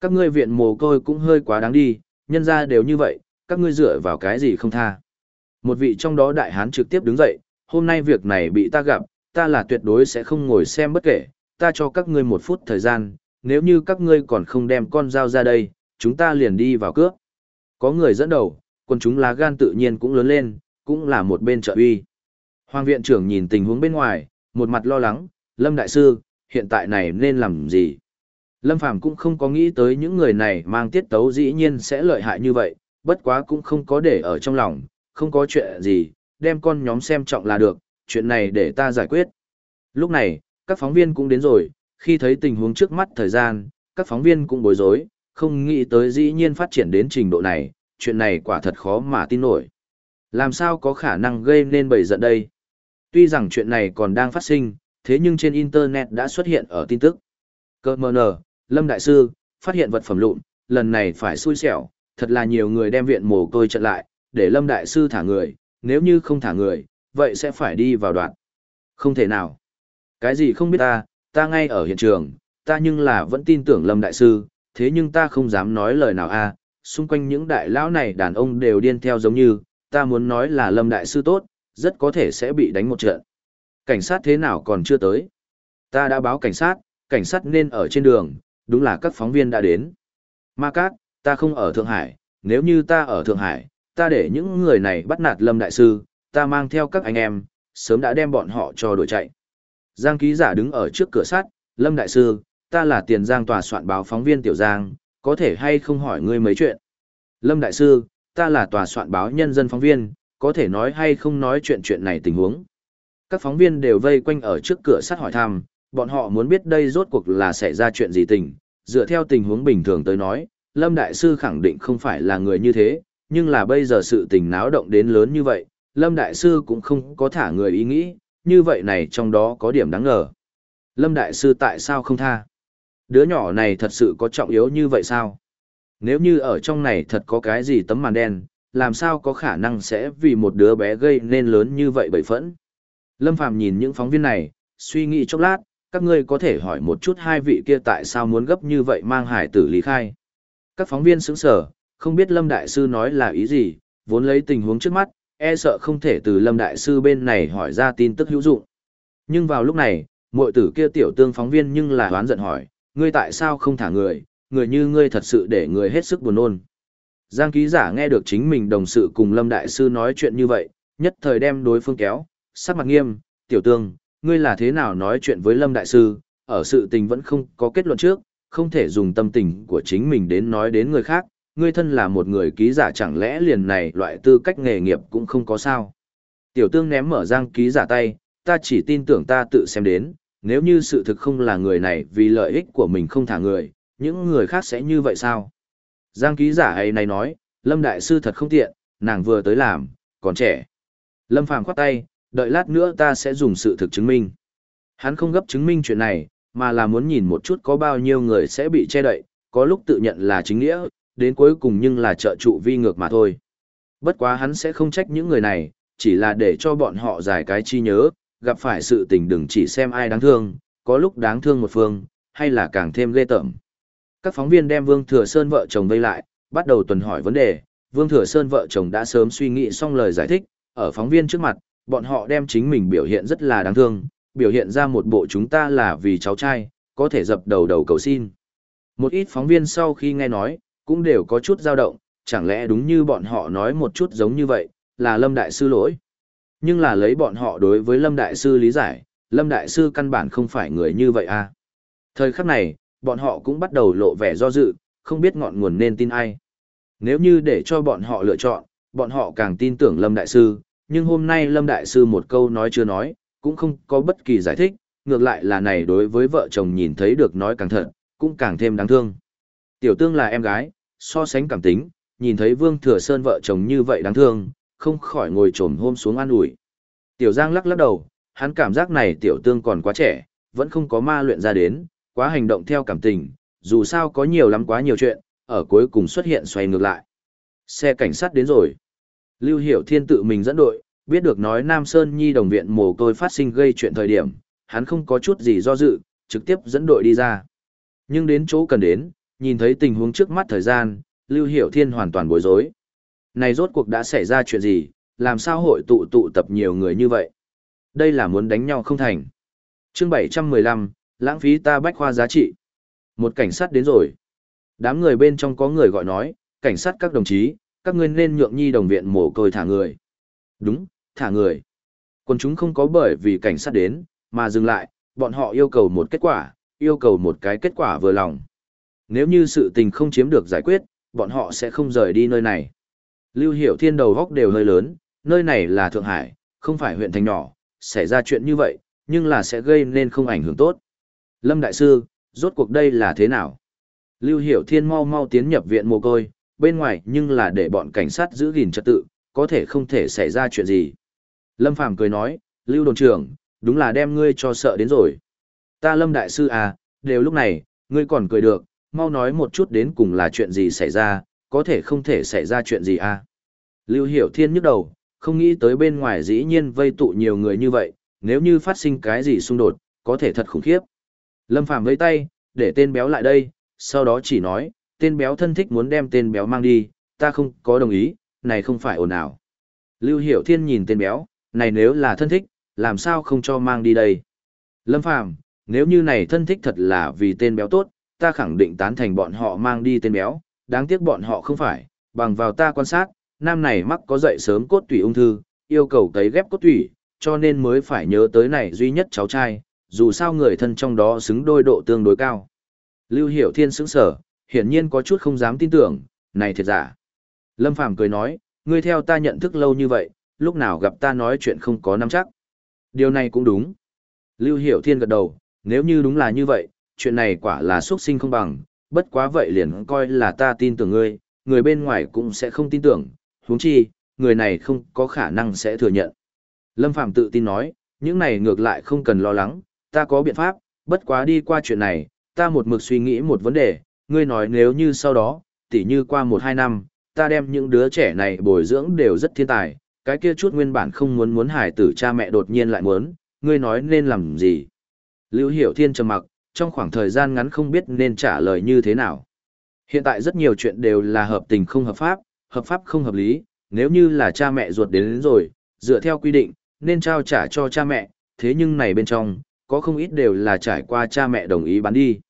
Các ngươi viện mồ côi cũng hơi quá đáng đi, nhân ra đều như vậy, các ngươi dựa vào cái gì không tha. Một vị trong đó đại hán trực tiếp đứng dậy, hôm nay việc này bị ta gặp, ta là tuyệt đối sẽ không ngồi xem bất kể, ta cho các ngươi một phút thời gian, nếu như các ngươi còn không đem con dao ra đây, chúng ta liền đi vào cướp. Có người dẫn đầu, quân chúng lá gan tự nhiên cũng lớn lên, cũng là một bên trợ uy. Hoàng viện trưởng nhìn tình huống bên ngoài, một mặt lo lắng, Lâm Đại Sư, hiện tại này nên làm gì? Lâm Phàm cũng không có nghĩ tới những người này mang tiết tấu dĩ nhiên sẽ lợi hại như vậy, bất quá cũng không có để ở trong lòng, không có chuyện gì, đem con nhóm xem trọng là được, chuyện này để ta giải quyết. Lúc này, các phóng viên cũng đến rồi, khi thấy tình huống trước mắt thời gian, các phóng viên cũng bối rối, không nghĩ tới dĩ nhiên phát triển đến trình độ này, chuyện này quả thật khó mà tin nổi. Làm sao có khả năng gây nên bầy giận đây? Tuy rằng chuyện này còn đang phát sinh, thế nhưng trên Internet đã xuất hiện ở tin tức. Cơ mờ nờ, Lâm Đại Sư, phát hiện vật phẩm lụn, lần này phải xui xẻo, thật là nhiều người đem viện mồ côi trận lại, để Lâm Đại Sư thả người, nếu như không thả người, vậy sẽ phải đi vào đoạn. Không thể nào. Cái gì không biết ta, ta ngay ở hiện trường, ta nhưng là vẫn tin tưởng Lâm Đại Sư, thế nhưng ta không dám nói lời nào a. xung quanh những đại lão này đàn ông đều điên theo giống như, ta muốn nói là Lâm Đại Sư tốt, rất có thể sẽ bị đánh một trận. Cảnh sát thế nào còn chưa tới? Ta đã báo cảnh sát, cảnh sát nên ở trên đường, đúng là các phóng viên đã đến. Ma Cát, ta không ở Thượng Hải, nếu như ta ở Thượng Hải, ta để những người này bắt nạt Lâm Đại Sư, ta mang theo các anh em, sớm đã đem bọn họ cho đuổi chạy. Giang ký giả đứng ở trước cửa sắt, Lâm Đại Sư, ta là tiền giang tòa soạn báo phóng viên Tiểu Giang, có thể hay không hỏi ngươi mấy chuyện. Lâm Đại Sư, ta là tòa soạn báo nhân dân phóng viên, có thể nói hay không nói chuyện chuyện này tình huống. Các phóng viên đều vây quanh ở trước cửa sắt hỏi thăm, bọn họ muốn biết đây rốt cuộc là xảy ra chuyện gì tình, dựa theo tình huống bình thường tới nói, Lâm Đại Sư khẳng định không phải là người như thế, nhưng là bây giờ sự tình náo động đến lớn như vậy, Lâm Đại Sư cũng không có thả người ý nghĩ, như vậy này trong đó có điểm đáng ngờ. Lâm Đại Sư tại sao không tha? Đứa nhỏ này thật sự có trọng yếu như vậy sao? Nếu như ở trong này thật có cái gì tấm màn đen, làm sao có khả năng sẽ vì một đứa bé gây nên lớn như vậy bởi phẫn? Lâm Phàm nhìn những phóng viên này, suy nghĩ chốc lát, các ngươi có thể hỏi một chút hai vị kia tại sao muốn gấp như vậy mang hải tử lý khai. Các phóng viên sững sở, không biết Lâm Đại Sư nói là ý gì, vốn lấy tình huống trước mắt, e sợ không thể từ Lâm Đại Sư bên này hỏi ra tin tức hữu dụng. Nhưng vào lúc này, muội tử kia tiểu tương phóng viên nhưng là hoán giận hỏi, ngươi tại sao không thả người, người như ngươi thật sự để người hết sức buồn nôn. Giang ký giả nghe được chính mình đồng sự cùng Lâm Đại Sư nói chuyện như vậy, Nhất thời đem đối phương kéo, sắc mặt nghiêm, tiểu tương, ngươi là thế nào nói chuyện với Lâm Đại Sư, ở sự tình vẫn không có kết luận trước, không thể dùng tâm tình của chính mình đến nói đến người khác, ngươi thân là một người ký giả chẳng lẽ liền này loại tư cách nghề nghiệp cũng không có sao. Tiểu tương ném mở giang ký giả tay, ta chỉ tin tưởng ta tự xem đến, nếu như sự thực không là người này vì lợi ích của mình không thả người, những người khác sẽ như vậy sao? Giang ký giả ấy này nói, Lâm Đại Sư thật không tiện, nàng vừa tới làm, còn trẻ. Lâm Phàm khoát tay, đợi lát nữa ta sẽ dùng sự thực chứng minh. Hắn không gấp chứng minh chuyện này, mà là muốn nhìn một chút có bao nhiêu người sẽ bị che đậy, có lúc tự nhận là chính nghĩa, đến cuối cùng nhưng là trợ trụ vi ngược mà thôi. Bất quá hắn sẽ không trách những người này, chỉ là để cho bọn họ giải cái chi nhớ, gặp phải sự tình đừng chỉ xem ai đáng thương, có lúc đáng thương một phương, hay là càng thêm ghê tởm. Các phóng viên đem Vương Thừa Sơn vợ chồng vây lại, bắt đầu tuần hỏi vấn đề, Vương Thừa Sơn vợ chồng đã sớm suy nghĩ xong lời giải thích, ở phóng viên trước mặt, bọn họ đem chính mình biểu hiện rất là đáng thương, biểu hiện ra một bộ chúng ta là vì cháu trai, có thể dập đầu đầu cầu xin. Một ít phóng viên sau khi nghe nói, cũng đều có chút dao động, chẳng lẽ đúng như bọn họ nói một chút giống như vậy, là Lâm Đại Sư lỗi. Nhưng là lấy bọn họ đối với Lâm Đại Sư lý giải, Lâm Đại Sư căn bản không phải người như vậy à. Thời khắc này, bọn họ cũng bắt đầu lộ vẻ do dự, không biết ngọn nguồn nên tin ai. Nếu như để cho bọn họ lựa chọn, bọn họ càng tin tưởng Lâm Đại Sư, nhưng hôm nay Lâm Đại Sư một câu nói chưa nói, cũng không có bất kỳ giải thích, ngược lại là này đối với vợ chồng nhìn thấy được nói càng thật, cũng càng thêm đáng thương. Tiểu tương là em gái, so sánh cảm tính, nhìn thấy Vương Thừa Sơn vợ chồng như vậy đáng thương, không khỏi ngồi trồm hôm xuống an ủi. Tiểu Giang lắc lắc đầu, hắn cảm giác này tiểu tương còn quá trẻ, vẫn không có ma luyện ra đến, quá hành động theo cảm tình, dù sao có nhiều lắm quá nhiều chuyện, ở cuối cùng xuất hiện xoay ngược lại. Xe cảnh sát đến rồi. Lưu Hiểu Thiên tự mình dẫn đội, biết được nói Nam Sơn Nhi đồng viện mồ côi phát sinh gây chuyện thời điểm, hắn không có chút gì do dự, trực tiếp dẫn đội đi ra. Nhưng đến chỗ cần đến, nhìn thấy tình huống trước mắt thời gian, Lưu Hiểu Thiên hoàn toàn bối rối. Này rốt cuộc đã xảy ra chuyện gì, làm sao hội tụ tụ tập nhiều người như vậy? Đây là muốn đánh nhau không thành. chương 715, lãng phí ta bách khoa giá trị. Một cảnh sát đến rồi. Đám người bên trong có người gọi nói, cảnh sát các đồng chí, các ngươi nên nhượng nhi đồng viện mồ côi thả người. Đúng, thả người. Quân chúng không có bởi vì cảnh sát đến, mà dừng lại, bọn họ yêu cầu một kết quả, yêu cầu một cái kết quả vừa lòng. Nếu như sự tình không chiếm được giải quyết, bọn họ sẽ không rời đi nơi này. Lưu Hiểu Thiên đầu góc đều hơi lớn, nơi này là Thượng Hải, không phải huyện thành nhỏ, xảy ra chuyện như vậy, nhưng là sẽ gây nên không ảnh hưởng tốt. Lâm Đại Sư, rốt cuộc đây là thế nào? Lưu Hiểu Thiên mau mau tiến nhập viện mồ côi, bên ngoài nhưng là để bọn cảnh sát giữ gìn trật tự, có thể không thể xảy ra chuyện gì. Lâm Phàm cười nói, Lưu Đồn trưởng, đúng là đem ngươi cho sợ đến rồi. Ta Lâm Đại Sư à, đều lúc này, ngươi còn cười được, mau nói một chút đến cùng là chuyện gì xảy ra, có thể không thể xảy ra chuyện gì à. Lưu Hiểu Thiên nhức đầu, không nghĩ tới bên ngoài dĩ nhiên vây tụ nhiều người như vậy, nếu như phát sinh cái gì xung đột, có thể thật khủng khiếp. Lâm Phàm vẫy tay, để tên béo lại đây, sau đó chỉ nói, tên béo thân thích muốn đem tên béo mang đi, ta không có đồng ý, này không phải ồn ào. Lưu Hiểu Thiên nhìn tên béo, này nếu là thân thích, làm sao không cho mang đi đây? Lâm Phàm, nếu như này thân thích thật là vì tên béo tốt, ta khẳng định tán thành bọn họ mang đi tên béo, đáng tiếc bọn họ không phải, bằng vào ta quan sát, nam này mắc có dậy sớm cốt tủy ung thư, yêu cầu cấy ghép cốt tủy, cho nên mới phải nhớ tới này duy nhất cháu trai, dù sao người thân trong đó xứng đôi độ tương đối cao. Lưu Hiểu Thiên sững sở, hiển nhiên có chút không dám tin tưởng, này thiệt giả. Lâm Phàm cười nói, ngươi theo ta nhận thức lâu như vậy, lúc nào gặp ta nói chuyện không có nắm chắc. Điều này cũng đúng. Lưu Hiểu Thiên gật đầu, nếu như đúng là như vậy, chuyện này quả là xuất sinh không bằng, bất quá vậy liền coi là ta tin tưởng ngươi, người bên ngoài cũng sẽ không tin tưởng, huống chi, người này không có khả năng sẽ thừa nhận. Lâm Phàm tự tin nói, những này ngược lại không cần lo lắng, ta có biện pháp, bất quá đi qua chuyện này, ta một mực suy nghĩ một vấn đề, ngươi nói nếu như sau đó, tỉ như qua một hai năm, ta đem những đứa trẻ này bồi dưỡng đều rất thiên tài, cái kia chút nguyên bản không muốn muốn hải tử cha mẹ đột nhiên lại muốn, ngươi nói nên làm gì? Lưu Hiểu Thiên trầm mặc, trong khoảng thời gian ngắn không biết nên trả lời như thế nào. Hiện tại rất nhiều chuyện đều là hợp tình không hợp pháp, hợp pháp không hợp lý, nếu như là cha mẹ ruột đến, đến rồi, dựa theo quy định, nên trao trả cho cha mẹ, thế nhưng này bên trong, có không ít đều là trải qua cha mẹ đồng ý bán đi.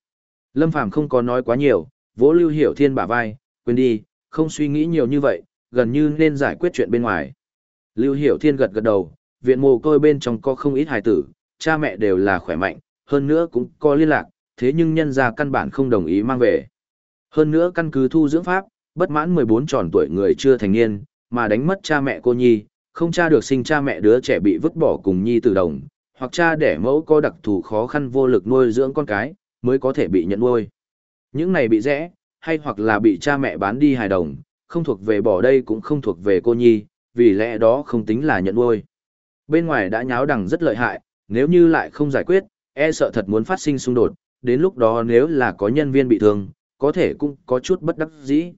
Lâm Phàm không có nói quá nhiều, vỗ Lưu Hiểu Thiên bả vai, quên đi, không suy nghĩ nhiều như vậy, gần như nên giải quyết chuyện bên ngoài. Lưu Hiểu Thiên gật gật đầu, viện mồ côi bên trong có không ít hài tử, cha mẹ đều là khỏe mạnh, hơn nữa cũng có liên lạc, thế nhưng nhân gia căn bản không đồng ý mang về. Hơn nữa căn cứ thu dưỡng pháp, bất mãn 14 tròn tuổi người chưa thành niên, mà đánh mất cha mẹ cô nhi, không cha được sinh cha mẹ đứa trẻ bị vứt bỏ cùng nhi tử đồng, hoặc cha đẻ mẫu có đặc thù khó khăn vô lực nuôi dưỡng con cái, mới có thể bị nhận nuôi. Những này bị rẽ, hay hoặc là bị cha mẹ bán đi hài đồng, không thuộc về bỏ đây cũng không thuộc về cô nhi, vì lẽ đó không tính là nhận nuôi. Bên ngoài đã nháo đằng rất lợi hại, nếu như lại không giải quyết, e sợ thật muốn phát sinh xung đột, đến lúc đó nếu là có nhân viên bị thương, có thể cũng có chút bất đắc dĩ.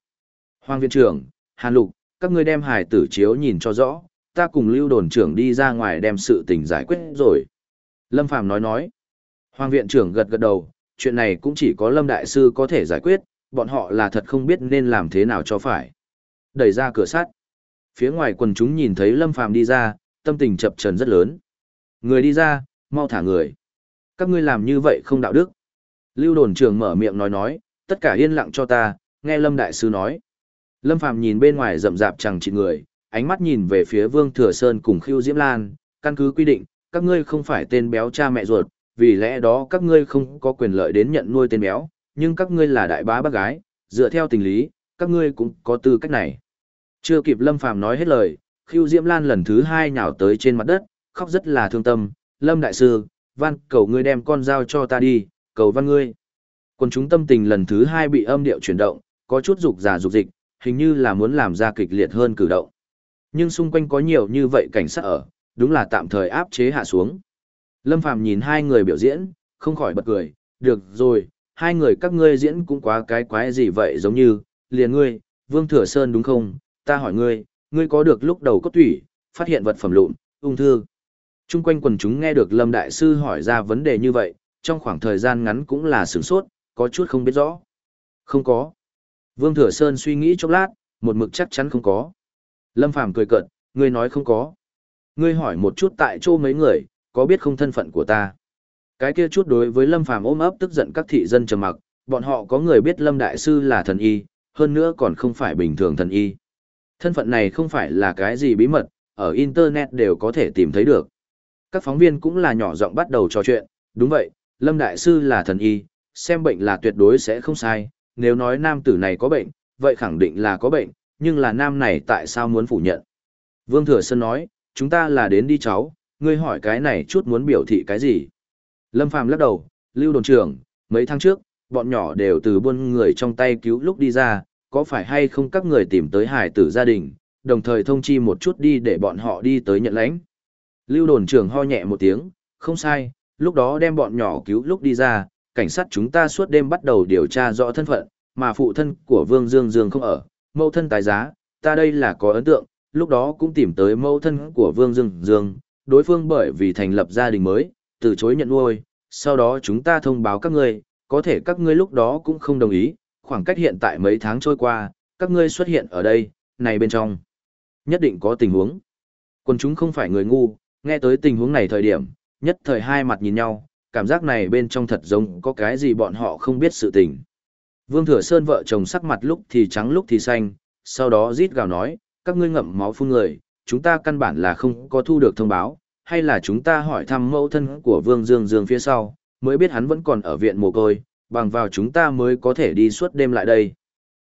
Hoàng viện trưởng, Hàn Lục, các ngươi đem hài tử chiếu nhìn cho rõ, ta cùng lưu đồn trưởng đi ra ngoài đem sự tình giải quyết rồi. Lâm Phàm nói nói. Hoàng viện trưởng gật gật đầu, chuyện này cũng chỉ có Lâm Đại Sư có thể giải quyết, bọn họ là thật không biết nên làm thế nào cho phải. Đẩy ra cửa sắt. Phía ngoài quần chúng nhìn thấy Lâm Phàm đi ra, tâm tình chập trần rất lớn. Người đi ra, mau thả người. Các ngươi làm như vậy không đạo đức. Lưu đồn trưởng mở miệng nói nói, tất cả yên lặng cho ta, nghe Lâm Đại Sư nói. Lâm Phàm nhìn bên ngoài rậm rạp chẳng chỉ người, ánh mắt nhìn về phía Vương Thừa Sơn cùng Khưu Diễm Lan, căn cứ quy định, các ngươi không phải tên béo cha mẹ ruột, vì lẽ đó các ngươi không có quyền lợi đến nhận nuôi tên béo, nhưng các ngươi là đại bá bác gái, dựa theo tình lý, các ngươi cũng có tư cách này. Chưa kịp Lâm Phàm nói hết lời, Khưu Diễm Lan lần thứ hai nhào tới trên mặt đất, khóc rất là thương tâm, Lâm Đại Sư, van cầu ngươi đem con dao cho ta đi, cầu văn ngươi. Quân chúng tâm tình lần thứ hai bị âm điệu chuyển động, có chút dục giả dục dịch, hình như là muốn làm ra kịch liệt hơn cử động. Nhưng xung quanh có nhiều như vậy cảnh sát ở, đúng là tạm thời áp chế hạ xuống. Lâm Phàm nhìn hai người biểu diễn, không khỏi bật cười, được rồi, hai người các ngươi diễn cũng quá cái quái gì vậy giống như, liền ngươi, Vương Thừa Sơn đúng không, ta hỏi ngươi, ngươi có được lúc đầu cốt thủy, phát hiện vật phẩm lụn, ung thư. Trung quanh quần chúng nghe được Lâm Đại Sư hỏi ra vấn đề như vậy, trong khoảng thời gian ngắn cũng là sửng sốt, có chút không biết rõ. Không có. Vương Thừa Sơn suy nghĩ chốc lát, một mực chắc chắn không có. Lâm Phàm cười cợt, ngươi nói không có. Ngươi hỏi một chút tại chỗ mấy người, có biết không thân phận của ta? Cái kia chút đối với Lâm Phàm ôm ấp tức giận các thị dân trầm mặc, bọn họ có người biết Lâm Đại Sư là thần y, hơn nữa còn không phải bình thường thần y. Thân phận này không phải là cái gì bí mật, ở Internet đều có thể tìm thấy được. Các phóng viên cũng là nhỏ giọng bắt đầu trò chuyện, đúng vậy, Lâm Đại Sư là thần y, xem bệnh là tuyệt đối sẽ không sai, nếu nói nam tử này có bệnh, vậy khẳng định là có bệnh, nhưng là nam này tại sao muốn phủ nhận? Vương Thừa Sơn nói, chúng ta là đến đi cháu, ngươi hỏi cái này chút muốn biểu thị cái gì? Lâm Phàm lắc đầu, lưu đồn trưởng, mấy tháng trước, bọn nhỏ đều từ buôn người trong tay cứu lúc đi ra, có phải hay không các người tìm tới hải tử gia đình, đồng thời thông chi một chút đi để bọn họ đi tới nhận lãnh. Lưu đồn trưởng ho nhẹ một tiếng, không sai, lúc đó đem bọn nhỏ cứu lúc đi ra, cảnh sát chúng ta suốt đêm bắt đầu điều tra rõ thân phận, mà phụ thân của Vương Dương Dương không ở, mẫu thân tái giá, ta đây là có ấn tượng, lúc đó cũng tìm tới mẫu thân của Vương Dương Dương, đối phương bởi vì thành lập gia đình mới, từ chối nhận nuôi, sau đó chúng ta thông báo các ngươi, có thể các ngươi lúc đó cũng không đồng ý, khoảng cách hiện tại mấy tháng trôi qua, các ngươi xuất hiện ở đây, này bên trong. Nhất định có tình huống. Quân chúng không phải người ngu, nghe tới tình huống này thời điểm, nhất thời hai mặt nhìn nhau, cảm giác này bên trong thật giống có cái gì bọn họ không biết sự tình. Vương Thừa Sơn vợ chồng sắc mặt lúc thì trắng lúc thì xanh, sau đó rít gào nói, các ngươi ngậm máu phun người, chúng ta căn bản là không có thu được thông báo, hay là chúng ta hỏi thăm mẫu thân của Vương Dương Dương phía sau, mới biết hắn vẫn còn ở viện mồ côi, bằng vào chúng ta mới có thể đi suốt đêm lại đây.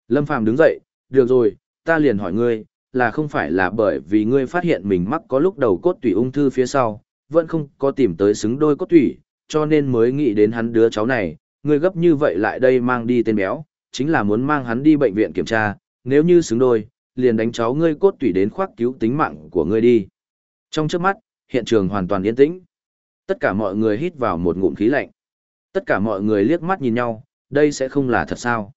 Lâm Phàm đứng dậy, được rồi, ta liền hỏi ngươi, là không phải là bởi vì ngươi phát hiện mình mắc có lúc đầu cốt tủy ung thư phía sau, vẫn không có tìm tới xứng đôi cốt tủy, cho nên mới nghĩ đến hắn đứa cháu này, ngươi gấp như vậy lại đây mang đi tên béo, chính là muốn mang hắn đi bệnh viện kiểm tra, nếu như xứng đôi, liền đánh cháu ngươi cốt tủy đến khoác cứu tính mạng của ngươi đi. Trong trước mắt, hiện trường hoàn toàn yên tĩnh. Tất cả mọi người hít vào một ngụm khí lạnh. Tất cả mọi người liếc mắt nhìn nhau, đây sẽ không là thật sao.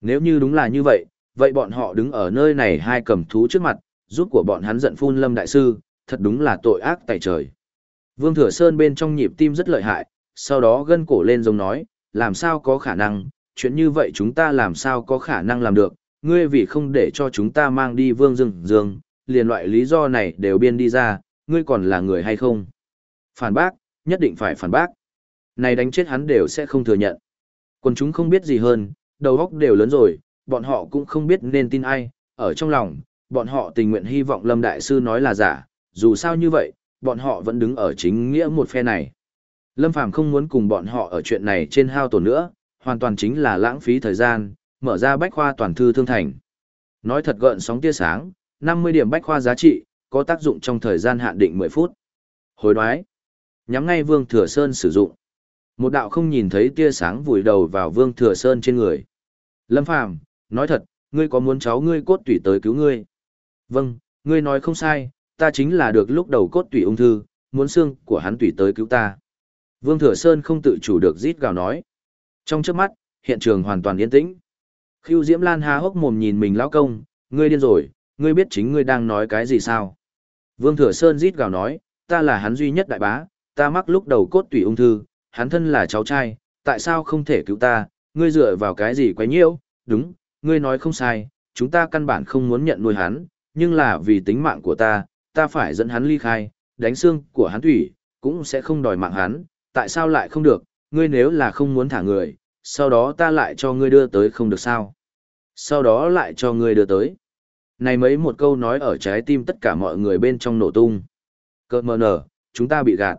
Nếu như đúng là như vậy, vậy bọn họ đứng ở nơi này hai cầm thú trước mặt, giúp của bọn hắn giận phun lâm đại sư, thật đúng là tội ác tại trời. Vương Thừa Sơn bên trong nhịp tim rất lợi hại, sau đó gân cổ lên giống nói, làm sao có khả năng, chuyện như vậy chúng ta làm sao có khả năng làm được, ngươi vì không để cho chúng ta mang đi Vương Dương Dương, liền loại lý do này đều biên đi ra, ngươi còn là người hay không? Phản bác, nhất định phải phản bác. Này đánh chết hắn đều sẽ không thừa nhận. Còn chúng không biết gì hơn, đầu óc đều lớn rồi, bọn họ cũng không biết nên tin ai, ở trong lòng, bọn họ tình nguyện hy vọng Lâm Đại Sư nói là giả, dù sao như vậy, bọn họ vẫn đứng ở chính nghĩa một phe này. Lâm Phàm không muốn cùng bọn họ ở chuyện này trên hao tổn nữa, hoàn toàn chính là lãng phí thời gian, mở ra bách khoa toàn thư thương thành. Nói thật gợn sóng tia sáng, 50 điểm bách khoa giá trị, có tác dụng trong thời gian hạn định 10 phút. Hồi đoái. Nhắm ngay Vương Thừa Sơn sử dụng. Một đạo không nhìn thấy tia sáng vùi đầu vào Vương Thừa Sơn trên người. Lâm Phàm nói thật, ngươi có muốn cháu ngươi cốt tủy tới cứu ngươi? Vâng, ngươi nói không sai, ta chính là được lúc đầu cốt tủy ung thư, muốn xương của hắn tủy tới cứu ta. Vương Thừa Sơn không tự chủ được rít gào nói. Trong trước mắt, hiện trường hoàn toàn yên tĩnh. Khưu Diễm Lan há hốc mồm nhìn mình lão công, ngươi điên rồi, ngươi biết chính ngươi đang nói cái gì sao? Vương Thừa Sơn rít gào nói, ta là hắn duy nhất đại bá, ta mắc lúc đầu cốt tủy ung thư, hắn thân là cháu trai, tại sao không thể cứu ta, ngươi dựa vào cái gì quá nhiễu, đúng, ngươi nói không sai, chúng ta căn bản không muốn nhận nuôi hắn, nhưng là vì tính mạng của ta, ta phải dẫn hắn ly khai, đánh xương của hắn thủy, cũng sẽ không đòi mạng hắn, tại sao lại không được, ngươi nếu là không muốn thả người, sau đó ta lại cho ngươi đưa tới không được sao. Sau đó lại cho ngươi đưa tới. Này mấy một câu nói ở trái tim tất cả mọi người bên trong nổ tung. Cơ mờ nở, chúng ta bị gạt.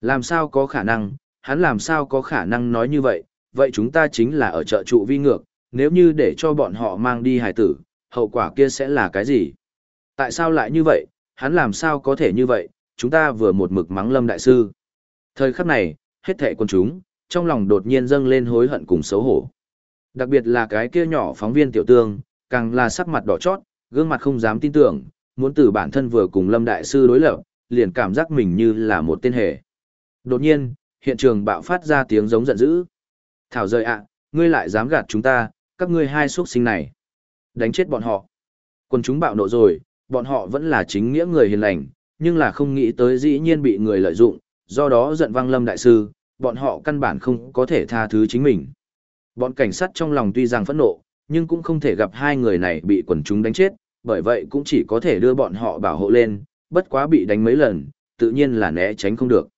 Làm sao có khả năng, hắn làm sao có khả năng nói như vậy, vậy chúng ta chính là ở chợ trụ vi ngược, nếu như để cho bọn họ mang đi hài tử, hậu quả kia sẽ là cái gì? Tại sao lại như vậy, hắn làm sao có thể như vậy, chúng ta vừa một mực mắng lâm đại sư. Thời khắc này, hết thệ quân chúng, trong lòng đột nhiên dâng lên hối hận cùng xấu hổ. Đặc biệt là cái kia nhỏ phóng viên tiểu tương, càng là sắc mặt đỏ chót, gương mặt không dám tin tưởng, muốn từ bản thân vừa cùng lâm đại sư đối lập, liền cảm giác mình như là một tên hề. Đột nhiên, hiện trường bạo phát ra tiếng giống giận dữ. Thảo rời ạ, ngươi lại dám gạt chúng ta, các ngươi hai xuất sinh này. Đánh chết bọn họ. Quân chúng bạo nộ rồi, bọn họ vẫn là chính nghĩa người hiền lành, nhưng là không nghĩ tới dĩ nhiên bị người lợi dụng, do đó giận vang lâm đại sư, bọn họ căn bản không có thể tha thứ chính mình. Bọn cảnh sát trong lòng tuy rằng phẫn nộ, nhưng cũng không thể gặp hai người này bị quần chúng đánh chết, bởi vậy cũng chỉ có thể đưa bọn họ bảo hộ lên, bất quá bị đánh mấy lần, tự nhiên là né tránh không được.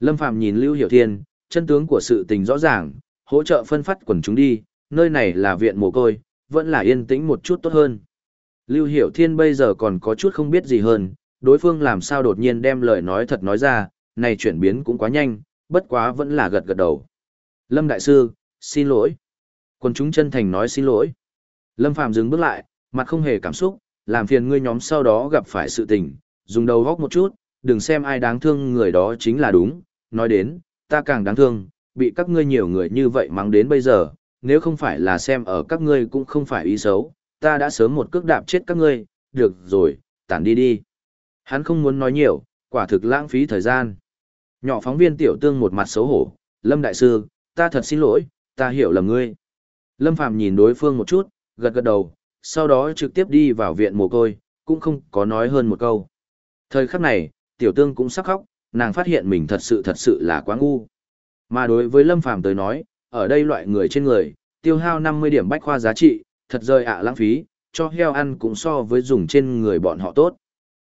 Lâm Phàm nhìn Lưu Hiểu Thiên, chân tướng của sự tình rõ ràng, hỗ trợ phân phát quần chúng đi, nơi này là viện mồ côi, vẫn là yên tĩnh một chút tốt hơn. Lưu Hiểu Thiên bây giờ còn có chút không biết gì hơn, đối phương làm sao đột nhiên đem lời nói thật nói ra, này chuyển biến cũng quá nhanh, bất quá vẫn là gật gật đầu. Lâm Đại Sư, xin lỗi. Quân chúng chân thành nói xin lỗi. Lâm Phàm dừng bước lại, mặt không hề cảm xúc, làm phiền ngươi nhóm sau đó gặp phải sự tình, dùng đầu góc một chút, đừng xem ai đáng thương người đó chính là đúng. Nói đến, ta càng đáng thương, bị các ngươi nhiều người như vậy mắng đến bây giờ, nếu không phải là xem ở các ngươi cũng không phải ý xấu, ta đã sớm một cước đạp chết các ngươi, được rồi, tản đi đi. Hắn không muốn nói nhiều, quả thực lãng phí thời gian. Nhỏ phóng viên tiểu tương một mặt xấu hổ, Lâm Đại Sư, ta thật xin lỗi, ta hiểu là ngươi. Lâm Phàm nhìn đối phương một chút, gật gật đầu, sau đó trực tiếp đi vào viện mồ côi, cũng không có nói hơn một câu. Thời khắc này, tiểu tương cũng sắp khóc, nàng phát hiện mình thật sự thật sự là quá ngu. Mà đối với Lâm Phàm tới nói, ở đây loại người trên người, tiêu hao 50 điểm bách khoa giá trị, thật rơi ạ lãng phí, cho heo ăn cũng so với dùng trên người bọn họ tốt.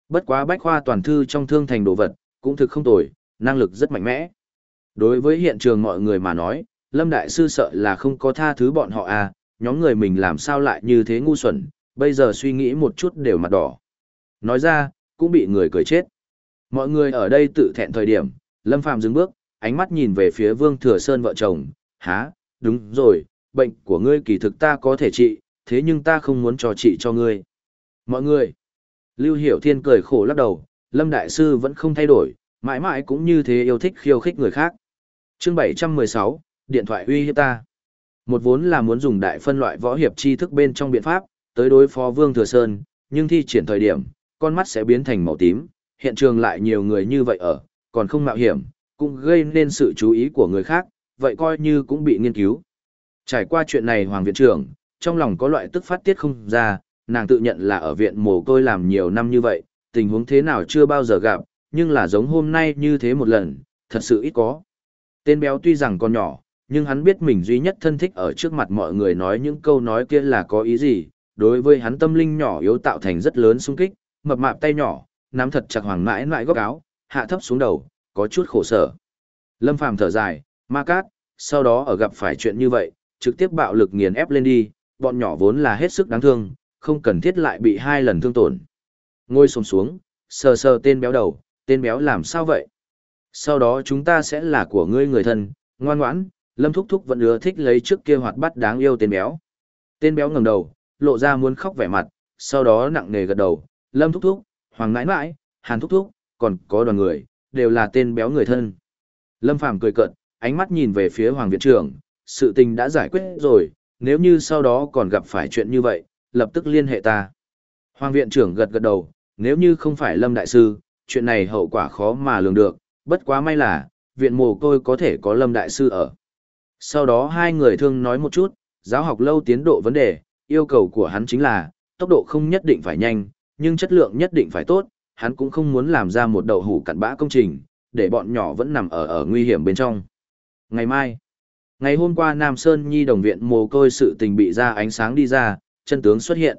Bất quá bách khoa toàn thư trong thương thành đồ vật, cũng thực không tồi, năng lực rất mạnh mẽ. Đối với hiện trường mọi người mà nói, Lâm Đại Sư sợ là không có tha thứ bọn họ à, nhóm người mình làm sao lại như thế ngu xuẩn, bây giờ suy nghĩ một chút đều mặt đỏ. Nói ra, cũng bị người cười chết. Mọi người ở đây tự thẹn thời điểm, Lâm Phàm dừng bước, ánh mắt nhìn về phía Vương Thừa Sơn vợ chồng, há, đúng rồi, bệnh của ngươi kỳ thực ta có thể trị, thế nhưng ta không muốn cho trị cho ngươi. Mọi người, Lưu Hiểu Thiên cười khổ lắc đầu, Lâm Đại Sư vẫn không thay đổi, mãi mãi cũng như thế yêu thích khiêu khích người khác. chương 716, điện thoại uy hiếp ta. Một vốn là muốn dùng đại phân loại võ hiệp tri thức bên trong biện pháp, tới đối phó Vương Thừa Sơn, nhưng thi triển thời điểm, con mắt sẽ biến thành màu tím, hiện trường lại nhiều người như vậy ở, còn không mạo hiểm, cũng gây nên sự chú ý của người khác, vậy coi như cũng bị nghiên cứu. Trải qua chuyện này Hoàng Viện trưởng, trong lòng có loại tức phát tiết không ra, nàng tự nhận là ở viện mồ côi làm nhiều năm như vậy, tình huống thế nào chưa bao giờ gặp, nhưng là giống hôm nay như thế một lần, thật sự ít có. Tên béo tuy rằng còn nhỏ, nhưng hắn biết mình duy nhất thân thích ở trước mặt mọi người nói những câu nói kia là có ý gì, đối với hắn tâm linh nhỏ yếu tạo thành rất lớn sung kích, mập mạp tay nhỏ, nắm thật chặt hoàng mãi mãi góc áo, hạ thấp xuống đầu, có chút khổ sở. Lâm Phàm thở dài, ma cát, sau đó ở gặp phải chuyện như vậy, trực tiếp bạo lực nghiền ép lên đi, bọn nhỏ vốn là hết sức đáng thương, không cần thiết lại bị hai lần thương tổn. Ngồi xuống xuống, sờ sờ tên béo đầu, tên béo làm sao vậy? Sau đó chúng ta sẽ là của ngươi người thân, ngoan ngoãn, Lâm Thúc Thúc vẫn ưa thích lấy trước kia hoạt bát đáng yêu tên béo. Tên béo ngẩng đầu, lộ ra muốn khóc vẻ mặt, sau đó nặng nề gật đầu, Lâm Thúc Thúc, Hoàng Nãi Nãi, Hàn Thúc Thúc, còn có đoàn người, đều là tên béo người thân. Lâm Phàm cười cợt, ánh mắt nhìn về phía Hoàng Viện trưởng, sự tình đã giải quyết rồi, nếu như sau đó còn gặp phải chuyện như vậy, lập tức liên hệ ta. Hoàng Viện trưởng gật gật đầu, nếu như không phải Lâm Đại Sư, chuyện này hậu quả khó mà lường được, bất quá may là, viện mồ côi có thể có Lâm Đại Sư ở. Sau đó hai người thương nói một chút, giáo học lâu tiến độ vấn đề, yêu cầu của hắn chính là, tốc độ không nhất định phải nhanh, nhưng chất lượng nhất định phải tốt, hắn cũng không muốn làm ra một đầu hủ cặn bã công trình, để bọn nhỏ vẫn nằm ở ở nguy hiểm bên trong. Ngày mai, ngày hôm qua Nam Sơn Nhi đồng viện mồ côi sự tình bị ra ánh sáng đi ra, chân tướng xuất hiện.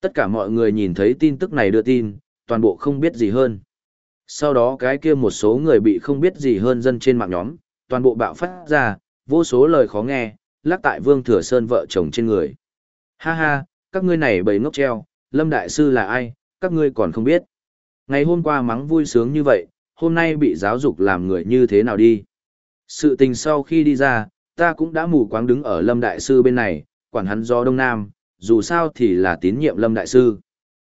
Tất cả mọi người nhìn thấy tin tức này đưa tin, toàn bộ không biết gì hơn. Sau đó cái kia một số người bị không biết gì hơn dân trên mạng nhóm, toàn bộ bạo phát ra, vô số lời khó nghe, lắc tại Vương Thừa Sơn vợ chồng trên người. Ha ha, các ngươi này bầy ngốc treo, Lâm Đại Sư là ai, các ngươi còn không biết. Ngày hôm qua mắng vui sướng như vậy, hôm nay bị giáo dục làm người như thế nào đi. Sự tình sau khi đi ra, ta cũng đã mù quáng đứng ở Lâm Đại Sư bên này, quản hắn do Đông Nam, dù sao thì là tín nhiệm Lâm Đại Sư.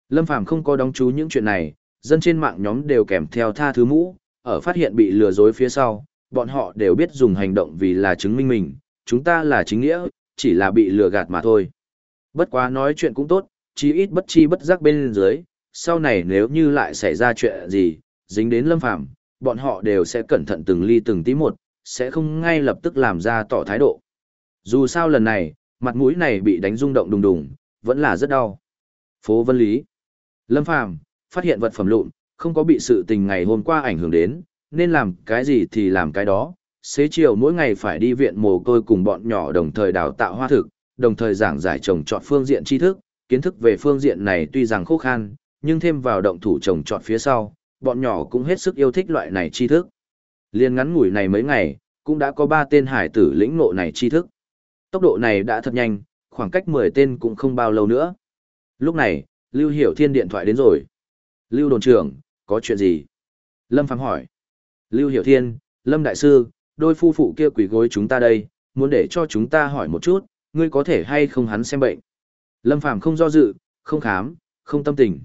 Lâm Phàm không có đóng chú những chuyện này, dân trên mạng nhóm đều kèm theo tha thứ mũ, ở phát hiện bị lừa dối phía sau, bọn họ đều biết dùng hành động vì là chứng minh mình, chúng ta là chính nghĩa, chỉ là bị lừa gạt mà thôi. Bất quá nói chuyện cũng tốt, chí ít bất chi bất giác bên dưới, sau này nếu như lại xảy ra chuyện gì, dính đến lâm Phàm bọn họ đều sẽ cẩn thận từng ly từng tí một, sẽ không ngay lập tức làm ra tỏ thái độ. Dù sao lần này, mặt mũi này bị đánh rung động đùng đùng, vẫn là rất đau. Phố Vân Lý Lâm Phàm phát hiện vật phẩm lụn, không có bị sự tình ngày hôm qua ảnh hưởng đến, nên làm cái gì thì làm cái đó. Xế chiều mỗi ngày phải đi viện mồ côi cùng bọn nhỏ đồng thời đào tạo hoa thực, đồng thời giảng giải trồng trọt phương diện tri thức, kiến thức về phương diện này tuy rằng khô khan, nhưng thêm vào động thủ trồng trọt phía sau, bọn nhỏ cũng hết sức yêu thích loại này tri thức. Liên ngắn ngủi này mấy ngày, cũng đã có 3 tên hải tử lĩnh ngộ này tri thức. Tốc độ này đã thật nhanh, khoảng cách 10 tên cũng không bao lâu nữa. Lúc này, Lưu Hiểu Thiên điện thoại đến rồi. Lưu đồn trưởng, có chuyện gì? Lâm Phàm hỏi. Lưu Hiểu Thiên, Lâm Đại Sư, đôi phu phụ kia quỷ gối chúng ta đây, muốn để cho chúng ta hỏi một chút, ngươi có thể hay không hắn xem bệnh. Lâm Phàm không do dự, không khám, không tâm tình.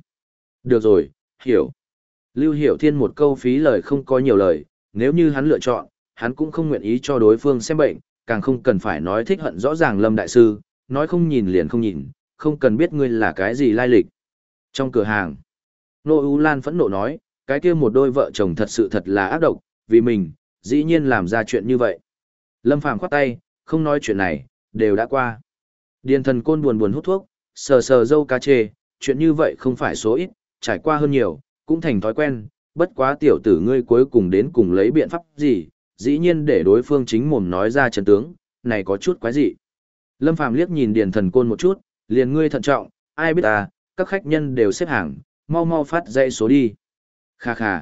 Được rồi, hiểu. Lưu Hiểu Thiên một câu phí lời không có nhiều lời, nếu như hắn lựa chọn, hắn cũng không nguyện ý cho đối phương xem bệnh, càng không cần phải nói thích hận rõ ràng Lâm Đại Sư, nói không nhìn liền không nhìn, không cần biết ngươi là cái gì lai lịch. Trong cửa hàng, Nô U Lan phẫn nộ nói, cái kia một đôi vợ chồng thật sự thật là ác độc, vì mình, dĩ nhiên làm ra chuyện như vậy. Lâm Phàm khoát tay, không nói chuyện này, đều đã qua. Điền thần côn buồn buồn hút thuốc, sờ sờ dâu cá chê, chuyện như vậy không phải số ít, trải qua hơn nhiều, cũng thành thói quen, bất quá tiểu tử ngươi cuối cùng đến cùng lấy biện pháp gì, dĩ nhiên để đối phương chính mồm nói ra chân tướng, này có chút quái dị. Lâm Phàm liếc nhìn điền thần côn một chút, liền ngươi thận trọng, ai biết à, các khách nhân đều xếp hàng, mau mau phát dãy số đi. Kha kha.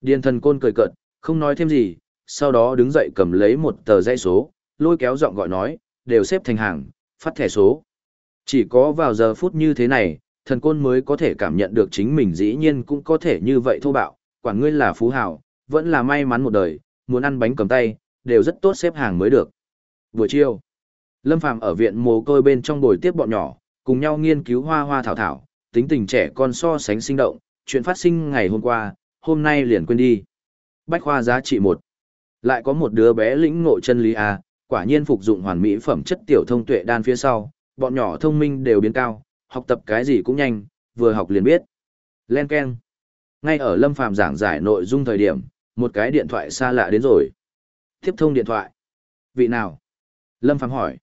Điền thần côn cười cợt, không nói thêm gì, sau đó đứng dậy cầm lấy một tờ dãy số, lôi kéo giọng gọi nói, đều xếp thành hàng, phát thẻ số. Chỉ có vào giờ phút như thế này, thần côn mới có thể cảm nhận được chính mình dĩ nhiên cũng có thể như vậy thô bạo, quản ngươi là phú hào, vẫn là may mắn một đời, muốn ăn bánh cầm tay, đều rất tốt xếp hàng mới được. Buổi chiều, Lâm Phàm ở viện mồ côi bên trong bồi tiếp bọn nhỏ, cùng nhau nghiên cứu hoa hoa thảo thảo, tính tình trẻ con so sánh sinh động, chuyện phát sinh ngày hôm qua, hôm nay liền quên đi. Bách khoa giá trị một Lại có một đứa bé lĩnh ngộ chân lý A, quả nhiên phục dụng hoàn mỹ phẩm chất tiểu thông tuệ đan phía sau, bọn nhỏ thông minh đều biến cao, học tập cái gì cũng nhanh, vừa học liền biết. Len Ken. Ngay ở Lâm Phàm giảng giải nội dung thời điểm, một cái điện thoại xa lạ đến rồi. Tiếp thông điện thoại. Vị nào? Lâm Phàm hỏi.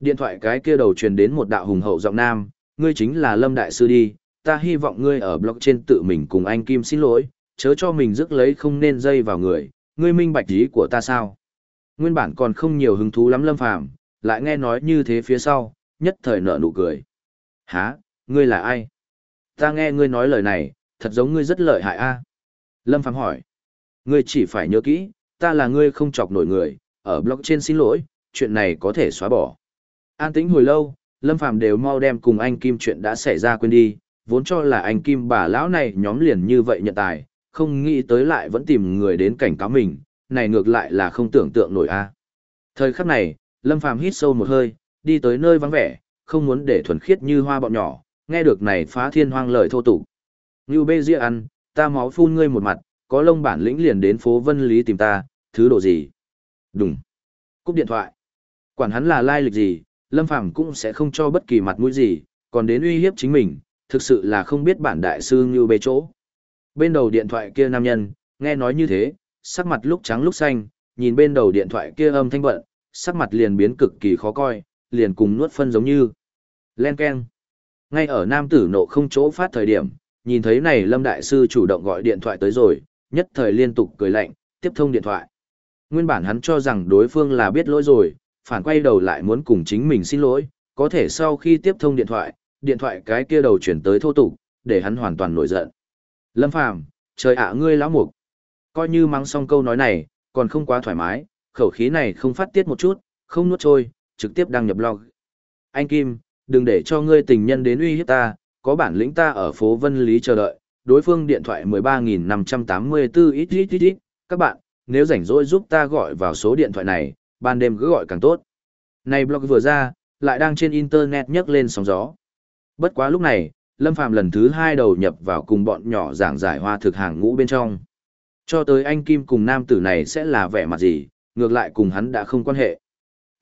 Điện thoại cái kia đầu truyền đến một đạo hùng hậu giọng nam, ngươi chính là Lâm Đại Sư đi, ta hy vọng ngươi ở blog trên tự mình cùng anh Kim xin lỗi, chớ cho mình rước lấy không nên dây vào người, ngươi minh bạch ý của ta sao? Nguyên bản còn không nhiều hứng thú lắm Lâm Phàm, lại nghe nói như thế phía sau, nhất thời nở nụ cười. Hả, ngươi là ai? Ta nghe ngươi nói lời này, thật giống ngươi rất lợi hại a. Lâm Phàm hỏi. Ngươi chỉ phải nhớ kỹ, ta là ngươi không chọc nổi người, ở blog trên xin lỗi, chuyện này có thể xóa bỏ. An tĩnh hồi lâu, Lâm Phàm đều mau đem cùng anh Kim chuyện đã xảy ra quên đi, vốn cho là anh Kim bà lão này nhóm liền như vậy nhận tài, không nghĩ tới lại vẫn tìm người đến cảnh cáo mình, này ngược lại là không tưởng tượng nổi a. Thời khắc này, Lâm Phàm hít sâu một hơi, đi tới nơi vắng vẻ, không muốn để thuần khiết như hoa bọn nhỏ, nghe được này phá thiên hoang lời thô tục. Như bê ria ăn, ta máu phun ngươi một mặt, có lông bản lĩnh liền đến phố Vân Lý tìm ta, thứ độ gì? Đúng. Cúp điện thoại. Quản hắn là lai lịch gì, Lâm Phàm cũng sẽ không cho bất kỳ mặt mũi gì, còn đến uy hiếp chính mình, thực sự là không biết bản đại sư như bê chỗ. Bên đầu điện thoại kia nam nhân, nghe nói như thế, sắc mặt lúc trắng lúc xanh, nhìn bên đầu điện thoại kia âm thanh bận, sắc mặt liền biến cực kỳ khó coi, liền cùng nuốt phân giống như. Len keng. Ngay ở nam tử nộ không chỗ phát thời điểm, nhìn thấy này Lâm Đại Sư chủ động gọi điện thoại tới rồi, nhất thời liên tục cười lạnh, tiếp thông điện thoại. Nguyên bản hắn cho rằng đối phương là biết lỗi rồi, phản quay đầu lại muốn cùng chính mình xin lỗi, có thể sau khi tiếp thông điện thoại, điện thoại cái kia đầu chuyển tới thô tục, để hắn hoàn toàn nổi giận. Lâm Phàm, trời ạ ngươi lão mục. Coi như mắng xong câu nói này, còn không quá thoải mái, khẩu khí này không phát tiết một chút, không nuốt trôi, trực tiếp đăng nhập log. Anh Kim, đừng để cho ngươi tình nhân đến uy hiếp ta, có bản lĩnh ta ở phố Vân Lý chờ đợi, đối phương điện thoại 13.584 ít ít ít ít, các bạn, nếu rảnh rỗi giúp ta gọi vào số điện thoại này, ban đêm cứ gọi càng tốt. Này blog vừa ra, lại đang trên internet nhấc lên sóng gió. Bất quá lúc này, Lâm Phàm lần thứ hai đầu nhập vào cùng bọn nhỏ giảng giải hoa thực hàng ngũ bên trong. Cho tới anh Kim cùng nam tử này sẽ là vẻ mặt gì, ngược lại cùng hắn đã không quan hệ.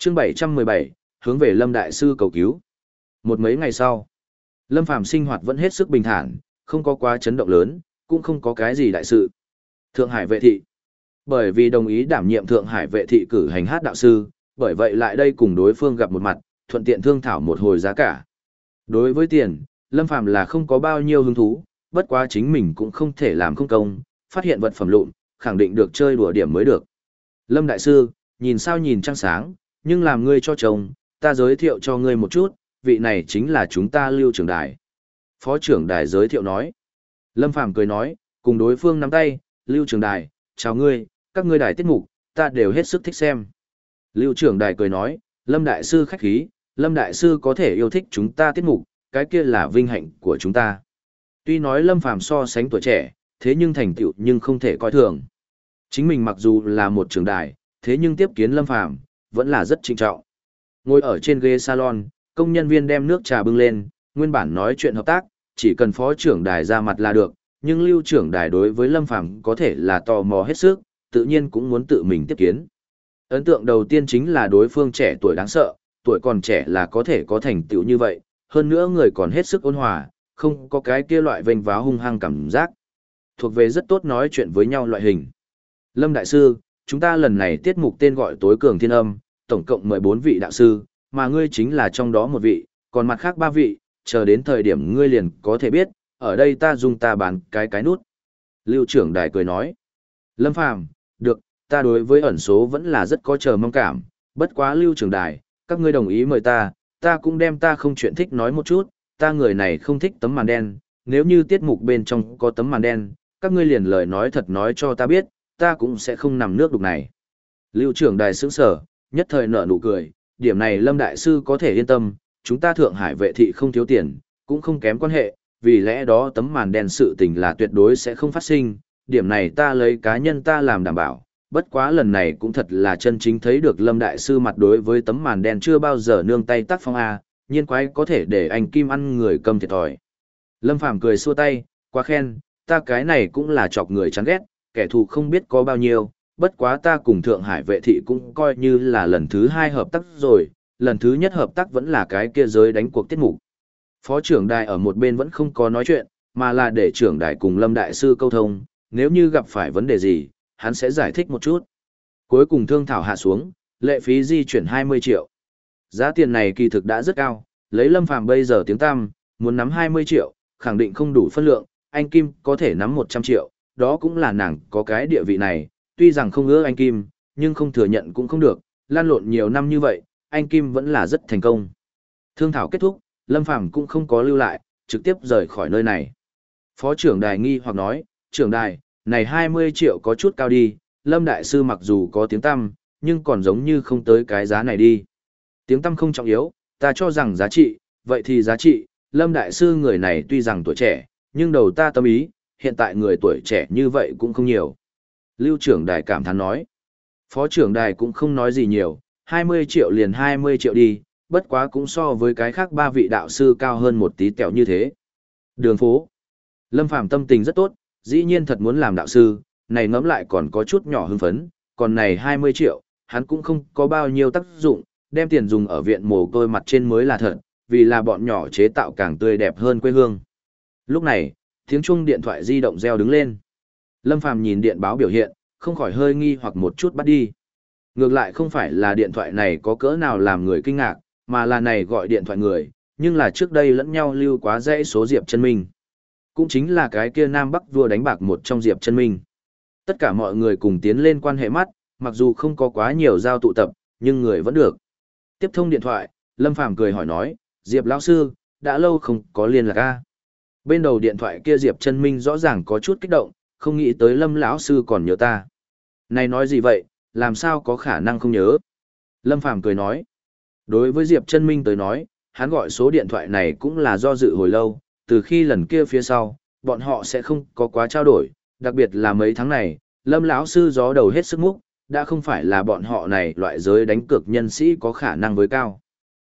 Chương 717, hướng về Lâm Đại Sư cầu cứu. Một mấy ngày sau, Lâm Phàm sinh hoạt vẫn hết sức bình thản, không có quá chấn động lớn, cũng không có cái gì đại sự. Thượng Hải vệ thị. Bởi vì đồng ý đảm nhiệm Thượng Hải vệ thị cử hành hát đạo sư, bởi vậy lại đây cùng đối phương gặp một mặt, thuận tiện thương thảo một hồi giá cả. Đối với tiền, Lâm Phàm là không có bao nhiêu hứng thú, bất quá chính mình cũng không thể làm không công, phát hiện vật phẩm lụn, khẳng định được chơi đùa điểm mới được. Lâm Đại Sư, nhìn sao nhìn trăng sáng, nhưng làm ngươi cho chồng, ta giới thiệu cho ngươi một chút, vị này chính là chúng ta lưu trưởng đài. Phó trưởng đài giới thiệu nói. Lâm Phàm cười nói, cùng đối phương nắm tay, lưu trưởng đài, chào ngươi, các ngươi đài tiết mục, ta đều hết sức thích xem. Lưu trưởng đài cười nói, Lâm Đại Sư khách khí, Lâm Đại Sư có thể yêu thích chúng ta tiết mục, cái kia là vinh hạnh của chúng ta. Tuy nói Lâm Phàm so sánh tuổi trẻ, thế nhưng thành tựu nhưng không thể coi thường. Chính mình mặc dù là một trưởng đài, thế nhưng tiếp kiến Lâm Phàm vẫn là rất trinh trọng. Ngồi ở trên ghế salon, công nhân viên đem nước trà bưng lên, nguyên bản nói chuyện hợp tác, chỉ cần phó trưởng đài ra mặt là được, nhưng lưu trưởng đài đối với Lâm Phàm có thể là tò mò hết sức, tự nhiên cũng muốn tự mình tiếp kiến. Ấn tượng đầu tiên chính là đối phương trẻ tuổi đáng sợ, tuổi còn trẻ là có thể có thành tựu như vậy, hơn nữa người còn hết sức ôn hòa, không có cái kia loại vênh váo hung hăng cảm giác. Thuộc về rất tốt nói chuyện với nhau loại hình. Lâm Đại Sư, chúng ta lần này tiết mục tên gọi tối cường thiên âm, tổng cộng 14 vị đạo sư, mà ngươi chính là trong đó một vị, còn mặt khác ba vị, chờ đến thời điểm ngươi liền có thể biết, ở đây ta dùng ta bán cái cái nút. Lưu trưởng đài cười nói. Lâm Phàm được, ta đối với ẩn số vẫn là rất có chờ mong cảm, bất quá lưu trưởng đài, các ngươi đồng ý mời ta, ta cũng đem ta không chuyện thích nói một chút, ta người này không thích tấm màn đen, nếu như tiết mục bên trong có tấm màn đen, các ngươi liền lời nói thật nói cho ta biết, ta cũng sẽ không nằm nước đục này. Lưu trưởng đài sững sở, nhất thời nở nụ cười, điểm này Lâm Đại Sư có thể yên tâm, chúng ta Thượng Hải vệ thị không thiếu tiền, cũng không kém quan hệ, vì lẽ đó tấm màn đen sự tình là tuyệt đối sẽ không phát sinh, điểm này ta lấy cá nhân ta làm đảm bảo, bất quá lần này cũng thật là chân chính thấy được Lâm Đại Sư mặt đối với tấm màn đen chưa bao giờ nương tay tác phong A, nhiên quái có thể để anh Kim ăn người cầm thiệt thòi. Lâm Phàm cười xua tay, quá khen, ta cái này cũng là chọc người chán ghét, kẻ thù không biết có bao nhiêu, bất quá ta cùng Thượng Hải vệ thị cũng coi như là lần thứ hai hợp tác rồi, lần thứ nhất hợp tác vẫn là cái kia giới đánh cuộc tiết mục. Phó trưởng đài ở một bên vẫn không có nói chuyện, mà là để trưởng đài cùng Lâm Đại Sư câu thông, nếu như gặp phải vấn đề gì, hắn sẽ giải thích một chút. Cuối cùng thương thảo hạ xuống, lệ phí di chuyển 20 triệu. Giá tiền này kỳ thực đã rất cao, lấy Lâm Phàm bây giờ tiếng tăm, muốn nắm 20 triệu, khẳng định không đủ phân lượng, anh Kim có thể nắm 100 triệu, đó cũng là nàng có cái địa vị này, tuy rằng không ưa anh Kim, nhưng không thừa nhận cũng không được, lan lộn nhiều năm như vậy, anh Kim vẫn là rất thành công. Thương thảo kết thúc, Lâm Phàm cũng không có lưu lại, trực tiếp rời khỏi nơi này. Phó trưởng đài nghi hoặc nói, trưởng đài, này 20 triệu có chút cao đi, Lâm Đại Sư mặc dù có tiếng tăm, nhưng còn giống như không tới cái giá này đi. Tiếng tăm không trọng yếu, ta cho rằng giá trị, vậy thì giá trị, Lâm Đại Sư người này tuy rằng tuổi trẻ, nhưng đầu ta tâm ý, hiện tại người tuổi trẻ như vậy cũng không nhiều. Lưu trưởng đài cảm thán nói. Phó trưởng đài cũng không nói gì nhiều, 20 triệu liền 20 triệu đi, bất quá cũng so với cái khác ba vị đạo sư cao hơn một tí tẹo như thế. Đường phố. Lâm Phàm tâm tình rất tốt, dĩ nhiên thật muốn làm đạo sư, này ngẫm lại còn có chút nhỏ hưng phấn, còn này 20 triệu, hắn cũng không có bao nhiêu tác dụng, đem tiền dùng ở viện mồ côi mặt trên mới là thật, vì là bọn nhỏ chế tạo càng tươi đẹp hơn quê hương. Lúc này, tiếng chuông điện thoại di động reo đứng lên. Lâm Phàm nhìn điện báo biểu hiện, không khỏi hơi nghi hoặc một chút bắt đi. Ngược lại không phải là điện thoại này có cỡ nào làm người kinh ngạc, mà là này gọi điện thoại người, nhưng là trước đây lẫn nhau lưu quá dễ số Diệp chân Minh. Cũng chính là cái kia Nam Bắc vua đánh bạc một trong Diệp chân Minh. Tất cả mọi người cùng tiến lên quan hệ mắt, mặc dù không có quá nhiều giao tụ tập, nhưng người vẫn được. Tiếp thông điện thoại, Lâm Phàm cười hỏi nói, Diệp lão sư, đã lâu không có liên lạc a. Bên đầu điện thoại kia Diệp chân Minh rõ ràng có chút kích động, không nghĩ tới Lâm lão sư còn nhớ ta. Này nói gì vậy, làm sao có khả năng không nhớ? Lâm Phàm cười nói. Đối với Diệp chân Minh tới nói, hắn gọi số điện thoại này cũng là do dự hồi lâu, từ khi lần kia phía sau, bọn họ sẽ không có quá trao đổi, đặc biệt là mấy tháng này, Lâm lão sư gió đầu hết sức múc, đã không phải là bọn họ này loại giới đánh cược nhân sĩ có khả năng với cao.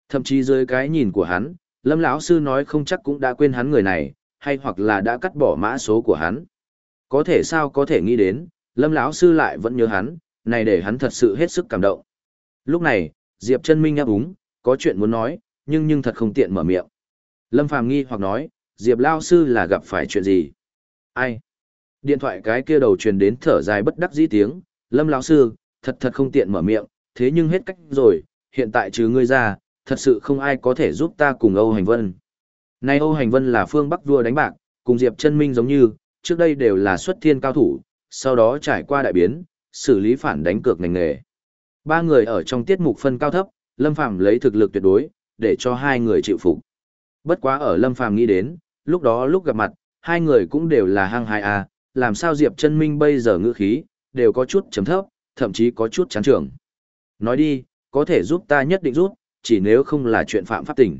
Thậm chí dưới cái nhìn của hắn, Lâm lão sư nói không chắc cũng đã quên hắn người này, hay hoặc là đã cắt bỏ mã số của hắn. Có thể sao có thể nghĩ đến, Lâm lão sư lại vẫn nhớ hắn, này để hắn thật sự hết sức cảm động. Lúc này, Diệp Chân Minh ngáp úng, có chuyện muốn nói, nhưng nhưng thật không tiện mở miệng. Lâm Phàm nghi hoặc nói, Diệp lão sư là gặp phải chuyện gì? Ai? Điện thoại cái kia đầu truyền đến thở dài bất đắc dĩ tiếng, Lâm lão sư, thật thật không tiện mở miệng, thế nhưng hết cách rồi, hiện tại trừ ngươi ra, thật sự không ai có thể giúp ta cùng Âu Hành Vân. Nay Âu Hành Vân là phương Bắc vua đánh bạc, cùng Diệp Chân Minh giống như, trước đây đều là xuất thiên cao thủ, sau đó trải qua đại biến, xử lý phản đánh cược ngành nghề. Ba người ở trong tiết mục phân cao thấp, Lâm Phàm lấy thực lực tuyệt đối, để cho hai người chịu phục. Bất quá ở Lâm Phàm nghĩ đến, lúc đó lúc gặp mặt, hai người cũng đều là hăng hai a, à, làm sao Diệp Chân Minh bây giờ ngữ khí đều có chút chấm thấp, thậm chí có chút chán trường. Nói đi, có thể giúp ta nhất định giúp, chỉ nếu không là chuyện phạm pháp tình.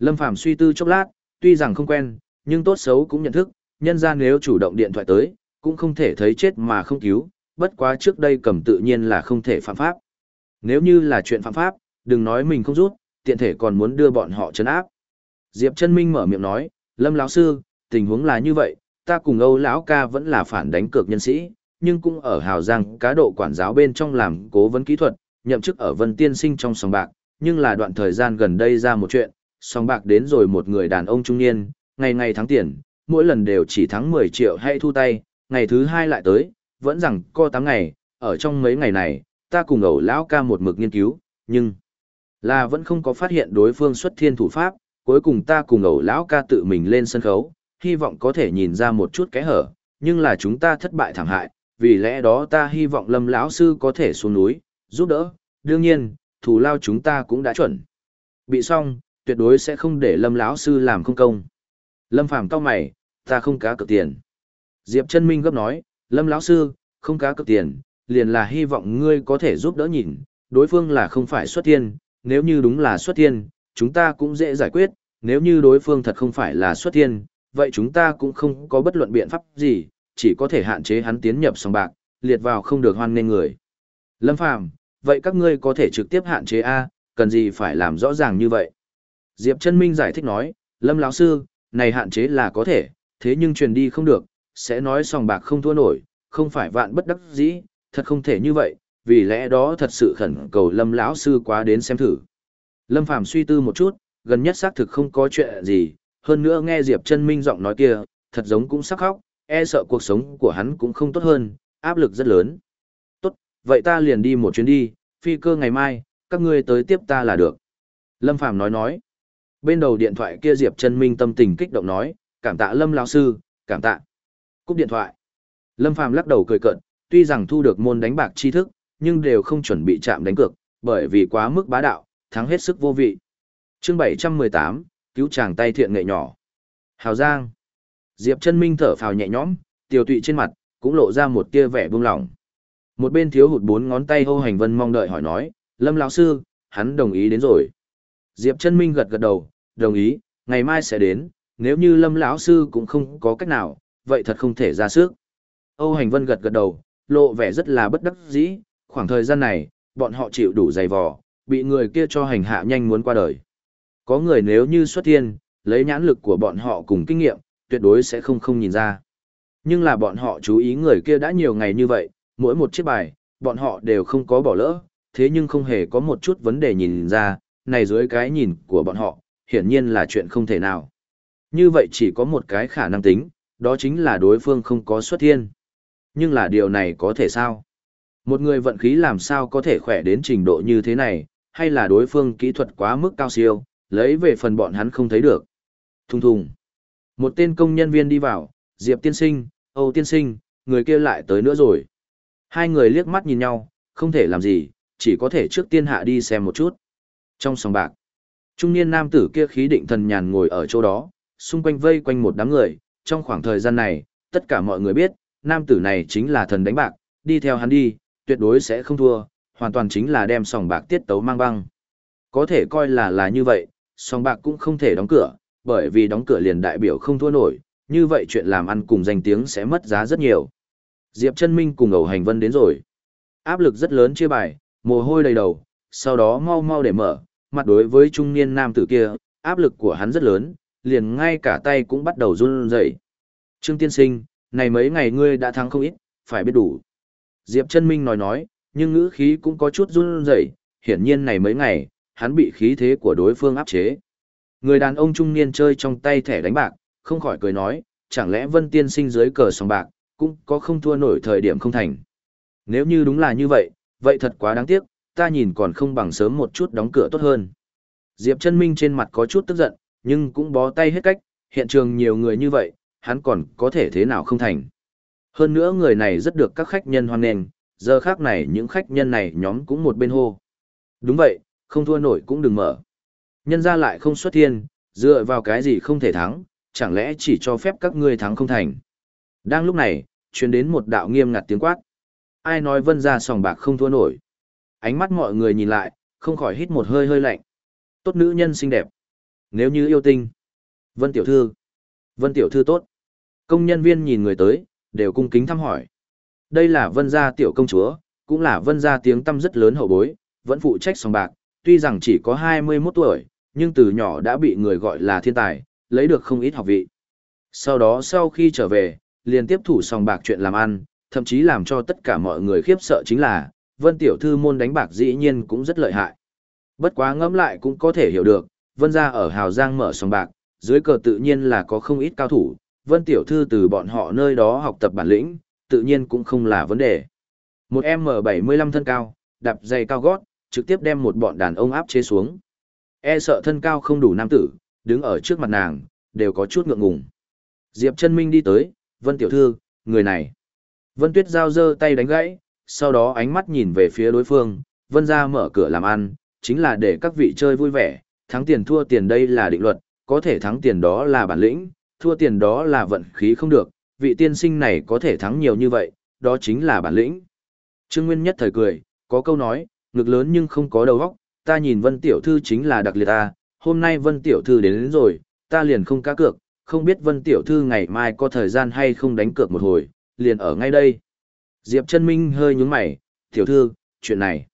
Lâm Phàm suy tư chốc lát, tuy rằng không quen, nhưng tốt xấu cũng nhận thức, nhân ra nếu chủ động điện thoại tới, cũng không thể thấy chết mà không cứu, bất quá trước đây cầm tự nhiên là không thể phạm pháp. Nếu như là chuyện phạm pháp, đừng nói mình không rút, tiện thể còn muốn đưa bọn họ trấn áp. Diệp Chân Minh mở miệng nói, Lâm lão sư, tình huống là như vậy, ta cùng Âu lão ca vẫn là phản đánh cược nhân sĩ, nhưng cũng ở Hào Giang cá độ quản giáo bên trong làm cố vấn kỹ thuật, nhậm chức ở Vân Tiên Sinh trong sòng bạc, nhưng là đoạn thời gian gần đây ra một chuyện, song bạc đến rồi một người đàn ông trung niên, ngày ngày thắng tiền, mỗi lần đều chỉ thắng 10 triệu hay thu tay, ngày thứ hai lại tới, vẫn rằng co 8 ngày, ở trong mấy ngày này, ta cùng ẩu lão ca một mực nghiên cứu, nhưng là vẫn không có phát hiện đối phương xuất thiên thủ pháp, cuối cùng ta cùng ẩu lão ca tự mình lên sân khấu, hy vọng có thể nhìn ra một chút cái hở, nhưng là chúng ta thất bại thảm hại, vì lẽ đó ta hy vọng lâm lão sư có thể xuống núi, giúp đỡ, đương nhiên, thủ lao chúng ta cũng đã chuẩn. Bị xong, tuyệt đối sẽ không để lâm lão sư làm không công. Lâm phàm cau mày, ta không cá cược tiền. Diệp chân minh gấp nói, lâm lão sư, không cá cược tiền, liền là hy vọng ngươi có thể giúp đỡ nhìn, đối phương là không phải xuất thiên, nếu như đúng là xuất thiên, chúng ta cũng dễ giải quyết, nếu như đối phương thật không phải là xuất thiên, vậy chúng ta cũng không có bất luận biện pháp gì, chỉ có thể hạn chế hắn tiến nhập sòng bạc, liệt vào không được hoan nghênh người. Lâm Phàm, vậy các ngươi có thể trực tiếp hạn chế A, cần gì phải làm rõ ràng như vậy? Diệp Trân Minh giải thích nói, Lâm lão sư, này hạn chế là có thể, thế nhưng truyền đi không được, sẽ nói sòng bạc không thua nổi, không phải vạn bất đắc dĩ, thật không thể như vậy, vì lẽ đó thật sự khẩn cầu Lâm lão sư quá đến xem thử. Lâm Phàm suy tư một chút, gần nhất xác thực không có chuyện gì, hơn nữa nghe Diệp Trân Minh giọng nói kia, thật giống cũng sắc khóc, e sợ cuộc sống của hắn cũng không tốt hơn, áp lực rất lớn. Tốt, vậy ta liền đi một chuyến đi, phi cơ ngày mai, các ngươi tới tiếp ta là được. Lâm Phàm nói nói. Bên đầu điện thoại kia Diệp Trân Minh tâm tình kích động nói, cảm tạ Lâm lão sư, cảm tạ. Cúp điện thoại. Lâm Phàm lắc đầu cười cợt, tuy rằng thu được môn đánh bạc tri thức, nhưng đều không chuẩn bị chạm đánh cược, bởi vì quá mức bá đạo, thắng hết sức vô vị. Chương 718, cứu chàng tay thiện nghệ nhỏ. Hào Giang. Diệp Trân Minh thở phào nhẹ nhõm, tiểu tụy trên mặt, cũng lộ ra một tia vẻ buông lỏng. Một bên thiếu hụt bốn ngón tay hô hành vân mong đợi hỏi nói, Lâm lão sư, hắn đồng ý đến rồi. Diệp Trân Minh gật gật đầu, đồng ý, ngày mai sẽ đến, nếu như Lâm lão sư cũng không có cách nào, vậy thật không thể ra sức. Âu Hành Vân gật gật đầu, lộ vẻ rất là bất đắc dĩ, khoảng thời gian này, bọn họ chịu đủ dày vò, bị người kia cho hành hạ nhanh muốn qua đời. Có người nếu như xuất thiên, lấy nhãn lực của bọn họ cùng kinh nghiệm, tuyệt đối sẽ không không nhìn ra. Nhưng là bọn họ chú ý người kia đã nhiều ngày như vậy, mỗi một chiếc bài, bọn họ đều không có bỏ lỡ, thế nhưng không hề có một chút vấn đề nhìn ra, này dưới cái nhìn của bọn họ, hiển nhiên là chuyện không thể nào. Như vậy chỉ có một cái khả năng tính, đó chính là đối phương không có xuất thiên. Nhưng là điều này có thể sao? Một người vận khí làm sao có thể khỏe đến trình độ như thế này, hay là đối phương kỹ thuật quá mức cao siêu, lấy về phần bọn hắn không thấy được. Thùng thùng. Một tên công nhân viên đi vào, Diệp tiên sinh, Âu tiên sinh, người kia lại tới nữa rồi. Hai người liếc mắt nhìn nhau, không thể làm gì, chỉ có thể trước tiên hạ đi xem một chút. Trong sòng bạc, trung niên nam tử kia khí định thần nhàn ngồi ở chỗ đó, xung quanh vây quanh một đám người, trong khoảng thời gian này, tất cả mọi người biết, nam tử này chính là thần đánh bạc, đi theo hắn đi, tuyệt đối sẽ không thua, hoàn toàn chính là đem sòng bạc tiết tấu mang băng. Có thể coi là là như vậy, sòng bạc cũng không thể đóng cửa, bởi vì đóng cửa liền đại biểu không thua nổi, như vậy chuyện làm ăn cùng danh tiếng sẽ mất giá rất nhiều. Diệp Chân Minh cùng Âu Hành Vân đến rồi. Áp lực rất lớn chia bài, mồ hôi đầy đầu, sau đó mau mau để mở, mặt đối với trung niên nam tử kia, áp lực của hắn rất lớn, liền ngay cả tay cũng bắt đầu run rẩy. Trương Tiên Sinh, này mấy ngày ngươi đã thắng không ít, phải biết đủ. Diệp Chân Minh nói nói, nhưng ngữ khí cũng có chút run rẩy, hiển nhiên này mấy ngày, hắn bị khí thế của đối phương áp chế. Người đàn ông trung niên chơi trong tay thẻ đánh bạc, không khỏi cười nói, chẳng lẽ Vân Tiên Sinh dưới cờ sòng bạc, cũng có không thua nổi thời điểm không thành. Nếu như đúng là như vậy, vậy thật quá đáng tiếc, ta nhìn còn không bằng sớm một chút đóng cửa tốt hơn. Diệp chân minh trên mặt có chút tức giận, nhưng cũng bó tay hết cách, hiện trường nhiều người như vậy, hắn còn có thể thế nào không thành. Hơn nữa người này rất được các khách nhân hoan nghênh, giờ khác này những khách nhân này nhóm cũng một bên hô. Đúng vậy, không thua nổi cũng đừng mở. Nhân ra lại không xuất thiên, dựa vào cái gì không thể thắng, chẳng lẽ chỉ cho phép các ngươi thắng không thành. Đang lúc này, truyền đến một đạo nghiêm ngặt tiếng quát. Ai nói vân ra sòng bạc không thua nổi. Ánh mắt mọi người nhìn lại, không khỏi hít một hơi hơi lạnh. Tốt nữ nhân xinh đẹp. Nếu như yêu tinh. Vân tiểu thư. Vân tiểu thư tốt. Công nhân viên nhìn người tới, đều cung kính thăm hỏi. Đây là vân gia tiểu công chúa, cũng là vân gia tiếng tâm rất lớn hậu bối, vẫn phụ trách sòng bạc, tuy rằng chỉ có 21 tuổi, nhưng từ nhỏ đã bị người gọi là thiên tài, lấy được không ít học vị. Sau đó sau khi trở về, liền tiếp thủ sòng bạc chuyện làm ăn, thậm chí làm cho tất cả mọi người khiếp sợ chính là, Vân Tiểu Thư môn đánh bạc dĩ nhiên cũng rất lợi hại. Bất quá ngẫm lại cũng có thể hiểu được, Vân gia ở Hào Giang mở sòng bạc, dưới cờ tự nhiên là có không ít cao thủ, Vân Tiểu Thư từ bọn họ nơi đó học tập bản lĩnh, tự nhiên cũng không là vấn đề. Một M75 thân cao, đạp dày cao gót, trực tiếp đem một bọn đàn ông áp chế xuống. E sợ thân cao không đủ nam tử, đứng ở trước mặt nàng, đều có chút ngượng ngùng. Diệp chân minh đi tới, Vân Tiểu Thư, người này. Vân Tuyết Giao giơ tay đánh gãy, sau đó ánh mắt nhìn về phía đối phương, Vân ra mở cửa làm ăn, chính là để các vị chơi vui vẻ, thắng tiền thua tiền đây là định luật, có thể thắng tiền đó là bản lĩnh, thua tiền đó là vận khí không được, vị tiên sinh này có thể thắng nhiều như vậy, đó chính là bản lĩnh. Trương Nguyên nhất thời cười, có câu nói, ngực lớn nhưng không có đầu óc, ta nhìn Vân Tiểu Thư chính là đặc liệt ta, hôm nay Vân Tiểu Thư đến, đến rồi, ta liền không cá cược, không biết Vân Tiểu Thư ngày mai có thời gian hay không đánh cược một hồi, liền ở ngay đây. Diệp chân Minh hơi nhúng mày, Tiểu Thư, chuyện này.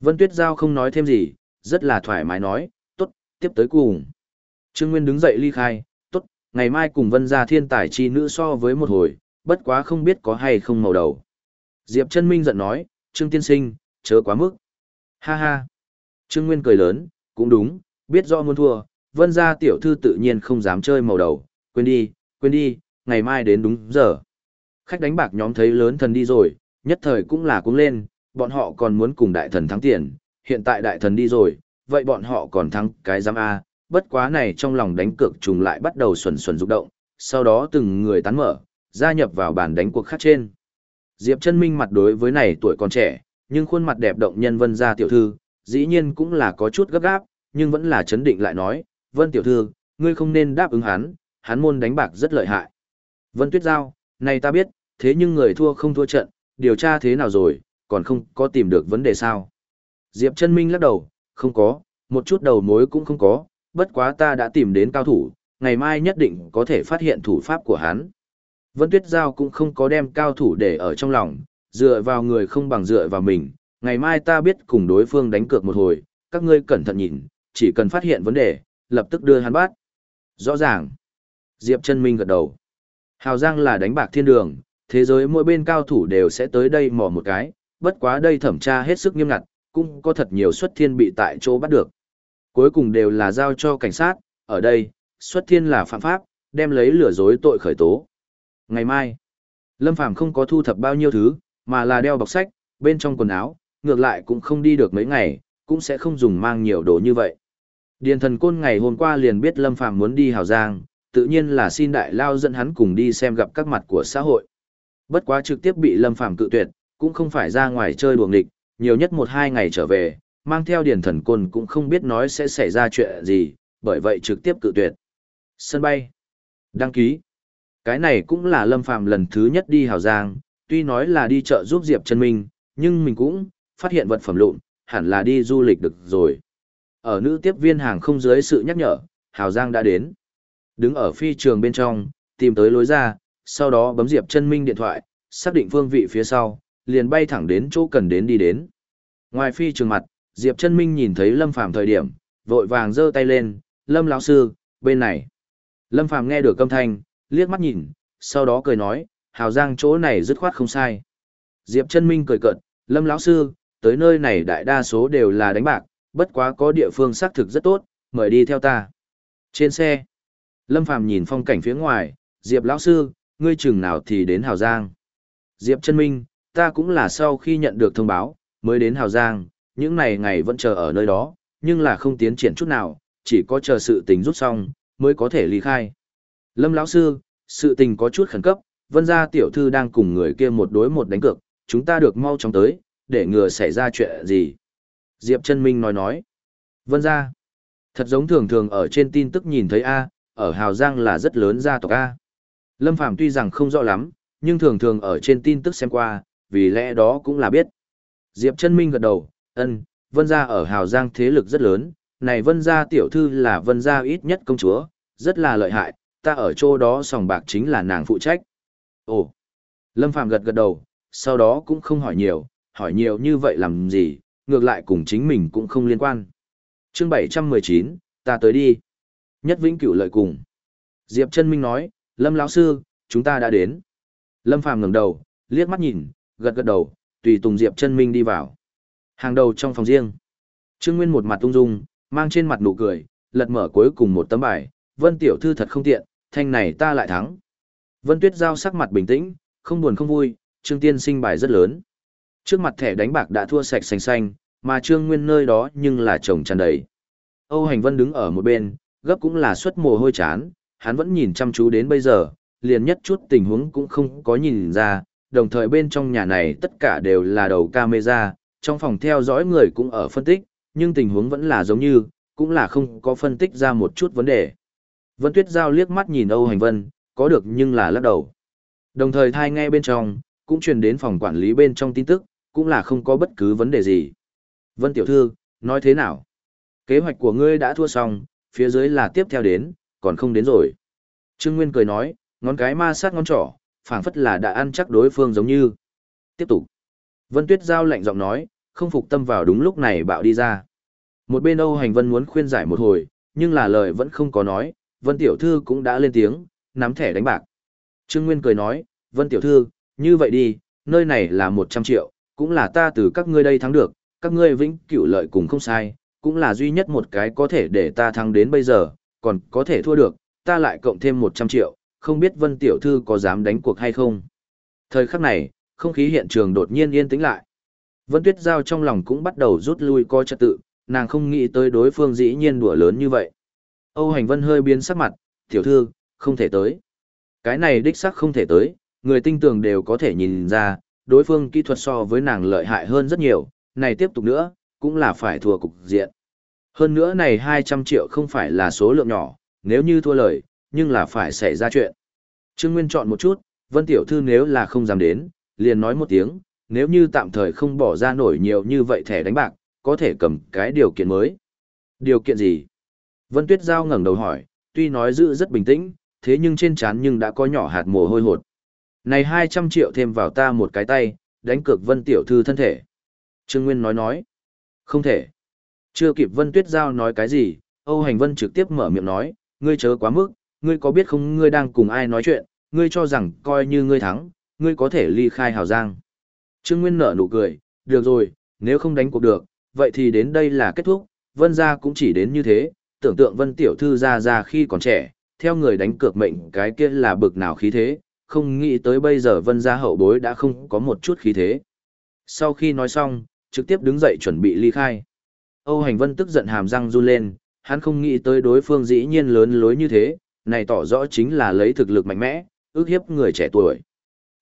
Vân Tuyết Giao không nói thêm gì, rất là thoải mái nói, tốt, tiếp tới cùng. Trương Nguyên đứng dậy ly khai, tốt, ngày mai cùng Vân gia thiên tài chi nữ so với một hồi, bất quá không biết có hay không màu đầu. Diệp chân Minh giận nói, Trương Tiên Sinh, chớ quá mức. Ha ha. Trương Nguyên cười lớn, cũng đúng, biết rõ muốn thua, vân gia tiểu thư tự nhiên không dám chơi màu đầu, quên đi, quên đi, ngày mai đến đúng giờ. Khách đánh bạc nhóm thấy lớn thần đi rồi, nhất thời cũng là cũng lên, bọn họ còn muốn cùng đại thần thắng tiền, hiện tại đại thần đi rồi, vậy bọn họ còn thắng cái giám A, bất quá này trong lòng đánh cược trùng lại bắt đầu xuẩn xuẩn rục động, sau đó từng người tán mở, gia nhập vào bàn đánh cuộc khác trên. Diệp chân minh mặt đối với này tuổi còn trẻ, nhưng khuôn mặt đẹp động nhân vân gia tiểu thư, dĩ nhiên cũng là có chút gấp gáp, nhưng vẫn là chấn định lại nói, vân tiểu thư, ngươi không nên đáp ứng hắn, hắn môn đánh bạc rất lợi hại. Vân tuyết giao, này ta biết, thế nhưng người thua không thua trận, điều tra thế nào rồi, còn không có tìm được vấn đề sao. Diệp chân minh lắc đầu, không có, một chút đầu mối cũng không có, bất quá ta đã tìm đến cao thủ, ngày mai nhất định có thể phát hiện thủ pháp của hắn. Vân Tuyết Giao cũng không có đem cao thủ để ở trong lòng, dựa vào người không bằng dựa vào mình, ngày mai ta biết cùng đối phương đánh cược một hồi, các ngươi cẩn thận nhìn, chỉ cần phát hiện vấn đề, lập tức đưa hắn bắt. Rõ ràng. Diệp chân minh gật đầu. Hào Giang là đánh bạc thiên đường, thế giới mỗi bên cao thủ đều sẽ tới đây mò một cái, bất quá đây thẩm tra hết sức nghiêm ngặt, cũng có thật nhiều xuất thiên bị tại chỗ bắt được. Cuối cùng đều là giao cho cảnh sát, ở đây, xuất thiên là phạm pháp, đem lấy lừa dối tội khởi tố. Ngày mai, Lâm Phàm không có thu thập bao nhiêu thứ, mà là đeo bọc sách, bên trong quần áo, ngược lại cũng không đi được mấy ngày, cũng sẽ không dùng mang nhiều đồ như vậy. Điền thần côn ngày hôm qua liền biết Lâm Phàm muốn đi Hào Giang, tự nhiên là xin đại lao dẫn hắn cùng đi xem gặp các mặt của xã hội. Bất quá trực tiếp bị Lâm Phàm cự tuyệt, cũng không phải ra ngoài chơi đùa nghịch, nhiều nhất một hai ngày trở về, mang theo điển thần côn cũng không biết nói sẽ xảy ra chuyện gì, bởi vậy trực tiếp cự tuyệt. Sân bay. Đăng ký. Cái này cũng là Lâm Phàm lần thứ nhất đi Hào Giang, tuy nói là đi chợ giúp Diệp Chân Minh, nhưng mình cũng phát hiện vật phẩm lụn, hẳn là đi du lịch được rồi. Ở nữ tiếp viên hàng không dưới sự nhắc nhở, Hào Giang đã đến. Đứng ở phi trường bên trong, tìm tới lối ra, sau đó bấm Diệp chân Minh điện thoại, xác định phương vị phía sau, liền bay thẳng đến chỗ cần đến đi đến. Ngoài phi trường mặt, Diệp chân Minh nhìn thấy Lâm Phàm thời điểm, vội vàng giơ tay lên, "Lâm lão sư, bên này." Lâm Phàm nghe được âm thanh, liếc mắt nhìn, sau đó cười nói, "Hào Giang chỗ này dứt khoát không sai." Diệp chân Minh cười cợt, "Lâm lão sư, tới nơi này đại đa số đều là đánh bạc, bất quá có địa phương xác thực rất tốt, mời đi theo ta." Trên xe, Lâm Phàm nhìn phong cảnh phía ngoài, "Diệp lão sư, ngươi chừng nào thì đến Hào Giang?" Diệp Trân Minh, ta cũng là sau khi nhận được thông báo, mới đến Hào Giang, những ngày ngày vẫn chờ ở nơi đó, nhưng là không tiến triển chút nào, chỉ có chờ sự tình rút xong, mới có thể ly khai. Lâm lão sư, sự tình có chút khẩn cấp, vân gia tiểu thư đang cùng người kia một đối một đánh cược, chúng ta được mau chóng tới, để ngừa xảy ra chuyện gì. Diệp Trân Minh nói nói. Vân gia. Thật giống thường thường ở trên tin tức nhìn thấy A, ở Hào Giang là rất lớn gia tộc A. Lâm Phàm tuy rằng không rõ lắm, nhưng thường thường ở trên tin tức xem qua, vì lẽ đó cũng là biết. Diệp Trân Minh gật đầu, ân, vân gia ở Hào Giang thế lực rất lớn, này vân gia tiểu thư là vân gia ít nhất công chúa, rất là lợi hại, ta ở chỗ đó sòng bạc chính là nàng phụ trách. Ồ, Lâm Phạm gật gật đầu, sau đó cũng không hỏi nhiều, hỏi nhiều như vậy làm gì, ngược lại cùng chính mình cũng không liên quan. chương 719, ta tới đi. Nhất Vĩnh Cửu lợi cùng. Diệp Trân Minh nói, Lâm lão sư, chúng ta đã đến. Lâm Phàm ngẩng đầu, liếc mắt nhìn, gật gật đầu, tùy Tùng Diệp Chân Minh đi vào. Hàng đầu trong phòng riêng. Trương Nguyên một mặt tung dung, mang trên mặt nụ cười, lật mở cuối cùng một tấm bài, Vân tiểu thư thật không tiện, thanh này ta lại thắng. Vân Tuyết giao sắc mặt bình tĩnh, không buồn không vui, Trương Tiên sinh bài rất lớn. Trước mặt thẻ đánh bạc đã thua sạch xanh xanh, mà Trương Nguyên nơi đó nhưng là chồng tràn đầy. Âu Hành Vân đứng ở một bên, gấp cũng là suất mồ hôi chán, hắn vẫn nhìn chăm chú đến bây giờ, liền nhất chút tình huống cũng không có nhìn ra, đồng thời bên trong nhà này tất cả đều là đầu camera, trong phòng theo dõi người cũng ở phân tích, nhưng tình huống vẫn là giống như, cũng là không có phân tích ra một chút vấn đề. Vân Tuyết Giao liếc mắt nhìn Âu Hành Vân, có được nhưng là lắc đầu. Đồng thời thai nghe bên trong, cũng truyền đến phòng quản lý bên trong tin tức, cũng là không có bất cứ vấn đề gì. Vân Tiểu Thư, nói thế nào? Kế hoạch của ngươi đã thua xong, phía dưới là tiếp theo đến, còn không đến rồi. Trương Nguyên cười nói, ngón cái ma sát ngón trỏ, phảng phất là đã ăn chắc đối phương giống như. Tiếp tục. Vân Tuyết Giao lạnh giọng nói, không phục tâm vào đúng lúc này bạo đi ra. Một bên Âu Hành Vân muốn khuyên giải một hồi, nhưng là lời vẫn không có nói, Vân Tiểu Thư cũng đã lên tiếng, nắm thẻ đánh bạc. Trương Nguyên cười nói, Vân Tiểu Thư, như vậy đi, nơi này là 100 triệu, cũng là ta từ các ngươi đây thắng được, các ngươi vĩnh cửu lợi cùng không sai, cũng là duy nhất một cái có thể để ta thắng đến bây giờ, còn có thể thua được, ta lại cộng thêm 100 triệu, không biết Vân Tiểu Thư có dám đánh cuộc hay không. Thời khắc này, không khí hiện trường đột nhiên yên tĩnh lại. Vân Tuyết Giao trong lòng cũng bắt đầu rút lui coi trật tự, nàng không nghĩ tới đối phương dĩ nhiên đùa lớn như vậy. Âu Hành Vân hơi biến sắc mặt, tiểu thư, không thể tới. Cái này đích xác không thể tới, người tinh tường đều có thể nhìn ra, đối phương kỹ thuật so với nàng lợi hại hơn rất nhiều, này tiếp tục nữa, cũng là phải thua cục diện. Hơn nữa này 200 triệu không phải là số lượng nhỏ, nếu như thua lời, nhưng là phải xảy ra chuyện. Trương Nguyên chọn một chút, Vân Tiểu Thư nếu là không dám đến, liền nói một tiếng, nếu như tạm thời không bỏ ra nổi nhiều như vậy thẻ đánh bạc, có thể cầm cái điều kiện mới. Điều kiện gì? Vân Tuyết Giao ngẩng đầu hỏi, tuy nói giữ rất bình tĩnh, thế nhưng trên trán nhưng đã có nhỏ hạt mồ hôi hột. Này 200 triệu thêm vào ta một cái tay, đánh cược Vân Tiểu Thư thân thể. Trương Nguyên nói nói. Không thể. Chưa kịp Vân Tuyết Giao nói cái gì, Âu Hành Vân trực tiếp mở miệng nói, ngươi chớ quá mức, ngươi có biết không ngươi đang cùng ai nói chuyện, ngươi cho rằng coi như ngươi thắng, ngươi có thể ly khai hào giang. Trương Nguyên nở nụ cười, được rồi, nếu không đánh cuộc được, vậy thì đến đây là kết thúc, Vân gia cũng chỉ đến như thế, tưởng tượng Vân Tiểu Thư ra ra khi còn trẻ, theo người đánh cược mệnh cái kia là bực nào khí thế, không nghĩ tới bây giờ Vân gia hậu bối đã không có một chút khí thế. Sau khi nói xong, trực tiếp đứng dậy chuẩn bị ly khai. Âu Hành Vân tức giận hàm răng run lên, hắn không nghĩ tới đối phương dĩ nhiên lớn lối như thế, này tỏ rõ chính là lấy thực lực mạnh mẽ, ước hiếp người trẻ tuổi.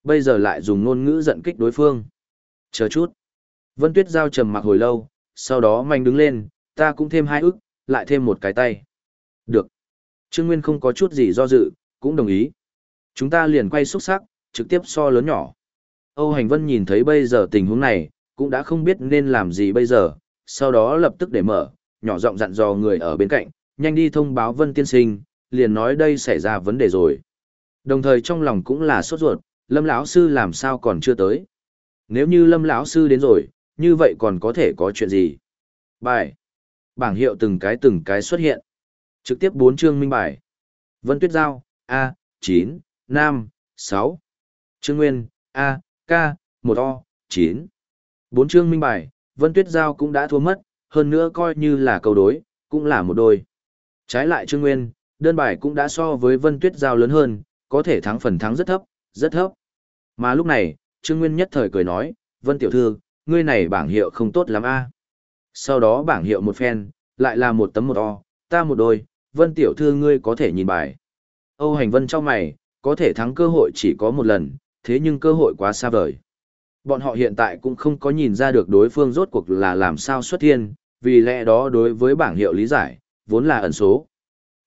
Bây giờ lại dùng ngôn ngữ giận kích đối phương. Chờ chút. Vân Tuyết Giao trầm mặc hồi lâu, sau đó manh đứng lên, ta cũng thêm hai ức, lại thêm một cái tay. Được. Trương Nguyên không có chút gì do dự, cũng đồng ý. Chúng ta liền quay xúc sắc, trực tiếp so lớn nhỏ. Âu Hành Vân nhìn thấy bây giờ tình huống này, cũng đã không biết nên làm gì bây giờ, sau đó lập tức để mở, nhỏ giọng dặn dò người ở bên cạnh, nhanh đi thông báo Vân Tiên Sinh, liền nói đây xảy ra vấn đề rồi. Đồng thời trong lòng cũng là sốt ruột, Lâm lão sư làm sao còn chưa tới? Nếu như Lâm lão sư đến rồi, như vậy còn có thể có chuyện gì? Bài. Bảng hiệu từng cái từng cái xuất hiện. Trực tiếp bốn chương minh bài. Vân Tuyết Giao, A, 9, Nam, 6. Trương Nguyên, A, K, 1 O, 9. Bốn chương minh bài, Vân Tuyết Giao cũng đã thua mất, hơn nữa coi như là cầu đối, cũng là một đôi. Trái lại Trương Nguyên, đơn bài cũng đã so với Vân Tuyết Giao lớn hơn, có thể thắng phần thắng rất thấp, rất thấp. Mà lúc này, Trương Nguyên nhất thời cười nói, Vân Tiểu Thư, ngươi này bảng hiệu không tốt lắm a. Sau đó bảng hiệu một phen, lại là một tấm một o, ta một đôi, Vân Tiểu Thư ngươi có thể nhìn bài. Âu Hành Vân trong mày, có thể thắng cơ hội chỉ có một lần, thế nhưng cơ hội quá xa vời. Bọn họ hiện tại cũng không có nhìn ra được đối phương rốt cuộc là làm sao xuất thiên, vì lẽ đó đối với bảng hiệu lý giải, vốn là ẩn số.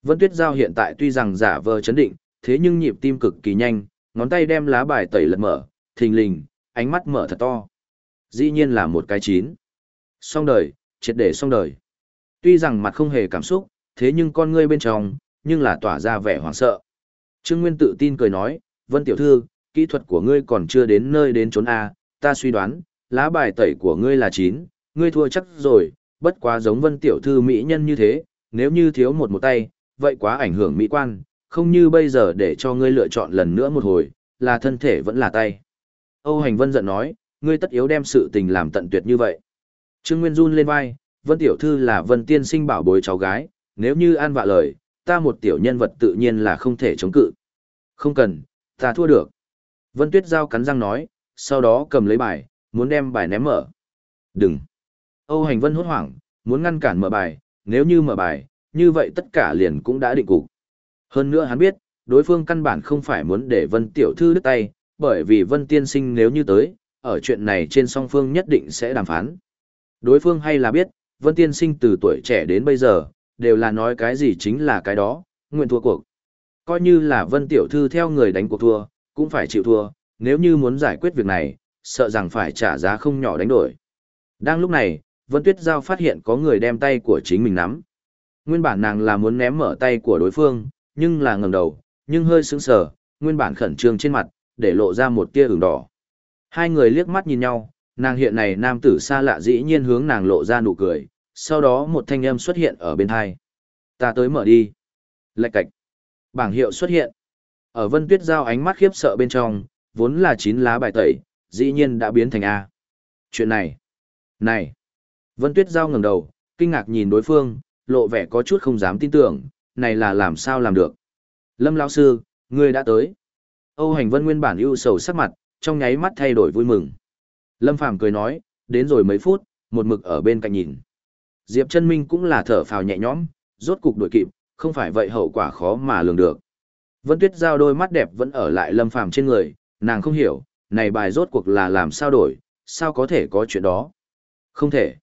Vân Tuyết Giao hiện tại tuy rằng giả vờ chấn định, thế nhưng nhịp tim cực kỳ nhanh, ngón tay đem lá bài tẩy lật mở, thình lình, ánh mắt mở thật to. Dĩ nhiên là một cái chín. Xong đời, triệt để xong đời. Tuy rằng mặt không hề cảm xúc, thế nhưng con ngươi bên trong, nhưng là tỏa ra vẻ hoảng sợ. Trương Nguyên tự tin cười nói, Vân Tiểu Thư, kỹ thuật của ngươi còn chưa đến nơi đến chốn A, ta suy đoán, lá bài tẩy của ngươi là chín, ngươi thua chắc rồi, bất quá giống Vân Tiểu Thư mỹ nhân như thế, nếu như thiếu một một tay, vậy quá ảnh hưởng mỹ quan, không như bây giờ để cho ngươi lựa chọn lần nữa một hồi, là thân thể vẫn là tay. Âu Hành Vân giận nói, ngươi tất yếu đem sự tình làm tận tuyệt như vậy. Trương Nguyên run lên vai, Vân Tiểu Thư là Vân Tiên sinh bảo bối cháu gái, nếu như an vạ lời, ta một tiểu nhân vật tự nhiên là không thể chống cự. Không cần, ta thua được. Vân Tuyết Giao cắn răng nói, sau đó cầm lấy bài, muốn đem bài ném mở. Đừng. Âu Hành Vân hốt hoảng, muốn ngăn cản mở bài, nếu như mở bài, như vậy tất cả liền cũng đã định cục. Hơn nữa hắn biết, đối phương căn bản không phải muốn để Vân Tiểu Thư đứt tay, bởi vì Vân Tiên Sinh nếu như tới, ở chuyện này trên song phương nhất định sẽ đàm phán. Đối phương hay là biết, Vân Tiên Sinh từ tuổi trẻ đến bây giờ, đều là nói cái gì chính là cái đó, nguyện thua cuộc. Coi như là Vân Tiểu Thư theo người đánh cuộc thua, cũng phải chịu thua, nếu như muốn giải quyết việc này, sợ rằng phải trả giá không nhỏ đánh đổi. Đang lúc này, Vân Tuyết Giao phát hiện có người đem tay của chính mình nắm. Nguyên bản nàng là muốn ném mở tay của đối phương, nhưng là ngẩng đầu, nhưng hơi sững sờ, nguyên bản khẩn trương trên mặt, để lộ ra một tia ửng đỏ. Hai người liếc mắt nhìn nhau, nàng hiện này nam tử xa lạ dĩ nhiên hướng nàng lộ ra nụ cười, sau đó một thanh âm xuất hiện ở bên hai. Ta tới mở đi. Lạch cạch. Bảng hiệu xuất hiện. Ở vân tuyết giao ánh mắt khiếp sợ bên trong, vốn là chín lá bài tẩy, dĩ nhiên đã biến thành A. Chuyện này. Này. Vân tuyết giao ngẩng đầu, kinh ngạc nhìn đối phương, lộ vẻ có chút không dám tin tưởng, này là làm sao làm được. Lâm lão sư, ngươi đã tới. Âu Hành Vân nguyên bản ưu sầu sắc mặt, trong nháy mắt thay đổi vui mừng. Lâm Phàm cười nói, đến rồi mấy phút, một mực ở bên cạnh nhìn. Diệp Chân Minh cũng là thở phào nhẹ nhõm, rốt cục đuổi kịp, không phải vậy hậu quả khó mà lường được. Vân Tuyết giao đôi mắt đẹp vẫn ở lại Lâm Phàm trên người, nàng không hiểu, này bài rốt cuộc là làm sao đổi, sao có thể có chuyện đó. Không thể.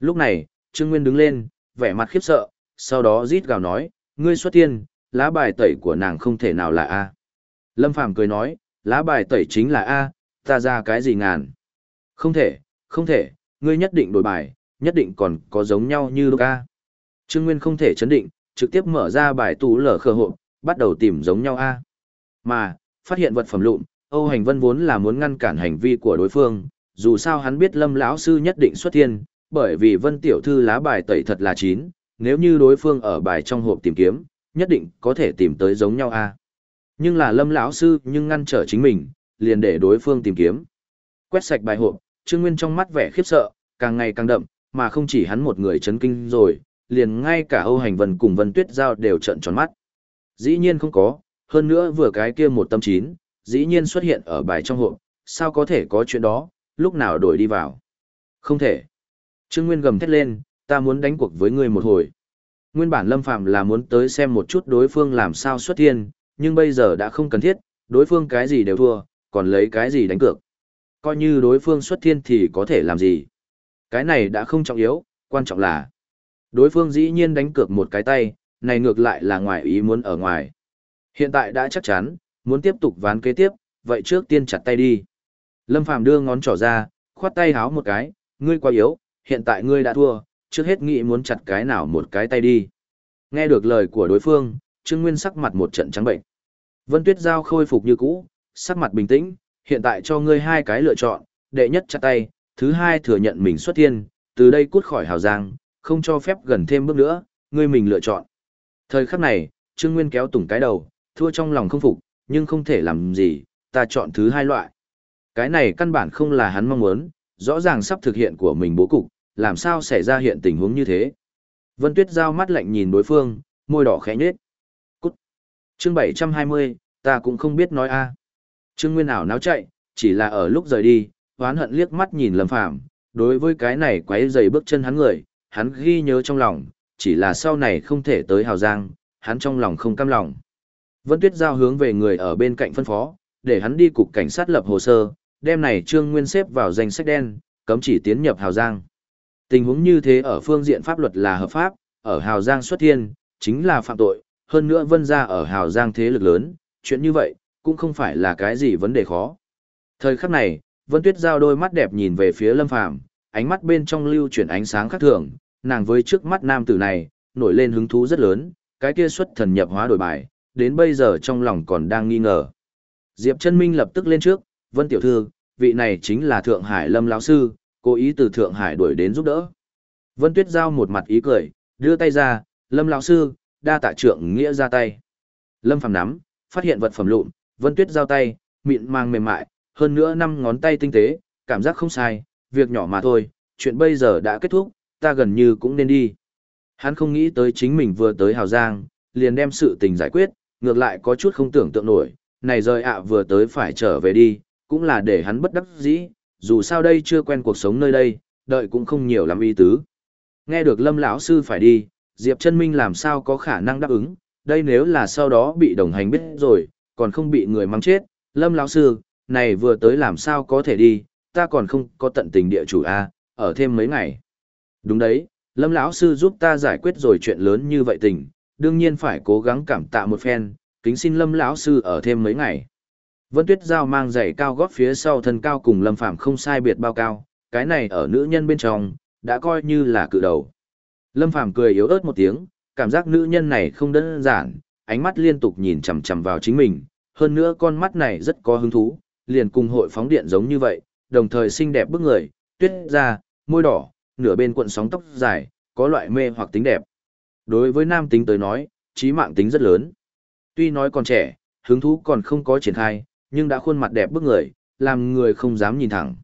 Lúc này, Trương Nguyên đứng lên, vẻ mặt khiếp sợ, sau đó rít gào nói, ngươi xuất tiên, lá bài tẩy của nàng không thể nào là A. Lâm Phàm cười nói, lá bài tẩy chính là A, ta ra cái gì ngàn. Không thể, không thể, ngươi nhất định đổi bài, nhất định còn có giống nhau như lúc A. Trương Nguyên không thể chấn định, trực tiếp mở ra bài tủ lở khờ hộ, bắt đầu tìm giống nhau a. Mà, phát hiện vật phẩm lụn, Âu Hành Vân vốn là muốn ngăn cản hành vi của đối phương, dù sao hắn biết Lâm lão sư nhất định xuất thiên, bởi vì Vân tiểu thư lá bài tẩy thật là chín, nếu như đối phương ở bài trong hộp tìm kiếm, nhất định có thể tìm tới giống nhau a. Nhưng là Lâm lão sư nhưng ngăn trở chính mình, liền để đối phương tìm kiếm. Quét sạch bài hộp, Trương Nguyên trong mắt vẻ khiếp sợ, càng ngày càng đậm, mà không chỉ hắn một người chấn kinh rồi, liền ngay cả Âu Hành Vân cùng Vân Tuyết Giao đều trợn tròn mắt. Dĩ nhiên không có, hơn nữa vừa cái kia một tâm chín, dĩ nhiên xuất hiện ở bài trong hộp, sao có thể có chuyện đó, lúc nào đổi đi vào. Không thể. Trương Nguyên gầm thét lên, ta muốn đánh cuộc với ngươi một hồi. Nguyên bản Lâm Phạm là muốn tới xem một chút đối phương làm sao xuất thiên, nhưng bây giờ đã không cần thiết, đối phương cái gì đều thua, còn lấy cái gì đánh cược. Coi như đối phương xuất thiên thì có thể làm gì. Cái này đã không trọng yếu, quan trọng là đối phương dĩ nhiên đánh cược một cái tay, này ngược lại là ngoài ý muốn ở ngoài. Hiện tại đã chắc chắn, muốn tiếp tục ván kế tiếp, vậy trước tiên chặt tay đi. Lâm Phàm đưa ngón trỏ ra, khoát tay háo một cái, ngươi quá yếu, hiện tại ngươi đã thua, trước hết nghĩ muốn chặt cái nào một cái tay đi. Nghe được lời của đối phương, Trương Nguyên sắc mặt một trận trắng bệnh. Vân Tuyết Giao khôi phục như cũ, sắc mặt bình tĩnh, hiện tại cho ngươi hai cái lựa chọn, đệ nhất chặt tay, thứ hai thừa nhận mình xuất thiên, từ đây cút khỏi hào giang, không cho phép gần thêm bước nữa, ngươi mình lựa chọn. Thời khắc này, Trương Nguyên kéo tủng cái đầu, thua trong lòng không phục, nhưng không thể làm gì, ta chọn thứ hai loại. Cái này căn bản không là hắn mong muốn, rõ ràng sắp thực hiện của mình bố cục, làm sao xảy ra hiện tình huống như thế. Vân Tuyết giao mắt lạnh nhìn đối phương, môi đỏ khẽ nhếch. Cút. Chương 720, ta cũng không biết nói a. Trương Nguyên ảo náo chạy, chỉ là ở lúc rời đi, hoán hận liếc mắt nhìn Lâm Phàm, đối với cái này quấy rầy bước chân hắn người, hắn ghi nhớ trong lòng, chỉ là sau này không thể tới Hào Giang, hắn trong lòng không cam lòng. Vân Tuyết giao hướng về người ở bên cạnh phân phó, để hắn đi cục cảnh sát lập hồ sơ, đem này Trương Nguyên xếp vào danh sách đen, cấm chỉ tiến nhập Hào Giang. Tình huống như thế ở phương diện pháp luật là hợp pháp, ở Hào Giang xuất thiên, chính là phạm tội, hơn nữa vân ra ở Hào Giang thế lực lớn, chuyện như vậy, cũng không phải là cái gì vấn đề khó. Thời khắc này, Vân Tuyết giao đôi mắt đẹp nhìn về phía Lâm Phàm, ánh mắt bên trong lưu chuyển ánh sáng khác thường, nàng với trước mắt nam tử này, nổi lên hứng thú rất lớn, cái kia xuất thần nhập hóa đổi bài, đến bây giờ trong lòng còn đang nghi ngờ. Diệp Chân Minh lập tức lên trước, "Vân tiểu thư, vị này chính là Thượng Hải Lâm lão sư, cố ý từ Thượng Hải đuổi đến giúp đỡ." Vân Tuyết giao một mặt ý cười, đưa tay ra, "Lâm lão sư, đa tạ trượng nghĩa ra tay." Lâm Phàm nắm, phát hiện vật phẩm lụn, Vân Tuyết giao tay, mịn màng mềm mại, hơn nữa năm ngón tay tinh tế, cảm giác không sai, việc nhỏ mà thôi, chuyện bây giờ đã kết thúc, ta gần như cũng nên đi. Hắn không nghĩ tới chính mình vừa tới Hào Giang, liền đem sự tình giải quyết, ngược lại có chút không tưởng tượng nổi, này rời ạ vừa tới phải trở về đi, cũng là để hắn bất đắc dĩ, dù sao đây chưa quen cuộc sống nơi đây, đợi cũng không nhiều lắm ý tứ. Nghe được Lâm lão sư phải đi, Diệp Chân Minh làm sao có khả năng đáp ứng, đây nếu là sau đó bị đồng hành biết rồi, còn không bị người mắng chết, Lâm lão sư, này vừa tới làm sao có thể đi, ta còn không có tận tình địa chủ a, ở thêm mấy ngày. Đúng đấy, Lâm lão sư giúp ta giải quyết rồi chuyện lớn như vậy tình, đương nhiên phải cố gắng cảm tạ một phen, kính xin Lâm lão sư ở thêm mấy ngày. Vân Tuyết Giao mang giày cao gót phía sau thân cao cùng Lâm Phàm không sai biệt bao cao, cái này ở nữ nhân bên trong, đã coi như là cự đầu. Lâm Phàm cười yếu ớt một tiếng, cảm giác nữ nhân này không đơn giản, ánh mắt liên tục nhìn chằm chằm vào chính mình, hơn nữa con mắt này rất có hứng thú, liền cùng hội phóng điện giống như vậy, đồng thời xinh đẹp bức người, tuyết da, môi đỏ, nửa bên cuộn sóng tóc dài, có loại mê hoặc tính đẹp. Đối với nam tính tới nói, trí mạng tính rất lớn. Tuy nói còn trẻ, hứng thú còn không có triển khai, nhưng đã khuôn mặt đẹp bức người, làm người không dám nhìn thẳng.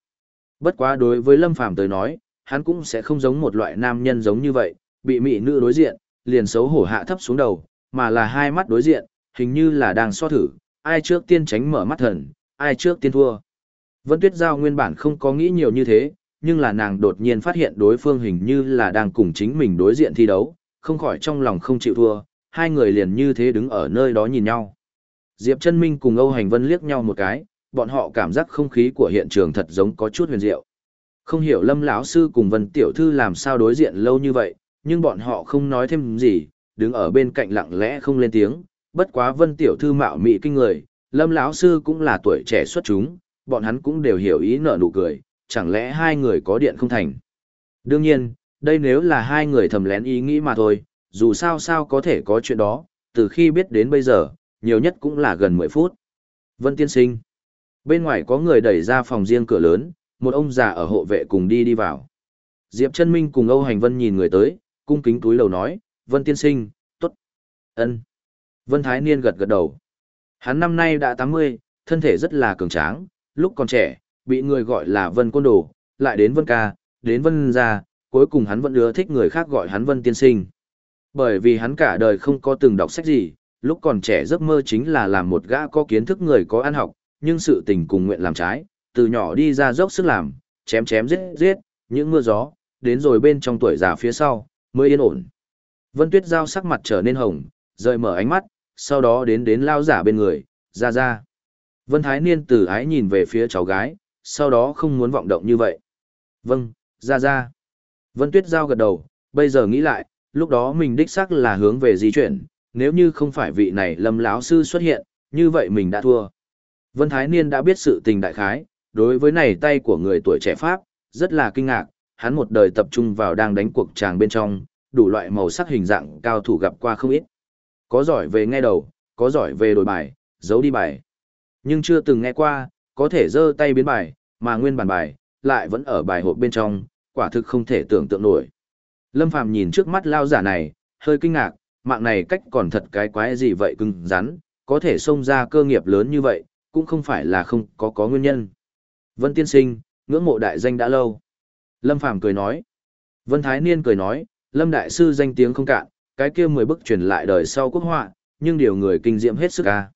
Bất quá đối với Lâm Phàm tới nói, hắn cũng sẽ không giống một loại nam nhân giống như vậy, bị mỹ nữ đối diện, liền xấu hổ hạ thấp xuống đầu, mà là hai mắt đối diện, hình như là đang so thử, ai trước tiên tránh mở mắt thần, ai trước tiên thua. Vân Tuyết Giao nguyên bản không có nghĩ nhiều như thế, nhưng là nàng đột nhiên phát hiện đối phương hình như là đang cùng chính mình đối diện thi đấu, không khỏi trong lòng không chịu thua, hai người liền như thế đứng ở nơi đó nhìn nhau. Diệp Chân Minh cùng Âu Hành Vân liếc nhau một cái, bọn họ cảm giác không khí của hiện trường thật giống có chút huyền diệu. Không hiểu Lâm lão sư cùng Vân tiểu thư làm sao đối diện lâu như vậy, nhưng bọn họ không nói thêm gì, đứng ở bên cạnh lặng lẽ không lên tiếng, bất quá Vân tiểu thư mạo mị kinh người, Lâm lão sư cũng là tuổi trẻ xuất chúng, bọn hắn cũng đều hiểu ý nở nụ cười, chẳng lẽ hai người có điện không thành. Đương nhiên, đây nếu là hai người thầm lén ý nghĩ mà thôi, dù sao sao có thể có chuyện đó, từ khi biết đến bây giờ, nhiều nhất cũng là gần 10 phút. Vân tiên sinh. Bên ngoài có người đẩy ra phòng riêng cửa lớn, một ông già ở hộ vệ cùng đi đi vào. Diệp chân minh cùng Âu Hành Vân nhìn người tới, cung kính túi lầu nói, Vân tiên sinh, tốt. ân Vân Thái Niên gật gật đầu. Hắn năm nay đã 80, thân thể rất là cường tráng, lúc còn trẻ, bị người gọi là Vân Côn Đồ, lại đến Vân Ca, đến Vân Gia, cuối cùng hắn vẫn ưa thích người khác gọi hắn Vân Tiên Sinh. Bởi vì hắn cả đời không có từng đọc sách gì, lúc còn trẻ giấc mơ chính là làm một gã có kiến thức người có ăn học, nhưng sự tình cùng nguyện làm trái, từ nhỏ đi ra dốc sức làm, chém chém giết giết, những mưa gió, đến rồi bên trong tuổi già phía sau, mới yên ổn. Vân Tuyết Giao sắc mặt trở nên hồng, rời mở ánh mắt, sau đó đến đến lao giả bên người, ra ra. Vân Thái Niên từ ái nhìn về phía cháu gái, sau đó không muốn vọng động như vậy. Vâng, ra ra. Vân Tuyết Giao gật đầu, bây giờ nghĩ lại, lúc đó mình đích xác là hướng về di chuyển, nếu như không phải vị này lâm láo sư xuất hiện, như vậy mình đã thua. Vân Thái Niên đã biết sự tình đại khái, đối với này tay của người tuổi trẻ Pháp, rất là kinh ngạc, hắn một đời tập trung vào đang đánh cuộc tràng bên trong, đủ loại màu sắc hình dạng cao thủ gặp qua không ít. Có giỏi về nghe đầu, có giỏi về đổi bài, giấu đi bài. Nhưng chưa từng nghe qua, có thể giơ tay biến bài, mà nguyên bản bài, lại vẫn ở bài hộp bên trong, quả thực không thể tưởng tượng nổi. Lâm Phàm nhìn trước mắt lao giả này, hơi kinh ngạc, mạng này cách còn thật cái quái gì vậy cưng rắn, có thể xông ra cơ nghiệp lớn như vậy, cũng không phải là không có có nguyên nhân. Vân Tiên Sinh, ngưỡng mộ đại danh đã lâu. Lâm Phàm cười nói. Vân Thái Niên cười nói, Lâm Đại Sư danh tiếng không cạn, cái kia mười bức truyền lại đời sau quốc họa, nhưng điều người kinh diệm hết sức ca.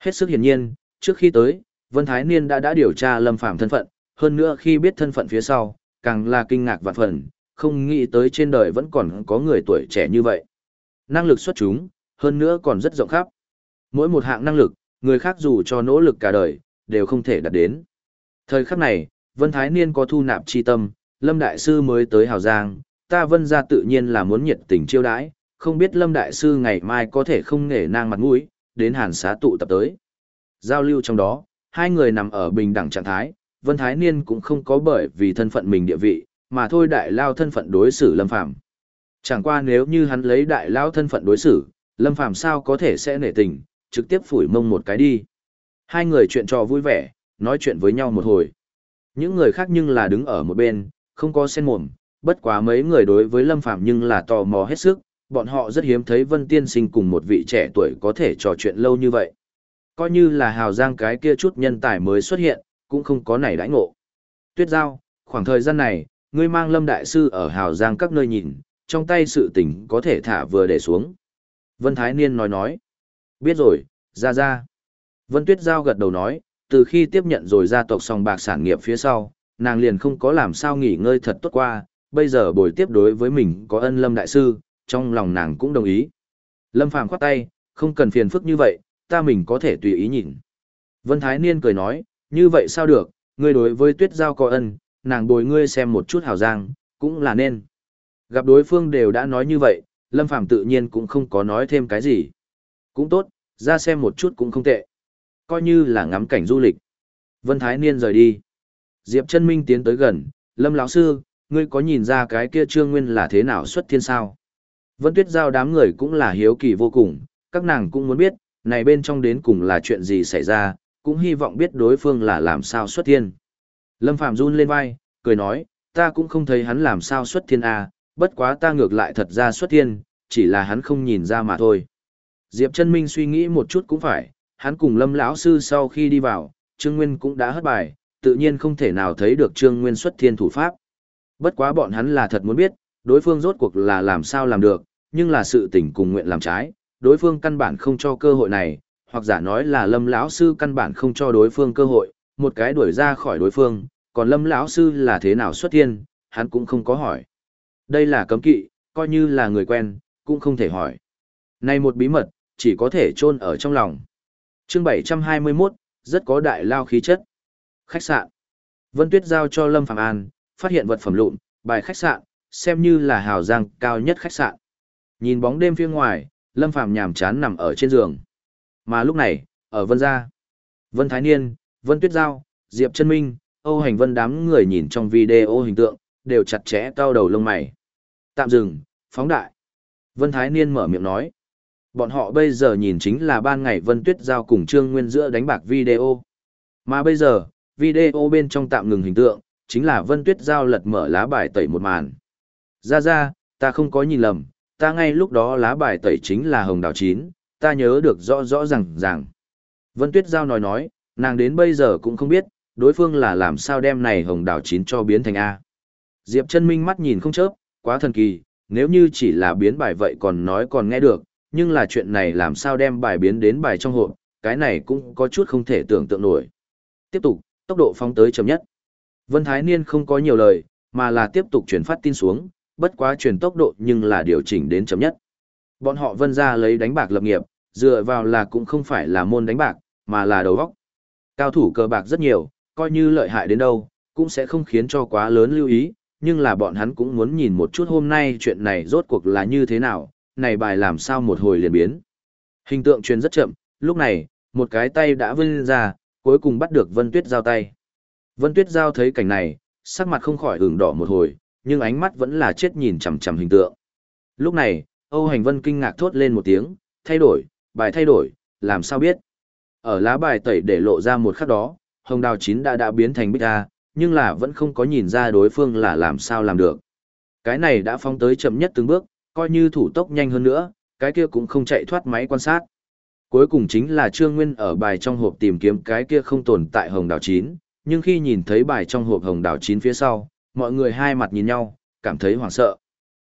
Hết sức hiển nhiên, trước khi tới, Vân Thái Niên đã đã điều tra Lâm Phàm thân phận, hơn nữa khi biết thân phận phía sau, càng là kinh ngạc vạn phần, không nghĩ tới trên đời vẫn còn có người tuổi trẻ như vậy. Năng lực xuất chúng, hơn nữa còn rất rộng khắp. Mỗi một hạng năng lực, người khác dù cho nỗ lực cả đời, đều không thể đạt đến. Thời khắc này, Vân Thái Niên có thu nạp chi tâm, Lâm Đại Sư mới tới Hào Giang, ta Vân ra tự nhiên là muốn nhiệt tình chiêu đãi, không biết Lâm Đại Sư ngày mai có thể không nể nang mặt mũi, đến hàn xá tụ tập tới. Giao lưu trong đó, hai người nằm ở bình đẳng trạng thái, Vân Thái Niên cũng không có bởi vì thân phận mình địa vị, mà thôi đại lao thân phận đối xử Lâm Phàm. Chẳng qua nếu như hắn lấy đại lao thân phận đối xử, Lâm Phàm sao có thể sẽ nể tình, trực tiếp phủi mông một cái đi. Hai người chuyện trò vui vẻ, nói chuyện với nhau một hồi. Những người khác nhưng là đứng ở một bên, không có sen mồm, bất quá mấy người đối với Lâm Phàm nhưng là tò mò hết sức, bọn họ rất hiếm thấy Vân Tiên Sinh cùng một vị trẻ tuổi có thể trò chuyện lâu như vậy. Coi như là hào giang cái kia chút nhân tài mới xuất hiện, cũng không có nảy đãi ngộ. Tuyết Giao, khoảng thời gian này, ngươi mang Lâm Đại Sư ở hào giang các nơi nhìn, trong tay sự tình có thể thả vừa để xuống. Vân Thái Niên nói nói. Biết rồi, ra ra. Vân Tuyết Giao gật đầu nói, từ khi tiếp nhận rồi gia tộc song bạc sản nghiệp phía sau, nàng liền không có làm sao nghỉ ngơi thật tốt qua, bây giờ buổi tiếp đối với mình có ân Lâm Đại Sư, trong lòng nàng cũng đồng ý. Lâm Phàm khoát tay, không cần phiền phức như vậy, ta mình có thể tùy ý nhìn. Vân Thái Niên cười nói, như vậy sao được, ngươi đối với tuyết giao có ân, nàng bồi ngươi xem một chút hào giang, cũng là nên. Gặp đối phương đều đã nói như vậy, Lâm Phàm tự nhiên cũng không có nói thêm cái gì. Cũng tốt, ra xem một chút cũng không tệ. Coi như là ngắm cảnh du lịch. Vân Thái Niên rời đi. Diệp chân Minh tiến tới gần, Lâm lão sư, ngươi có nhìn ra cái kia Trương Nguyên là thế nào xuất thiên sao? Vân Tuyết Giao đám người cũng là hiếu kỳ vô cùng, các nàng cũng muốn biết, này bên trong đến cùng là chuyện gì xảy ra, cũng hy vọng biết đối phương là làm sao xuất thiên. Lâm Phạm run lên vai, cười nói, ta cũng không thấy hắn làm sao xuất thiên a, à, bất quá ta ngược lại thật ra xuất thiên, chỉ là hắn không nhìn ra mà thôi. Diệp Chân Minh suy nghĩ một chút cũng phải, hắn cùng Lâm lão sư sau khi đi vào, Trương Nguyên cũng đã hất bài, tự nhiên không thể nào thấy được Trương Nguyên xuất thiên thủ pháp. Bất quá bọn hắn là thật muốn biết, đối phương rốt cuộc là làm sao làm được, nhưng là sự tình cùng nguyện làm trái, đối phương căn bản không cho cơ hội này, hoặc giả nói là Lâm lão sư căn bản không cho đối phương cơ hội, một cái đuổi ra khỏi đối phương, còn Lâm lão sư là thế nào xuất thiên, hắn cũng không có hỏi. Đây là cấm kỵ, coi như là người quen, cũng không thể hỏi. Này một bí mật, chỉ có thể chôn ở trong lòng. Chương 721, rất có đại lao khí chất. Khách sạn. Vân Tuyết giao cho Lâm Phạm An, phát hiện vật phẩm lụn, bài khách sạn, xem như là hào giang cao nhất khách sạn. Nhìn bóng đêm phía ngoài, Lâm Phạm nhàm chán nằm ở trên giường. Mà lúc này, ở Vân Gia, Vân Thái Niên, Vân Tuyết Giao, Diệp Trân Minh, Âu Hành Vân đám người nhìn trong video hình tượng, đều chặt chẽ cao đầu lông mày. Tạm dừng, phóng đại. Vân Thái Niên mở miệng nói. Bọn họ bây giờ nhìn chính là ban ngày Vân Tuyết Giao cùng Trương Nguyên giữa đánh bạc video. Mà bây giờ, video bên trong tạm ngừng hình tượng, chính là Vân Tuyết Giao lật mở lá bài tẩy một màn. Ra ra, ta không có nhìn lầm, ta ngay lúc đó lá bài tẩy chính là hồng đào chín, ta nhớ được rõ rõ ràng ràng. Vân Tuyết Giao nói nói, nàng đến bây giờ cũng không biết, đối phương là làm sao đem này hồng đào chín cho biến thành A. Diệp chân minh mắt nhìn không chớp, quá thần kỳ, nếu như chỉ là biến bài vậy còn nói còn nghe được, nhưng là chuyện này làm sao đem bài biến đến bài trong hộp, cái này cũng có chút không thể tưởng tượng nổi. Tiếp tục, tốc độ phóng tới chậm nhất. Vân Thái Niên không có nhiều lời, mà là tiếp tục truyền phát tin xuống, bất quá truyền tốc độ nhưng là điều chỉnh đến chậm nhất. Bọn họ vân ra lấy đánh bạc lập nghiệp, dựa vào là cũng không phải là môn đánh bạc, mà là đầu góc. Cao thủ cờ bạc rất nhiều, coi như lợi hại đến đâu, cũng sẽ không khiến cho quá lớn lưu ý, nhưng là bọn hắn cũng muốn nhìn một chút hôm nay chuyện này rốt cuộc là như thế nào, này bài làm sao một hồi liền biến. Hình tượng truyền rất chậm, lúc này, một cái tay đã vươn ra, cuối cùng bắt được Vân Tuyết Giao tay. Vân Tuyết Giao thấy cảnh này, sắc mặt không khỏi ửng đỏ một hồi, nhưng ánh mắt vẫn là chết nhìn chằm chằm hình tượng. Lúc này, Âu Hành Vân kinh ngạc thốt lên một tiếng, thay đổi, bài thay đổi, làm sao biết. Ở lá bài tẩy để lộ ra một khắc đó, hồng đào chín đã đã biến thành bích a, nhưng là vẫn không có nhìn ra đối phương là làm sao làm được. Cái này đã phóng tới chậm nhất từng bước, coi như thủ tốc nhanh hơn nữa, cái kia cũng không chạy thoát máy quan sát. Cuối cùng chính là Trương Nguyên ở bài trong hộp tìm kiếm cái kia không tồn tại hồng đào chín, nhưng khi nhìn thấy bài trong hộp hồng đào chín phía sau, mọi người hai mặt nhìn nhau, cảm thấy hoảng sợ.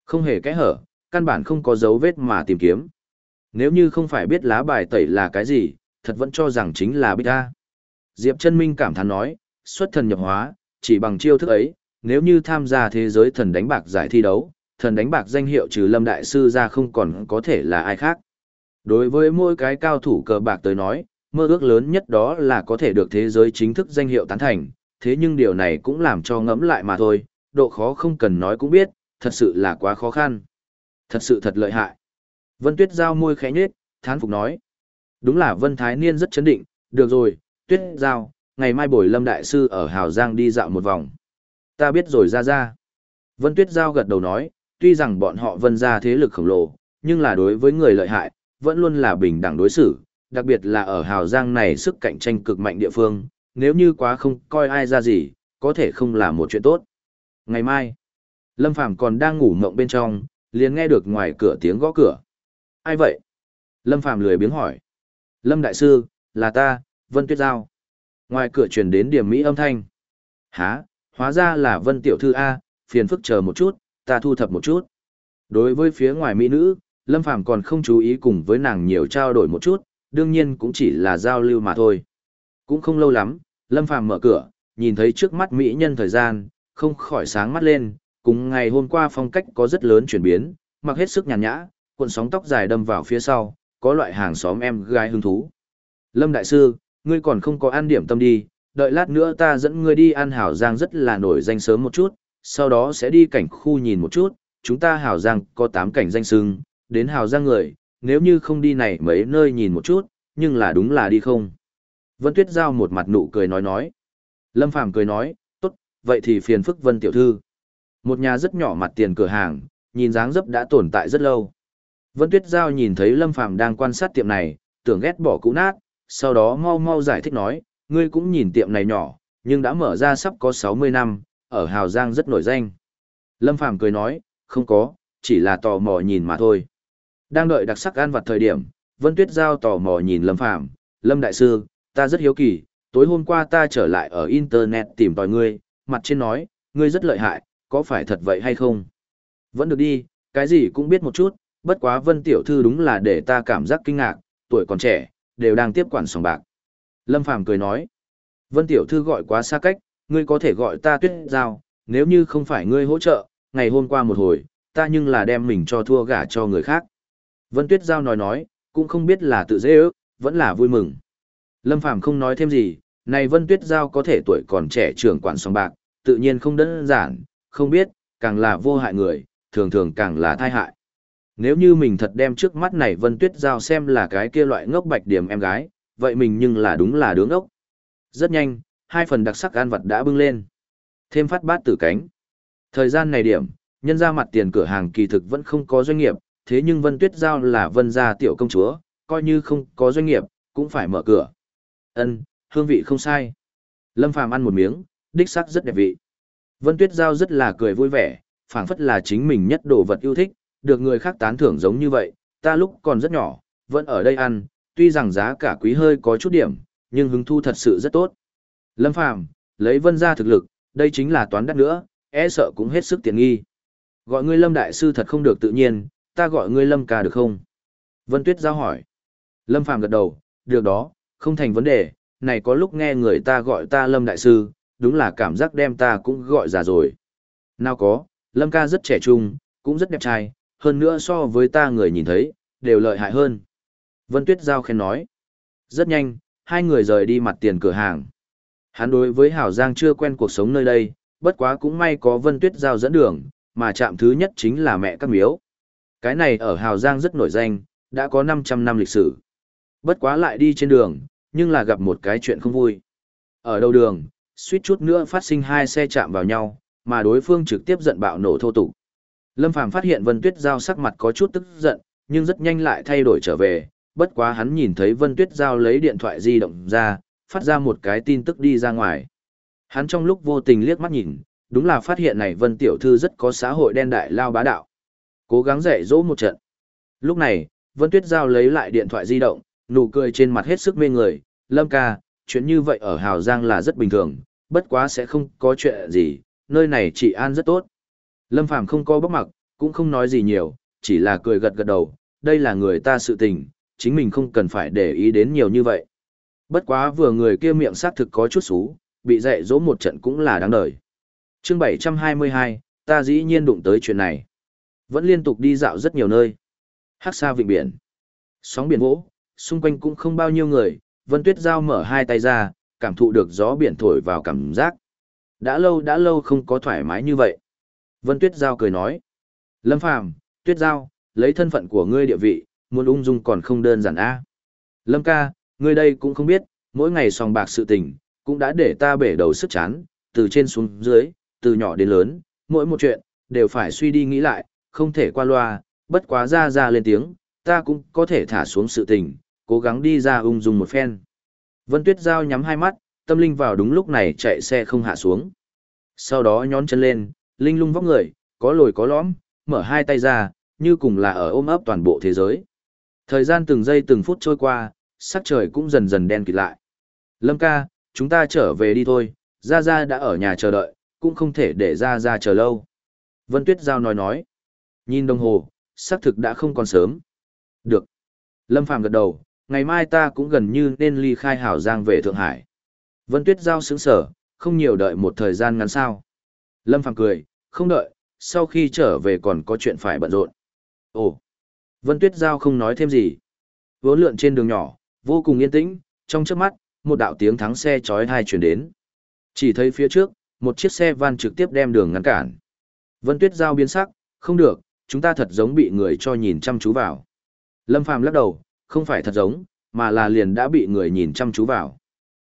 Không hề kẽ hở, căn bản không có dấu vết mà tìm kiếm. Nếu như không phải biết lá bài tẩy là cái gì, thật vẫn cho rằng chính là bích ta. Diệp chân Minh cảm thán nói, xuất thần nhập hóa, chỉ bằng chiêu thức ấy, nếu như tham gia thế giới thần đánh bạc giải thi đấu, thần đánh bạc danh hiệu trừ Lâm Đại Sư ra không còn có thể là ai khác. Đối với mỗi cái cao thủ cờ bạc tới nói, mơ ước lớn nhất đó là có thể được thế giới chính thức danh hiệu tán thành, thế nhưng điều này cũng làm cho ngẫm lại mà thôi, độ khó không cần nói cũng biết, thật sự là quá khó khăn. Thật sự thật lợi hại. Vân Tuyết Giao môi khẽ nhếch, thán phục nói. Đúng là Vân Thái Niên rất chấn định, được rồi, Tuyết Giao, ngày mai bồi Lâm Đại Sư ở Hào Giang đi dạo một vòng. Ta biết rồi ra ra. Vân Tuyết Giao gật đầu nói, tuy rằng bọn họ vân ra thế lực khổng lồ, nhưng là đối với người lợi hại, vẫn luôn là bình đẳng đối xử, đặc biệt là ở Hào Giang này sức cạnh tranh cực mạnh địa phương, nếu như quá không coi ai ra gì, có thể không là một chuyện tốt. Ngày mai, Lâm Phàm còn đang ngủ mộng bên trong, liền nghe được ngoài cửa tiếng gõ cửa. Ai vậy? Lâm Phàm lười biếng hỏi. Lâm Đại Sư, là ta, Vân Tuyết Giao. Ngoài cửa truyền đến điểm Mỹ âm thanh. Hả, hóa ra là Vân Tiểu Thư A, phiền phức chờ một chút, ta thu thập một chút. Đối với phía ngoài Mỹ nữ, Lâm Phàm còn không chú ý cùng với nàng nhiều trao đổi một chút, đương nhiên cũng chỉ là giao lưu mà thôi. Cũng không lâu lắm, Lâm Phàm mở cửa, nhìn thấy trước mắt Mỹ nhân thời gian, không khỏi sáng mắt lên, cùng ngày hôm qua phong cách có rất lớn chuyển biến, mặc hết sức nhàn nhã, cuộn sóng tóc dài đâm vào phía sau, có loại hàng xóm em gái hứng thú. Lâm Đại Sư, ngươi còn không có ăn điểm tâm đi, đợi lát nữa ta dẫn ngươi đi ăn hảo giang rất là nổi danh sớm một chút, sau đó sẽ đi cảnh khu nhìn một chút, chúng ta hảo giang có 8 cảnh danh sưng, đến hảo giang người, nếu như không đi này mấy nơi nhìn một chút, nhưng là đúng là đi không. Vân Tuyết Giao một mặt nụ cười nói nói. Lâm Phàm cười nói, tốt, vậy thì phiền phức Vân Tiểu Thư. Một nhà rất nhỏ mặt tiền cửa hàng, nhìn dáng dấp đã tồn tại rất lâu. Vân Tuyết Giao nhìn thấy Lâm Phàm đang quan sát tiệm này, tưởng ghét bỏ cũ nát, sau đó mau mau giải thích nói, ngươi cũng nhìn tiệm này nhỏ, nhưng đã mở ra sắp có 60 năm, ở Hào Giang rất nổi danh. Lâm Phàm cười nói, không có, chỉ là tò mò nhìn mà thôi. Đang đợi đặc sắc ăn vặt thời điểm, Vân Tuyết Giao tò mò nhìn Lâm Phàm Lâm Đại Sư, ta rất hiếu kỳ, tối hôm qua ta trở lại ở Internet tìm tòi ngươi, mặt trên nói, ngươi rất lợi hại, có phải thật vậy hay không? Vẫn được đi, cái gì cũng biết một chút, bất quá Vân Tiểu Thư đúng là để ta cảm giác kinh ngạc, tuổi còn trẻ, đều đang tiếp quản sòng bạc. Lâm Phàm cười nói, Vân Tiểu Thư gọi quá xa cách, ngươi có thể gọi ta tuyết giao, nếu như không phải ngươi hỗ trợ, ngày hôm qua một hồi, ta nhưng là đem mình cho thua gả cho người khác. Vân Tuyết Giao nói nói, cũng không biết là tự dễ ước, vẫn là vui mừng. Lâm Phàm không nói thêm gì, này Vân Tuyết Giao có thể tuổi còn trẻ trưởng quản sòng bạc, tự nhiên không đơn giản, không biết, càng là vô hại người, thường thường càng là thai hại. Nếu như mình thật đem trước mắt này Vân Tuyết Giao xem là cái kia loại ngốc bạch điểm em gái, vậy mình nhưng là đúng là đứng ốc. Rất nhanh, hai phần đặc sắc ăn vật đã bưng lên. Thêm phát bát tử cánh. Thời gian này điểm, nhân ra mặt tiền cửa hàng kỳ thực vẫn không có doanh nghiệp, thế nhưng Vân Tuyết Giao là Vân gia tiểu công chúa, coi như không có doanh nghiệp, cũng phải mở cửa. Ân, hương vị không sai. Lâm Phàm ăn một miếng, đích sắc rất đẹp vị. Vân Tuyết Giao rất là cười vui vẻ, phảng phất là chính mình nhất đồ vật yêu thích, được người khác tán thưởng giống như vậy, ta lúc còn rất nhỏ, vẫn ở đây ăn, tuy rằng giá cả quý hơi có chút điểm, nhưng hứng thu thật sự rất tốt. Lâm Phàm lấy Vân gia thực lực, đây chính là toán đắt nữa, e sợ cũng hết sức tiện nghi. Gọi ngươi Lâm Đại Sư thật không được tự nhiên, ta gọi ngươi Lâm ca được không? Vân Tuyết Giao hỏi. Lâm Phàm gật đầu, được đó, không thành vấn đề, này có lúc nghe người ta gọi ta Lâm Đại Sư, đúng là cảm giác đem ta cũng gọi già rồi. Nào có, Lâm ca rất trẻ trung, cũng rất đẹp trai, hơn nữa so với ta người nhìn thấy, đều lợi hại hơn. Vân Tuyết Giao khen nói. Rất nhanh, hai người rời đi mặt tiền cửa hàng. Hắn đối với Hảo Giang chưa quen cuộc sống nơi đây, bất quá cũng may có Vân Tuyết Giao dẫn đường, mà chạm thứ nhất chính là mẹ các miếu. Cái này ở Hào Giang rất nổi danh, đã có 500 năm lịch sử. Bất quá lại đi trên đường, nhưng là gặp một cái chuyện không vui. Ở đầu đường, suýt chút nữa phát sinh hai xe chạm vào nhau, mà đối phương trực tiếp giận bạo nổ thô tục. Lâm Phàm phát hiện Vân Tuyết Giao sắc mặt có chút tức giận, nhưng rất nhanh lại thay đổi trở về, bất quá hắn nhìn thấy Vân Tuyết Giao lấy điện thoại di động ra, phát ra một cái tin tức đi ra ngoài. Hắn trong lúc vô tình liếc mắt nhìn, đúng là phát hiện này Vân Tiểu Thư rất có xã hội đen đại lao bá đạo. Cố gắng dạy dỗ một trận. Lúc này, Vân Tuyết Giao lấy lại điện thoại di động, nụ cười trên mặt hết sức mê người. Lâm ca, chuyện như vậy ở Hào Giang là rất bình thường, bất quá sẽ không có chuyện gì, nơi này chị an rất tốt. Lâm Phàm không có bóc mặc, cũng không nói gì nhiều, chỉ là cười gật gật đầu, đây là người ta sự tình, chính mình không cần phải để ý đến nhiều như vậy. Bất quá vừa người kia miệng sát thực có chút xú, bị dạy dỗ một trận cũng là đáng đời. Chương 722, ta dĩ nhiên đụng tới chuyện này. Vẫn liên tục đi dạo rất nhiều nơi. Hắc xa vịnh biển. Sóng biển vỗ, xung quanh cũng không bao nhiêu người, Vân Tuyết Giao mở hai tay ra, cảm thụ được gió biển thổi vào cảm giác. Đã lâu đã lâu không có thoải mái như vậy. Vân Tuyết Giao cười nói. Lâm Phàm Tuyết Giao, lấy thân phận của ngươi địa vị, muốn ung dung còn không đơn giản a. Lâm ca, ngươi đây cũng không biết, mỗi ngày sòng bạc sự tình, cũng đã để ta bể đầu sức chán, từ trên xuống dưới, từ nhỏ đến lớn, mỗi một chuyện, đều phải suy đi nghĩ lại, không thể qua loa, bất quá ra ra lên tiếng, ta cũng có thể thả xuống sự tình, cố gắng đi ra ung dung một phen. Vân Tuyết Giao nhắm hai mắt, tâm linh vào đúng lúc này chạy xe không hạ xuống. Sau đó nhón chân lên, linh lung vóc người, có lồi có lõm, mở hai tay ra, như cùng là ở ôm ấp toàn bộ thế giới. Thời gian từng giây từng phút trôi qua, sắc trời cũng dần dần đen kịt lại. Lâm ca, chúng ta trở về đi thôi, Gia Gia đã ở nhà chờ đợi, cũng không thể để Gia Gia chờ lâu. Vân Tuyết Giao nói nói. Nhìn đồng hồ, xác thực đã không còn sớm. Được. Lâm Phàm gật đầu, ngày mai ta cũng gần như nên ly khai hảo giang về Thượng Hải. Vân Tuyết Giao sướng sở, không nhiều đợi một thời gian ngắn sao. Lâm Phàm cười, không đợi, sau khi trở về còn có chuyện phải bận rộn. Ồ, Vân Tuyết Giao không nói thêm gì. Vốn lượn trên đường nhỏ, vô cùng yên tĩnh, trong trước mắt, một đạo tiếng thắng xe chói tai chuyển đến. Chỉ thấy phía trước, một chiếc xe van trực tiếp đem đường ngăn cản. Vân Tuyết Giao biến sắc, không được, chúng ta thật giống bị người cho nhìn chăm chú vào. Lâm Phàm lắc đầu, không phải thật giống, mà là liền đã bị người nhìn chăm chú vào.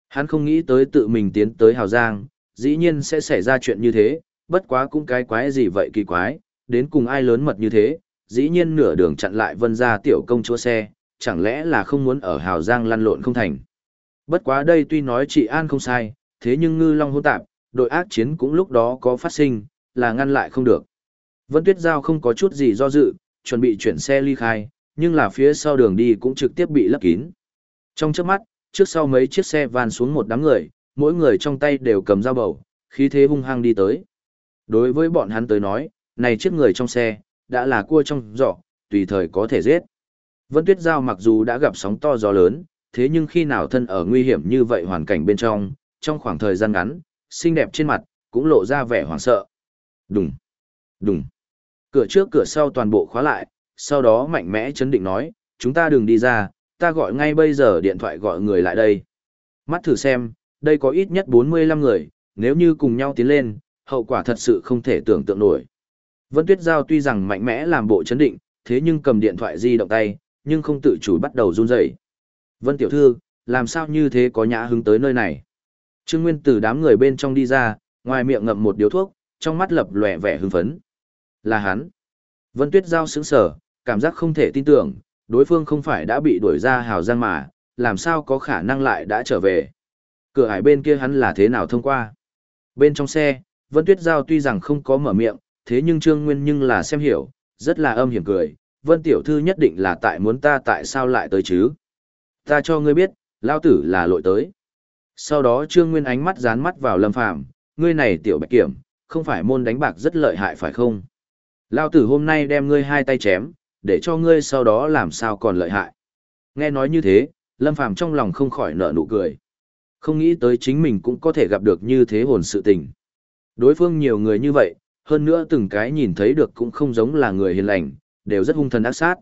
Hắn không nghĩ tới tự mình tiến tới Hào Giang, dĩ nhiên sẽ xảy ra chuyện như thế, bất quá cũng cái quái gì vậy kỳ quái, đến cùng ai lớn mật như thế, dĩ nhiên nửa đường chặn lại vân ra tiểu công chúa xe, chẳng lẽ là không muốn ở Hào Giang lăn lộn không thành. Bất quá đây tuy nói chị An không sai, thế nhưng ngư long hôn tạp, đội ác chiến cũng lúc đó có phát sinh, là ngăn lại không được. Vân Tuyết Giao không có chút gì do dự, chuẩn bị chuyển xe ly khai, nhưng là phía sau đường đi cũng trực tiếp bị lấp kín. Trong trước mắt, trước sau mấy chiếc xe van xuống một đám người, mỗi người trong tay đều cầm dao bầu, khí thế hung hăng đi tới. Đối với bọn hắn tới nói, này chiếc người trong xe, đã là cua trong giỏ, tùy thời có thể giết. Vân Tuyết Giao mặc dù đã gặp sóng to gió lớn, thế nhưng khi nào thân ở nguy hiểm như vậy hoàn cảnh bên trong, trong khoảng thời gian ngắn, xinh đẹp trên mặt, cũng lộ ra vẻ hoảng sợ. Đùng, đùng. Cửa trước cửa sau toàn bộ khóa lại, sau đó mạnh mẽ chấn định nói, chúng ta đừng đi ra, ta gọi ngay bây giờ điện thoại gọi người lại đây. Mắt thử xem, đây có ít nhất 45 người, nếu như cùng nhau tiến lên, hậu quả thật sự không thể tưởng tượng nổi. Vân Tuyết Giao tuy rằng mạnh mẽ làm bộ chấn định, thế nhưng cầm điện thoại di động tay, nhưng không tự chủ bắt đầu run rẩy. Vân Tiểu Thư, làm sao như thế có nhã hứng tới nơi này? Trương Nguyên từ đám người bên trong đi ra, ngoài miệng ngậm một điếu thuốc, trong mắt lập lòe vẻ hưng phấn. Là hắn. Vân Tuyết Giao sững sờ, cảm giác không thể tin tưởng, đối phương không phải đã bị đuổi ra hào giang mà, làm sao có khả năng lại đã trở về. Cửa hải bên kia hắn là thế nào thông qua. Bên trong xe, Vân Tuyết Giao tuy rằng không có mở miệng, thế nhưng Trương Nguyên nhưng là xem hiểu, rất là âm hiểm cười, Vân Tiểu Thư nhất định là tại muốn ta tại sao lại tới chứ. Ta cho ngươi biết, lao tử là lội tới. Sau đó Trương Nguyên ánh mắt dán mắt vào Lâm Phàm ngươi này tiểu bạch kiểm, không phải môn đánh bạc rất lợi hại phải không? Lao tử hôm nay đem ngươi hai tay chém, để cho ngươi sau đó làm sao còn lợi hại. Nghe nói như thế, Lâm Phàm trong lòng không khỏi nở nụ cười. Không nghĩ tới chính mình cũng có thể gặp được như thế hồn sự tình. Đối phương nhiều người như vậy, hơn nữa từng cái nhìn thấy được cũng không giống là người hiền lành, đều rất hung thần ác sát.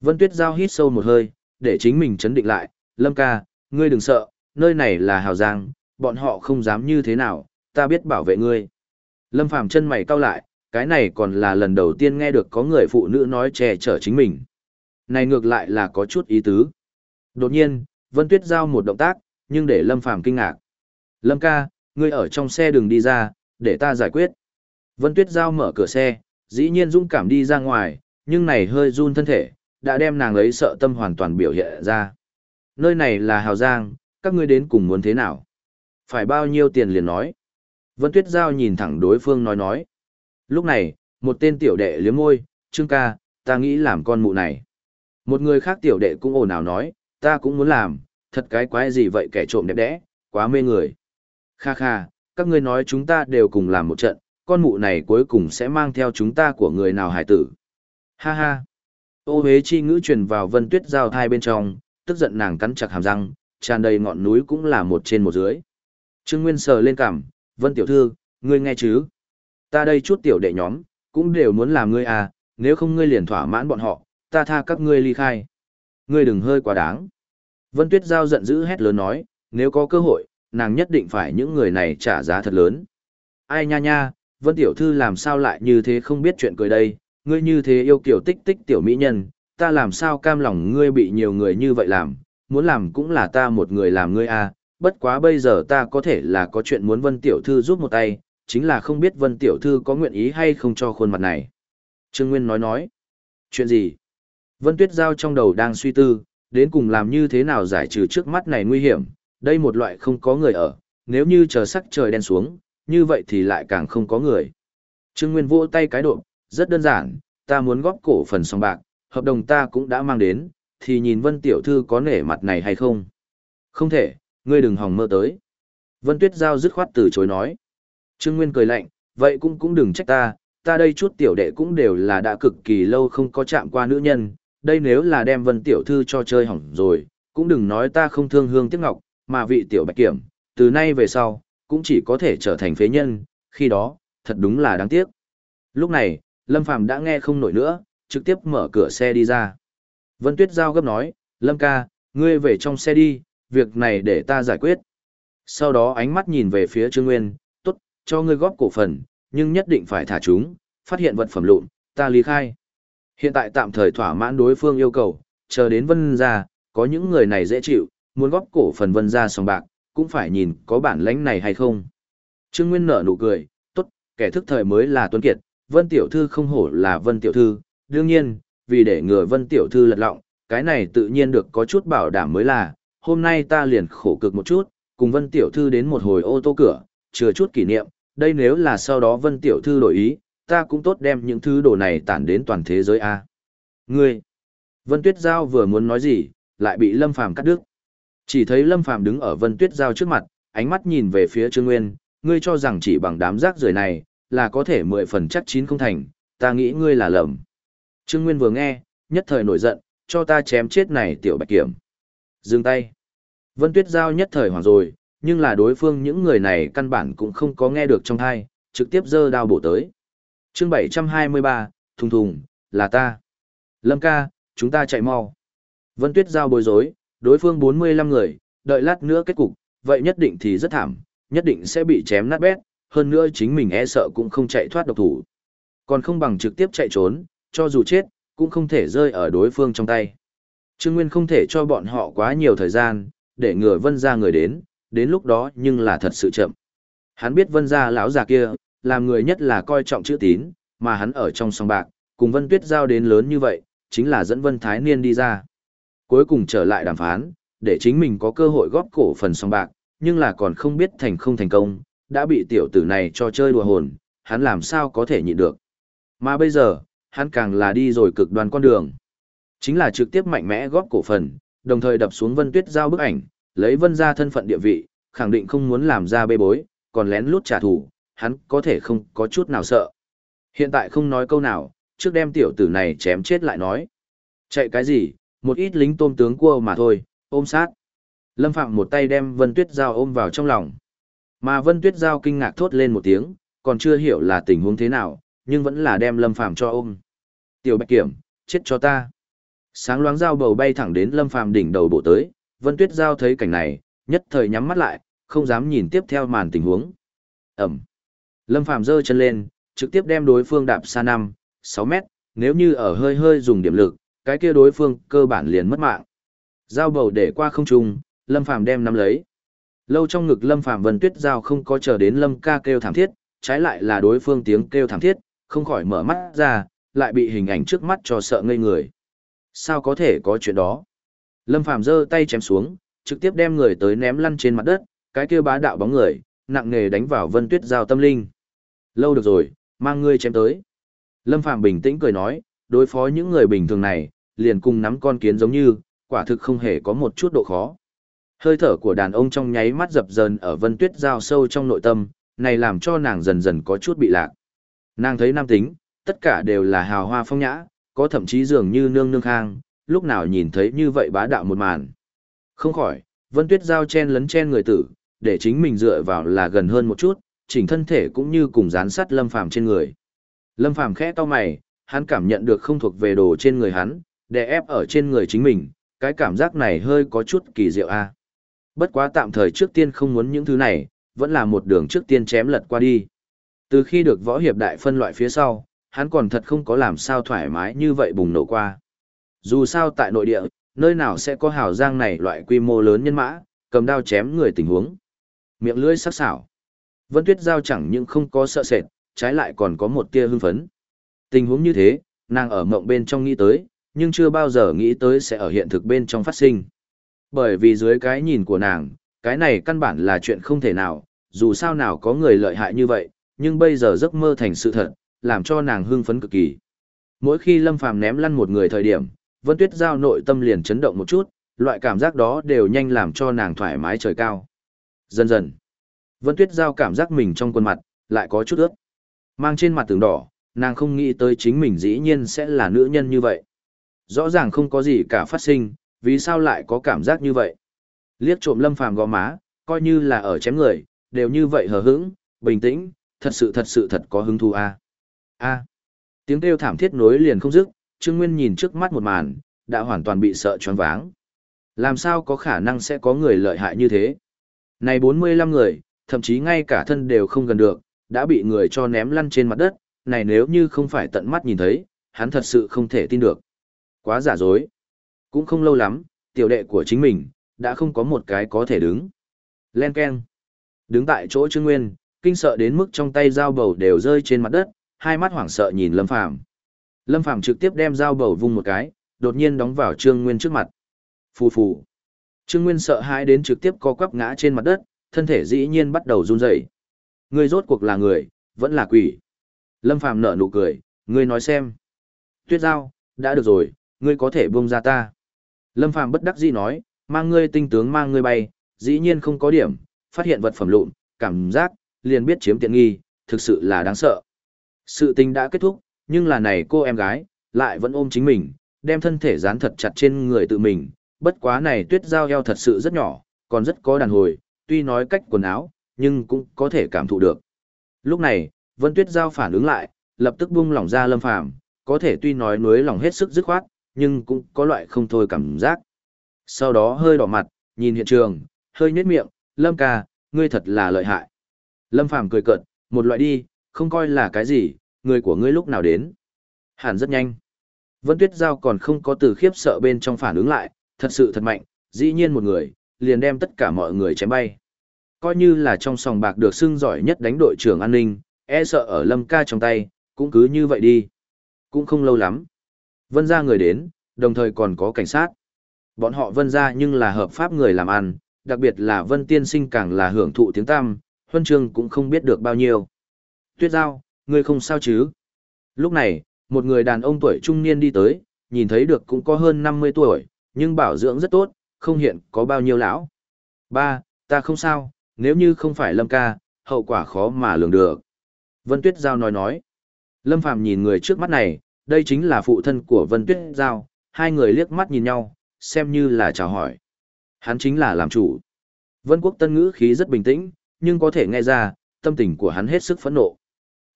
Vân Tuyết Giao hít sâu một hơi, để chính mình chấn định lại, Lâm ca, ngươi đừng sợ, nơi này là Hào Giang, bọn họ không dám như thế nào, ta biết bảo vệ ngươi. Lâm Phàm chân mày cau lại, cái này còn là lần đầu tiên nghe được có người phụ nữ nói che chở chính mình. Này ngược lại là có chút ý tứ. Đột nhiên, Vân Tuyết giao một động tác, nhưng để Lâm Phàm kinh ngạc. Lâm ca, ngươi ở trong xe đừng đi ra, để ta giải quyết. Vân Tuyết giao mở cửa xe, dĩ nhiên dũng cảm đi ra ngoài, nhưng này hơi run thân thể, đã đem nàng ấy sợ tâm hoàn toàn biểu hiện ra. Nơi này là Hào Giang, các ngươi đến cùng muốn thế nào? Phải bao nhiêu tiền liền nói? Vân Tuyết Giao nhìn thẳng đối phương nói nói. Lúc này, một tên tiểu đệ liếm môi, Trương ca, ta nghĩ làm con mụ này. Một người khác tiểu đệ cũng ồn ào nói, ta cũng muốn làm, thật cái quái gì vậy kẻ trộm đẹp đẽ, quá mê người. Kha kha, các ngươi nói chúng ta đều cùng làm một trận, con mụ này cuối cùng sẽ mang theo chúng ta của người nào hải tử. Ha ha. Ô hế chi ngữ truyền vào vân tuyết giao thai bên trong, tức giận nàng cắn chặt hàm răng, tràn đầy ngọn núi cũng là một trên một dưới. Trương Nguyên sờ lên cằm, vân tiểu thư, ngươi nghe chứ? Ta đây chút tiểu đệ nhóm, cũng đều muốn làm ngươi à, nếu không ngươi liền thỏa mãn bọn họ, ta tha các ngươi ly khai. Ngươi đừng hơi quá đáng. Vân Tuyết Giao giận dữ hét lớn nói, nếu có cơ hội, nàng nhất định phải những người này trả giá thật lớn. Ai nha nha, Vân Tiểu Thư làm sao lại như thế không biết chuyện cười đây, ngươi như thế yêu kiểu tích tích tiểu mỹ nhân, ta làm sao cam lòng ngươi bị nhiều người như vậy làm, muốn làm cũng là ta một người làm ngươi à, bất quá bây giờ ta có thể là có chuyện muốn Vân Tiểu Thư giúp một tay, chính là không biết Vân Tiểu Thư có nguyện ý hay không cho khuôn mặt này. Trương Nguyên nói nói, chuyện gì? Vân Tuyết Giao trong đầu đang suy tư, đến cùng làm như thế nào giải trừ trước mắt này nguy hiểm, đây một loại không có người ở, nếu như chờ sắc trời đen xuống, như vậy thì lại càng không có người. Trương Nguyên vỗ tay cái độ, rất đơn giản, ta muốn góp cổ phần song bạc, hợp đồng ta cũng đã mang đến, thì nhìn Vân Tiểu Thư có nể mặt này hay không. Không thể, ngươi đừng hòng mơ tới. Vân Tuyết Giao dứt khoát từ chối nói. Trương Nguyên cười lạnh, vậy cũng cũng đừng trách ta, ta đây chút tiểu đệ cũng đều là đã cực kỳ lâu không có chạm qua nữ nhân, đây nếu là đem Vân Tiểu Thư cho chơi hỏng rồi, cũng đừng nói ta không thương hương tiếc ngọc, mà vị tiểu bạch kiểm, từ nay về sau, cũng chỉ có thể trở thành phế nhân, khi đó, thật đúng là đáng tiếc. Lúc này, Lâm Phàm đã nghe không nổi nữa, trực tiếp mở cửa xe đi ra. Vân Tuyết Giao gấp nói, Lâm ca, ngươi về trong xe đi, việc này để ta giải quyết. Sau đó ánh mắt nhìn về phía Trương Nguyên, tốt, cho ngươi góp cổ phần, nhưng nhất định phải thả chúng, phát hiện vật phẩm lụn, ta lý khai. Hiện tại tạm thời thỏa mãn đối phương yêu cầu, chờ đến vân ra, có những người này dễ chịu, muốn góp cổ phần vân ra sòng bạc, cũng phải nhìn có bản lãnh này hay không. Trương Nguyên nở nụ cười, tốt, kẻ thức thời mới là tuấn kiệt, vân tiểu thư không hổ là vân tiểu thư, đương nhiên, vì để ngừa vân tiểu thư lật lọng, cái này tự nhiên được có chút bảo đảm mới là, hôm nay ta liền khổ cực một chút, cùng vân tiểu thư đến một hồi ô tô cửa, chừa chút kỷ niệm, đây nếu là sau đó vân tiểu thư đổi ý, ta cũng tốt đem những thứ đồ này tản đến toàn thế giới a. Ngươi, Vân Tuyết Giao vừa muốn nói gì, lại bị Lâm Phàm cắt đứt. Chỉ thấy Lâm Phàm đứng ở Vân Tuyết Giao trước mặt, ánh mắt nhìn về phía Trương Nguyên, ngươi cho rằng chỉ bằng đám rác rưởi này, là có thể mười phần chắc chín không thành, ta nghĩ ngươi là lầm. Trương Nguyên vừa nghe, nhất thời nổi giận, cho ta chém chết này tiểu bạch kiểm. Dừng tay. Vân Tuyết Giao nhất thời hoảng rồi, nhưng là đối phương những người này căn bản cũng không có nghe được trong thai, trực tiếp giơ đao bổ tới chương 723, thùng thùng, là ta. Lâm ca, chúng ta chạy mau. Vân Tuyết giao bối rối, đối phương 45 người, đợi lát nữa kết cục, vậy nhất định thì rất thảm, nhất định sẽ bị chém nát bét, hơn nữa chính mình e sợ cũng không chạy thoát độc thủ. Còn không bằng trực tiếp chạy trốn, cho dù chết, cũng không thể rơi ở đối phương trong tay. Trương Nguyên không thể cho bọn họ quá nhiều thời gian, để ngừa vân ra người đến, đến lúc đó nhưng là thật sự chậm. Hắn biết vân ra lão già kia, làm người nhất là coi trọng chữ tín, mà hắn ở trong song bạc, cùng Vân Tuyết giao đến lớn như vậy, chính là dẫn Vân Thái Niên đi ra. Cuối cùng trở lại đàm phán, để chính mình có cơ hội góp cổ phần song bạc, nhưng là còn không biết thành không thành công, đã bị tiểu tử này cho chơi đùa hồn, hắn làm sao có thể nhịn được. Mà bây giờ, hắn càng là đi rồi cực đoan con đường. Chính là trực tiếp mạnh mẽ góp cổ phần, đồng thời đập xuống Vân Tuyết giao bức ảnh, lấy Vân ra thân phận địa vị, khẳng định không muốn làm ra bê bối, còn lén lút trả thù, hắn có thể không có chút nào sợ. Hiện tại không nói câu nào, trước đem tiểu tử này chém chết lại nói. Chạy cái gì, một ít lính tôm tướng cua mà thôi, ôm sát. Lâm Phạm một tay đem Vân Tuyết Giao ôm vào trong lòng. Mà Vân Tuyết Giao kinh ngạc thốt lên một tiếng, còn chưa hiểu là tình huống thế nào, nhưng vẫn là đem Lâm Phạm cho ôm. Tiểu Bạch Kiểm, chết cho ta. Sáng loáng dao bầu bay thẳng đến Lâm Phạm đỉnh đầu bộ tới, Vân Tuyết Giao thấy cảnh này, nhất thời nhắm mắt lại, không dám nhìn tiếp theo màn tình huống. Ẩm. Lâm Phạm giơ chân lên, trực tiếp đem đối phương đạp xa 5, 6 mét, nếu như ở hơi hơi dùng điểm lực, cái kia đối phương cơ bản liền mất mạng. Dao bầu để qua không trung, Lâm Phàm đem nắm lấy. Lâu trong ngực Lâm Phàm Vân Tuyết Giao không có chờ đến Lâm ca kêu thảm thiết, trái lại là đối phương tiếng kêu thảm thiết, không khỏi mở mắt ra, lại bị hình ảnh trước mắt cho sợ ngây người. Sao có thể có chuyện đó? Lâm Phàm giơ tay chém xuống, trực tiếp đem người tới ném lăn trên mặt đất, cái kia bá đạo bóng người, nặng nề đánh vào Vân Tuyết Giao tâm linh. Lâu được rồi, mang ngươi chém tới. Lâm Phàm bình tĩnh cười nói, đối phó những người bình thường này, liền cùng nắm con kiến giống như, quả thực không hề có một chút độ khó. Hơi thở của đàn ông trong nháy mắt dập dờn ở vân tuyết giao sâu trong nội tâm, này làm cho nàng dần dần có chút bị lạc. Nàng thấy nam tính, tất cả đều là hào hoa phong nhã, có thậm chí dường như nương nương khang, lúc nào nhìn thấy như vậy bá đạo một màn. Không khỏi, vân tuyết giao chen lấn chen người tử, để chính mình dựa vào là gần hơn một chút, chỉnh thân thể cũng như cùng dán sắt lâm phàm trên người. Lâm phàm khẽ to mày, hắn cảm nhận được không thuộc về đồ trên người hắn, đè ép ở trên người chính mình, cái cảm giác này hơi có chút kỳ diệu a. Bất quá tạm thời trước tiên không muốn những thứ này, vẫn là một đường trước tiên chém lật qua đi. Từ khi được võ hiệp đại phân loại phía sau, hắn còn thật không có làm sao thoải mái như vậy bùng nổ qua. Dù sao tại nội địa, nơi nào sẽ có hào giang này loại quy mô lớn nhân mã, cầm đao chém người tình huống. Miệng lưỡi sắc sảo. Vân Tuyết Giao chẳng những không có sợ sệt, trái lại còn có một tia hưng phấn. Tình huống như thế, nàng ở mộng bên trong nghĩ tới, nhưng chưa bao giờ nghĩ tới sẽ ở hiện thực bên trong phát sinh. Bởi vì dưới cái nhìn của nàng, cái này căn bản là chuyện không thể nào, dù sao nào có người lợi hại như vậy, nhưng bây giờ giấc mơ thành sự thật, làm cho nàng hưng phấn cực kỳ. Mỗi khi Lâm Phàm ném lăn một người thời điểm, Vân Tuyết Giao nội tâm liền chấn động một chút, loại cảm giác đó đều nhanh làm cho nàng thoải mái trời cao. Dần dần, Vân Tuyết Giao cảm giác mình trong khuôn mặt, lại có chút ướt. Mang trên mặt tường đỏ, nàng không nghĩ tới chính mình dĩ nhiên sẽ là nữ nhân như vậy. Rõ ràng không có gì cả phát sinh, vì sao lại có cảm giác như vậy? Liếc trộm lâm phàm gò má, coi như là ở chém người, đều như vậy hờ hững, bình tĩnh, thật sự thật sự thật có hứng thú a. À? A. Tiếng kêu thảm thiết nối liền không dứt, Trương Nguyên nhìn trước mắt một màn, đã hoàn toàn bị sợ choáng váng. Làm sao có khả năng sẽ có người lợi hại như thế? Này 45 người, thậm chí ngay cả thân đều không gần được, đã bị người cho ném lăn trên mặt đất, này nếu như không phải tận mắt nhìn thấy, hắn thật sự không thể tin được. Quá giả dối. Cũng không lâu lắm, tiểu đệ của chính mình, đã không có một cái có thể đứng. Len Ken. Đứng tại chỗ Trương Nguyên, kinh sợ đến mức trong tay dao bầu đều rơi trên mặt đất, hai mắt hoảng sợ nhìn Lâm Phàm. Lâm Phàm trực tiếp đem dao bầu vung một cái, đột nhiên đóng vào Trương Nguyên trước mặt. Phù phù. Trương Nguyên sợ hãi đến trực tiếp co quắp ngã trên mặt đất, thân thể dĩ nhiên bắt đầu run rẩy. Ngươi rốt cuộc là người, vẫn là quỷ. Lâm Phàm nở nụ cười, ngươi nói xem. Tuyết giao, đã được rồi, ngươi có thể buông ra ta. Lâm Phàm bất đắc dĩ nói, mang ngươi tinh tướng mang ngươi bay, dĩ nhiên không có điểm, phát hiện vật phẩm lụn, cảm giác, liền biết chiếm tiện nghi, thực sự là đáng sợ. Sự tình đã kết thúc, nhưng là này cô em gái, lại vẫn ôm chính mình, đem thân thể dán thật chặt trên người tự mình, bất quá này tuyết giao eo thật sự rất nhỏ, còn rất có đàn hồi, tuy nói cách quần áo, nhưng cũng có thể cảm thụ được. Lúc này, Vân Tuyết Giao phản ứng lại, lập tức buông lỏng ra Lâm Phàm, có thể tuy nói nuối lòng hết sức dứt khoát, nhưng cũng có loại không thôi cảm giác. Sau đó hơi đỏ mặt, nhìn hiện trường, hơi nhếch miệng, Lâm ca, ngươi thật là lợi hại. Lâm Phàm cười cợt, một loại đi, không coi là cái gì, người của ngươi lúc nào đến. Hẳn rất nhanh. Vân Tuyết Giao còn không có từ khiếp sợ bên trong phản ứng lại, thật sự thật mạnh, dĩ nhiên một người, liền đem tất cả mọi người chém bay. Coi như là trong sòng bạc được xưng giỏi nhất đánh đội trưởng an ninh, e sợ ở Lâm ca trong tay, cũng cứ như vậy đi. Cũng không lâu lắm. Vân ra người đến, đồng thời còn có cảnh sát. Bọn họ vân ra nhưng là hợp pháp người làm ăn, đặc biệt là vân tiên sinh càng là hưởng thụ tiếng tam, huân chương cũng không biết được bao nhiêu. Tuyết giao, ngươi không sao chứ? Lúc này, một người đàn ông tuổi trung niên đi tới, nhìn thấy được cũng có hơn 50 tuổi, nhưng bảo dưỡng rất tốt, không hiện có bao nhiêu lão. Ba, ta không sao, nếu như không phải Lâm ca, hậu quả khó mà lường được. Vân Tuyết Giao nói nói. Lâm Phàm nhìn người trước mắt này, đây chính là phụ thân của Vân Tuyết Giao, hai người liếc mắt nhìn nhau, xem như là chào hỏi. Hắn chính là làm chủ. Vân Quốc Tân ngữ khí rất bình tĩnh, nhưng có thể nghe ra, tâm tình của hắn hết sức phẫn nộ.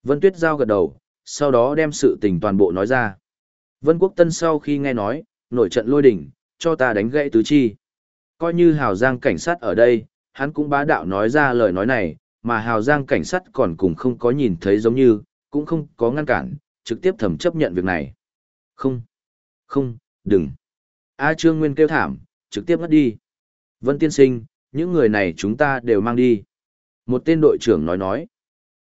Vân Tuyết Giao gật đầu, sau đó đem sự tình toàn bộ nói ra. Vân Quốc Tân sau khi nghe nói, nổi trận lôi đỉnh, cho ta đánh gãy tứ chi. Coi như Hào Giang cảnh sát ở đây, hắn cũng bá đạo nói ra lời nói này, mà Hào Giang cảnh sát còn cùng không có nhìn thấy giống như, cũng không có ngăn cản, trực tiếp thẩm chấp nhận việc này. Không, không, đừng. A Trương Nguyên kêu thảm, trực tiếp ngất đi. Vân Tiên Sinh, những người này chúng ta đều mang đi. Một tên đội trưởng nói nói.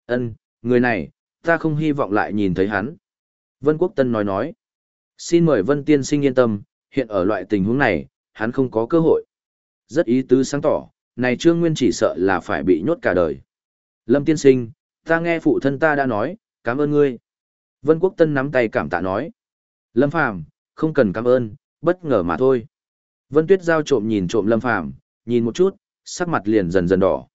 ân người này, ta không hy vọng lại nhìn thấy hắn. Vân Quốc Tân nói nói. Xin mời Vân Tiên Sinh yên tâm, hiện ở loại tình huống này, hắn không có cơ hội. Rất ý tứ sáng tỏ, này Trương Nguyên chỉ sợ là phải bị nhốt cả đời. Lâm Tiên Sinh, ta nghe phụ thân ta đã nói, cảm ơn ngươi. Vân Quốc Tân nắm tay cảm tạ nói. Lâm Phàm không cần cảm ơn, bất ngờ mà thôi. Vân Tuyết giao trộm nhìn trộm Lâm Phàm nhìn một chút, sắc mặt liền dần dần đỏ.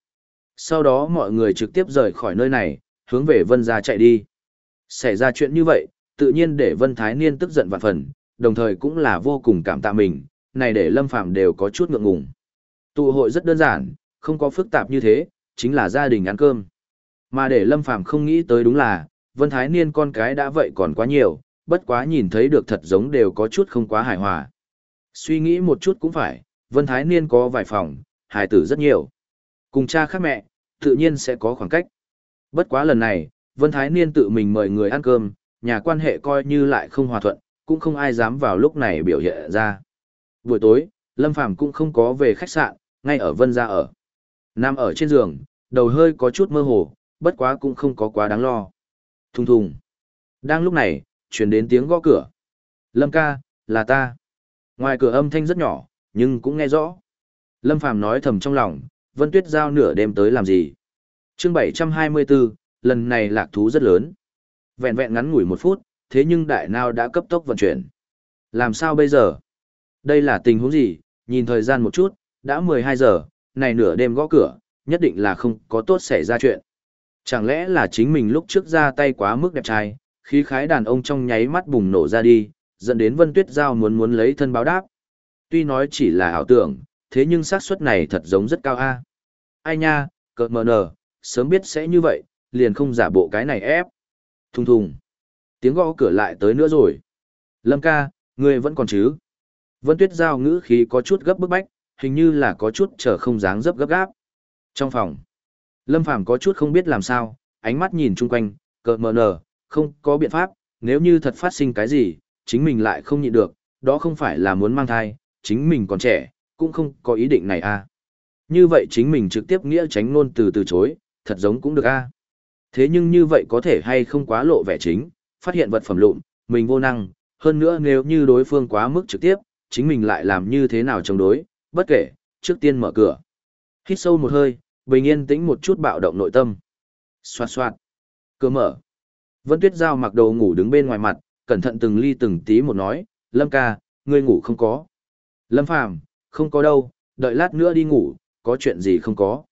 Sau đó mọi người trực tiếp rời khỏi nơi này, hướng về Vân gia chạy đi. Xảy ra chuyện như vậy, tự nhiên để Vân Thái Niên tức giận vạn phần, đồng thời cũng là vô cùng cảm tạ mình, này để Lâm Phàm đều có chút ngượng ngùng. Tụ hội rất đơn giản, không có phức tạp như thế, chính là gia đình ăn cơm. Mà để Lâm Phàm không nghĩ tới đúng là, Vân Thái Niên con cái đã vậy còn quá nhiều, bất quá nhìn thấy được thật giống đều có chút không quá hài hòa. Suy nghĩ một chút cũng phải, Vân Thái Niên có vài phòng, hài tử rất nhiều. Cùng cha khác mẹ, tự nhiên sẽ có khoảng cách. Bất quá lần này, Vân Thái Niên tự mình mời người ăn cơm, nhà quan hệ coi như lại không hòa thuận, cũng không ai dám vào lúc này biểu hiện ra. Buổi tối, Lâm Phàm cũng không có về khách sạn, ngay ở Vân gia ở. Nằm ở trên giường, đầu hơi có chút mơ hồ, bất quá cũng không có quá đáng lo. Thùng thùng. Đang lúc này, chuyển đến tiếng gõ cửa. Lâm ca, là ta. Ngoài cửa âm thanh rất nhỏ, nhưng cũng nghe rõ. Lâm Phàm nói thầm trong lòng, Vân Tuyết Giao nửa đêm tới làm gì? chương 724, lần này lạc thú rất lớn. Vẹn vẹn ngắn ngủi một phút, thế nhưng đại nào đã cấp tốc vận chuyển. Làm sao bây giờ? Đây là tình huống gì? Nhìn thời gian một chút, đã 12 giờ, này nửa đêm gõ cửa, nhất định là không có tốt xảy ra chuyện. Chẳng lẽ là chính mình lúc trước ra tay quá mức đẹp trai, khí khái đàn ông trong nháy mắt bùng nổ ra đi, dẫn đến Vân Tuyết Giao muốn muốn lấy thân báo đáp. Tuy nói chỉ là ảo tưởng, thế nhưng xác suất này thật giống rất cao a. Ai nha, cợt mờ nở, sớm biết sẽ như vậy, liền không giả bộ cái này ép. Thùng thùng. Tiếng gõ cửa lại tới nữa rồi. Lâm ca, ngươi vẫn còn chứ? Vân Tuyết Giao ngữ khí có chút gấp bức bách, hình như là có chút chờ không dáng dấp gấp gáp. Trong phòng, Lâm Phàm có chút không biết làm sao, ánh mắt nhìn chung quanh, cợt mờ nở, không có biện pháp, nếu như thật phát sinh cái gì, chính mình lại không nhịn được, đó không phải là muốn mang thai, chính mình còn trẻ, cũng không có ý định này à. Như vậy chính mình trực tiếp nghĩa tránh luôn từ từ chối, thật giống cũng được a. À. Thế nhưng như vậy có thể hay không quá lộ vẻ chính, phát hiện vật phẩm lụn, mình vô năng, hơn nữa nếu như đối phương quá mức trực tiếp, chính mình lại làm như thế nào chống đối, bất kể, trước tiên mở cửa. Hít sâu một hơi, bình yên tĩnh một chút bạo động nội tâm. Xoạt xoạt. Cửa mở. Vân Tuyết Giao mặc đồ ngủ đứng bên ngoài mặt, cẩn thận từng ly từng tí một nói, Lâm ca, ngươi ngủ không có. Lâm Phàm không có đâu, đợi lát nữa đi ngủ, có chuyện gì không có.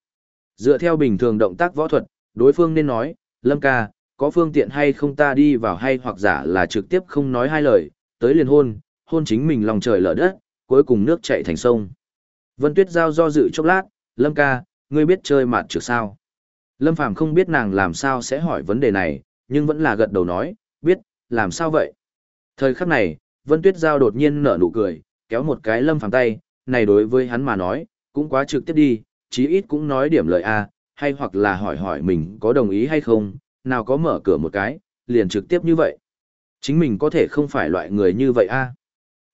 Dựa theo bình thường động tác võ thuật, đối phương nên nói, Lâm ca, có phương tiện hay không ta đi vào hay hoặc giả là trực tiếp không nói hai lời, tới liền hôn, hôn chính mình lòng trời lở đất, cuối cùng nước chạy thành sông. Vân Tuyết Giao do dự chốc lát, Lâm ca, ngươi biết chơi mạt trược sao? Lâm Phàm không biết nàng làm sao sẽ hỏi vấn đề này, nhưng vẫn là gật đầu nói, biết, làm sao vậy? Thời khắc này, Vân Tuyết Giao đột nhiên nở nụ cười, kéo một cái Lâm Phàm tay, này đối với hắn mà nói, cũng quá trực tiếp đi, chí ít cũng nói điểm lời A, hay hoặc là hỏi hỏi mình có đồng ý hay không, nào có mở cửa một cái, liền trực tiếp như vậy. Chính mình có thể không phải loại người như vậy A.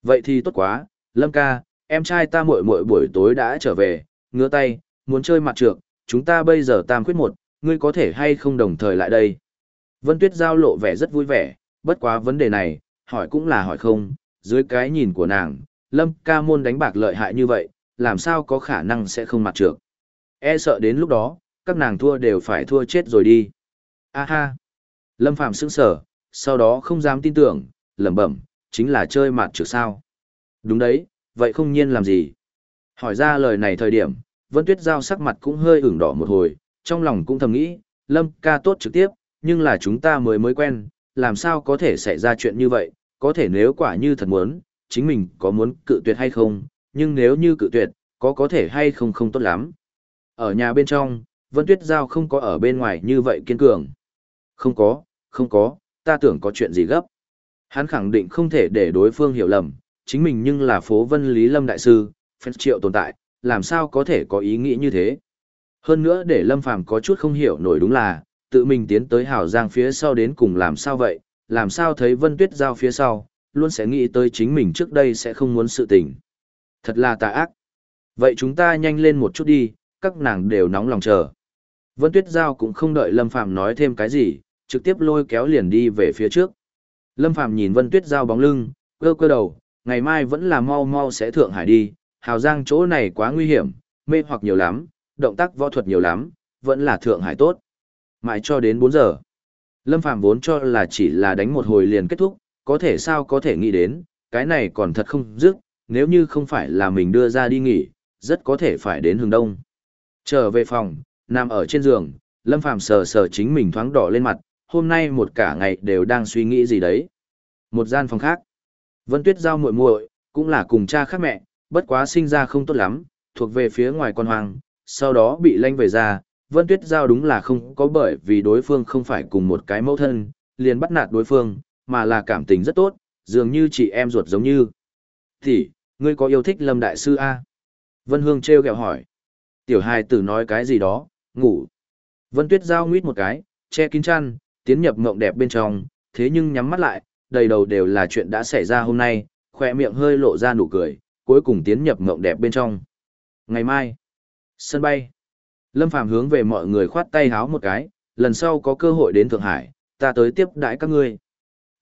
Vậy thì tốt quá, Lâm ca, em trai ta muội muội buổi tối đã trở về, ngứa tay, muốn chơi mặt trược, chúng ta bây giờ tam quyết một, ngươi có thể hay không đồng thời lại đây. Vân Tuyết giao lộ vẻ rất vui vẻ, bất quá vấn đề này, hỏi cũng là hỏi không, dưới cái nhìn của nàng, lâm ca môn đánh bạc lợi hại như vậy, làm sao có khả năng sẽ không mặt trược. E sợ đến lúc đó, các nàng thua đều phải thua chết rồi đi. A ha. Lâm Phạm sững sờ, sau đó không dám tin tưởng, lẩm bẩm, chính là chơi mặt trược sao. Đúng đấy, vậy không nhiên làm gì. Hỏi ra lời này thời điểm, Vân Tuyết Giao sắc mặt cũng hơi ửng đỏ một hồi, trong lòng cũng thầm nghĩ, Lâm ca tốt trực tiếp, nhưng là chúng ta mới mới quen, làm sao có thể xảy ra chuyện như vậy, có thể nếu quả như thật muốn, chính mình có muốn cự tuyệt hay không, nhưng nếu như cự tuyệt, có có thể hay không không tốt lắm. Ở nhà bên trong, Vân Tuyết Giao không có ở bên ngoài như vậy kiên cường. Không có, không có, ta tưởng có chuyện gì gấp. Hắn khẳng định không thể để đối phương hiểu lầm, chính mình nhưng là phố Vân Lý Lâm Đại Sư, phép triệu tồn tại, làm sao có thể có ý nghĩ như thế. Hơn nữa để Lâm Phàm có chút không hiểu nổi đúng là, tự mình tiến tới Hảo Giang phía sau đến cùng làm sao vậy, làm sao thấy Vân Tuyết Giao phía sau, luôn sẽ nghĩ tới chính mình trước đây sẽ không muốn sự tình. Thật là tà ác. Vậy chúng ta nhanh lên một chút đi, các nàng đều nóng lòng chờ. Vân Tuyết Giao cũng không đợi Lâm Phàm nói thêm cái gì, trực tiếp lôi kéo liền đi về phía trước. Lâm Phàm nhìn Vân Tuyết Giao bóng lưng, cơ cơ đầu, ngày mai vẫn là mau mau sẽ thượng hải đi, Hào Giang chỗ này quá nguy hiểm, mê hoặc nhiều lắm, động tác võ thuật nhiều lắm, vẫn là thượng hải tốt. Mãi cho đến 4 giờ. Lâm Phàm vốn cho là chỉ là đánh một hồi liền kết thúc, có thể sao có thể nghĩ đến, cái này còn thật không dứt, nếu như không phải là mình đưa ra đi nghỉ, rất có thể phải đến hướng đông. Trở về phòng, nằm ở trên giường, Lâm Phàm sờ sờ chính mình thoáng đỏ lên mặt, hôm nay một cả ngày đều đang suy nghĩ gì đấy. Một gian phòng khác. Vân Tuyết giao muội muội, cũng là cùng cha khác mẹ, bất quá sinh ra không tốt lắm, thuộc về phía ngoài con hoang, sau đó bị lanh về ra, Vân Tuyết Giao đúng là không có bởi vì đối phương không phải cùng một cái mẫu thân, liền bắt nạt đối phương, mà là cảm tình rất tốt, dường như chị em ruột giống như. Thì, ngươi có yêu thích Lâm Đại Sư A? Vân Hương treo kẹo hỏi. Tiểu hài tử nói cái gì đó, ngủ. Vân Tuyết Giao nguyết một cái, che kín chăn, tiến nhập mộng đẹp bên trong, thế nhưng nhắm mắt lại, đầy đầu đều là chuyện đã xảy ra hôm nay, khỏe miệng hơi lộ ra nụ cười, cuối cùng tiến nhập ngộng đẹp bên trong. Ngày mai, sân bay. Lâm Phàm hướng về mọi người khoát tay háo một cái, lần sau có cơ hội đến Thượng Hải, ta tới tiếp đãi các ngươi.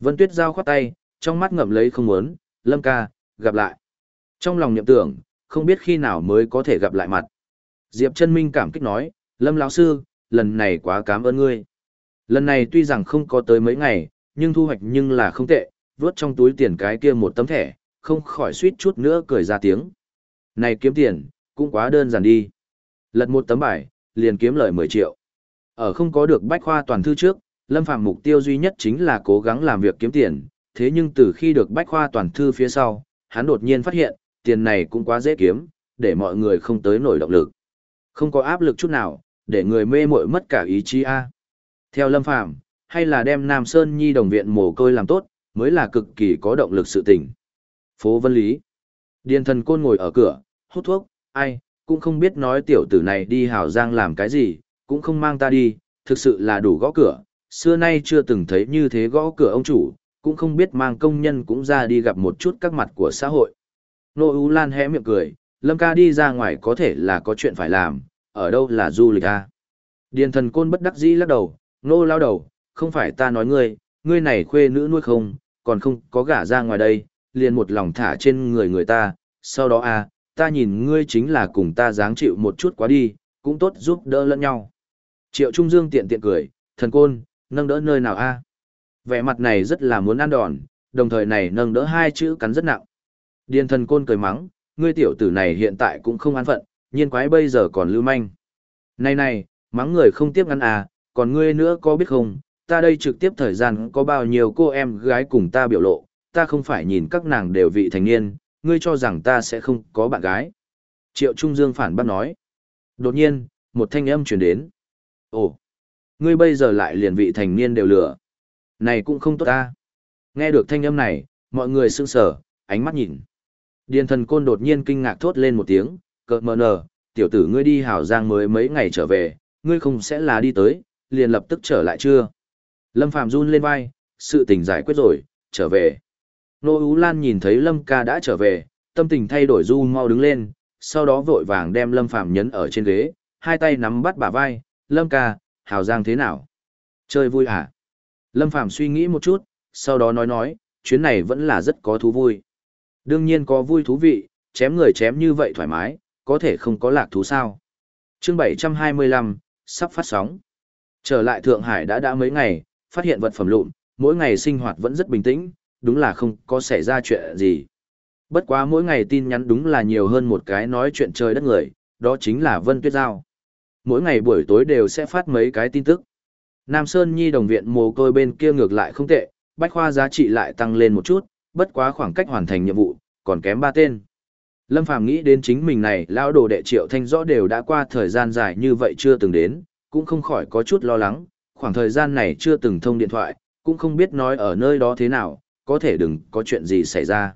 Vân Tuyết Giao khoát tay, trong mắt ngậm lấy không muốn, Lâm ca, gặp lại. Trong lòng nhậm tưởng, không biết khi nào mới có thể gặp lại mặt. Diệp chân Minh cảm kích nói, Lâm lão sư, lần này quá cảm ơn ngươi. Lần này tuy rằng không có tới mấy ngày, nhưng thu hoạch nhưng là không tệ, vớt trong túi tiền cái kia một tấm thẻ, không khỏi suýt chút nữa cười ra tiếng. Này kiếm tiền, cũng quá đơn giản đi. Lật một tấm bài, liền kiếm lợi 10 triệu. Ở không có được bách khoa toàn thư trước, Lâm Phạm mục tiêu duy nhất chính là cố gắng làm việc kiếm tiền, thế nhưng từ khi được bách khoa toàn thư phía sau, hắn đột nhiên phát hiện, tiền này cũng quá dễ kiếm, để mọi người không tới nổi động lực. Không có áp lực chút nào, để người mê muội mất cả ý chí a. Theo Lâm Phàm, hay là đem Nam Sơn Nhi đồng viện mồ côi làm tốt, mới là cực kỳ có động lực sự tình. Phố Vân Lý. Điền thần côn ngồi ở cửa, hút thuốc, ai, cũng không biết nói tiểu tử này đi hào giang làm cái gì, cũng không mang ta đi, thực sự là đủ gõ cửa, xưa nay chưa từng thấy như thế gõ cửa ông chủ, cũng không biết mang công nhân cũng ra đi gặp một chút các mặt của xã hội. Nô Ú Lan hé miệng cười, Lâm ca đi ra ngoài có thể là có chuyện phải làm, ở đâu là du lịch à? Điền thần côn bất đắc dĩ lắc đầu, nô lao đầu, không phải ta nói ngươi, ngươi này khuê nữ nuôi không, còn không có gả ra ngoài đây, liền một lòng thả trên người người ta, sau đó à, ta nhìn ngươi chính là cùng ta dáng chịu một chút quá đi, cũng tốt giúp đỡ lẫn nhau. Triệu Trung Dương tiện tiện cười, thần côn, nâng đỡ nơi nào a? Vẻ mặt này rất là muốn ăn đòn, đồng thời này nâng đỡ hai chữ cắn rất nặng. Điền thần côn cười mắng, ngươi tiểu tử này hiện tại cũng không an phận, nhiên quái bây giờ còn lưu manh. Này này, mắng người không tiếp ngăn à, còn ngươi nữa có biết không, ta đây trực tiếp thời gian có bao nhiêu cô em gái cùng ta biểu lộ, ta không phải nhìn các nàng đều vị thành niên, ngươi cho rằng ta sẽ không có bạn gái. Triệu Trung Dương phản bác nói. Đột nhiên, một thanh âm truyền đến. Ồ, ngươi bây giờ lại liền vị thành niên đều lừa. Này cũng không tốt ta. Nghe được thanh âm này, mọi người sững sờ, ánh mắt nhìn. Điền thần côn đột nhiên kinh ngạc thốt lên một tiếng, cợt mờ nờ, tiểu tử ngươi đi hảo giang mới mấy ngày trở về, ngươi không sẽ là đi tới, liền lập tức trở lại chưa? Lâm Phạm run lên vai, sự tình giải quyết rồi, trở về. Nô Ú Lan nhìn thấy Lâm ca đã trở về, tâm tình thay đổi du mau đứng lên, sau đó vội vàng đem Lâm Phạm nhấn ở trên ghế, hai tay nắm bắt bả vai, Lâm ca, hào giang thế nào? Chơi vui à? Lâm Phạm suy nghĩ một chút, sau đó nói nói, chuyến này vẫn là rất có thú vui. Đương nhiên có vui thú vị, chém người chém như vậy thoải mái, có thể không có lạc thú sao. chương 725, sắp phát sóng. Trở lại Thượng Hải đã đã mấy ngày, phát hiện vật phẩm lụn, mỗi ngày sinh hoạt vẫn rất bình tĩnh, đúng là không có xảy ra chuyện gì. Bất quá mỗi ngày tin nhắn đúng là nhiều hơn một cái nói chuyện trời đất người, đó chính là Vân Tuyết Giao. Mỗi ngày buổi tối đều sẽ phát mấy cái tin tức. Nam Sơn Nhi đồng viện mồ côi bên kia ngược lại không tệ, bách khoa giá trị lại tăng lên một chút, bất quá khoảng cách hoàn thành nhiệm vụ, còn kém ba tên. Lâm Phàm nghĩ đến chính mình này, lão đồ đệ triệu thanh rõ đều đã qua thời gian dài như vậy chưa từng đến, cũng không khỏi có chút lo lắng, khoảng thời gian này chưa từng thông điện thoại, cũng không biết nói ở nơi đó thế nào, có thể đừng có chuyện gì xảy ra.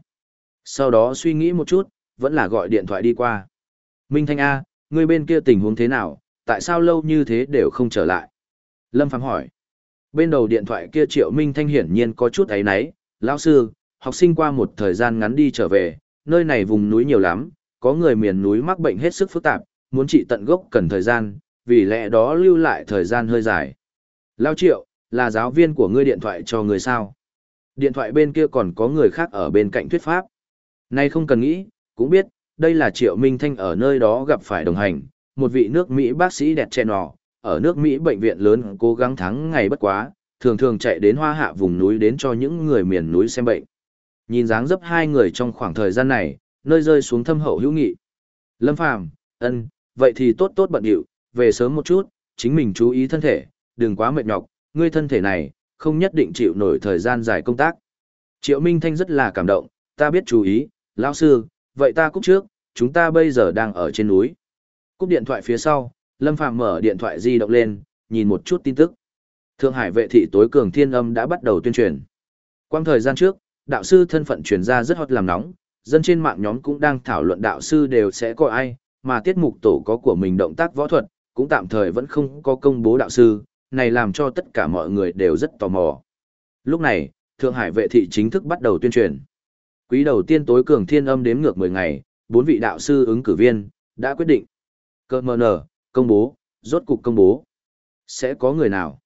Sau đó suy nghĩ một chút, vẫn là gọi điện thoại đi qua. Minh Thanh A, người bên kia tình huống thế nào, tại sao lâu như thế đều không trở lại? Lâm Phàm hỏi. Bên đầu điện thoại kia Triệu Minh Thanh hiển nhiên có chút ấy náy, lão sư, học sinh qua một thời gian ngắn đi trở về, nơi này vùng núi nhiều lắm, có người miền núi mắc bệnh hết sức phức tạp, muốn trị tận gốc cần thời gian, vì lẽ đó lưu lại thời gian hơi dài. Lao Triệu, là giáo viên của ngươi điện thoại cho người sao? Điện thoại bên kia còn có người khác ở bên cạnh thuyết pháp. Nay không cần nghĩ, cũng biết, đây là Triệu Minh Thanh ở nơi đó gặp phải đồng hành, một vị nước Mỹ bác sĩ đẹp trẻ nọ, ở nước Mỹ bệnh viện lớn cố gắng thắng ngày bất quá, thường thường chạy đến hoa hạ vùng núi đến cho những người miền núi xem bệnh. Nhìn dáng dấp hai người trong khoảng thời gian này, nơi rơi xuống thâm hậu hữu nghị. Lâm Phàm, ân, vậy thì tốt tốt bận điệu, về sớm một chút, chính mình chú ý thân thể, đừng quá mệt nhọc, ngươi thân thể này, không nhất định chịu nổi thời gian dài công tác. Triệu Minh Thanh rất là cảm động, ta biết chú ý, lão sư, vậy ta cúp trước, chúng ta bây giờ đang ở trên núi. Cúp điện thoại phía sau, Lâm Phàm mở điện thoại di động lên, nhìn một chút tin tức. Thượng Hải vệ thị tối cường thiên âm đã bắt đầu tuyên truyền. Quang thời gian trước, đạo sư thân phận truyền ra rất hot làm nóng, dân trên mạng nhóm cũng đang thảo luận đạo sư đều sẽ có ai, mà tiết mục tổ có của mình động tác võ thuật, cũng tạm thời vẫn không có công bố đạo sư, này làm cho tất cả mọi người đều rất tò mò. Lúc này, Thượng Hải vệ thị chính thức bắt đầu tuyên truyền. Quý đầu tiên tối cường thiên âm đếm ngược 10 ngày, bốn vị đạo sư ứng cử viên, đã quyết định. Cơ mờ nở, công bố, rốt cục công bố. Sẽ có người nào?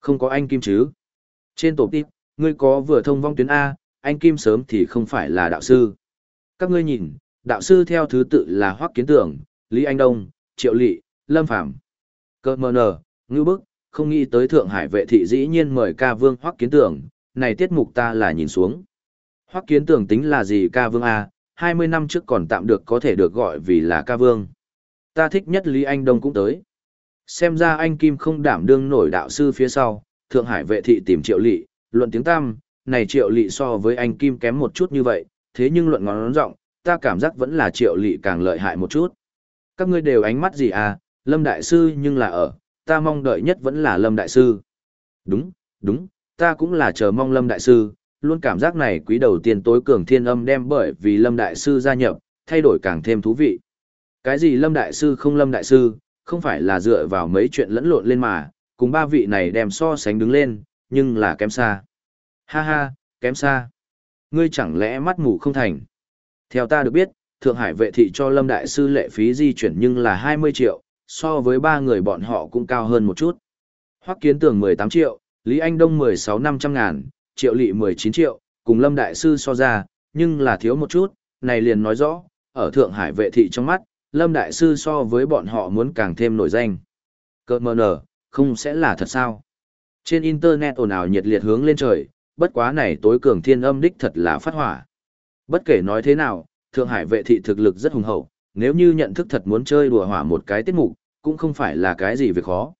Không có anh Kim chứ? Trên tổ tiếp, ngươi có vừa thông vong tuyến A, anh Kim sớm thì không phải là đạo sư. Các ngươi nhìn, đạo sư theo thứ tự là Hoắc Kiến Tưởng, Lý Anh Đông, Triệu Lị, Lâm Phàm Cơ mờ nở, ngư bức, không nghĩ tới Thượng Hải vệ thị dĩ nhiên mời ca vương Hoắc Kiến Tưởng, này tiết mục ta là nhìn xuống. Hoắc Kiến Tưởng tính là gì ca vương A, 20 năm trước còn tạm được có thể được gọi vì là ca vương. Ta thích nhất Lý Anh Đông cũng tới. Xem ra anh Kim không đảm đương nổi đạo sư phía sau, Thượng Hải vệ thị tìm triệu lị, luận tiếng tam, này triệu lị so với anh Kim kém một chút như vậy, thế nhưng luận ngón rộng, ta cảm giác vẫn là triệu lị càng lợi hại một chút. Các ngươi đều ánh mắt gì à, Lâm Đại Sư nhưng là ở, ta mong đợi nhất vẫn là Lâm Đại Sư. Đúng, đúng, ta cũng là chờ mong Lâm Đại Sư, luôn cảm giác này quý đầu tiên tối cường thiên âm đem bởi vì Lâm Đại Sư gia nhập, thay đổi càng thêm thú vị. Cái gì Lâm Đại Sư không Lâm Đại Sư, không phải là dựa vào mấy chuyện lẫn lộn lên mà, cùng ba vị này đem so sánh đứng lên, nhưng là kém xa. Ha ha, kém xa. Ngươi chẳng lẽ mắt mù không thành. Theo ta được biết, Thượng Hải vệ thị cho Lâm Đại Sư lệ phí di chuyển nhưng là 20 triệu, so với ba người bọn họ cũng cao hơn một chút. Hoắc Kiến Tường 18 triệu, Lý Anh Đông 16 500 ngàn, Triệu Lị 19 triệu, cùng Lâm Đại Sư so ra, nhưng là thiếu một chút, này liền nói rõ, ở Thượng Hải vệ thị trong mắt, Lâm Đại Sư so với bọn họ muốn càng thêm nổi danh. Cơ mờ nở, không sẽ là thật sao? Trên Internet ồn ào nhiệt liệt hướng lên trời, bất quá này tối cường thiên âm đích thật là phát hỏa. Bất kể nói thế nào, Thượng Hải vệ thị thực lực rất hùng hậu, nếu như nhận thức thật muốn chơi đùa hỏa một cái tiết mục, cũng không phải là cái gì việc khó.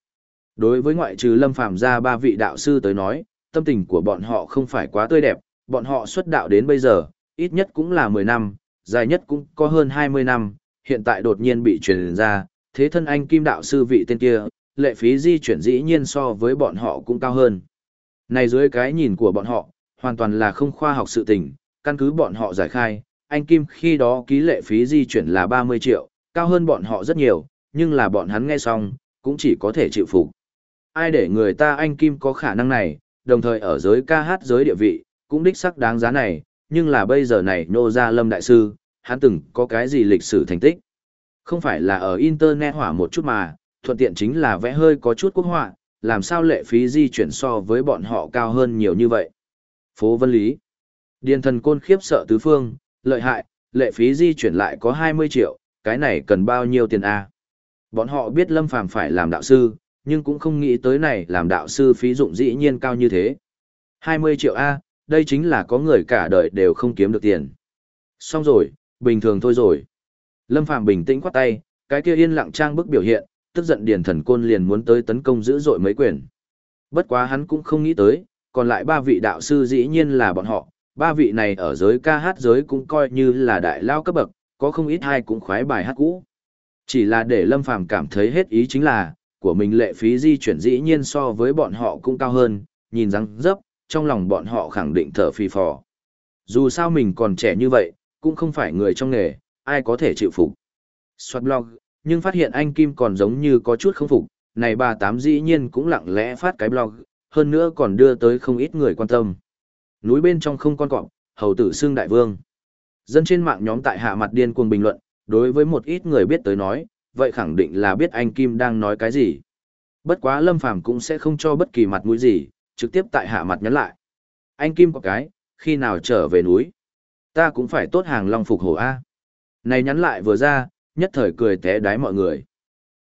Đối với ngoại trừ Lâm Phàm ra ba vị đạo sư tới nói, tâm tình của bọn họ không phải quá tươi đẹp, bọn họ xuất đạo đến bây giờ, ít nhất cũng là 10 năm, dài nhất cũng có hơn 20 năm, hiện tại đột nhiên bị truyền ra, thế thân anh kim đạo sư vị tên kia, lệ phí di chuyển dĩ nhiên so với bọn họ cũng cao hơn. Này dưới cái nhìn của bọn họ, hoàn toàn là không khoa học sự tình, căn cứ bọn họ giải khai, anh Kim khi đó ký lệ phí di chuyển là 30 triệu, cao hơn bọn họ rất nhiều, nhưng là bọn hắn nghe xong, cũng chỉ có thể chịu phục. Ai để người ta anh Kim có khả năng này, đồng thời ở giới ca hát giới địa vị, cũng đích sắc đáng giá này, nhưng là bây giờ này nô ra lâm đại sư, hắn từng có cái gì lịch sử thành tích. Không phải là ở Internet hỏa một chút mà, thuận tiện chính là vẽ hơi có chút quốc họa, làm sao lệ phí di chuyển so với bọn họ cao hơn nhiều như vậy. Phố Vân Lý Điền thần côn khiếp sợ tứ phương, lợi hại, lệ phí di chuyển lại có 20 triệu, cái này cần bao nhiêu tiền a? Bọn họ biết Lâm Phàm phải làm đạo sư, nhưng cũng không nghĩ tới này làm đạo sư phí dụng dĩ nhiên cao như thế. 20 triệu a, đây chính là có người cả đời đều không kiếm được tiền. Xong rồi, bình thường thôi rồi. Lâm Phàm bình tĩnh quát tay, cái kia yên lặng trang bức biểu hiện, tức giận điền thần côn liền muốn tới tấn công dữ dội mấy quyền. Bất quá hắn cũng không nghĩ tới, còn lại ba vị đạo sư dĩ nhiên là bọn họ, ba vị này ở giới ca hát giới cũng coi như là đại lao cấp bậc, có không ít hai cũng khoái bài hát cũ. Chỉ là để Lâm Phàm cảm thấy hết ý chính là, của mình lệ phí di chuyển dĩ nhiên so với bọn họ cũng cao hơn, nhìn răng dấp, trong lòng bọn họ khẳng định thở phì phò. Dù sao mình còn trẻ như vậy, cũng không phải người trong nghề, ai có thể chịu phục. Soát blog, nhưng phát hiện anh Kim còn giống như có chút không phục, này bà tám dĩ nhiên cũng lặng lẽ phát cái blog, hơn nữa còn đưa tới không ít người quan tâm. Núi bên trong không con cọp, hầu tử xương đại vương. Dân trên mạng nhóm tại hạ mặt điên cuồng bình luận, đối với một ít người biết tới nói, vậy khẳng định là biết anh Kim đang nói cái gì. Bất quá Lâm Phàm cũng sẽ không cho bất kỳ mặt mũi gì, trực tiếp tại hạ mặt nhắn lại. Anh Kim có cái, khi nào trở về núi, ta cũng phải tốt hàng long phục hổ A. Này nhắn lại vừa ra, nhất thời cười té đái mọi người.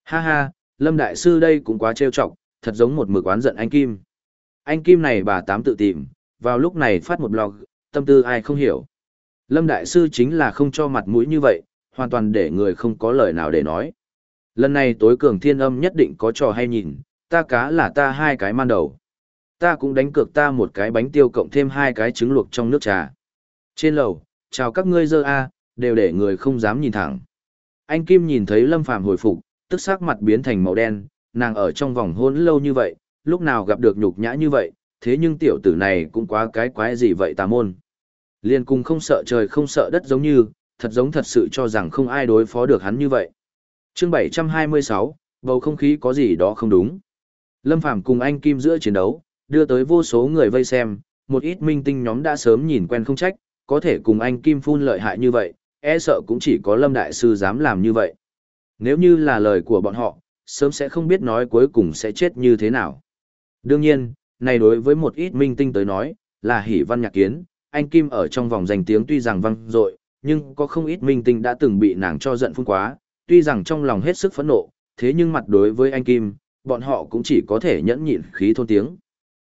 Ha ha, Lâm Đại Sư đây cũng quá trêu chọc, thật giống một mực oán giận anh Kim. Anh Kim này bà tám tự tìm, vào lúc này phát một blog, tâm tư ai không hiểu. Lâm Đại Sư chính là không cho mặt mũi như vậy, hoàn toàn để người không có lời nào để nói. Lần này tối cường thiên âm nhất định có trò hay nhìn, ta cá là ta hai cái man đầu. Ta cũng đánh cược ta một cái bánh tiêu cộng thêm hai cái trứng luộc trong nước trà. Trên lầu, chào các ngươi dơ a, đều để người không dám nhìn thẳng. Anh Kim nhìn thấy Lâm Phàm hồi phục, tức sắc mặt biến thành màu đen, nàng ở trong vòng hôn lâu như vậy, lúc nào gặp được nhục nhã như vậy, thế nhưng tiểu tử này cũng quá cái quái gì vậy tà môn. Liên cung không sợ trời không sợ đất giống như, thật giống thật sự cho rằng không ai đối phó được hắn như vậy. Chương 726, bầu không khí có gì đó không đúng. Lâm Phàm cùng anh Kim giữa chiến đấu, đưa tới vô số người vây xem, một ít minh tinh nhóm đã sớm nhìn quen không trách, có thể cùng anh Kim phun lợi hại như vậy, e sợ cũng chỉ có Lâm Đại Sư dám làm như vậy. Nếu như là lời của bọn họ, sớm sẽ không biết nói cuối cùng sẽ chết như thế nào. Đương nhiên, này đối với một ít minh tinh tới nói, là Hỷ văn nhạc kiến, anh Kim ở trong vòng danh tiếng tuy rằng văng dội nhưng có không ít minh tinh đã từng bị nàng cho giận phun quá, tuy rằng trong lòng hết sức phẫn nộ, thế nhưng mặt đối với anh Kim, bọn họ cũng chỉ có thể nhẫn nhịn khí thôn tiếng.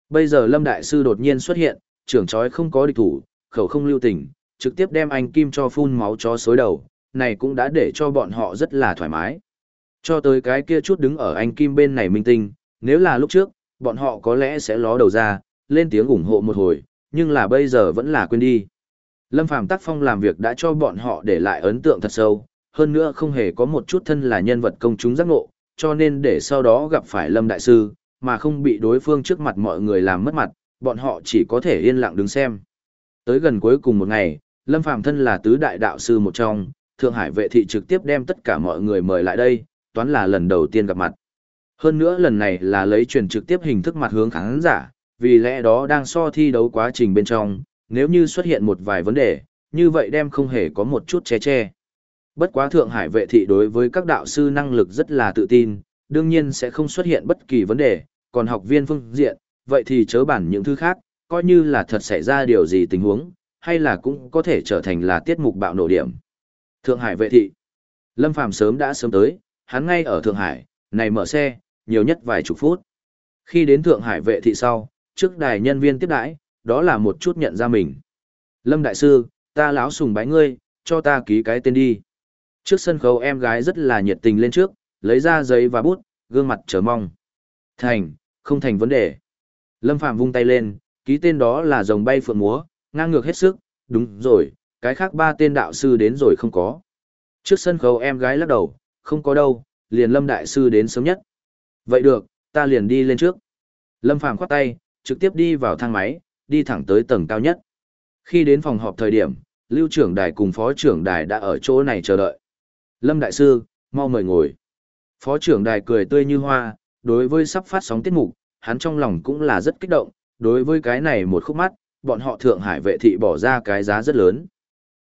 Bây giờ Lâm Đại Sư đột nhiên xuất hiện, trưởng chói không có địch thủ, khẩu không lưu tình, trực tiếp đem anh Kim cho phun máu chó xối đầu, này cũng đã để cho bọn họ rất là thoải mái. Cho tới cái kia chút đứng ở anh Kim bên này minh tinh, nếu là lúc trước, bọn họ có lẽ sẽ ló đầu ra, lên tiếng ủng hộ một hồi, nhưng là bây giờ vẫn là quên đi. Lâm Phàm tác phong làm việc đã cho bọn họ để lại ấn tượng thật sâu, hơn nữa không hề có một chút thân là nhân vật công chúng giác ngộ, cho nên để sau đó gặp phải Lâm Đại Sư, mà không bị đối phương trước mặt mọi người làm mất mặt, bọn họ chỉ có thể yên lặng đứng xem. Tới gần cuối cùng một ngày, Lâm Phàm thân là tứ đại đạo sư một trong, Thượng Hải vệ thị trực tiếp đem tất cả mọi người mời lại đây, toán là lần đầu tiên gặp mặt. Hơn nữa lần này là lấy truyền trực tiếp hình thức mặt hướng khán giả, vì lẽ đó đang so thi đấu quá trình bên trong, nếu như xuất hiện một vài vấn đề, như vậy đem không hề có một chút che che. Bất quá Thượng Hải vệ thị đối với các đạo sư năng lực rất là tự tin, đương nhiên sẽ không xuất hiện bất kỳ vấn đề, còn học viên phương diện, vậy thì chớ bản những thứ khác, coi như là thật xảy ra điều gì tình huống, hay là cũng có thể trở thành là tiết mục bạo nổ điểm. Thượng Hải vệ thị. Lâm Phàm sớm đã sớm tới, hắn ngay ở Thượng Hải, này mở xe, nhiều nhất vài chục phút. Khi đến Thượng Hải vệ thị sau, trước đài nhân viên tiếp đãi, đó là một chút nhận ra mình. Lâm Đại Sư, ta láo sùng bái ngươi, cho ta ký cái tên đi. Trước sân khấu em gái rất là nhiệt tình lên trước, lấy ra giấy và bút, gương mặt chờ mong. Thành, không thành vấn đề. Lâm Phạm vung tay lên, ký tên đó là rồng bay phượng múa, ngang ngược hết sức, đúng rồi, cái khác ba tên đạo sư đến rồi không có. Trước sân khấu em gái lắc đầu, không có đâu, liền Lâm Đại Sư đến sớm nhất. Vậy được, ta liền đi lên trước. Lâm Phàm khoát tay, trực tiếp đi vào thang máy, đi thẳng tới tầng cao nhất. Khi đến phòng họp thời điểm, lưu trưởng đài cùng phó trưởng đài đã ở chỗ này chờ đợi. Lâm Đại Sư, mau mời ngồi. Phó trưởng đài cười tươi như hoa, đối với sắp phát sóng tiết mục, hắn trong lòng cũng là rất kích động, đối với cái này một khúc mắt, bọn họ Thượng Hải vệ thị bỏ ra cái giá rất lớn.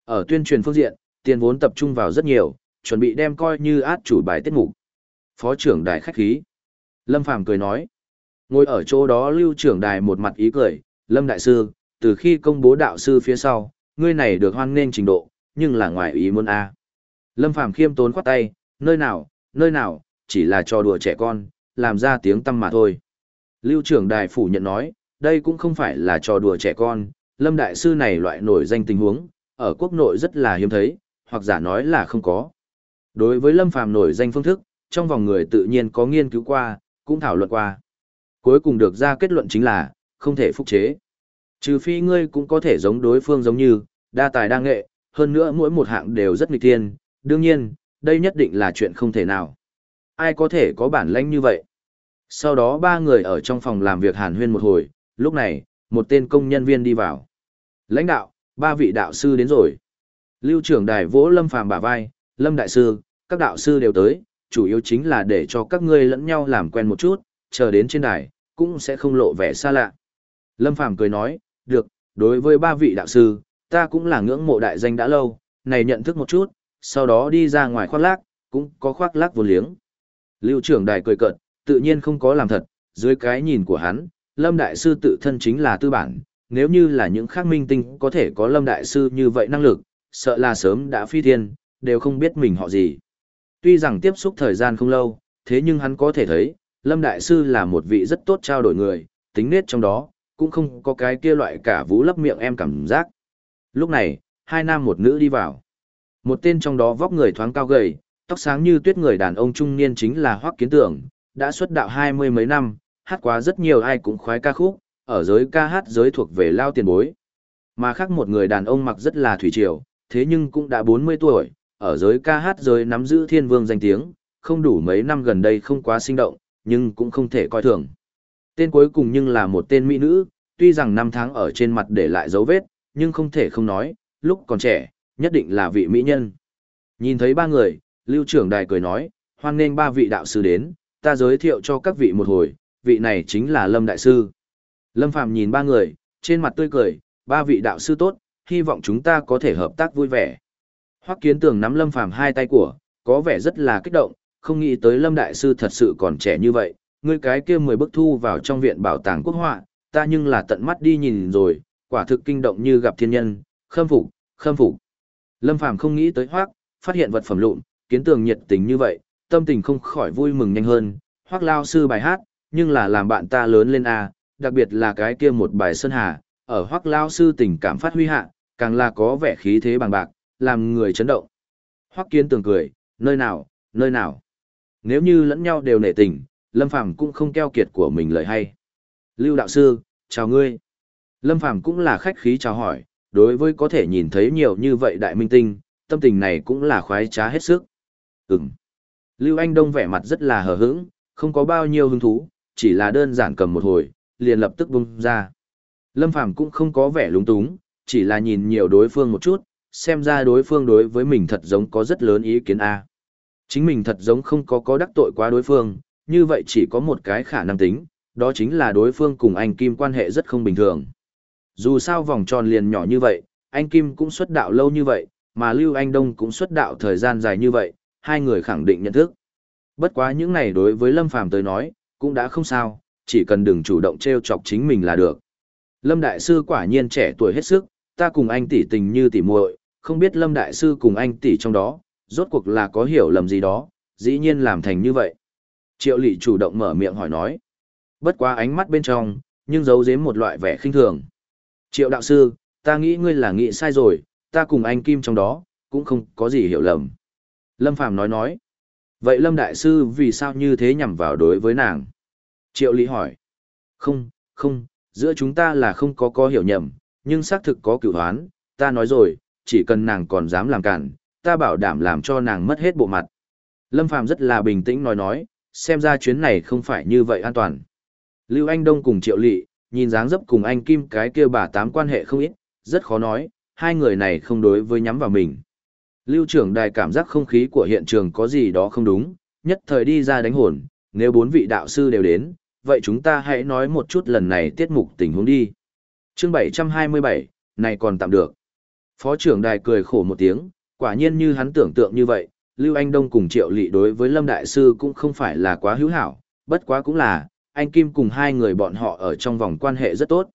Ở tuyên truyền phương diện, tiền vốn tập trung vào rất nhiều, chuẩn bị đem coi như át chủ bài tiết mục. Phó trưởng đài khách khí. Lâm Phàm cười nói. Ngồi ở chỗ đó lưu trưởng đài một mặt ý cười, Lâm Đại Sư, từ khi công bố đạo sư phía sau, ngươi này được hoan nghênh trình độ, nhưng là ngoài ý muốn a. Lâm Phàm khiêm tốn khoát tay, nơi nào, nơi nào, chỉ là trò đùa trẻ con, làm ra tiếng tâm mà thôi. Lưu trưởng đài phủ nhận nói, đây cũng không phải là trò đùa trẻ con, Lâm Đại Sư này loại nổi danh tình huống, ở quốc nội rất là hiếm thấy, hoặc giả nói là không có. Đối với Lâm Phàm nổi danh phương thức, trong vòng người tự nhiên có nghiên cứu qua, cũng thảo luận qua. Cuối cùng được ra kết luận chính là, không thể phục chế. Trừ phi ngươi cũng có thể giống đối phương giống như, đa tài đa nghệ, hơn nữa mỗi một hạng đều rất nghịch thiên, đương nhiên, đây nhất định là chuyện không thể nào. Ai có thể có bản lãnh như vậy? Sau đó ba người ở trong phòng làm việc hàn huyên một hồi, lúc này, một tên công nhân viên đi vào. Lãnh đạo, ba vị đạo sư đến rồi. Lưu trưởng đài vỗ Lâm Phàm bả vai, Lâm đại sư, các đạo sư đều tới, chủ yếu chính là để cho các ngươi lẫn nhau làm quen một chút, chờ đến trên đài, cũng sẽ không lộ vẻ xa lạ. Lâm Phàm cười nói, được, đối với ba vị đạo sư, ta cũng là ngưỡng mộ đại danh đã lâu, này nhận thức một chút, sau đó đi ra ngoài khoác lác, cũng có khoác lác vô liếng. Lưu trưởng đài cười cợt, tự nhiên không có làm thật, dưới cái nhìn của hắn, Lâm Đại Sư tự thân chính là tư bản, nếu như là những khác minh tinh có thể có Lâm Đại Sư như vậy năng lực, sợ là sớm đã phi thiên, đều không biết mình họ gì. Tuy rằng tiếp xúc thời gian không lâu, thế nhưng hắn có thể thấy, Lâm Đại Sư là một vị rất tốt trao đổi người, tính nết trong đó, cũng không có cái kia loại cả vũ lấp miệng em cảm giác. Lúc này, hai nam một nữ đi vào. Một tên trong đó vóc người thoáng cao gầy, tóc sáng như tuyết người đàn ông trung niên chính là Hoắc Kiến Tưởng, đã xuất đạo hai mươi mấy năm, hát quá rất nhiều ai cũng khoái ca khúc, ở giới ca hát giới thuộc về lao tiền bối. Mà khác một người đàn ông mặc rất là thủy triều, thế nhưng cũng đã 40 tuổi, ở giới ca hát giới nắm giữ thiên vương danh tiếng, không đủ mấy năm gần đây không quá sinh động, nhưng cũng không thể coi thường. Tên cuối cùng nhưng là một tên mỹ nữ, tuy rằng năm tháng ở trên mặt để lại dấu vết, nhưng không thể không nói, lúc còn trẻ, nhất định là vị mỹ nhân. Nhìn thấy ba người, lưu trưởng đài cười nói, hoan nghênh ba vị đạo sư đến, ta giới thiệu cho các vị một hồi, vị này chính là Lâm Đại Sư. Lâm Phàm nhìn ba người, trên mặt tươi cười, ba vị đạo sư tốt, hy vọng chúng ta có thể hợp tác vui vẻ. Hoắc Kiến Tường nắm Lâm Phàm hai tay của, có vẻ rất là kích động, không nghĩ tới Lâm Đại Sư thật sự còn trẻ như vậy, người cái kia mười bức thu vào trong viện bảo tàng quốc họa, ta nhưng là tận mắt đi nhìn rồi, quả thực kinh động như gặp thiên nhân, khâm phục, khâm phục. Lâm Phàm không nghĩ tới Hoắc, phát hiện vật phẩm lụn, Kiến Tường nhiệt tình như vậy, tâm tình không khỏi vui mừng nhanh hơn, Hoắc lao sư bài hát, nhưng là làm bạn ta lớn lên a, đặc biệt là cái kia một bài sơn hà, ở Hoắc lao sư tình cảm phát huy hạ, càng là có vẻ khí thế bằng bạc, làm người chấn động. Hoắc Kiến Tường cười, nơi nào, nơi nào. Nếu như lẫn nhau đều nể tình, Lâm Phàm cũng không keo kiệt của mình lời hay. Lưu đạo sư, chào ngươi. Lâm Phàm cũng là khách khí chào hỏi, đối với có thể nhìn thấy nhiều như vậy đại minh tinh, tâm tình này cũng là khoái trá hết sức. Ừm. Lưu Anh Đông vẻ mặt rất là hờ hững, không có bao nhiêu hứng thú, chỉ là đơn giản cầm một hồi, liền lập tức bung ra. Lâm Phàm cũng không có vẻ lúng túng, chỉ là nhìn nhiều đối phương một chút, xem ra đối phương đối với mình thật giống có rất lớn ý kiến A. Chính mình thật giống không có có đắc tội quá đối phương, như vậy chỉ có một cái khả năng tính, đó chính là đối phương cùng anh Kim quan hệ rất không bình thường. Dù sao vòng tròn liền nhỏ như vậy, anh Kim cũng xuất đạo lâu như vậy, mà Lưu Anh Đông cũng xuất đạo thời gian dài như vậy, hai người khẳng định nhận thức. Bất quá những này đối với Lâm Phàm tới nói, cũng đã không sao, chỉ cần đừng chủ động treo chọc chính mình là được. Lâm Đại Sư quả nhiên trẻ tuổi hết sức, ta cùng anh tỷ tình như tỷ muội, không biết Lâm Đại Sư cùng anh tỷ trong đó, rốt cuộc là có hiểu lầm gì đó, dĩ nhiên làm thành như vậy. Triệu Lị chủ động mở miệng hỏi nói. Bất quá ánh mắt bên trong, nhưng giấu giếm một loại vẻ khinh thường. Triệu Đạo Sư, ta nghĩ ngươi là nghĩ sai rồi, ta cùng anh Kim trong đó, cũng không có gì hiểu lầm. Lâm Phàm nói nói. Vậy Lâm Đại Sư vì sao như thế nhằm vào đối với nàng? Triệu Lý hỏi. Không, không, giữa chúng ta là không có có hiểu nhầm, nhưng xác thực có cửu hoán, ta nói rồi, chỉ cần nàng còn dám làm cản, ta bảo đảm làm cho nàng mất hết bộ mặt. Lâm Phàm rất là bình tĩnh nói nói, xem ra chuyến này không phải như vậy an toàn. Lưu Anh Đông cùng Triệu Lị, nhìn dáng dấp cùng anh Kim cái kia bà tám quan hệ không ít, rất khó nói, hai người này không đối với nhắm vào mình. Lưu trưởng đài cảm giác không khí của hiện trường có gì đó không đúng, nhất thời đi ra đánh hồn, nếu bốn vị đạo sư đều đến, vậy chúng ta hãy nói một chút lần này tiết mục tình huống đi. Chương 727, này còn tạm được. Phó trưởng đài cười khổ một tiếng, quả nhiên như hắn tưởng tượng như vậy, Lưu Anh Đông cùng Triệu Lị đối với Lâm Đại Sư cũng không phải là quá hữu hảo, bất quá cũng là, anh Kim cùng hai người bọn họ ở trong vòng quan hệ rất tốt.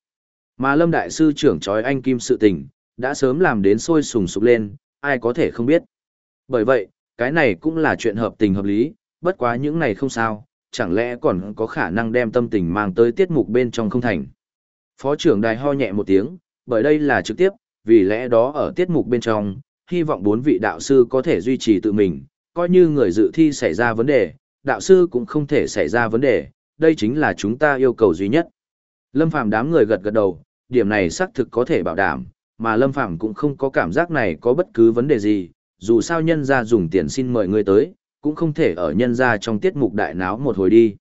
Mà Lâm Đại Sư trưởng trói anh Kim sự tình, đã sớm làm đến sôi sùng sục lên, ai có thể không biết. Bởi vậy, cái này cũng là chuyện hợp tình hợp lý, bất quá những này không sao, chẳng lẽ còn có khả năng đem tâm tình mang tới tiết mục bên trong không thành. Phó trưởng đài ho nhẹ một tiếng, bởi đây là trực tiếp, vì lẽ đó ở tiết mục bên trong, hy vọng bốn vị đạo sư có thể duy trì tự mình, coi như người dự thi xảy ra vấn đề, đạo sư cũng không thể xảy ra vấn đề, đây chính là chúng ta yêu cầu duy nhất. Lâm Phàm đám người gật gật đầu, điểm này xác thực có thể bảo đảm, mà Lâm Phàm cũng không có cảm giác này có bất cứ vấn đề gì, dù sao nhân gia dùng tiền xin mời người tới, cũng không thể ở nhân gia trong tiết mục đại náo một hồi đi.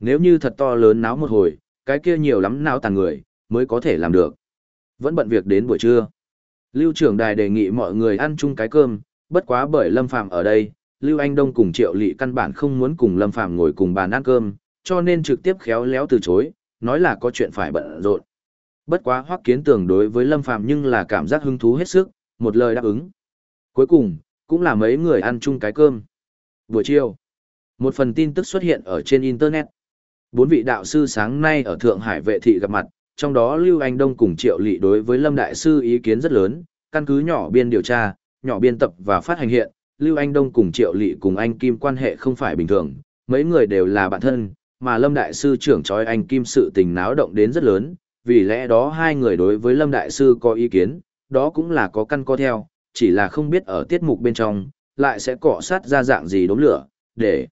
Nếu như thật to lớn náo một hồi, cái kia nhiều lắm náo tàn người, mới có thể làm được. Vẫn bận việc đến buổi trưa. Lưu trưởng đài đề nghị mọi người ăn chung cái cơm, bất quá bởi Lâm Phàm ở đây, Lưu Anh Đông cùng Triệu Lị căn bản không muốn cùng Lâm Phàm ngồi cùng bàn ăn cơm, cho nên trực tiếp khéo léo từ chối, nói là có chuyện phải bận rộn. Bất quá Hoắc Kiến Tường đối với Lâm Phàm nhưng là cảm giác hứng thú hết sức, một lời đáp ứng. Cuối cùng, cũng là mấy người ăn chung cái cơm. Buổi chiều, một phần tin tức xuất hiện ở trên internet. Bốn vị đạo sư sáng nay ở Thượng Hải vệ thị gặp mặt, trong đó Lưu Anh Đông cùng Triệu Lị đối với Lâm đại sư ý kiến rất lớn, căn cứ nhỏ biên điều tra, nhỏ biên tập và phát hành hiện, Lưu Anh Đông cùng Triệu Lị cùng anh Kim quan hệ không phải bình thường, mấy người đều là bạn thân, mà Lâm Đại Sư trưởng trói anh Kim sự tình náo động đến rất lớn, vì lẽ đó hai người đối với Lâm Đại Sư có ý kiến, đó cũng là có căn có theo, chỉ là không biết ở tiết mục bên trong, lại sẽ cọ sát ra dạng gì đốm lửa, để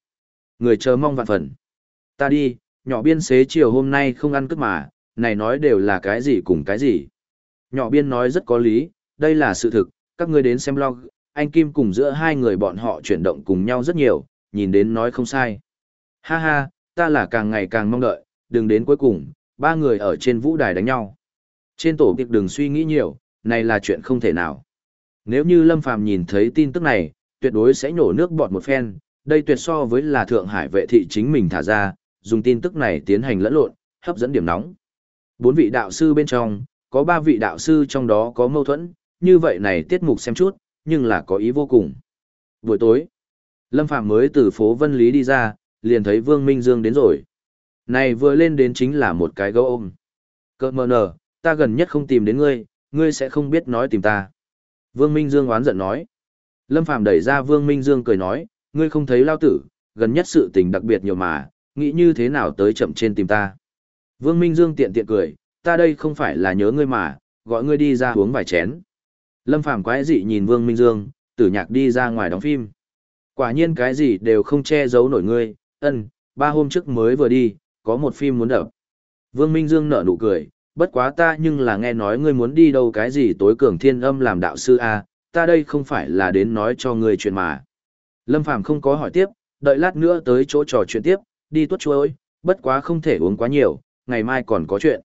người chờ mong vạn phần. Ta đi, nhỏ biên xế chiều hôm nay không ăn cướp mà, này nói đều là cái gì cùng cái gì. Nhỏ biên nói rất có lý, đây là sự thực, các ngươi đến xem log, anh Kim cùng giữa hai người bọn họ chuyển động cùng nhau rất nhiều, nhìn đến nói không sai. Ha ha, ta là càng ngày càng mong đợi, đừng đến cuối cùng, ba người ở trên vũ đài đánh nhau. Trên tổ kịch đừng suy nghĩ nhiều, này là chuyện không thể nào. Nếu như Lâm Phàm nhìn thấy tin tức này, tuyệt đối sẽ nhổ nước bọt một phen, đây tuyệt so với là Thượng Hải vệ thị chính mình thả ra, dùng tin tức này tiến hành lẫn lộn, hấp dẫn điểm nóng. Bốn vị đạo sư bên trong, có ba vị đạo sư trong đó có mâu thuẫn, như vậy này tiết mục xem chút, nhưng là có ý vô cùng. Buổi tối, Lâm phạm mới từ phố Vân Lý đi ra, liền thấy Vương Minh Dương đến rồi. Này vừa lên đến chính là một cái gấu ôm. Cơ mờ nở, ta gần nhất không tìm đến ngươi, ngươi sẽ không biết nói tìm ta. Vương Minh Dương oán giận nói. Lâm phạm đẩy ra Vương Minh Dương cười nói, ngươi không thấy lao tử, gần nhất sự tình đặc biệt nhiều mà, nghĩ như thế nào tới chậm trên tìm ta. Vương Minh Dương tiện tiện cười, ta đây không phải là nhớ ngươi mà, gọi ngươi đi ra uống vài chén. Lâm Phàm quái dị nhìn Vương Minh Dương, tử nhạc đi ra ngoài đóng phim. Quả nhiên cái gì đều không che giấu nổi ngươi, ân, ba hôm trước mới vừa đi, có một phim muốn đập. Vương Minh Dương nở nụ cười, bất quá ta nhưng là nghe nói ngươi muốn đi đâu cái gì tối cường thiên âm làm đạo sư A, ta đây không phải là đến nói cho ngươi chuyện mà. Lâm Phàm không có hỏi tiếp, đợi lát nữa tới chỗ trò chuyện tiếp, đi tuốt chuối, bất quá không thể uống quá nhiều, ngày mai còn có chuyện.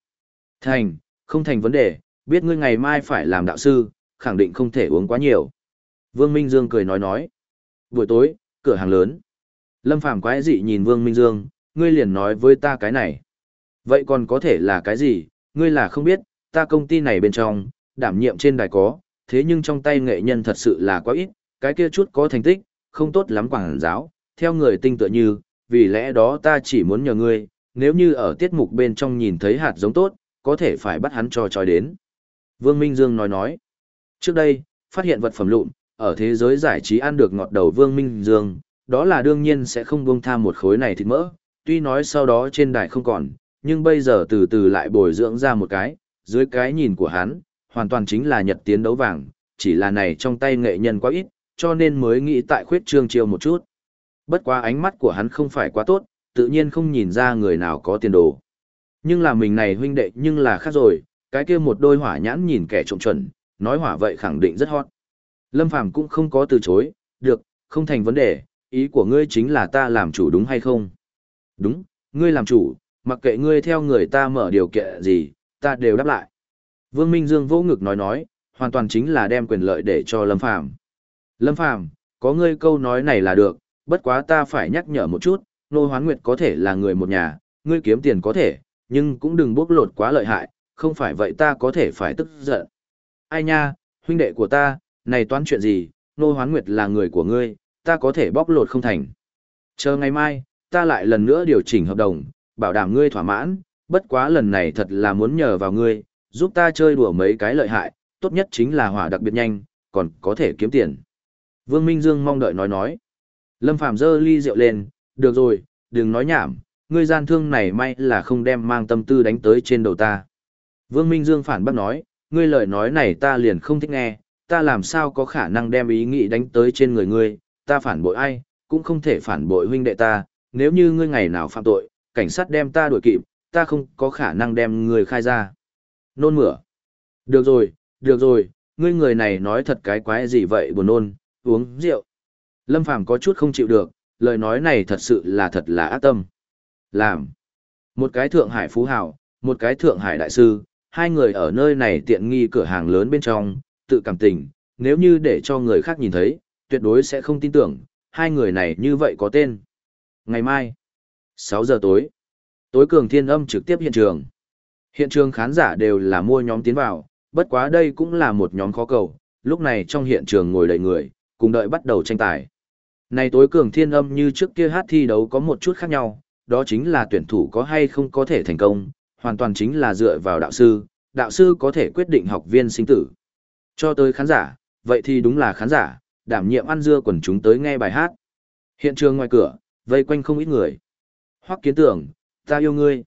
Thành, không thành vấn đề, biết ngươi ngày mai phải làm đạo sư, khẳng định không thể uống quá nhiều. Vương Minh Dương cười nói nói. Buổi tối, cửa hàng lớn. Lâm Phàm quái dị nhìn Vương Minh Dương, ngươi liền nói với ta cái này. Vậy còn có thể là cái gì, ngươi là không biết, ta công ty này bên trong, đảm nhiệm trên đài có, thế nhưng trong tay nghệ nhân thật sự là quá ít, cái kia chút có thành tích, không tốt lắm quảng giáo, theo người tinh tựa như, vì lẽ đó ta chỉ muốn nhờ ngươi, nếu như ở tiết mục bên trong nhìn thấy hạt giống tốt, có thể phải bắt hắn cho trói đến. Vương Minh Dương nói nói, trước đây, phát hiện vật phẩm lụn, ở thế giới giải trí ăn được ngọt đầu Vương Minh Dương, đó là đương nhiên sẽ không buông tha một khối này thịt mỡ, tuy nói sau đó trên đài không còn, nhưng bây giờ từ từ lại bồi dưỡng ra một cái, dưới cái nhìn của hắn, hoàn toàn chính là nhật tiến đấu vàng, chỉ là này trong tay nghệ nhân quá ít, cho nên mới nghĩ tại khuyết trương chiêu một chút. Bất quá ánh mắt của hắn không phải quá tốt, tự nhiên không nhìn ra người nào có tiền đồ. Nhưng là mình này huynh đệ nhưng là khác rồi, cái kia một đôi hỏa nhãn nhìn kẻ trộm chuẩn, nói hỏa vậy khẳng định rất hot. Lâm Phàm cũng không có từ chối, được, không thành vấn đề, ý của ngươi chính là ta làm chủ đúng hay không? Đúng, ngươi làm chủ, mặc kệ ngươi theo người ta mở điều kiện gì, ta đều đáp lại. Vương Minh Dương vỗ ngực nói nói, hoàn toàn chính là đem quyền lợi để cho Lâm Phàm. Lâm Phàm, có ngươi câu nói này là được, bất quá ta phải nhắc nhở một chút, Nô Hoán Nguyệt có thể là người một nhà, ngươi kiếm tiền có thể, nhưng cũng đừng bốc lột quá lợi hại, không phải vậy ta có thể phải tức giận. Ai nha, huynh đệ của ta, này toán chuyện gì, Nô Hoán Nguyệt là người của ngươi, ta có thể bóc lột không thành. Chờ ngày mai, ta lại lần nữa điều chỉnh hợp đồng, bảo đảm ngươi thỏa mãn, bất quá lần này thật là muốn nhờ vào ngươi, giúp ta chơi đùa mấy cái lợi hại, tốt nhất chính là hỏa đặc biệt nhanh, còn có thể kiếm tiền. Vương Minh Dương mong đợi nói nói. Lâm Phàm dơ ly rượu lên, được rồi, đừng nói nhảm, ngươi gian thương này may là không đem mang tâm tư đánh tới trên đầu ta. Vương Minh Dương phản bác nói, ngươi lời nói này ta liền không thích nghe, ta làm sao có khả năng đem ý nghĩ đánh tới trên người ngươi, ta phản bội ai, cũng không thể phản bội huynh đệ ta, nếu như ngươi ngày nào phạm tội, cảnh sát đem ta đuổi kịp, ta không có khả năng đem ngươi khai ra. Nôn mửa. Được rồi, được rồi, ngươi người này nói thật cái quái gì vậy buồn nôn, uống rượu. Lâm Phàm có chút không chịu được, lời nói này thật sự là thật là ác tâm. Làm. Một cái Thượng Hải phú hào, một cái Thượng Hải đại sư, hai người ở nơi này tiện nghi cửa hàng lớn bên trong, tự cảm tình, nếu như để cho người khác nhìn thấy, tuyệt đối sẽ không tin tưởng, hai người này như vậy có tên. Ngày mai, 6 giờ tối, tối cường thiên âm trực tiếp hiện trường. Hiện trường khán giả đều là mua nhóm tiến vào, bất quá đây cũng là một nhóm khó cầu, lúc này trong hiện trường ngồi đầy người, cùng đợi bắt đầu tranh tài. Này tối cường thiên âm như trước kia hát thi đấu có một chút khác nhau, đó chính là tuyển thủ có hay không có thể thành công, hoàn toàn chính là dựa vào đạo sư, đạo sư có thể quyết định học viên sinh tử. Cho tới khán giả, vậy thì đúng là khán giả, đảm nhiệm ăn dưa quần chúng tới nghe bài hát. Hiện trường ngoài cửa, vây quanh không ít người. Hoắc kiến tưởng, ta yêu ngươi.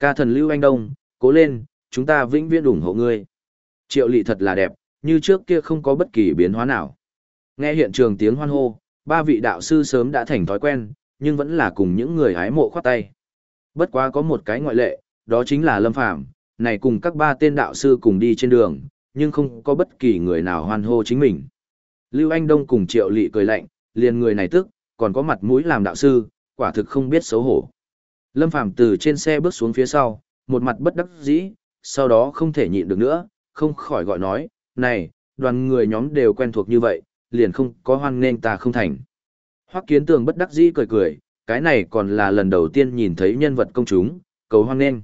Ca thần Lưu Anh Đông, cố lên, chúng ta vĩnh viễn ủng hộ ngươi. Triệu lị thật là đẹp, như trước kia không có bất kỳ biến hóa nào. Nghe hiện trường tiếng hoan hô, ba vị đạo sư sớm đã thành thói quen, nhưng vẫn là cùng những người hái mộ khoát tay. Bất quá có một cái ngoại lệ, đó chính là Lâm Phàm này cùng các ba tên đạo sư cùng đi trên đường, nhưng không có bất kỳ người nào hoan hô chính mình. Lưu Anh Đông cùng Triệu lỵ cười lạnh, liền người này tức, còn có mặt mũi làm đạo sư, quả thực không biết xấu hổ. Lâm Phàm từ trên xe bước xuống phía sau, một mặt bất đắc dĩ, sau đó không thể nhịn được nữa, không khỏi gọi nói, này, đoàn người nhóm đều quen thuộc như vậy, liền không có hoan nghênh ta không thành. Hoắc kiến tường bất đắc dĩ cười cười, cái này còn là lần đầu tiên nhìn thấy nhân vật công chúng, cầu hoan nghênh.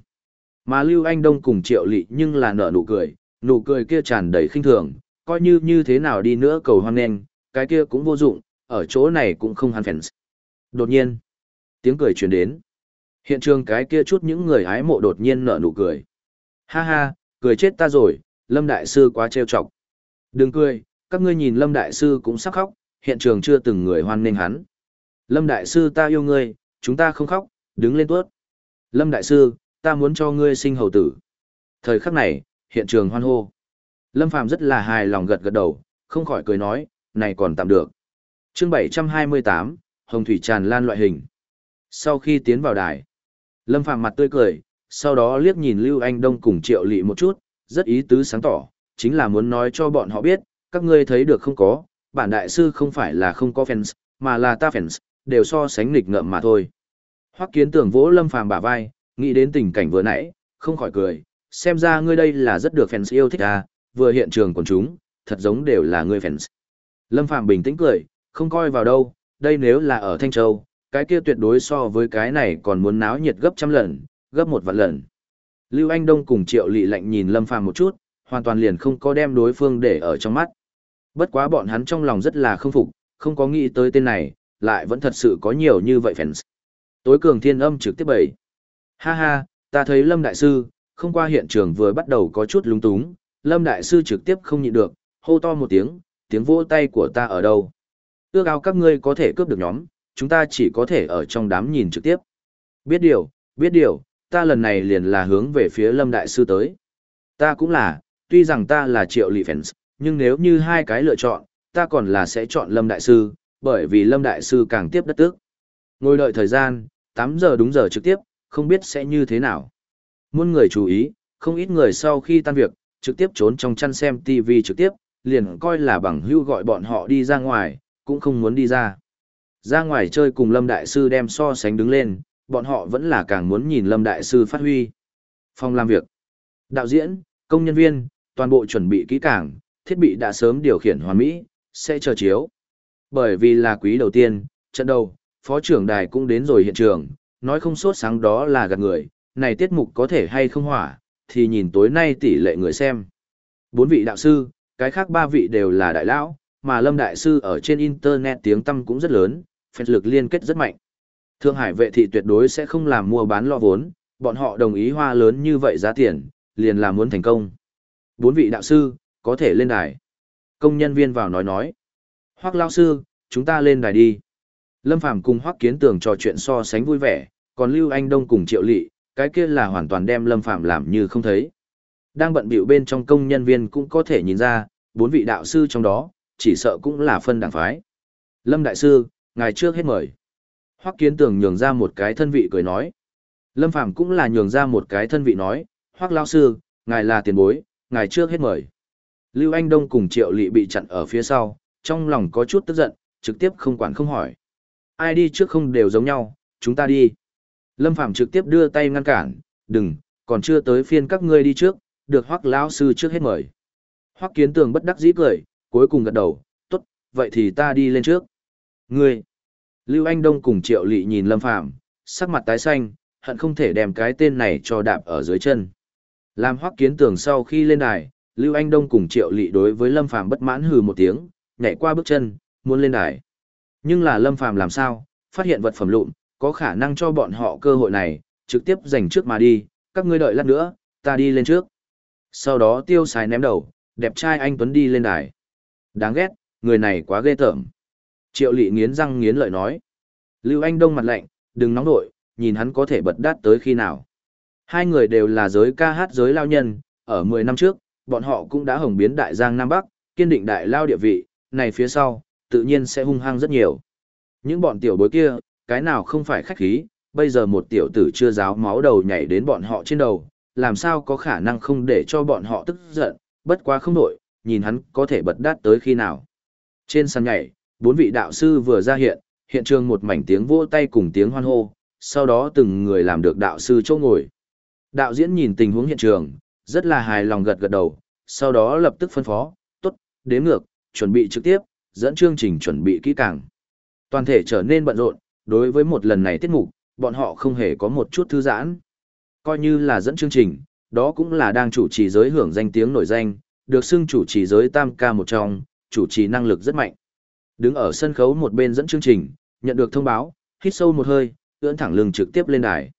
Mà Lưu Anh Đông cùng Triệu Lị nhưng là nở nụ cười, nụ cười kia tràn đầy khinh thường, coi như như thế nào đi nữa cầu hoan nghênh, cái kia cũng vô dụng, ở chỗ này cũng không hắn phèn Đột nhiên, tiếng cười truyền đến. Hiện trường cái kia chút những người hái mộ đột nhiên nở nụ cười. Ha ha, cười chết ta rồi, Lâm Đại Sư quá trêu chọc. Đừng cười, các ngươi nhìn Lâm Đại Sư cũng sắp khóc, hiện trường chưa từng người hoan nghênh hắn. Lâm Đại Sư ta yêu ngươi, chúng ta không khóc, đứng lên tuốt. Lâm Đại Sư, ta muốn cho ngươi sinh hầu tử. Thời khắc này, hiện trường hoan hô. Lâm Phàm rất là hài lòng gật gật đầu, không khỏi cười nói, này còn tạm được. Chương 728, Hồng Thủy tràn lan loại hình. Sau khi tiến vào đài, Lâm Phàm mặt tươi cười, sau đó liếc nhìn Lưu Anh Đông cùng Triệu Lị một chút, rất ý tứ sáng tỏ, chính là muốn nói cho bọn họ biết, các ngươi thấy được không có, bản đại sư không phải là không có fans, mà là ta fans, đều so sánh nghịch ngợm mà thôi. Hoắc Kiến Tưởng vỗ Lâm Phàm bả vai, nghĩ đến tình cảnh vừa nãy, không khỏi cười, xem ra ngươi đây là rất được fans yêu thích à, vừa hiện trường của chúng, thật giống đều là ngươi fans. Lâm Phàm bình tĩnh cười, không coi vào đâu, đây nếu là ở Thanh Châu, cái kia tuyệt đối so với cái này còn muốn náo nhiệt gấp trăm lần, gấp một vạn lần. Lưu Anh Đông cùng Triệu Lệ lạnh nhìn Lâm Phàm một chút, hoàn toàn liền không có đem đối phương để ở trong mắt. Bất quá bọn hắn trong lòng rất là không phục, không có nghĩ tới tên này, lại vẫn thật sự có nhiều như vậy fans. Tối cường thiên âm trực tiếp bảy. Ha ha, ta thấy Lâm Đại Sư, không qua hiện trường vừa bắt đầu có chút lung túng, Lâm Đại Sư trực tiếp không nhịn được, hô to một tiếng, tiếng vỗ tay của ta ở đâu. Ước ao các ngươi có thể cướp được nhóm, chúng ta chỉ có thể ở trong đám nhìn trực tiếp. Biết điều, biết điều, ta lần này liền là hướng về phía Lâm Đại Sư tới. Ta cũng là, tuy rằng ta là triệu lì fans, nhưng nếu như hai cái lựa chọn, ta còn là sẽ chọn Lâm Đại Sư, bởi vì Lâm Đại Sư càng tiếp đất tức. Ngồi đợi thời gian, 8 giờ đúng giờ trực tiếp, không biết sẽ như thế nào. Muôn người chú ý, không ít người sau khi tan việc, trực tiếp trốn trong chăn xem TV trực tiếp, liền coi là bằng hưu gọi bọn họ đi ra ngoài, cũng không muốn đi ra. Ra ngoài chơi cùng Lâm Đại Sư đem so sánh đứng lên, bọn họ vẫn là càng muốn nhìn Lâm Đại Sư phát huy. Phòng làm việc. Đạo diễn, công nhân viên, toàn bộ chuẩn bị kỹ càng, thiết bị đã sớm điều khiển hoàn mỹ, sẽ chờ chiếu. Bởi vì là quý đầu tiên, trận đầu, phó trưởng đài cũng đến rồi hiện trường, nói không sốt sáng đó là gạt người, này tiết mục có thể hay không hỏa, thì nhìn tối nay tỷ lệ người xem. Bốn vị đạo sư, cái khác ba vị đều là đại lão, mà Lâm Đại Sư ở trên Internet tiếng tăm cũng rất lớn, phép lực liên kết rất mạnh. Thượng Hải vệ thị tuyệt đối sẽ không làm mua bán lo vốn, bọn họ đồng ý hoa lớn như vậy giá tiền, liền là muốn thành công. Bốn vị đạo sư, có thể lên đài. Công nhân viên vào nói nói. Hoác lao sư, chúng ta lên đài đi. Lâm Phàm cùng Hoắc Kiến Tường trò chuyện so sánh vui vẻ, còn Lưu Anh Đông cùng Triệu Lệ, cái kia là hoàn toàn đem Lâm Phàm làm như không thấy. Đang bận bịu bên trong công nhân viên cũng có thể nhìn ra, bốn vị đạo sư trong đó, chỉ sợ cũng là phân đảng phái. Lâm đại sư, ngài trước hết mời. Hoắc Kiến Tường nhường ra một cái thân vị cười nói. Lâm Phàm cũng là nhường ra một cái thân vị nói, Hoắc lão sư, ngài là tiền bối, ngài trước hết mời. Lưu Anh Đông cùng Triệu Lệ bị chặn ở phía sau, trong lòng có chút tức giận, trực tiếp không quản không hỏi. Ai đi trước không đều giống nhau, chúng ta đi. Lâm Phàm trực tiếp đưa tay ngăn cản, đừng, còn chưa tới phiên các ngươi đi trước, được Hoắc lão sư trước hết mời. Hoắc Kiến Tường bất đắc dĩ cười, cuối cùng gật đầu, tốt, vậy thì ta đi lên trước. Ngươi. Lưu Anh Đông cùng Triệu Lệ nhìn Lâm Phàm, sắc mặt tái xanh, hận không thể đem cái tên này cho đạp ở dưới chân. Làm Hoắc Kiến Tường sau khi lên đài, Lưu Anh Đông cùng Triệu lị đối với Lâm Phàm bất mãn hừ một tiếng, nhảy qua bước chân, muốn lên đài. Nhưng là Lâm Phàm làm sao, phát hiện vật phẩm lụn, có khả năng cho bọn họ cơ hội này, trực tiếp giành trước mà đi, các ngươi đợi lát nữa, ta đi lên trước. Sau đó tiêu Sái ném đầu, đẹp trai anh Tuấn đi lên đài. Đáng ghét, người này quá ghê tởm. Triệu lị nghiến răng nghiến lợi nói. Lưu Anh Đông mặt lạnh, đừng nóng nổi nhìn hắn có thể bật đát tới khi nào. Hai người đều là giới ca hát giới lao nhân, ở 10 năm trước, bọn họ cũng đã hồng biến đại giang Nam Bắc, kiên định đại lao địa vị, này phía sau, tự nhiên sẽ hung hăng rất nhiều. Những bọn tiểu bối kia, cái nào không phải khách khí, bây giờ một tiểu tử chưa giáo máu đầu nhảy đến bọn họ trên đầu, làm sao có khả năng không để cho bọn họ tức giận, bất quá không nổi, nhìn hắn có thể bật đát tới khi nào. Trên sàn nhảy, bốn vị đạo sư vừa ra hiện, hiện trường một mảnh tiếng vỗ tay cùng tiếng hoan hô, sau đó từng người làm được đạo sư chỗ ngồi. Đạo diễn nhìn tình huống hiện trường, rất là hài lòng gật gật đầu, sau đó lập tức phân phó, tốt, đếm ngược, chuẩn bị trực tiếp, dẫn chương trình chuẩn bị kỹ càng. Toàn thể trở nên bận rộn, đối với một lần này tiết mục, bọn họ không hề có một chút thư giãn. Coi như là dẫn chương trình, đó cũng là đang chủ trì giới hưởng danh tiếng nổi danh, được xưng chủ trì giới tam ca một trong, chủ trì năng lực rất mạnh. Đứng ở sân khấu một bên dẫn chương trình, nhận được thông báo, hít sâu một hơi, ưỡn thẳng lưng trực tiếp lên đài.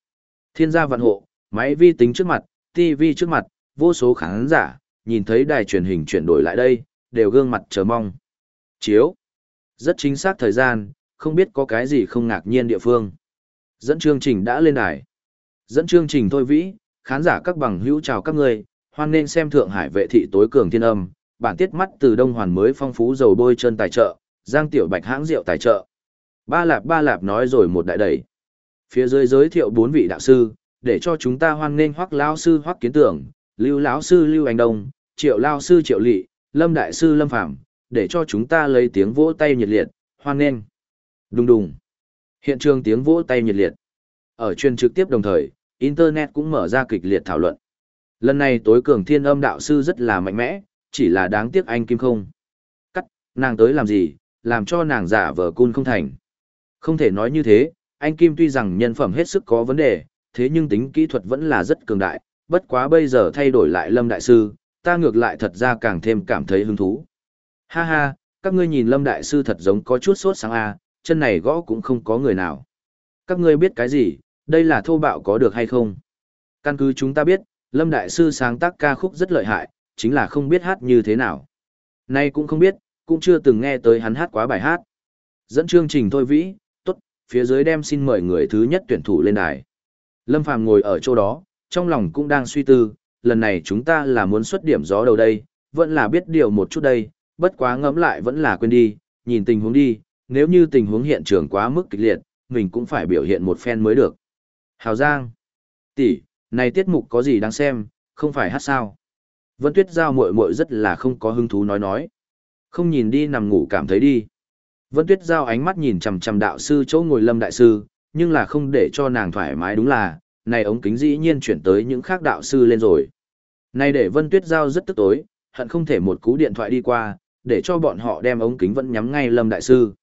Thiên gia vạn hộ, máy vi tính trước mặt, TV trước mặt, vô số khán giả, nhìn thấy đài truyền hình chuyển đổi lại đây, đều gương mặt chờ mong. Chiếu. Rất chính xác thời gian, không biết có cái gì không ngạc nhiên địa phương. Dẫn chương trình đã lên đài. Dẫn chương trình thôi vĩ, khán giả các bằng hữu chào các người, hoan nên xem Thượng Hải vệ thị tối cường thiên âm, bản tiết mắt từ Đông Hoàn mới phong phú dầu bôi chân tài trợ, Giang Tiểu Bạch hãng rượu tài trợ. Ba lạp ba lạp nói rồi một đại đẩy. Phía dưới giới thiệu bốn vị đạo sư, để cho chúng ta hoan nghênh Hoắc lão sư Hoắc Kiến Tưởng, Lưu lão sư Lưu Anh Đông, Triệu lão sư Triệu lỵ Lâm đại sư Lâm phảm để cho chúng ta lấy tiếng vỗ tay nhiệt liệt, hoan nghênh. Đùng đùng. Hiện trường tiếng vỗ tay nhiệt liệt. Ở truyền trực tiếp đồng thời, internet cũng mở ra kịch liệt thảo luận. Lần này tối cường thiên âm đạo sư rất là mạnh mẽ, chỉ là đáng tiếc anh Kim không. Cắt, nàng tới làm gì, làm cho nàng giả vờ cun không thành. Không thể nói như thế, anh Kim tuy rằng nhân phẩm hết sức có vấn đề, thế nhưng tính kỹ thuật vẫn là rất cường đại, bất quá bây giờ thay đổi lại Lâm Đại Sư, ta ngược lại thật ra càng thêm cảm thấy hứng thú. Ha ha, các ngươi nhìn Lâm Đại Sư thật giống có chút sốt sáng a, chân này gõ cũng không có người nào. Các ngươi biết cái gì, đây là thô bạo có được hay không? Căn cứ chúng ta biết, Lâm Đại Sư sáng tác ca khúc rất lợi hại, chính là không biết hát như thế nào. Nay cũng không biết, cũng chưa từng nghe tới hắn hát quá bài hát. Dẫn chương trình thôi vĩ, tốt, phía dưới đem xin mời người thứ nhất tuyển thủ lên đài. Lâm Phàm ngồi ở chỗ đó, trong lòng cũng đang suy tư, lần này chúng ta là muốn xuất điểm gió đầu đây, vẫn là biết điều một chút đây, bất quá ngẫm lại vẫn là quên đi, nhìn tình huống đi, nếu như tình huống hiện trường quá mức kịch liệt, mình cũng phải biểu hiện một phen mới được. Hào Giang, tỷ, này tiết mục có gì đáng xem, không phải hát sao? Vân Tuyết Giao muội muội rất là không có hứng thú nói nói. Không nhìn đi nằm ngủ cảm thấy đi. Vân Tuyết Giao ánh mắt nhìn chằm chằm đạo sư chỗ ngồi Lâm đại sư, nhưng là không để cho nàng thoải mái đúng là, này ống kính dĩ nhiên chuyển tới những khác đạo sư lên rồi. Này để Vân Tuyết Giao rất tức tối, hận không thể một cú điện thoại đi qua, để cho bọn họ đem ống kính vẫn nhắm ngay Lâm Đại Sư.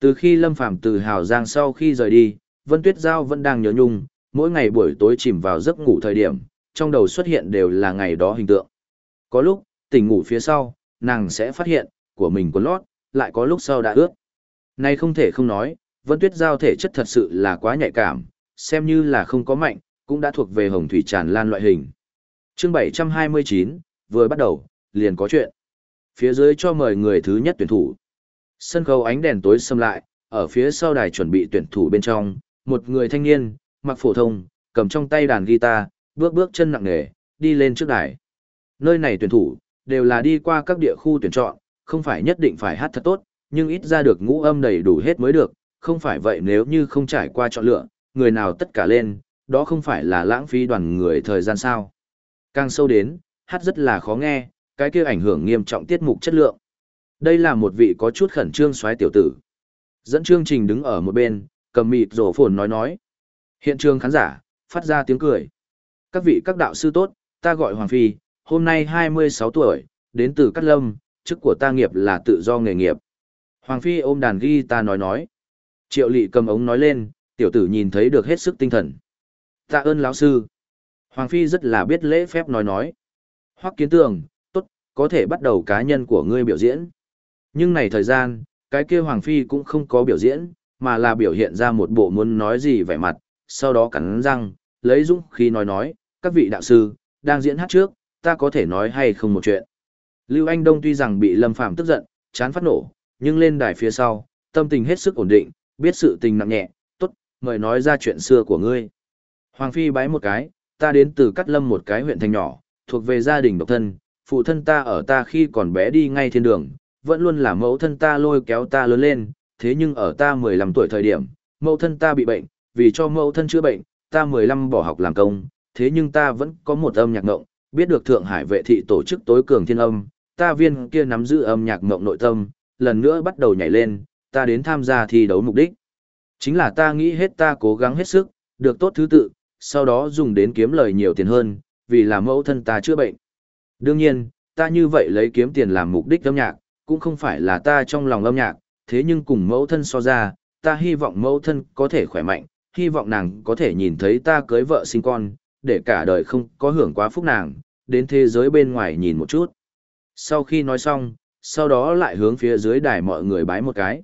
Từ khi Lâm Phàm từ Hào Giang sau khi rời đi, Vân Tuyết Giao vẫn đang nhớ nhung, mỗi ngày buổi tối chìm vào giấc ngủ thời điểm, trong đầu xuất hiện đều là ngày đó hình tượng. Có lúc, tỉnh ngủ phía sau, nàng sẽ phát hiện, của mình quần lót, lại có lúc sau đã ướt. nay không thể không nói, Vân Tuyết Giao thể chất thật sự là quá nhạy cảm, xem như là không có mạnh, cũng đã thuộc về hồng thủy tràn lan loại hình. chương 729, vừa bắt đầu, liền có chuyện. Phía dưới cho mời người thứ nhất tuyển thủ. Sân khấu ánh đèn tối xâm lại, ở phía sau đài chuẩn bị tuyển thủ bên trong, một người thanh niên, mặc phổ thông, cầm trong tay đàn guitar, bước bước chân nặng nề, đi lên trước đài. Nơi này tuyển thủ, đều là đi qua các địa khu tuyển chọn, không phải nhất định phải hát thật tốt, nhưng ít ra được ngũ âm đầy đủ hết mới được, không phải vậy nếu như không trải qua chọn lựa, người nào tất cả lên, đó không phải là lãng phí đoàn người thời gian sao. Càng sâu đến, hát rất là khó nghe, cái kia ảnh hưởng nghiêm trọng tiết mục chất lượng. Đây là một vị có chút khẩn trương xoáy tiểu tử. Dẫn chương trình đứng ở một bên, cầm mịt rổ phồn nói nói. Hiện trường khán giả, phát ra tiếng cười. Các vị các đạo sư tốt, ta gọi Hoàng Phi, hôm nay 26 tuổi, đến từ Cát Lâm, chức của ta nghiệp là tự do nghề nghiệp. Hoàng Phi ôm đàn ghi ta nói nói. Triệu lị cầm ống nói lên, tiểu tử nhìn thấy được hết sức tinh thần. Tạ ơn lão sư. Hoàng Phi rất là biết lễ phép nói nói. Hoắc kiến tường, tốt, có thể bắt đầu cá nhân của ngươi biểu diễn. Nhưng này thời gian, cái kia Hoàng Phi cũng không có biểu diễn, mà là biểu hiện ra một bộ muốn nói gì vẻ mặt, sau đó cắn răng, lấy dũng khí nói nói, các vị đạo sư, đang diễn hát trước, ta có thể nói hay không một chuyện. Lưu Anh Đông tuy rằng bị Lâm Phàm tức giận, chán phát nổ, nhưng lên đài phía sau, tâm tình hết sức ổn định, biết sự tình nặng nhẹ, tốt, mời nói ra chuyện xưa của ngươi. Hoàng Phi bái một cái, ta đến từ Cát Lâm một cái huyện thành nhỏ, thuộc về gia đình độc thân, phụ thân ta ở ta khi còn bé đi ngay thiên đường, vẫn luôn là mẫu thân ta lôi kéo ta lớn lên, thế nhưng ở ta 15 tuổi thời điểm, mẫu thân ta bị bệnh, vì cho mẫu thân chữa bệnh, ta 15 bỏ học làm công, thế nhưng ta vẫn có một âm nhạc ngộng, biết được Thượng Hải vệ thị tổ chức tối cường thiên âm, ta viên kia nắm giữ âm nhạc ngộng nội tâm, lần nữa bắt đầu nhảy lên, ta đến tham gia thi đấu mục đích. Chính là ta nghĩ hết ta cố gắng hết sức, được tốt thứ tự, sau đó dùng đến kiếm lời nhiều tiền hơn, vì là mẫu thân ta chữa bệnh. Đương nhiên, ta như vậy lấy kiếm tiền làm mục đích âm nhạc, cũng không phải là ta trong lòng âm nhạc, thế nhưng cùng mẫu thân so ra, ta hy vọng mẫu thân có thể khỏe mạnh, hy vọng nàng có thể nhìn thấy ta cưới vợ sinh con, để cả đời không có hưởng quá phúc nàng, đến thế giới bên ngoài nhìn một chút. Sau khi nói xong, sau đó lại hướng phía dưới đài mọi người bái một cái.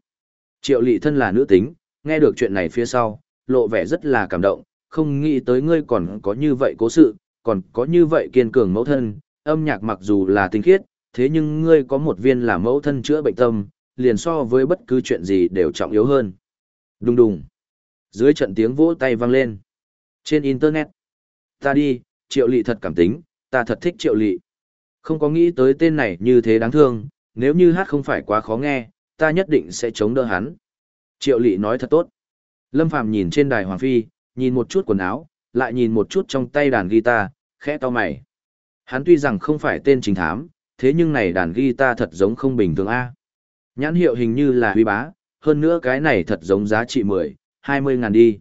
Triệu lị thân là nữ tính, nghe được chuyện này phía sau, lộ vẻ rất là cảm động, không nghĩ tới ngươi còn có như vậy cố sự, còn có như vậy kiên cường mẫu thân, âm nhạc mặc dù là tinh khiết, thế nhưng ngươi có một viên là mẫu thân chữa bệnh tâm, liền so với bất cứ chuyện gì đều trọng yếu hơn. Đùng đùng. Dưới trận tiếng vỗ tay vang lên. Trên Internet. Ta đi, triệu lị thật cảm tính, ta thật thích triệu lị. Không có nghĩ tới tên này như thế đáng thương, nếu như hát không phải quá khó nghe, ta nhất định sẽ chống đỡ hắn. Triệu lỵ nói thật tốt. Lâm Phàm nhìn trên đài Hoàng Phi, nhìn một chút quần áo, lại nhìn một chút trong tay đàn guitar, khẽ to mày. Hắn tuy rằng không phải tên chính thám, thế nhưng này đàn guitar thật giống không bình thường A. Nhãn hiệu hình như là huy bá, hơn nữa cái này thật giống giá trị 10, 20 ngàn đi.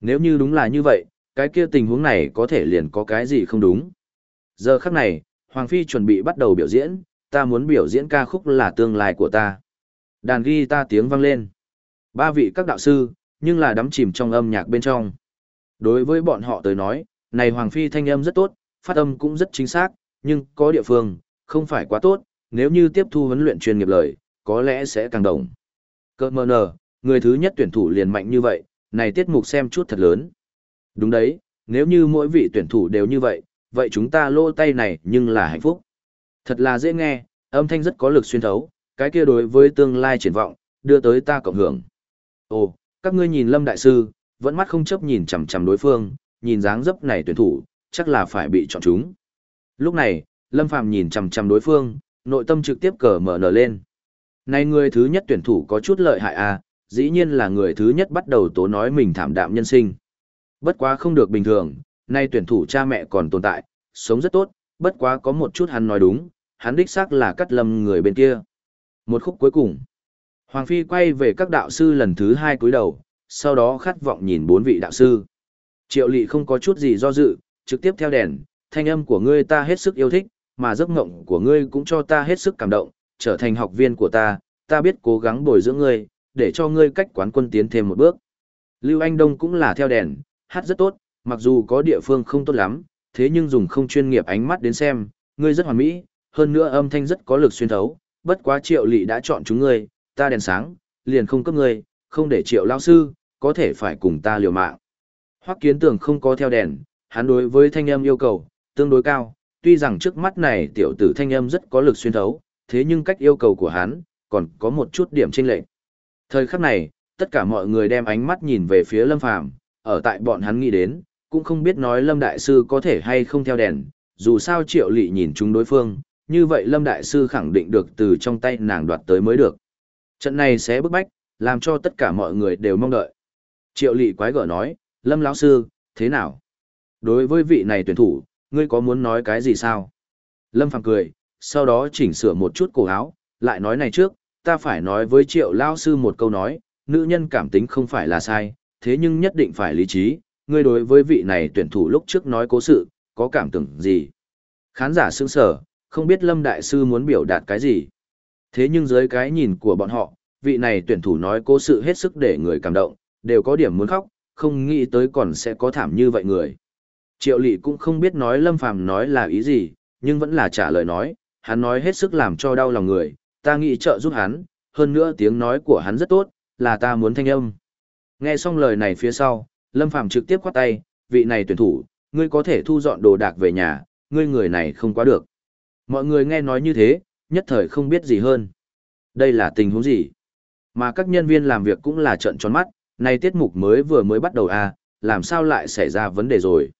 Nếu như đúng là như vậy, cái kia tình huống này có thể liền có cái gì không đúng. Giờ khắc này, Hoàng Phi chuẩn bị bắt đầu biểu diễn, ta muốn biểu diễn ca khúc là tương lai của ta. Đàn guitar tiếng vang lên. Ba vị các đạo sư, nhưng là đắm chìm trong âm nhạc bên trong. Đối với bọn họ tới nói, này Hoàng Phi thanh âm rất tốt, phát âm cũng rất chính xác, nhưng có địa phương, không phải quá tốt, nếu như tiếp thu huấn luyện chuyên nghiệp lời, có lẽ sẽ càng đồng. Cơ mơ nở, người thứ nhất tuyển thủ liền mạnh như vậy, này tiết mục xem chút thật lớn. Đúng đấy, nếu như mỗi vị tuyển thủ đều như vậy, vậy chúng ta lô tay này nhưng là hạnh phúc. Thật là dễ nghe, âm thanh rất có lực xuyên thấu, cái kia đối với tương lai triển vọng, đưa tới ta cộng hưởng. Ồ, các ngươi nhìn Lâm Đại Sư, vẫn mắt không chấp nhìn chằm chằm đối phương, nhìn dáng dấp này tuyển thủ, chắc là phải bị chọn chúng. Lúc này, Lâm Phàm nhìn chằm chằm đối phương, nội tâm trực tiếp cờ mở nở lên. Này người thứ nhất tuyển thủ có chút lợi hại à, dĩ nhiên là người thứ nhất bắt đầu tố nói mình thảm đạm nhân sinh. Bất quá không được bình thường, nay tuyển thủ cha mẹ còn tồn tại, sống rất tốt, bất quá có một chút hắn nói đúng, hắn đích xác là cắt lâm người bên kia. Một khúc cuối cùng, Hoàng Phi quay về các đạo sư lần thứ hai cúi đầu, sau đó khát vọng nhìn bốn vị đạo sư. Triệu lị không có chút gì do dự, trực tiếp theo đèn, thanh âm của ngươi ta hết sức yêu thích, mà giấc mộng của ngươi cũng cho ta hết sức cảm động, trở thành học viên của ta, ta biết cố gắng bồi dưỡng ngươi, để cho ngươi cách quán quân tiến thêm một bước. Lưu Anh Đông cũng là theo đèn, hát rất tốt, mặc dù có địa phương không tốt lắm, thế nhưng dùng không chuyên nghiệp ánh mắt đến xem, ngươi rất hoàn mỹ, hơn nữa âm thanh rất có lực xuyên thấu, bất quá triệu lỵ đã chọn chúng ngươi, ta đèn sáng, liền không cấp ngươi, không để triệu lao sư, có thể phải cùng ta liều mạng. Hoắc kiến tưởng không có theo đèn, hắn đối với thanh âm yêu cầu, tương đối cao, tuy rằng trước mắt này tiểu tử thanh âm rất có lực xuyên thấu, thế nhưng cách yêu cầu của hắn, còn có một chút điểm chênh lệch. Thời khắc này, tất cả mọi người đem ánh mắt nhìn về phía Lâm Phàm, ở tại bọn hắn nghĩ đến, cũng không biết nói Lâm Đại Sư có thể hay không theo đèn, dù sao triệu Lệ nhìn chúng đối phương, như vậy Lâm Đại Sư khẳng định được từ trong tay nàng đoạt tới mới được. Trận này sẽ bức bách, làm cho tất cả mọi người đều mong đợi. Triệu lị quái gở nói, Lâm lão Sư, thế nào? Đối với vị này tuyển thủ, ngươi có muốn nói cái gì sao? Lâm Phàm cười, sau đó chỉnh sửa một chút cổ áo, lại nói này trước, ta phải nói với triệu lao sư một câu nói, nữ nhân cảm tính không phải là sai, thế nhưng nhất định phải lý trí, ngươi đối với vị này tuyển thủ lúc trước nói cố sự, có cảm tưởng gì? Khán giả sững sở, không biết Lâm Đại Sư muốn biểu đạt cái gì. Thế nhưng dưới cái nhìn của bọn họ, vị này tuyển thủ nói cố sự hết sức để người cảm động, đều có điểm muốn khóc, không nghĩ tới còn sẽ có thảm như vậy người. Triệu lị cũng không biết nói Lâm Phàm nói là ý gì, nhưng vẫn là trả lời nói, hắn nói hết sức làm cho đau lòng người, ta nghĩ trợ giúp hắn, hơn nữa tiếng nói của hắn rất tốt, là ta muốn thanh âm. Nghe xong lời này phía sau, Lâm Phàm trực tiếp khoát tay, vị này tuyển thủ, ngươi có thể thu dọn đồ đạc về nhà, ngươi người này không quá được. Mọi người nghe nói như thế, nhất thời không biết gì hơn. Đây là tình huống gì? Mà các nhân viên làm việc cũng là trợn tròn mắt, này tiết mục mới vừa mới bắt đầu à, làm sao lại xảy ra vấn đề rồi.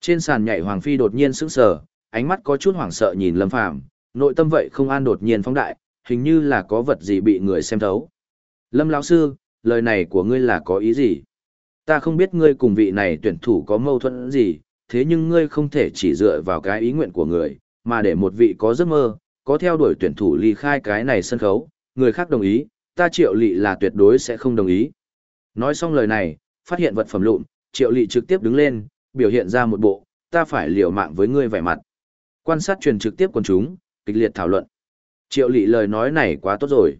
Trên sàn nhảy Hoàng Phi đột nhiên sững sờ, ánh mắt có chút hoảng sợ nhìn Lâm Phàm, nội tâm vậy không an đột nhiên phóng đại, hình như là có vật gì bị người xem thấu. Lâm lão sư, lời này của ngươi là có ý gì? Ta không biết ngươi cùng vị này tuyển thủ có mâu thuẫn gì, thế nhưng ngươi không thể chỉ dựa vào cái ý nguyện của người, mà để một vị có giấc mơ, có theo đuổi tuyển thủ ly khai cái này sân khấu, người khác đồng ý, ta triệu lị là tuyệt đối sẽ không đồng ý. Nói xong lời này, phát hiện vật phẩm lụn, triệu lị trực tiếp đứng lên, biểu hiện ra một bộ, ta phải liều mạng với ngươi vẻ mặt. Quan sát truyền trực tiếp quần chúng, kịch liệt thảo luận. Triệu lị lời nói này quá tốt rồi.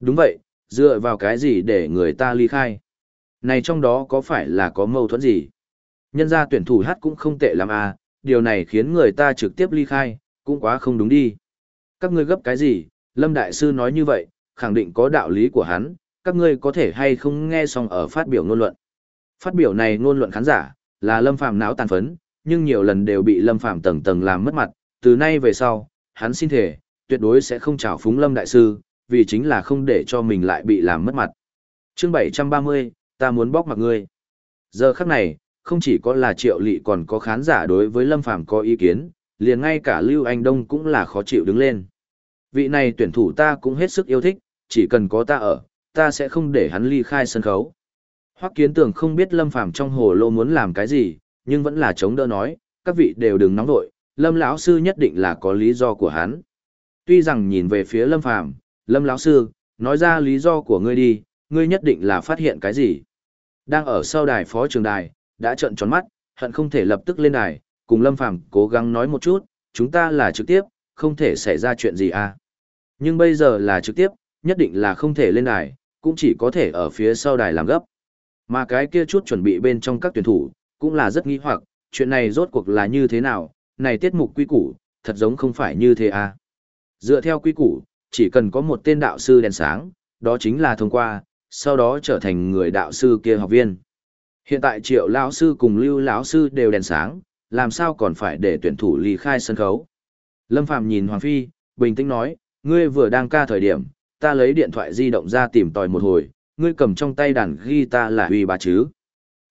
Đúng vậy, dựa vào cái gì để người ta ly khai? Này trong đó có phải là có mâu thuẫn gì? Nhân gia tuyển thủ hát cũng không tệ lắm à, điều này khiến người ta trực tiếp ly khai, cũng quá không đúng đi. Các ngươi gấp cái gì? Lâm Đại Sư nói như vậy, khẳng định có đạo lý của hắn, các ngươi có thể hay không nghe xong ở phát biểu ngôn luận. Phát biểu này ngôn luận khán giả, là Lâm Phàm não tàn phấn, nhưng nhiều lần đều bị Lâm Phàm tầng tầng làm mất mặt, từ nay về sau, hắn xin thể, tuyệt đối sẽ không chào phúng Lâm Đại Sư, vì chính là không để cho mình lại bị làm mất mặt. chương 730, ta muốn bóc mặt ngươi. Giờ khắc này, không chỉ có là triệu lị còn có khán giả đối với Lâm Phàm có ý kiến, liền ngay cả Lưu Anh Đông cũng là khó chịu đứng lên. Vị này tuyển thủ ta cũng hết sức yêu thích, chỉ cần có ta ở, ta sẽ không để hắn ly khai sân khấu. Hoắc Kiến Tường không biết Lâm Phàm trong hồ lô muốn làm cái gì, nhưng vẫn là chống đỡ nói, các vị đều đừng nóng vội Lâm lão sư nhất định là có lý do của hắn. Tuy rằng nhìn về phía Lâm Phàm, Lâm lão sư, nói ra lý do của ngươi đi, ngươi nhất định là phát hiện cái gì. Đang ở sau đài phó trường đài, đã trợn tròn mắt, hận không thể lập tức lên đài, cùng Lâm Phàm cố gắng nói một chút, chúng ta là trực tiếp, không thể xảy ra chuyện gì à. Nhưng bây giờ là trực tiếp, nhất định là không thể lên đài, cũng chỉ có thể ở phía sau đài làm gấp. Mà cái kia chút chuẩn bị bên trong các tuyển thủ, cũng là rất nghi hoặc, chuyện này rốt cuộc là như thế nào, này tiết mục quy củ, thật giống không phải như thế à. Dựa theo quy củ, chỉ cần có một tên đạo sư đèn sáng, đó chính là thông qua, sau đó trở thành người đạo sư kia học viên. Hiện tại triệu lão sư cùng lưu lão sư đều đèn sáng, làm sao còn phải để tuyển thủ ly khai sân khấu. Lâm Phạm nhìn Hoàng Phi, bình tĩnh nói, ngươi vừa đang ca thời điểm, ta lấy điện thoại di động ra tìm tòi một hồi, ngươi cầm trong tay đàn guitar là huy bà chứ.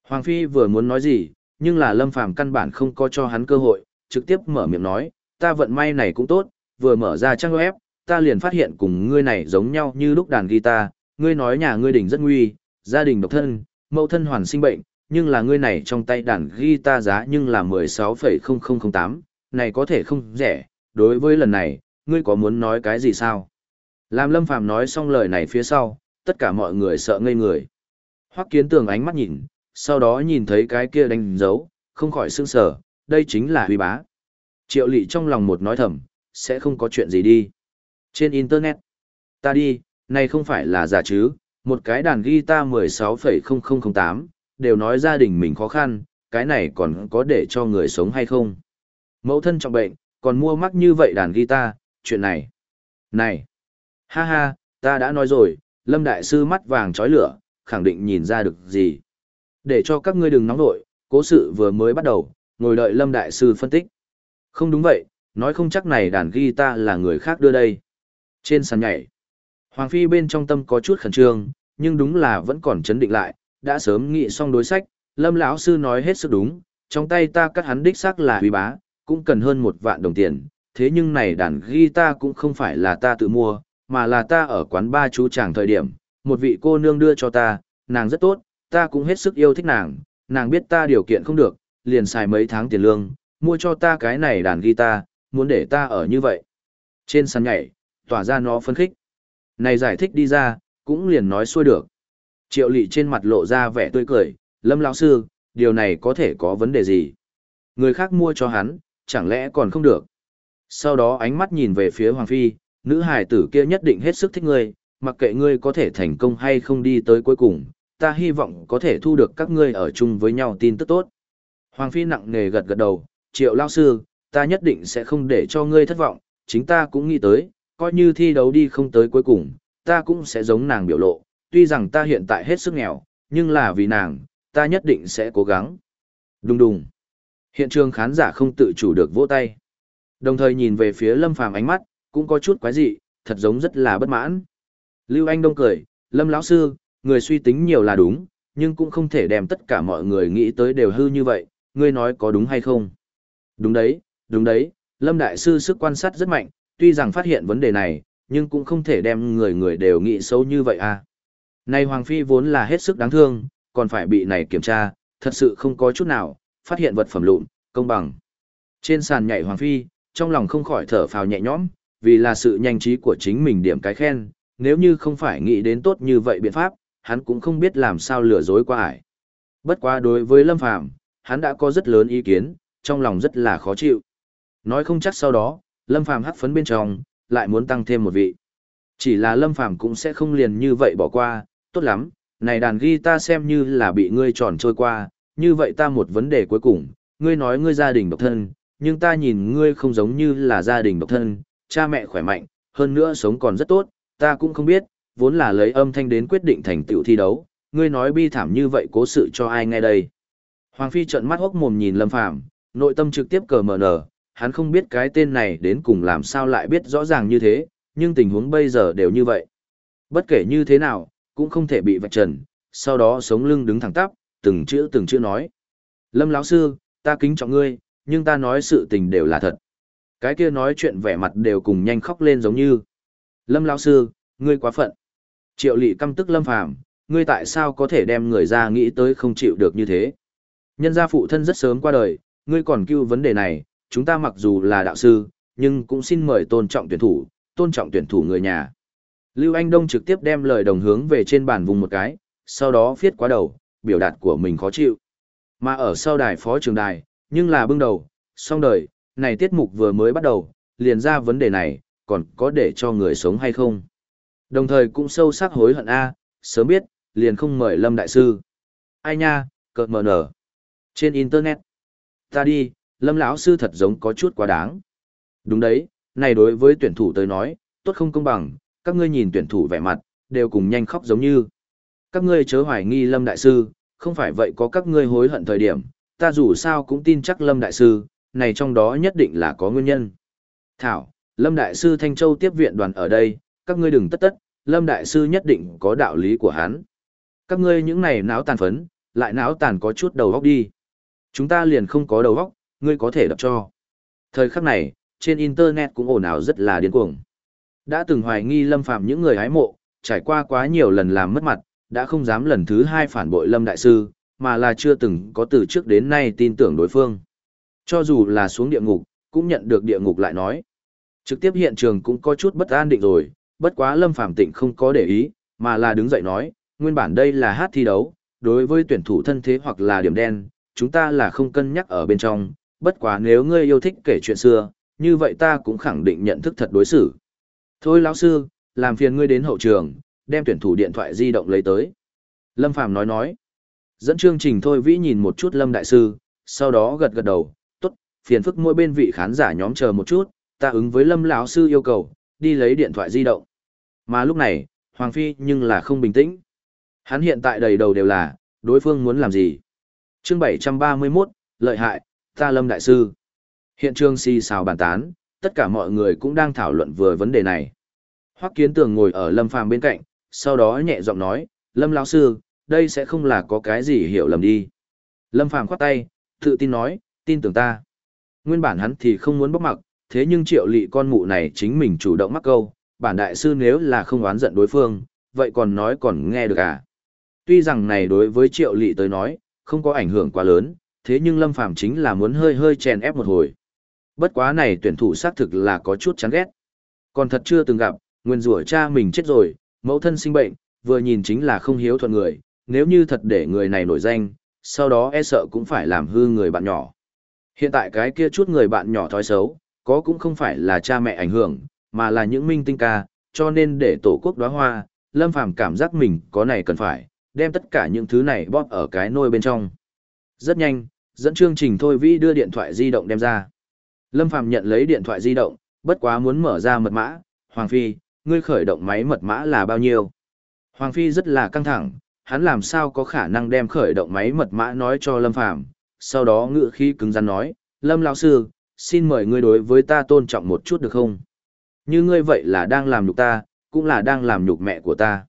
Hoàng Phi vừa muốn nói gì, nhưng là Lâm Phàm căn bản không có cho hắn cơ hội, trực tiếp mở miệng nói, ta vận may này cũng tốt, vừa mở ra trang web, ta liền phát hiện cùng ngươi này giống nhau như lúc đàn guitar, ngươi nói nhà ngươi đình rất nguy, gia đình độc thân, mẫu thân hoàn sinh bệnh, nhưng là ngươi này trong tay đàn guitar giá nhưng là 16,0008, này có thể không rẻ, đối với lần này, ngươi có muốn nói cái gì sao? Làm Lâm Phàm nói xong lời này phía sau, tất cả mọi người sợ ngây người. Hoắc Kiến Tường ánh mắt nhìn, sau đó nhìn thấy cái kia đánh dấu, không khỏi sững sờ, đây chính là Huy Bá. Triệu Lệ trong lòng một nói thầm, sẽ không có chuyện gì đi. Trên internet, ta đi, này không phải là giả chứ, một cái đàn guitar 16,0008, đều nói gia đình mình khó khăn, cái này còn có để cho người sống hay không? Mẫu thân trọng bệnh, còn mua mắc như vậy đàn guitar, chuyện này. Này, ha ha, ta đã nói rồi, Lâm Đại Sư mắt vàng chói lửa, khẳng định nhìn ra được gì. Để cho các ngươi đừng nóng nội, cố sự vừa mới bắt đầu, ngồi đợi Lâm Đại Sư phân tích. Không đúng vậy, Nói không chắc này đàn guitar là người khác đưa đây. Trên sàn nhảy, Hoàng Phi bên trong tâm có chút khẩn trương, nhưng đúng là vẫn còn chấn định lại, đã sớm nghị xong đối sách, Lâm lão sư nói hết sức đúng, trong tay ta cắt hắn đích xác là huy bá, cũng cần hơn một vạn đồng tiền, thế nhưng này đàn guitar cũng không phải là ta tự mua, mà là ta ở quán ba chú chàng thời điểm, một vị cô nương đưa cho ta, nàng rất tốt, ta cũng hết sức yêu thích nàng, nàng biết ta điều kiện không được, liền xài mấy tháng tiền lương, mua cho ta cái này đàn guitar, muốn để ta ở như vậy. Trên sàn nhảy, tỏa ra nó phân khích. Này giải thích đi ra, cũng liền nói xuôi được. Triệu lị trên mặt lộ ra vẻ tươi cười, lâm lão sư, điều này có thể có vấn đề gì? Người khác mua cho hắn, chẳng lẽ còn không được? Sau đó ánh mắt nhìn về phía Hoàng Phi, nữ hài tử kia nhất định hết sức thích ngươi, mặc kệ ngươi có thể thành công hay không đi tới cuối cùng, ta hy vọng có thể thu được các ngươi ở chung với nhau tin tức tốt. Hoàng Phi nặng nề gật gật đầu, triệu lao sư, ta nhất định sẽ không để cho ngươi thất vọng, chính ta cũng nghĩ tới, coi như thi đấu đi không tới cuối cùng, ta cũng sẽ giống nàng biểu lộ, tuy rằng ta hiện tại hết sức nghèo, nhưng là vì nàng, ta nhất định sẽ cố gắng. Đùng đùng. Hiện trường khán giả không tự chủ được vỗ tay. Đồng thời nhìn về phía Lâm Phàm ánh mắt, cũng có chút quái dị, thật giống rất là bất mãn. Lưu Anh Đông cười, Lâm lão sư, người suy tính nhiều là đúng, nhưng cũng không thể đem tất cả mọi người nghĩ tới đều hư như vậy, ngươi nói có đúng hay không? Đúng đấy, đúng đấy, Lâm Đại Sư sức quan sát rất mạnh, tuy rằng phát hiện vấn đề này, nhưng cũng không thể đem người người đều nghĩ xấu như vậy à. Này Hoàng Phi vốn là hết sức đáng thương, còn phải bị này kiểm tra, thật sự không có chút nào, phát hiện vật phẩm lụn, công bằng. Trên sàn nhảy Hoàng Phi, trong lòng không khỏi thở phào nhẹ nhõm, vì là sự nhanh trí của chính mình điểm cái khen, nếu như không phải nghĩ đến tốt như vậy biện pháp, hắn cũng không biết làm sao lừa dối qua ải. Bất quá đối với Lâm Phàm, hắn đã có rất lớn ý kiến, trong lòng rất là khó chịu. Nói không chắc sau đó, Lâm Phàm hắc phấn bên trong, lại muốn tăng thêm một vị. Chỉ là Lâm Phàm cũng sẽ không liền như vậy bỏ qua, tốt lắm, này đàn guitar xem như là bị ngươi tròn trôi qua, như vậy ta một vấn đề cuối cùng, ngươi nói ngươi gia đình độc thân, nhưng ta nhìn ngươi không giống như là gia đình độc thân, cha mẹ khỏe mạnh, hơn nữa sống còn rất tốt, ta cũng không biết, vốn là lấy âm thanh đến quyết định thành tựu thi đấu, ngươi nói bi thảm như vậy cố sự cho ai nghe đây. Hoàng Phi trợn mắt hốc mồm nhìn Lâm Phàm nội tâm trực tiếp cờ mờ nở, hắn không biết cái tên này đến cùng làm sao lại biết rõ ràng như thế, nhưng tình huống bây giờ đều như vậy. Bất kể như thế nào, cũng không thể bị vạch trần, sau đó sống lưng đứng thẳng tắp, từng chữ từng chữ nói. Lâm lão sư, ta kính trọng ngươi, nhưng ta nói sự tình đều là thật. Cái kia nói chuyện vẻ mặt đều cùng nhanh khóc lên giống như. Lâm lão sư, ngươi quá phận. Triệu lị căm tức lâm phàm, ngươi tại sao có thể đem người ra nghĩ tới không chịu được như thế. Nhân gia phụ thân rất sớm qua đời, ngươi còn cứu vấn đề này, chúng ta mặc dù là đạo sư, nhưng cũng xin mời tôn trọng tuyển thủ, tôn trọng tuyển thủ người nhà. Lưu Anh Đông trực tiếp đem lời đồng hướng về trên bàn vùng một cái, sau đó viết quá đầu, biểu đạt của mình khó chịu. Mà ở sau đài phó trường đài, nhưng là bưng đầu, xong đời, này tiết mục vừa mới bắt đầu, liền ra vấn đề này, còn có để cho người sống hay không. Đồng thời cũng sâu sắc hối hận A, sớm biết, liền không mời Lâm Đại Sư. Ai nha, cợt mờ nở. Trên Internet. Ta đi, Lâm lão Sư thật giống có chút quá đáng. Đúng đấy, này đối với tuyển thủ tới nói, tốt không công bằng, các ngươi nhìn tuyển thủ vẻ mặt, đều cùng nhanh khóc giống như. Các ngươi chớ hoài nghi Lâm Đại Sư, không phải vậy có các ngươi hối hận thời điểm, ta dù sao cũng tin chắc Lâm Đại Sư, này trong đó nhất định là có nguyên nhân. Thảo, Lâm Đại Sư Thanh Châu tiếp viện đoàn ở đây, các ngươi đừng tất tất, Lâm Đại Sư nhất định có đạo lý của hắn. Các ngươi những này não tàn phấn, lại não tàn có chút đầu góc đi. Chúng ta liền không có đầu góc, ngươi có thể đập cho. Thời khắc này, trên Internet cũng ồn ào rất là điên cuồng. Đã từng hoài nghi Lâm Phạm những người hái mộ, trải qua quá nhiều lần làm mất mặt, đã không dám lần thứ hai phản bội Lâm Đại Sư, mà là chưa từng có từ trước đến nay tin tưởng đối phương. Cho dù là xuống địa ngục, cũng nhận được địa ngục lại nói. Trực tiếp hiện trường cũng có chút bất an định rồi, bất quá Lâm Phàm Tịnh không có để ý, mà là đứng dậy nói, nguyên bản đây là hát thi đấu, đối với tuyển thủ thân thế hoặc là điểm đen, chúng ta là không cân nhắc ở bên trong, bất quá nếu ngươi yêu thích kể chuyện xưa, như vậy ta cũng khẳng định nhận thức thật đối xử. Thôi lão sư, làm phiền ngươi đến hậu trường, đem tuyển thủ điện thoại di động lấy tới. Lâm Phàm nói nói. Dẫn chương trình thôi vĩ nhìn một chút Lâm Đại Sư, sau đó gật gật đầu, tốt, phiền phức mỗi bên vị khán giả nhóm chờ một chút, ta ứng với Lâm lão Sư yêu cầu, đi lấy điện thoại di động. Mà lúc này, Hoàng Phi nhưng là không bình tĩnh. Hắn hiện tại đầy đầu đều là, đối phương muốn làm gì. chương 731, lợi hại, ta Lâm Đại Sư. Hiện trường xì xào bàn tán, tất cả mọi người cũng đang thảo luận vừa vấn đề này. Hoắc Kiến Tường ngồi ở Lâm Phàm bên cạnh, sau đó nhẹ giọng nói, Lâm lão sư, đây sẽ không là có cái gì hiểu lầm đi. Lâm Phàm khoát tay, tự tin nói, tin tưởng ta. Nguyên bản hắn thì không muốn bóc mặc, thế nhưng triệu lị con mụ này chính mình chủ động mắc câu, bản đại sư nếu là không oán giận đối phương, vậy còn nói còn nghe được à. Tuy rằng này đối với triệu lị tới nói, không có ảnh hưởng quá lớn, thế nhưng Lâm Phàm chính là muốn hơi hơi chèn ép một hồi. Bất quá này tuyển thủ xác thực là có chút chán ghét. Còn thật chưa từng gặp, nguyên rủa cha mình chết rồi, mẫu thân sinh bệnh, vừa nhìn chính là không hiếu thuận người, nếu như thật để người này nổi danh, sau đó e sợ cũng phải làm hư người bạn nhỏ. Hiện tại cái kia chút người bạn nhỏ thói xấu, có cũng không phải là cha mẹ ảnh hưởng, mà là những minh tinh ca, cho nên để tổ quốc đóa hoa, Lâm Phàm cảm giác mình có này cần phải, đem tất cả những thứ này bóp ở cái nôi bên trong. Rất nhanh, dẫn chương trình Thôi Vĩ đưa điện thoại di động đem ra. Lâm Phàm nhận lấy điện thoại di động, bất quá muốn mở ra mật mã, Hoàng Phi, ngươi khởi động máy mật mã là bao nhiêu? Hoàng Phi rất là căng thẳng, hắn làm sao có khả năng đem khởi động máy mật mã nói cho Lâm Phàm sau đó ngự khí cứng rắn nói, Lâm lão sư, xin mời ngươi đối với ta tôn trọng một chút được không? Như ngươi vậy là đang làm nhục ta, cũng là đang làm nhục mẹ của ta.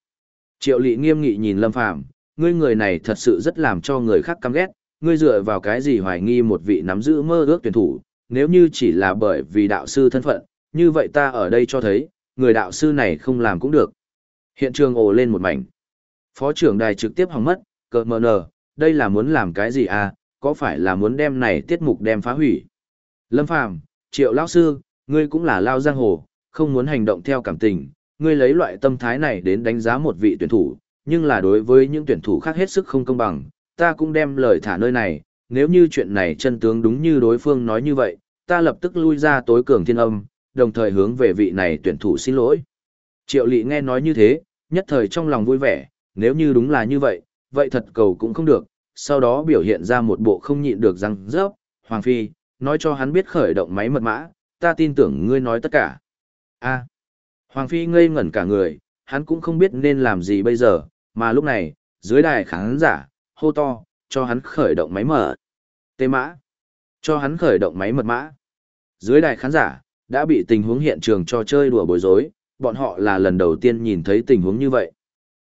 Triệu Lị nghiêm nghị nhìn Lâm Phàm, ngươi người này thật sự rất làm cho người khác căm ghét, ngươi dựa vào cái gì hoài nghi một vị nắm giữ mơ ước tuyển thủ, nếu như chỉ là bởi vì đạo sư thân phận, như vậy ta ở đây cho thấy, người đạo sư này không làm cũng được. Hiện trường ồ lên một mảnh. Phó trưởng đài trực tiếp hỏng mất, cờ mờ nờ, đây là muốn làm cái gì à, có phải là muốn đem này tiết mục đem phá hủy. Lâm Phàm triệu lão sư, ngươi cũng là lao giang hồ, không muốn hành động theo cảm tình, ngươi lấy loại tâm thái này đến đánh giá một vị tuyển thủ, nhưng là đối với những tuyển thủ khác hết sức không công bằng, ta cũng đem lời thả nơi này, nếu như chuyện này chân tướng đúng như đối phương nói như vậy, ta lập tức lui ra tối cường thiên âm, đồng thời hướng về vị này tuyển thủ xin lỗi. Triệu Lị nghe nói như thế, nhất thời trong lòng vui vẻ, nếu như đúng là như vậy, vậy thật cầu cũng không được, sau đó biểu hiện ra một bộ không nhịn được răng rớp, Hoàng Phi, nói cho hắn biết khởi động máy mật mã, ta tin tưởng ngươi nói tất cả. a Hoàng Phi ngây ngẩn cả người, hắn cũng không biết nên làm gì bây giờ, mà lúc này, dưới đài khán giả, hô to, cho hắn khởi động máy mở. Tê mã. Cho hắn khởi động máy mật mã. Dưới đài khán giả, đã bị tình huống hiện trường cho chơi đùa bối rối, bọn họ là lần đầu tiên nhìn thấy tình huống như vậy.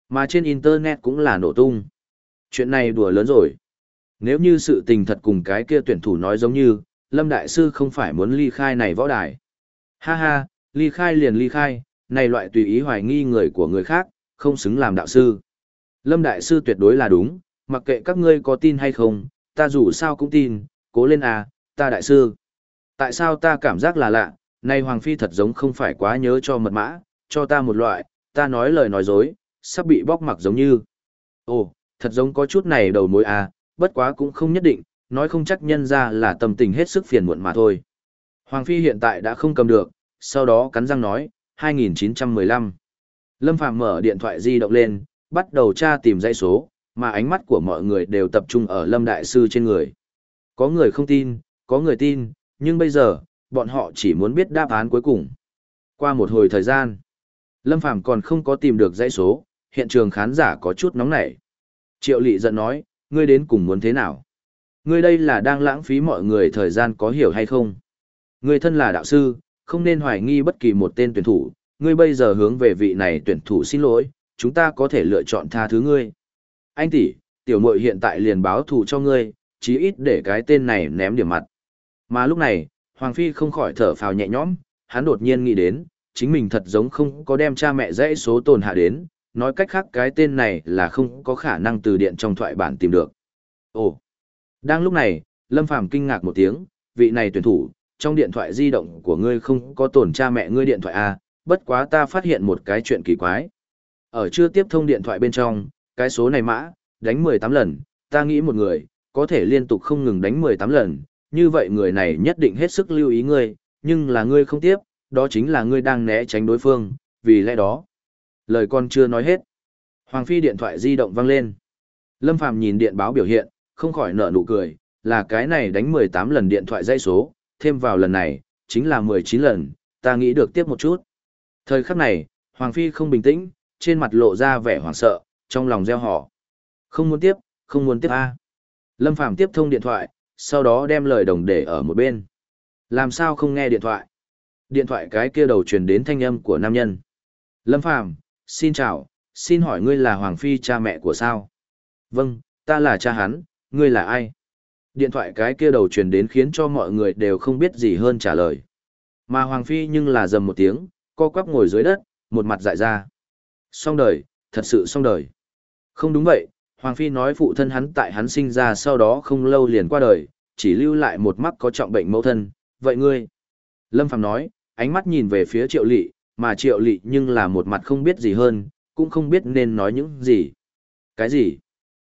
Mà trên Internet cũng là nổ tung. Chuyện này đùa lớn rồi. Nếu như sự tình thật cùng cái kia tuyển thủ nói giống như, Lâm Đại Sư không phải muốn ly khai này võ đài. Ha ha, ly khai liền ly khai, này loại tùy ý hoài nghi người của người khác, không xứng làm đạo sư. Lâm Đại Sư tuyệt đối là đúng, mặc kệ các ngươi có tin hay không, ta dù sao cũng tin, cố lên à, ta Đại Sư. Tại sao ta cảm giác là lạ, nay Hoàng Phi thật giống không phải quá nhớ cho mật mã, cho ta một loại, ta nói lời nói dối, sắp bị bóc mặc giống như. Ồ, thật giống có chút này đầu mối à, bất quá cũng không nhất định, nói không chắc nhân ra là tâm tình hết sức phiền muộn mà thôi. Hoàng Phi hiện tại đã không cầm được, sau đó cắn răng nói, 2915. Lâm Phàm mở điện thoại di động lên, bắt đầu tra tìm dãy số, mà ánh mắt của mọi người đều tập trung ở Lâm Đại Sư trên người. Có người không tin, có người tin, nhưng bây giờ, bọn họ chỉ muốn biết đáp án cuối cùng. Qua một hồi thời gian, Lâm Phàm còn không có tìm được dãy số, hiện trường khán giả có chút nóng nảy. Triệu Lị giận nói, ngươi đến cùng muốn thế nào? Ngươi đây là đang lãng phí mọi người thời gian có hiểu hay không? Ngươi thân là đạo sư, không nên hoài nghi bất kỳ một tên tuyển thủ, ngươi bây giờ hướng về vị này tuyển thủ xin lỗi, chúng ta có thể lựa chọn tha thứ ngươi. Anh tỷ, tiểu muội hiện tại liền báo thù cho ngươi, chí ít để cái tên này ném điểm mặt. Mà lúc này, Hoàng Phi không khỏi thở phào nhẹ nhõm, hắn đột nhiên nghĩ đến, chính mình thật giống không có đem cha mẹ dãy số tồn hạ đến, nói cách khác cái tên này là không có khả năng từ điện trong thoại bản tìm được. Ồ! Đang lúc này, Lâm Phàm kinh ngạc một tiếng, vị này tuyển thủ, trong điện thoại di động của ngươi không có tồn cha mẹ ngươi điện thoại à, bất quá ta phát hiện một cái chuyện kỳ quái. Ở chưa tiếp thông điện thoại bên trong, cái số này mã, đánh 18 lần, ta nghĩ một người, có thể liên tục không ngừng đánh 18 lần, như vậy người này nhất định hết sức lưu ý ngươi, nhưng là ngươi không tiếp, đó chính là ngươi đang né tránh đối phương, vì lẽ đó. Lời con chưa nói hết. Hoàng Phi điện thoại di động vang lên. Lâm Phàm nhìn điện báo biểu hiện, không khỏi nở nụ cười, là cái này đánh 18 lần điện thoại dây số, thêm vào lần này, chính là 19 lần, ta nghĩ được tiếp một chút. Thời khắc này, Hoàng Phi không bình tĩnh, trên mặt lộ ra vẻ hoảng sợ, trong lòng gieo họ. Không muốn tiếp, không muốn tiếp A. Lâm Phàm tiếp thông điện thoại, sau đó đem lời đồng để ở một bên. Làm sao không nghe điện thoại? Điện thoại cái kia đầu truyền đến thanh âm của nam nhân. Lâm Phàm, xin chào, xin hỏi ngươi là Hoàng Phi cha mẹ của sao? Vâng, ta là cha hắn, ngươi là ai? Điện thoại cái kia đầu truyền đến khiến cho mọi người đều không biết gì hơn trả lời. Mà Hoàng Phi nhưng là dầm một tiếng, co quắp ngồi dưới đất, một mặt dại ra. Xong đời, thật sự xong đời. Không đúng vậy, Hoàng Phi nói phụ thân hắn tại hắn sinh ra sau đó không lâu liền qua đời, chỉ lưu lại một mắt có trọng bệnh mẫu thân, vậy ngươi? Lâm Phàm nói, ánh mắt nhìn về phía triệu lị, mà triệu lị nhưng là một mặt không biết gì hơn, cũng không biết nên nói những gì. Cái gì?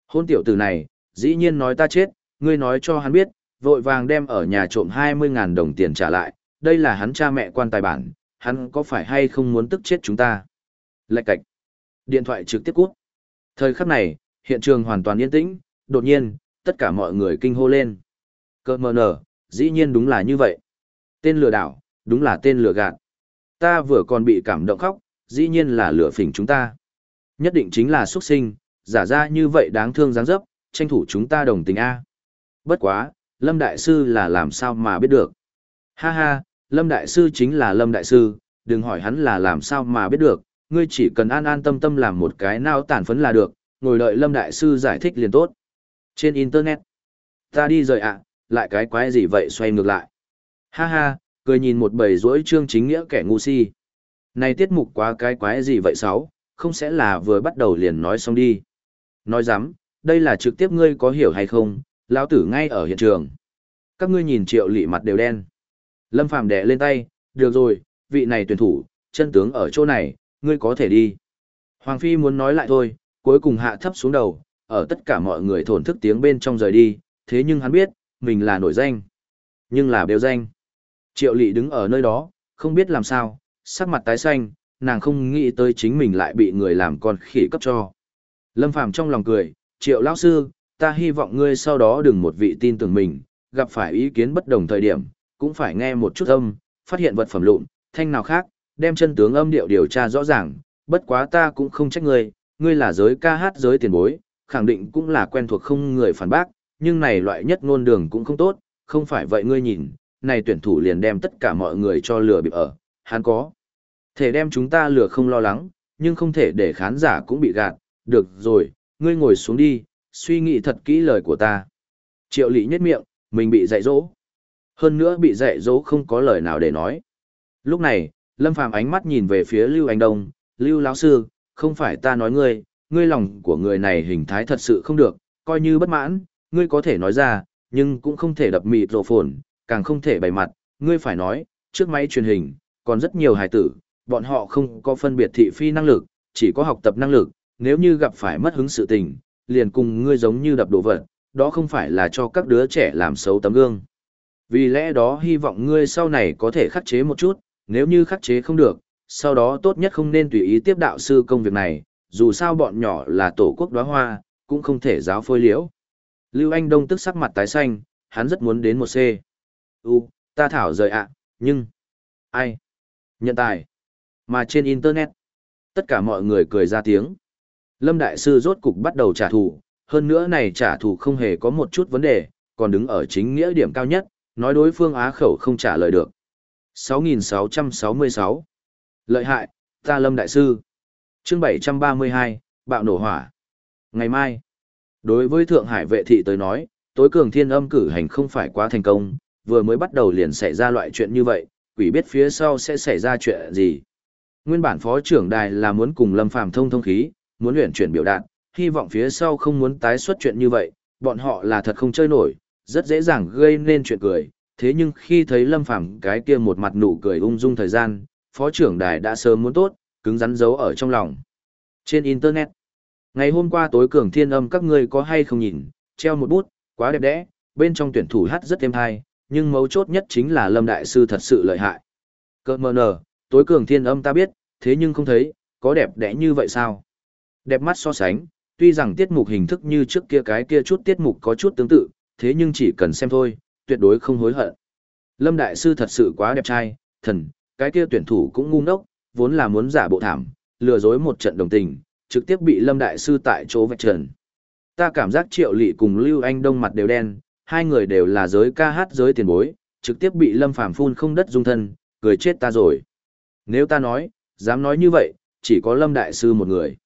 Hôn tiểu tử này, dĩ nhiên nói ta chết, ngươi nói cho hắn biết, vội vàng đem ở nhà trộm 20.000 đồng tiền trả lại, đây là hắn cha mẹ quan tài bản, hắn có phải hay không muốn tức chết chúng ta? Lạch cạch. Điện thoại trực tiếp cút. Thời khắc này, hiện trường hoàn toàn yên tĩnh, đột nhiên, tất cả mọi người kinh hô lên. Cơ mờ nở, dĩ nhiên đúng là như vậy. Tên lừa đảo, đúng là tên lừa gạt. Ta vừa còn bị cảm động khóc, dĩ nhiên là lừa phỉnh chúng ta. Nhất định chính là xuất sinh, giả ra như vậy đáng thương dáng dấp, tranh thủ chúng ta đồng tình A. Bất quá, Lâm Đại Sư là làm sao mà biết được. Ha ha, Lâm Đại Sư chính là Lâm Đại Sư, đừng hỏi hắn là làm sao mà biết được, ngươi chỉ cần an an tâm tâm làm một cái nao tản phấn là được, ngồi đợi Lâm Đại Sư giải thích liền tốt. Trên Internet, ta đi rời ạ, lại cái quái gì vậy xoay ngược lại. Ha ha, cười nhìn một bầy rỗi trương chính nghĩa kẻ ngu si. Này tiết mục quá cái quái gì vậy sáu, không sẽ là vừa bắt đầu liền nói xong đi. Nói dám, đây là trực tiếp ngươi có hiểu hay không, lão tử ngay ở hiện trường. Các ngươi nhìn triệu lị mặt đều đen. Lâm Phàm đè lên tay, được rồi, vị này tuyển thủ, chân tướng ở chỗ này, ngươi có thể đi. Hoàng Phi muốn nói lại thôi, cuối cùng hạ thấp xuống đầu, ở tất cả mọi người thổn thức tiếng bên trong rời đi, thế nhưng hắn biết, mình là nổi danh. Nhưng là bêu danh. Triệu lị đứng ở nơi đó, không biết làm sao, sắc mặt tái xanh, nàng không nghĩ tới chính mình lại bị người làm con khỉ cấp cho. Lâm Phàm trong lòng cười, triệu lão sư, ta hy vọng ngươi sau đó đừng một vị tin tưởng mình, gặp phải ý kiến bất đồng thời điểm, cũng phải nghe một chút âm, phát hiện vật phẩm lụn, thanh nào khác, đem chân tướng âm điệu điều tra rõ ràng, bất quá ta cũng không trách ngươi, ngươi là giới ca hát giới tiền bối, khẳng định cũng là quen thuộc không người phản bác, nhưng này loại nhất ngôn đường cũng không tốt, không phải vậy ngươi nhìn, này tuyển thủ liền đem tất cả mọi người cho lừa bịp ở, hắn có. Thể đem chúng ta lừa không lo lắng, nhưng không thể để khán giả cũng bị gạt, được rồi, ngươi ngồi xuống đi, suy nghĩ thật kỹ lời của ta. Triệu lý nhất miệng, mình bị dạy dỗ. Hơn nữa bị dạy dỗ không có lời nào để nói. Lúc này, Lâm Phàm ánh mắt nhìn về phía Lưu Anh Đông, Lưu lão sư, không phải ta nói ngươi, ngươi lòng của người này hình thái thật sự không được, coi như bất mãn, ngươi có thể nói ra, nhưng cũng không thể đập mịt rộ phồn, càng không thể bày mặt, ngươi phải nói, trước máy truyền hình, còn rất nhiều hài tử, bọn họ không có phân biệt thị phi năng lực, chỉ có học tập năng lực, nếu như gặp phải mất hứng sự tình, liền cùng ngươi giống như đập đồ vật, đó không phải là cho các đứa trẻ làm xấu tấm gương. Vì lẽ đó hy vọng ngươi sau này có thể khắc chế một chút, nếu như khắc chế không được, sau đó tốt nhất không nên tùy ý tiếp đạo sư công việc này, dù sao bọn nhỏ là tổ quốc đóa hoa, cũng không thể giáo phôi liễu. Lưu Anh Đông tức sắc mặt tái xanh, hắn rất muốn đến một C. U, ta thảo rời ạ, nhưng... Ai? Nhận tài. Mà trên Internet, tất cả mọi người cười ra tiếng. Lâm Đại Sư rốt cục bắt đầu trả thù, hơn nữa này trả thù không hề có một chút vấn đề, còn đứng ở chính nghĩa điểm cao nhất, nói đối phương á khẩu không trả lời được. 6666 Lợi hại, ta Lâm Đại Sư chương 732, bạo nổ hỏa. Ngày mai, đối với Thượng Hải vệ thị tới nói, tối cường thiên âm cử hành không phải quá thành công, vừa mới bắt đầu liền xảy ra loại chuyện như vậy, quỷ biết phía sau sẽ xảy ra chuyện gì. Nguyên bản phó trưởng đài là muốn cùng Lâm Phàm thông thông khí, muốn luyện chuyển biểu đạt, hy vọng phía sau không muốn tái xuất chuyện như vậy, bọn họ là thật không chơi nổi, rất dễ dàng gây nên chuyện cười. Thế nhưng khi thấy Lâm Phàm cái kia một mặt nụ cười ung dung thời gian, phó trưởng đài đã sớm muốn tốt, cứng rắn giấu ở trong lòng. Trên Internet, ngày hôm qua tối cường thiên âm các ngươi có hay không nhìn, treo một bút, quá đẹp đẽ, bên trong tuyển thủ hát rất êm hay, nhưng mấu chốt nhất chính là Lâm Đại Sư thật sự lợi hại. Cơ mờ nở, tối cường thiên âm ta biết, thế nhưng không thấy, có đẹp đẽ như vậy sao? Đẹp mắt so sánh, tuy rằng tiết mục hình thức như trước kia cái kia chút tiết mục có chút tương tự, thế nhưng chỉ cần xem thôi, tuyệt đối không hối hận. Lâm Đại Sư thật sự quá đẹp trai, thần, cái kia tuyển thủ cũng ngu ngốc, vốn là muốn giả bộ thảm, lừa dối một trận đồng tình, trực tiếp bị Lâm Đại Sư tại chỗ vạch trần. Ta cảm giác Triệu Lị cùng Lưu Anh Đông mặt đều đen, hai người đều là giới ca hát giới tiền bối, trực tiếp bị Lâm Phàm phun không đất dung thân, cười chết ta rồi. Nếu ta nói, dám nói như vậy, chỉ có Lâm Đại Sư một người.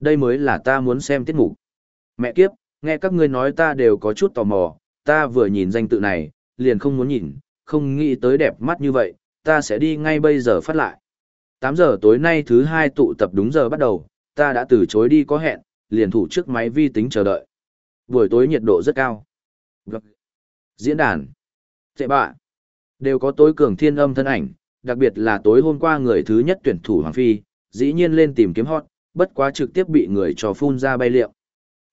Đây mới là ta muốn xem tiết mục. Mẹ kiếp, nghe các ngươi nói ta đều có chút tò mò, ta vừa nhìn danh tự này, liền không muốn nhìn, không nghĩ tới đẹp mắt như vậy, ta sẽ đi ngay bây giờ phát lại. 8 giờ tối nay thứ hai tụ tập đúng giờ bắt đầu, ta đã từ chối đi có hẹn, liền thủ trước máy vi tính chờ đợi. Buổi tối nhiệt độ rất cao. Diễn đàn, tệ bạ, đều có tối cường thiên âm thân ảnh, đặc biệt là tối hôm qua người thứ nhất tuyển thủ Hoàng Phi, dĩ nhiên lên tìm kiếm hot, bất quá trực tiếp bị người cho phun ra bay liệu.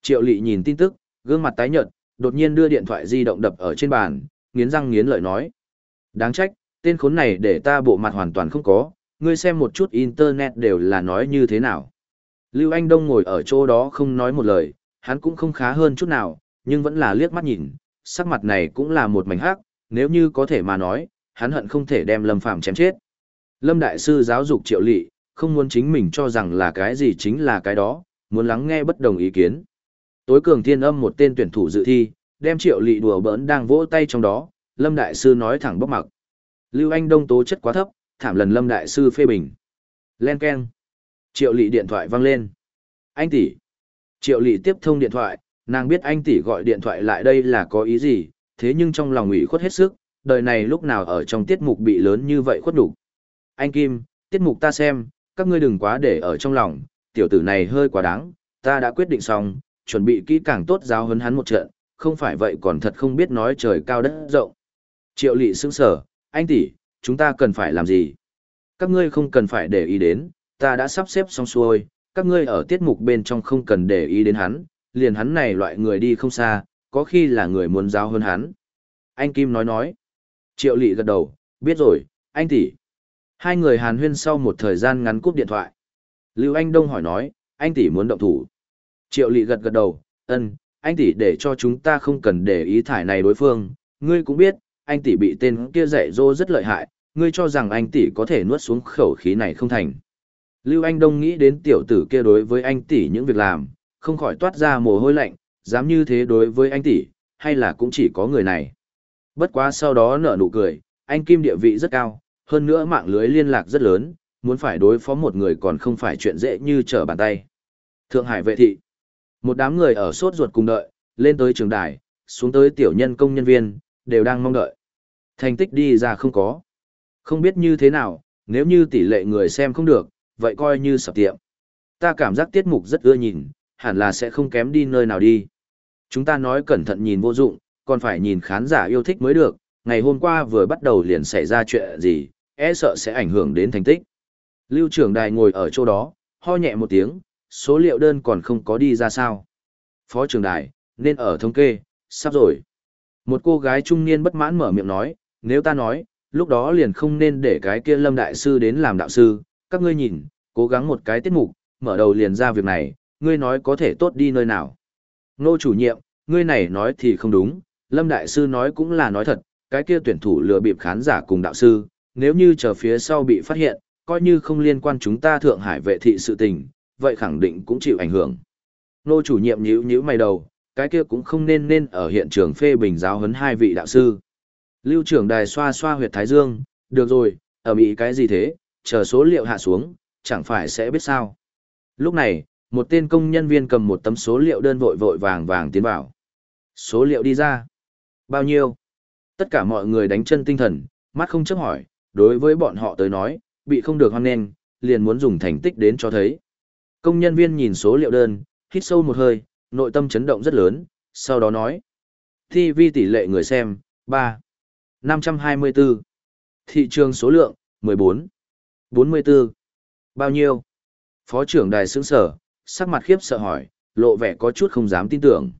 Triệu lị nhìn tin tức, gương mặt tái nhợt, đột nhiên đưa điện thoại di động đập ở trên bàn, nghiến răng nghiến lợi nói. Đáng trách, tên khốn này để ta bộ mặt hoàn toàn không có, ngươi xem một chút internet đều là nói như thế nào. Lưu Anh Đông ngồi ở chỗ đó không nói một lời, hắn cũng không khá hơn chút nào, nhưng vẫn là liếc mắt nhìn, sắc mặt này cũng là một mảnh hắc, nếu như có thể mà nói, hắn hận không thể đem Lâm Phàm chém chết. Lâm Đại Sư giáo dục triệu lị, không muốn chính mình cho rằng là cái gì chính là cái đó, muốn lắng nghe bất đồng ý kiến. Tối cường thiên âm một tên tuyển thủ dự thi, đem triệu lị đùa bỡn đang vỗ tay trong đó, Lâm Đại Sư nói thẳng bốc mặc. Lưu Anh Đông tố chất quá thấp, thảm lần Lâm Đại Sư phê bình. Len Ken. Triệu lị điện thoại vang lên. Anh tỷ. Triệu lị tiếp thông điện thoại, nàng biết anh tỷ gọi điện thoại lại đây là có ý gì, thế nhưng trong lòng ủy khuất hết sức, đời này lúc nào ở trong tiết mục bị lớn như vậy khuất đủ. Anh Kim, tiết mục ta xem, các ngươi đừng quá để ở trong lòng, tiểu tử này hơi quá đáng, ta đã quyết định xong, chuẩn bị kỹ càng tốt giáo hấn hắn một trận, không phải vậy còn thật không biết nói trời cao đất rộng. Triệu lị sững sở, anh tỷ, chúng ta cần phải làm gì? Các ngươi không cần phải để ý đến, ta đã sắp xếp xong xuôi, các ngươi ở tiết mục bên trong không cần để ý đến hắn, liền hắn này loại người đi không xa, có khi là người muốn giáo hơn hắn. Anh Kim nói nói. Triệu lị gật đầu, biết rồi, anh tỷ. Hai người hàn huyên sau một thời gian ngắn cúp điện thoại. Lưu Anh Đông hỏi nói, anh tỷ muốn động thủ. Triệu lị gật gật đầu, ân, anh tỷ để cho chúng ta không cần để ý thải này đối phương. Ngươi cũng biết, anh tỷ bị tên kia dạy dỗ rất lợi hại, ngươi cho rằng anh tỷ có thể nuốt xuống khẩu khí này không thành. Lưu Anh Đông nghĩ đến tiểu tử kia đối với anh tỷ những việc làm, không khỏi toát ra mồ hôi lạnh, dám như thế đối với anh tỷ, hay là cũng chỉ có người này. Bất quá sau đó nở nụ cười, anh Kim địa vị rất cao, hơn nữa mạng lưới liên lạc rất lớn, muốn phải đối phó một người còn không phải chuyện dễ như trở bàn tay. Thượng Hải vệ thị. Một đám người ở sốt ruột cùng đợi, lên tới trường đài, xuống tới tiểu nhân công nhân viên, đều đang mong đợi. Thành tích đi ra không có. Không biết như thế nào, nếu như tỷ lệ người xem không được, vậy coi như sập tiệm. Ta cảm giác tiết mục rất ưa nhìn, hẳn là sẽ không kém đi nơi nào đi. Chúng ta nói cẩn thận nhìn vô dụng, còn phải nhìn khán giả yêu thích mới được, ngày hôm qua vừa bắt đầu liền xảy ra chuyện gì, e sợ sẽ ảnh hưởng đến thành tích. Lưu trưởng đài ngồi ở chỗ đó, ho nhẹ một tiếng, số liệu đơn còn không có đi ra sao. Phó trưởng đài, nên ở thống kê, sắp rồi. Một cô gái trung niên bất mãn mở miệng nói, nếu ta nói, lúc đó liền không nên để cái kia lâm đại sư đến làm đạo sư, các ngươi nhìn, cố gắng một cái tiết mục, mở đầu liền ra việc này, ngươi nói có thể tốt đi nơi nào. Nô chủ nhiệm, ngươi này nói thì không đúng, Lâm Đại Sư nói cũng là nói thật, cái kia tuyển thủ lừa bịp khán giả cùng đạo sư, nếu như chờ phía sau bị phát hiện, coi như không liên quan chúng ta Thượng Hải vệ thị sự tình, vậy khẳng định cũng chịu ảnh hưởng. Nô chủ nhiệm nhíu nhíu mày đầu, cái kia cũng không nên nên ở hiện trường phê bình giáo huấn hai vị đạo sư. Lưu trưởng đài xoa xoa huyệt thái dương, được rồi, ở bị cái gì thế, chờ số liệu hạ xuống, chẳng phải sẽ biết sao. Lúc này, một tên công nhân viên cầm một tấm số liệu đơn vội vội vàng vàng tiến vào. Số liệu đi ra. Bao nhiêu? Tất cả mọi người đánh chân tinh thần, mắt không chấp hỏi, đối với bọn họ tới nói, bị không được hoan nghênh, liền muốn dùng thành tích đến cho thấy. Công nhân viên nhìn số liệu đơn, hít sâu một hơi, nội tâm chấn động rất lớn, sau đó nói. TV tỷ lệ người xem, 3. 524. Thị trường số lượng, 14. 44. Bao nhiêu? Phó trưởng đài sướng sở, sắc mặt khiếp sợ hỏi, lộ vẻ có chút không dám tin tưởng.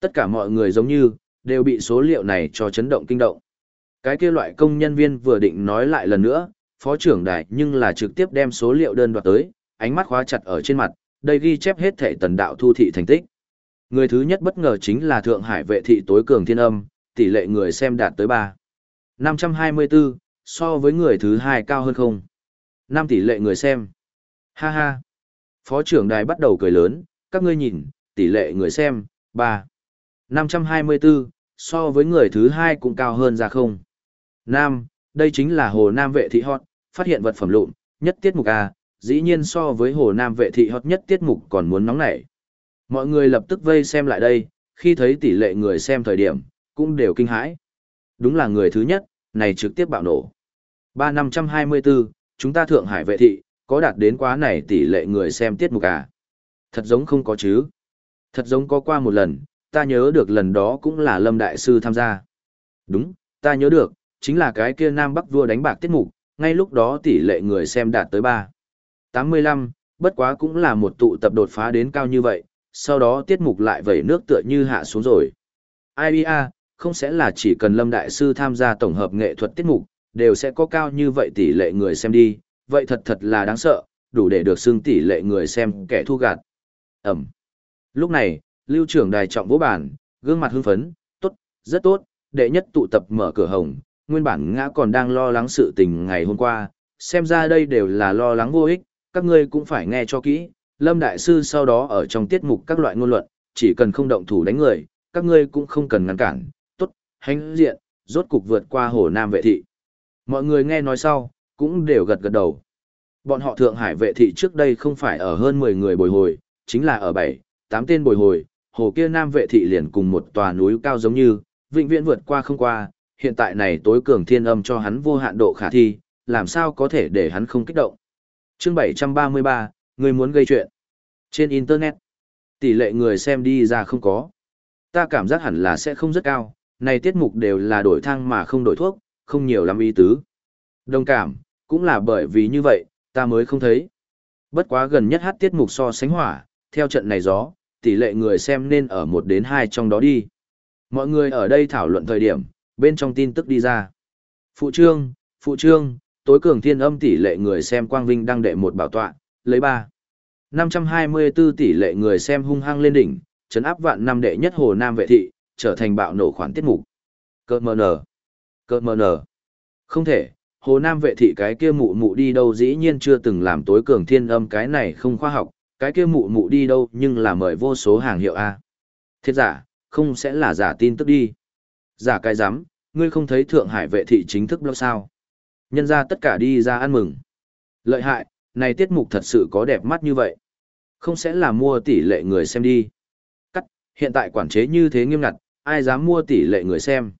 Tất cả mọi người giống như, đều bị số liệu này cho chấn động kinh động. Cái kia loại công nhân viên vừa định nói lại lần nữa, phó trưởng đài nhưng là trực tiếp đem số liệu đơn đoạt tới, ánh mắt khóa chặt ở trên mặt, đây ghi chép hết thể tần đạo thu thị thành tích. Người thứ nhất bất ngờ chính là Thượng Hải vệ thị tối cường thiên âm, tỷ lệ người xem đạt tới 3. 524, so với người thứ hai cao hơn không. 5 tỷ lệ người xem. Ha ha. Phó trưởng đài bắt đầu cười lớn, các ngươi nhìn, tỷ lệ người xem, 3. 524, so với người thứ hai cũng cao hơn ra không. Nam, Đây chính là Hồ Nam vệ thị hot, phát hiện vật phẩm lụn, nhất tiết mục A, dĩ nhiên so với Hồ Nam vệ thị hot nhất tiết mục còn muốn nóng nảy. Mọi người lập tức vây xem lại đây, khi thấy tỷ lệ người xem thời điểm, cũng đều kinh hãi. Đúng là người thứ nhất, này trực tiếp bạo nổ. 3524, chúng ta Thượng Hải vệ thị, có đạt đến quá này tỷ lệ người xem tiết mục à? Thật giống không có chứ. Thật giống có qua một lần, ta nhớ được lần đó cũng là Lâm Đại Sư tham gia. Đúng, ta nhớ được, chính là cái kia Nam Bắc vua đánh bạc tiết mục, ngay lúc đó tỷ lệ người xem đạt tới 3. 85, bất quá cũng là một tụ tập đột phá đến cao như vậy, sau đó tiết mục lại vẩy nước tựa như hạ xuống rồi. IBA, không sẽ là chỉ cần Lâm Đại Sư tham gia tổng hợp nghệ thuật tiết mục, đều sẽ có cao như vậy tỷ lệ người xem đi, vậy thật thật là đáng sợ, đủ để được xưng tỷ lệ người xem kẻ thu gạt. Ẩm. Lúc này, lưu trưởng đài trọng vỗ bản, gương mặt hưng phấn, tốt, rất tốt, đệ nhất tụ tập mở cửa hồng, nguyên bản ngã còn đang lo lắng sự tình ngày hôm qua, xem ra đây đều là lo lắng vô ích, các ngươi cũng phải nghe cho kỹ, Lâm Đại Sư sau đó ở trong tiết mục các loại ngôn luận, chỉ cần không động thủ đánh người, các ngươi cũng không cần ngăn cản, tốt, hành diện, rốt cục vượt qua hồ Nam vệ thị. Mọi người nghe nói sau, cũng đều gật gật đầu. Bọn họ Thượng Hải vệ thị trước đây không phải ở hơn 10 người bồi hồi, chính là ở 7, 8 tên bồi hồi, hồ kia Nam vệ thị liền cùng một tòa núi cao giống như, vĩnh viễn vượt qua không qua, hiện tại này tối cường thiên âm cho hắn vô hạn độ khả thi, làm sao có thể để hắn không kích động. Chương 733, người muốn gây chuyện. Trên Internet, tỷ lệ người xem đi ra không có. Ta cảm giác hẳn là sẽ không rất cao, này tiết mục đều là đổi thang mà không đổi thuốc, không nhiều lắm ý tứ. Đồng cảm, cũng là bởi vì như vậy, ta mới không thấy. Bất quá gần nhất hát tiết mục so sánh hỏa, theo trận này gió, tỷ lệ người xem nên ở 1 đến 2 trong đó đi. Mọi người ở đây thảo luận thời điểm, bên trong tin tức đi ra. Phụ trương, phụ trương, tối cường thiên âm tỷ lệ người xem quang vinh đăng đệ một bảo tọa, lấy 3. 524 tỷ lệ người xem hung hăng lên đỉnh, chấn áp vạn năm đệ nhất hồ Nam vệ thị, trở thành bạo nổ khoản tiết mục. Cơ mờ nở. Cơ mờ nở. Không thể, hồ Nam vệ thị cái kia mụ mụ đi đâu dĩ nhiên chưa từng làm tối cường thiên âm cái này không khoa học, cái kia mụ mụ đi đâu nhưng là mời vô số hàng hiệu A. Thiết giả, không sẽ là giả tin tức đi. Giả cái rắm ngươi không thấy Thượng Hải vệ thị chính thức blog sao. Nhân ra tất cả đi ra ăn mừng. Lợi hại, này tiết mục thật sự có đẹp mắt như vậy. Không sẽ là mua tỷ lệ người xem đi. Cắt, hiện tại quản chế như thế nghiêm ngặt, ai dám mua tỷ lệ người xem.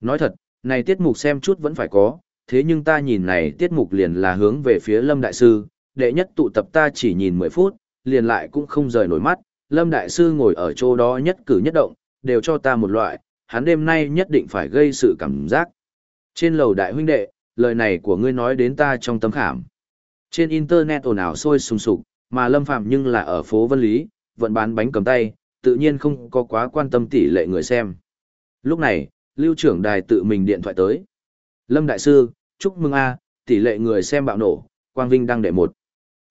Nói thật, này tiết mục xem chút vẫn phải có, thế nhưng ta nhìn này tiết mục liền là hướng về phía Lâm Đại Sư, đệ nhất tụ tập ta chỉ nhìn 10 phút, liền lại cũng không rời nổi mắt, Lâm Đại Sư ngồi ở chỗ đó nhất cử nhất động, đều cho ta một loại, hắn đêm nay nhất định phải gây sự cảm giác. Trên lầu đại huynh đệ, lời này của ngươi nói đến ta trong tấm khảm. Trên internet ồn ào sôi sùng sục, mà Lâm Phạm nhưng là ở phố Vân Lý, vẫn bán bánh cầm tay, tự nhiên không có quá quan tâm tỷ lệ người xem. Lúc này, lưu trưởng đài tự mình điện thoại tới. Lâm Đại Sư, chúc mừng a tỷ lệ người xem bạo nổ, Quang Vinh đang đệ một.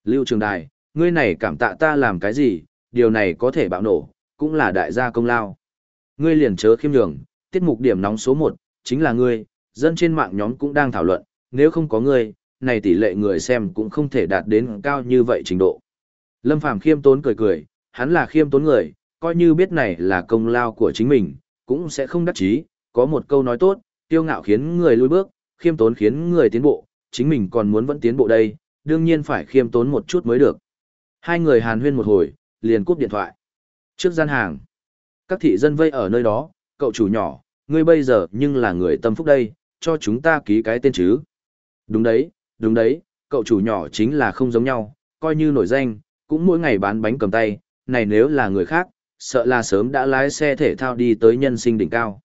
Lưu trưởng đài, ngươi này cảm tạ ta làm cái gì, điều này có thể bạo nổ, cũng là đại gia công lao. Ngươi liền chớ khiêm nhường, tiết mục điểm nóng số 1, chính là ngươi, dân trên mạng nhóm cũng đang thảo luận, nếu không có ngươi, này tỷ lệ người xem cũng không thể đạt đến cao như vậy trình độ. Lâm Phàm khiêm tốn cười cười, hắn là khiêm tốn người, coi như biết này là công lao của chính mình, cũng sẽ không đắc chí, có một câu nói tốt, tiêu ngạo khiến người lùi bước, khiêm tốn khiến người tiến bộ, chính mình còn muốn vẫn tiến bộ đây, đương nhiên phải khiêm tốn một chút mới được. Hai người hàn huyên một hồi, liền cúp điện thoại. Trước gian hàng, các thị dân vây ở nơi đó, cậu chủ nhỏ, ngươi bây giờ nhưng là người tâm phúc đây, cho chúng ta ký cái tên chứ. Đúng đấy, đúng đấy, cậu chủ nhỏ chính là không giống nhau, coi như nổi danh, cũng mỗi ngày bán bánh cầm tay, này nếu là người khác, sợ là sớm đã lái xe thể thao đi tới nhân sinh đỉnh cao.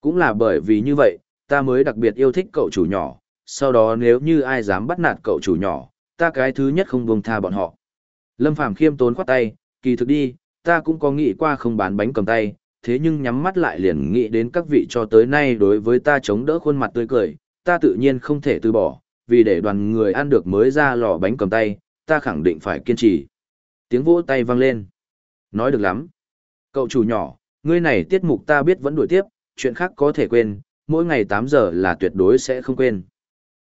Cũng là bởi vì như vậy, ta mới đặc biệt yêu thích cậu chủ nhỏ, sau đó nếu như ai dám bắt nạt cậu chủ nhỏ, ta cái thứ nhất không buông tha bọn họ. Lâm Phàm khiêm tốn khoát tay, kỳ thực đi, ta cũng có nghĩ qua không bán bánh cầm tay, thế nhưng nhắm mắt lại liền nghĩ đến các vị cho tới nay đối với ta chống đỡ khuôn mặt tươi cười, ta tự nhiên không thể từ bỏ, vì để đoàn người ăn được mới ra lò bánh cầm tay, ta khẳng định phải kiên trì. Tiếng vỗ tay vang lên. Nói được lắm. Cậu chủ nhỏ, ngươi này tiết mục ta biết vẫn đuổi tiếp, chuyện khác có thể quên, mỗi ngày 8 giờ là tuyệt đối sẽ không quên.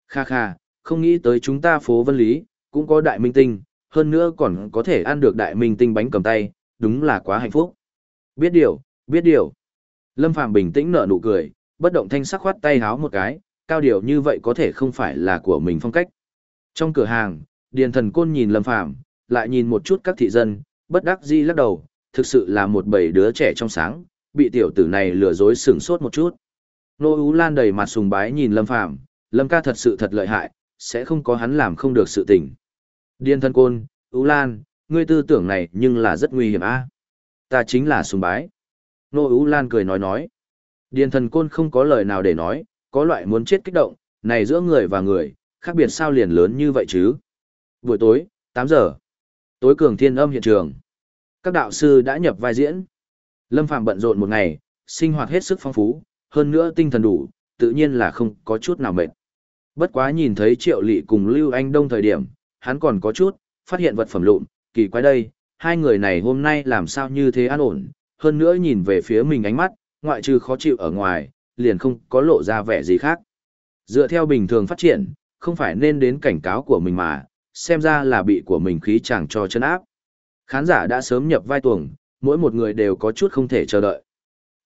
Kha kha, không nghĩ tới chúng ta phố Vân Lý, cũng có đại minh tinh, hơn nữa còn có thể ăn được đại minh tinh bánh cầm tay, đúng là quá hạnh phúc. Biết điều, biết điều. Lâm Phàm bình tĩnh nở nụ cười, bất động thanh sắc khoát tay háo một cái, cao điều như vậy có thể không phải là của mình phong cách. Trong cửa hàng, Điền Thần Côn nhìn Lâm Phàm, lại nhìn một chút các thị dân, bất đắc dĩ lắc đầu, thực sự là một bầy đứa trẻ trong sáng, bị tiểu tử này lừa dối sửng sốt một chút. Nô Ú Lan đầy mặt sùng bái nhìn Lâm Phàm, Lâm ca thật sự thật lợi hại, sẽ không có hắn làm không được sự tình. Điền Thần Côn, Ú Lan, ngươi tư tưởng này nhưng là rất nguy hiểm a. Ta chính là sùng bái. Nô Ú Lan cười nói nói. Điền thần côn không có lời nào để nói, có loại muốn chết kích động, này giữa người và người, khác biệt sao liền lớn như vậy chứ. Buổi tối, 8 giờ. Tối cường thiên âm hiện trường. Các đạo sư đã nhập vai diễn. Lâm Phạm bận rộn một ngày, sinh hoạt hết sức phong phú, hơn nữa tinh thần đủ, tự nhiên là không có chút nào mệt. Bất quá nhìn thấy Triệu Lị cùng Lưu Anh Đông thời điểm, hắn còn có chút, phát hiện vật phẩm lụn, kỳ quái đây, hai người này hôm nay làm sao như thế an ổn, hơn nữa nhìn về phía mình ánh mắt, ngoại trừ khó chịu ở ngoài, liền không có lộ ra vẻ gì khác. Dựa theo bình thường phát triển, không phải nên đến cảnh cáo của mình mà, xem ra là bị của mình khí chẳng cho chân áp. Khán giả đã sớm nhập vai tuồng, mỗi một người đều có chút không thể chờ đợi.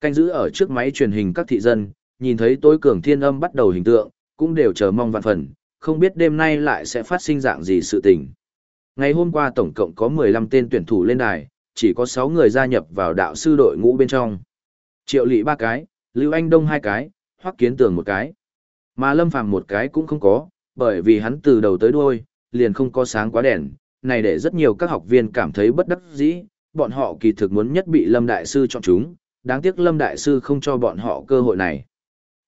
Canh giữ ở trước máy truyền hình các thị dân, nhìn thấy tối cường thiên âm bắt đầu hình tượng, cũng đều chờ mong vạn phần, không biết đêm nay lại sẽ phát sinh dạng gì sự tình. Ngày hôm qua tổng cộng có 15 tên tuyển thủ lên đài, chỉ có 6 người gia nhập vào đạo sư đội ngũ bên trong. Triệu Lệ ba cái, Lưu Anh Đông hai cái, Hoắc Kiến Tường một cái. Mà Lâm Phàm một cái cũng không có, bởi vì hắn từ đầu tới đuôi liền không có sáng quá đèn, này để rất nhiều các học viên cảm thấy bất đắc dĩ, bọn họ kỳ thực muốn nhất bị Lâm Đại Sư chọn chúng, đáng tiếc Lâm Đại Sư không cho bọn họ cơ hội này.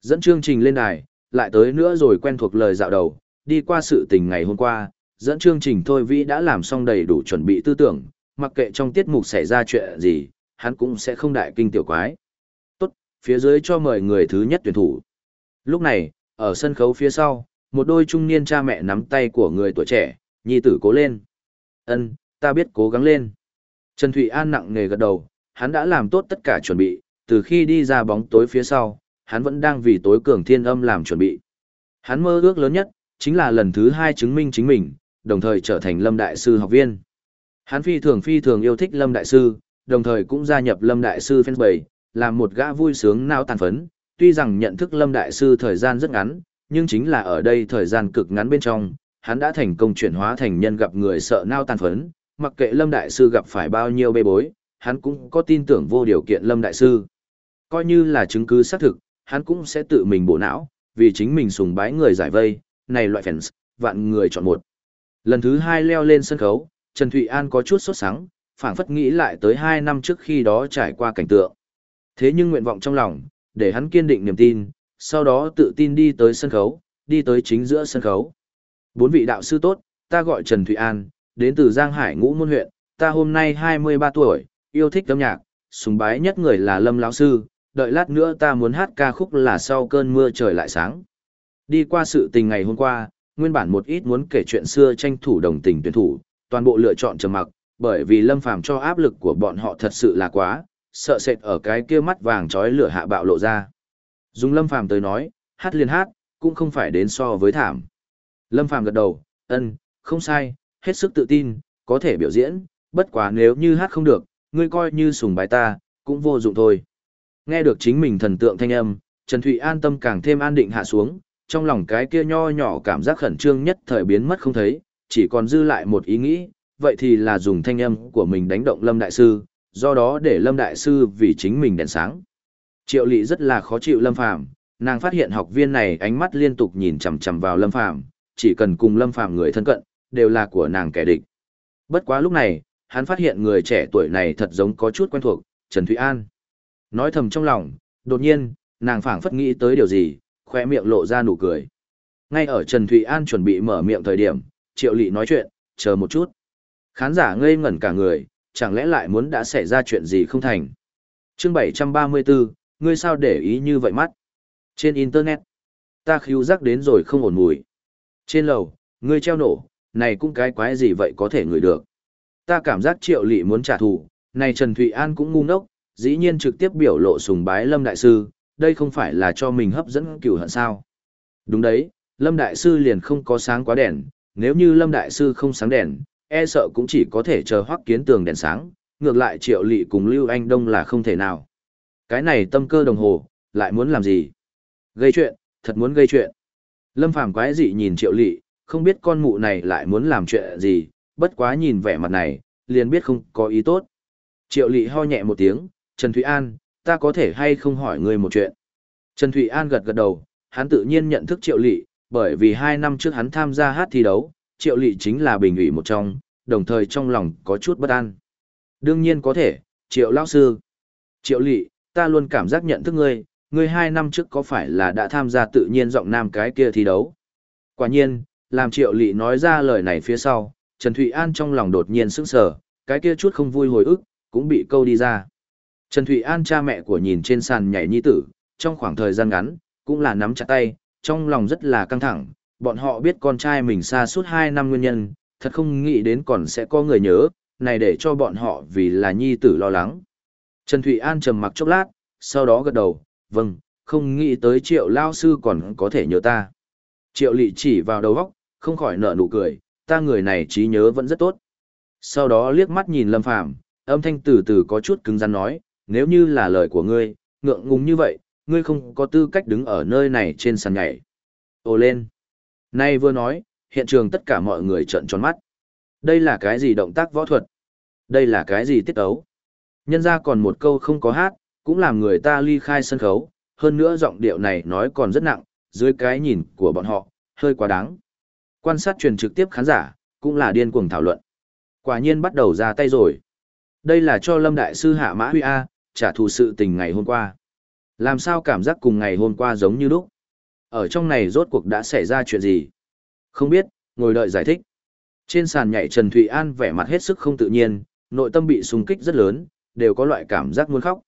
Dẫn chương trình lên đài, lại tới nữa rồi quen thuộc lời dạo đầu, đi qua sự tình ngày hôm qua, dẫn chương trình Thôi Vĩ đã làm xong đầy đủ chuẩn bị tư tưởng, mặc kệ trong tiết mục xảy ra chuyện gì, hắn cũng sẽ không đại kinh tiểu quái. Tốt, phía dưới cho mời người thứ nhất tuyển thủ. Lúc này, ở sân khấu phía sau, một đôi trung niên cha mẹ nắm tay của người tuổi trẻ, nhi tử cố lên. Ân, ta biết cố gắng lên. Trần Thụy An nặng nề gật đầu, hắn đã làm tốt tất cả chuẩn bị, từ khi đi ra bóng tối phía sau, hắn vẫn đang vì tối cường thiên âm làm chuẩn bị. Hắn mơ ước lớn nhất, chính là lần thứ hai chứng minh chính mình, đồng thời trở thành Lâm Đại Sư học viên. Hắn phi thường phi thường yêu thích Lâm Đại Sư, đồng thời cũng gia nhập Lâm Đại Sư fan bầy, làm một gã vui sướng nao tàn phấn. Tuy rằng nhận thức Lâm Đại Sư thời gian rất ngắn, nhưng chính là ở đây thời gian cực ngắn bên trong, hắn đã thành công chuyển hóa thành nhân gặp người sợ nao tàn phấn, mặc kệ Lâm Đại Sư gặp phải bao nhiêu bê bối, hắn cũng có tin tưởng vô điều kiện Lâm Đại Sư. Coi như là chứng cứ xác thực, hắn cũng sẽ tự mình bổ não, vì chính mình sùng bái người giải vây, này loại fans, vạn người chọn một. Lần thứ hai leo lên sân khấu, Trần Thụy An có chút sốt sắng, phảng phất nghĩ lại tới hai năm trước khi đó trải qua cảnh tượng. Thế nhưng nguyện vọng trong lòng, để hắn kiên định niềm tin, sau đó tự tin đi tới sân khấu, đi tới chính giữa sân khấu. Bốn vị đạo sư tốt, ta gọi Trần Thụy An, đến từ Giang Hải Ngũ Môn huyện, ta hôm nay 23 tuổi, yêu thích âm nhạc, sùng bái nhất người là Lâm lão sư, đợi lát nữa ta muốn hát ca khúc là sau cơn mưa trời lại sáng. Đi qua sự tình ngày hôm qua, nguyên bản một ít muốn kể chuyện xưa tranh thủ đồng tình tuyển thủ, toàn bộ lựa chọn trầm mặc, bởi vì Lâm Phàm cho áp lực của bọn họ thật sự là quá, sợ sệt ở cái kia mắt vàng chói lửa hạ bạo lộ ra. Dùng Lâm Phàm tới nói, hát liền hát, cũng không phải đến so với thảm. Lâm Phàm gật đầu, ân, không sai, hết sức tự tin, có thể biểu diễn, bất quá nếu như hát không được, ngươi coi như sùng bái ta, cũng vô dụng thôi. Nghe được chính mình thần tượng thanh âm, Trần Thụy an tâm càng thêm an định hạ xuống, trong lòng cái kia nho nhỏ cảm giác khẩn trương nhất thời biến mất không thấy, chỉ còn dư lại một ý nghĩ, vậy thì là dùng thanh âm của mình đánh động Lâm Đại Sư, do đó để Lâm Đại Sư vì chính mình đèn sáng. Triệu Lị rất là khó chịu Lâm Phàm nàng phát hiện học viên này ánh mắt liên tục nhìn chằm chằm vào Lâm Phàm chỉ cần cùng Lâm Phàm người thân cận, đều là của nàng kẻ địch. Bất quá lúc này, hắn phát hiện người trẻ tuổi này thật giống có chút quen thuộc, Trần Thụy An. Nói thầm trong lòng, đột nhiên, nàng phảng phất nghĩ tới điều gì, khoe miệng lộ ra nụ cười. Ngay ở Trần Thụy An chuẩn bị mở miệng thời điểm, Triệu Lị nói chuyện, chờ một chút. Khán giả ngây ngẩn cả người, chẳng lẽ lại muốn đã xảy ra chuyện gì không thành. chương 734, ngươi sao để ý như vậy mắt? Trên Internet, ta khíu rắc đến rồi không ổn mùi. Trên lầu, ngươi treo nổ, này cũng cái quái gì vậy có thể ngửi được. Ta cảm giác triệu lị muốn trả thù, này Trần Thụy An cũng ngu ngốc, dĩ nhiên trực tiếp biểu lộ sùng bái Lâm Đại Sư, đây không phải là cho mình hấp dẫn cửu hận sao. Đúng đấy, Lâm Đại Sư liền không có sáng quá đèn, nếu như Lâm Đại Sư không sáng đèn, e sợ cũng chỉ có thể chờ hoắc kiến tường đèn sáng, ngược lại triệu lị cùng Lưu Anh Đông là không thể nào. Cái này tâm cơ đồng hồ, lại muốn làm gì? Gây chuyện, thật muốn gây chuyện. Lâm Phàm quái dị nhìn Triệu Lị, không biết con mụ này lại muốn làm chuyện gì, bất quá nhìn vẻ mặt này, liền biết không có ý tốt. Triệu Lị ho nhẹ một tiếng, Trần Thụy An, ta có thể hay không hỏi ngươi một chuyện. Trần Thụy An gật gật đầu, hắn tự nhiên nhận thức Triệu Lị, bởi vì hai năm trước hắn tham gia hát thi đấu, Triệu Lị chính là bình ủy một trong, đồng thời trong lòng có chút bất an. Đương nhiên có thể, Triệu Lão Sư. Triệu Lị, ta luôn cảm giác nhận thức ngươi, ngươi hai năm trước có phải là đã tham gia tự nhiên giọng nam cái kia thi đấu? Quả nhiên, làm Triệu Lị nói ra lời này phía sau, Trần Thụy An trong lòng đột nhiên sững sờ, cái kia chút không vui hồi ức, cũng bị câu đi ra. Trần Thụy An cha mẹ của nhìn trên sàn nhảy nhi tử, trong khoảng thời gian ngắn, cũng là nắm chặt tay, trong lòng rất là căng thẳng, bọn họ biết con trai mình xa suốt 2 năm nguyên nhân, thật không nghĩ đến còn sẽ có người nhớ, này để cho bọn họ vì là nhi tử lo lắng. Trần Thụy An trầm mặc chốc lát, sau đó gật đầu, vâng, không nghĩ tới triệu lao sư còn có thể nhớ ta. Triệu lị chỉ vào đầu góc, không khỏi nở nụ cười, ta người này trí nhớ vẫn rất tốt. Sau đó liếc mắt nhìn Lâm Phàm âm thanh từ từ có chút cứng rắn nói, nếu như là lời của ngươi, ngượng ngùng như vậy, ngươi không có tư cách đứng ở nơi này trên sàn nhảy. Ô lên. Nay vừa nói, hiện trường tất cả mọi người trợn tròn mắt. Đây là cái gì động tác võ thuật? Đây là cái gì tiết ấu? Nhân ra còn một câu không có hát, cũng làm người ta ly khai sân khấu, hơn nữa giọng điệu này nói còn rất nặng, dưới cái nhìn của bọn họ, hơi quá đáng. Quan sát truyền trực tiếp khán giả, cũng là điên cuồng thảo luận. Quả nhiên bắt đầu ra tay rồi. Đây là cho Lâm Đại Sư Hạ Mã Huy A, trả thù sự tình ngày hôm qua. Làm sao cảm giác cùng ngày hôm qua giống như lúc? Ở trong này rốt cuộc đã xảy ra chuyện gì? Không biết, ngồi đợi giải thích. Trên sàn nhảy Trần Thụy An vẻ mặt hết sức không tự nhiên, nội tâm bị xung kích rất lớn, đều có loại cảm giác muốn khóc.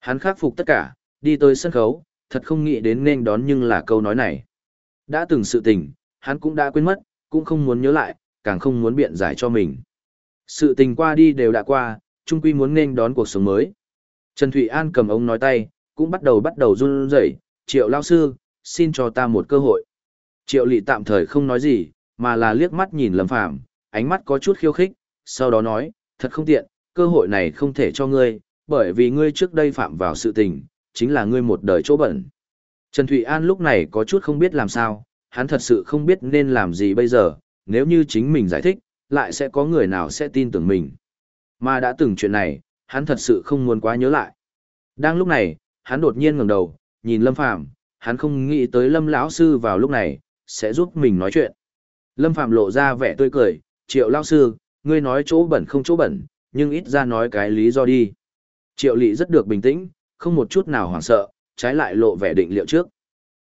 Hắn khắc phục tất cả, đi tới sân khấu, thật không nghĩ đến nên đón nhưng là câu nói này. Đã từng sự tình, hắn cũng đã quên mất, cũng không muốn nhớ lại, càng không muốn biện giải cho mình. Sự tình qua đi đều đã qua, chung quy muốn nên đón cuộc sống mới. Trần Thụy An cầm ống nói tay, cũng bắt đầu bắt đầu run rẩy, triệu lao sư, xin cho ta một cơ hội. Triệu lị tạm thời không nói gì, mà là liếc mắt nhìn Lâm Phàm ánh mắt có chút khiêu khích, sau đó nói, thật không tiện, cơ hội này không thể cho ngươi, bởi vì ngươi trước đây phạm vào sự tình, chính là ngươi một đời chỗ bẩn. Trần Thụy An lúc này có chút không biết làm sao, hắn thật sự không biết nên làm gì bây giờ, nếu như chính mình giải thích, lại sẽ có người nào sẽ tin tưởng mình. Mà đã từng chuyện này, hắn thật sự không muốn quá nhớ lại. Đang lúc này, hắn đột nhiên ngẩng đầu, nhìn Lâm Phàm, hắn không nghĩ tới Lâm lão sư vào lúc này sẽ giúp mình nói chuyện. Lâm Phàm lộ ra vẻ tươi cười, "Triệu lão sư, ngươi nói chỗ bẩn không chỗ bẩn, nhưng ít ra nói cái lý do đi." Triệu Lệ rất được bình tĩnh, không một chút nào hoảng sợ, trái lại lộ vẻ định liệu trước.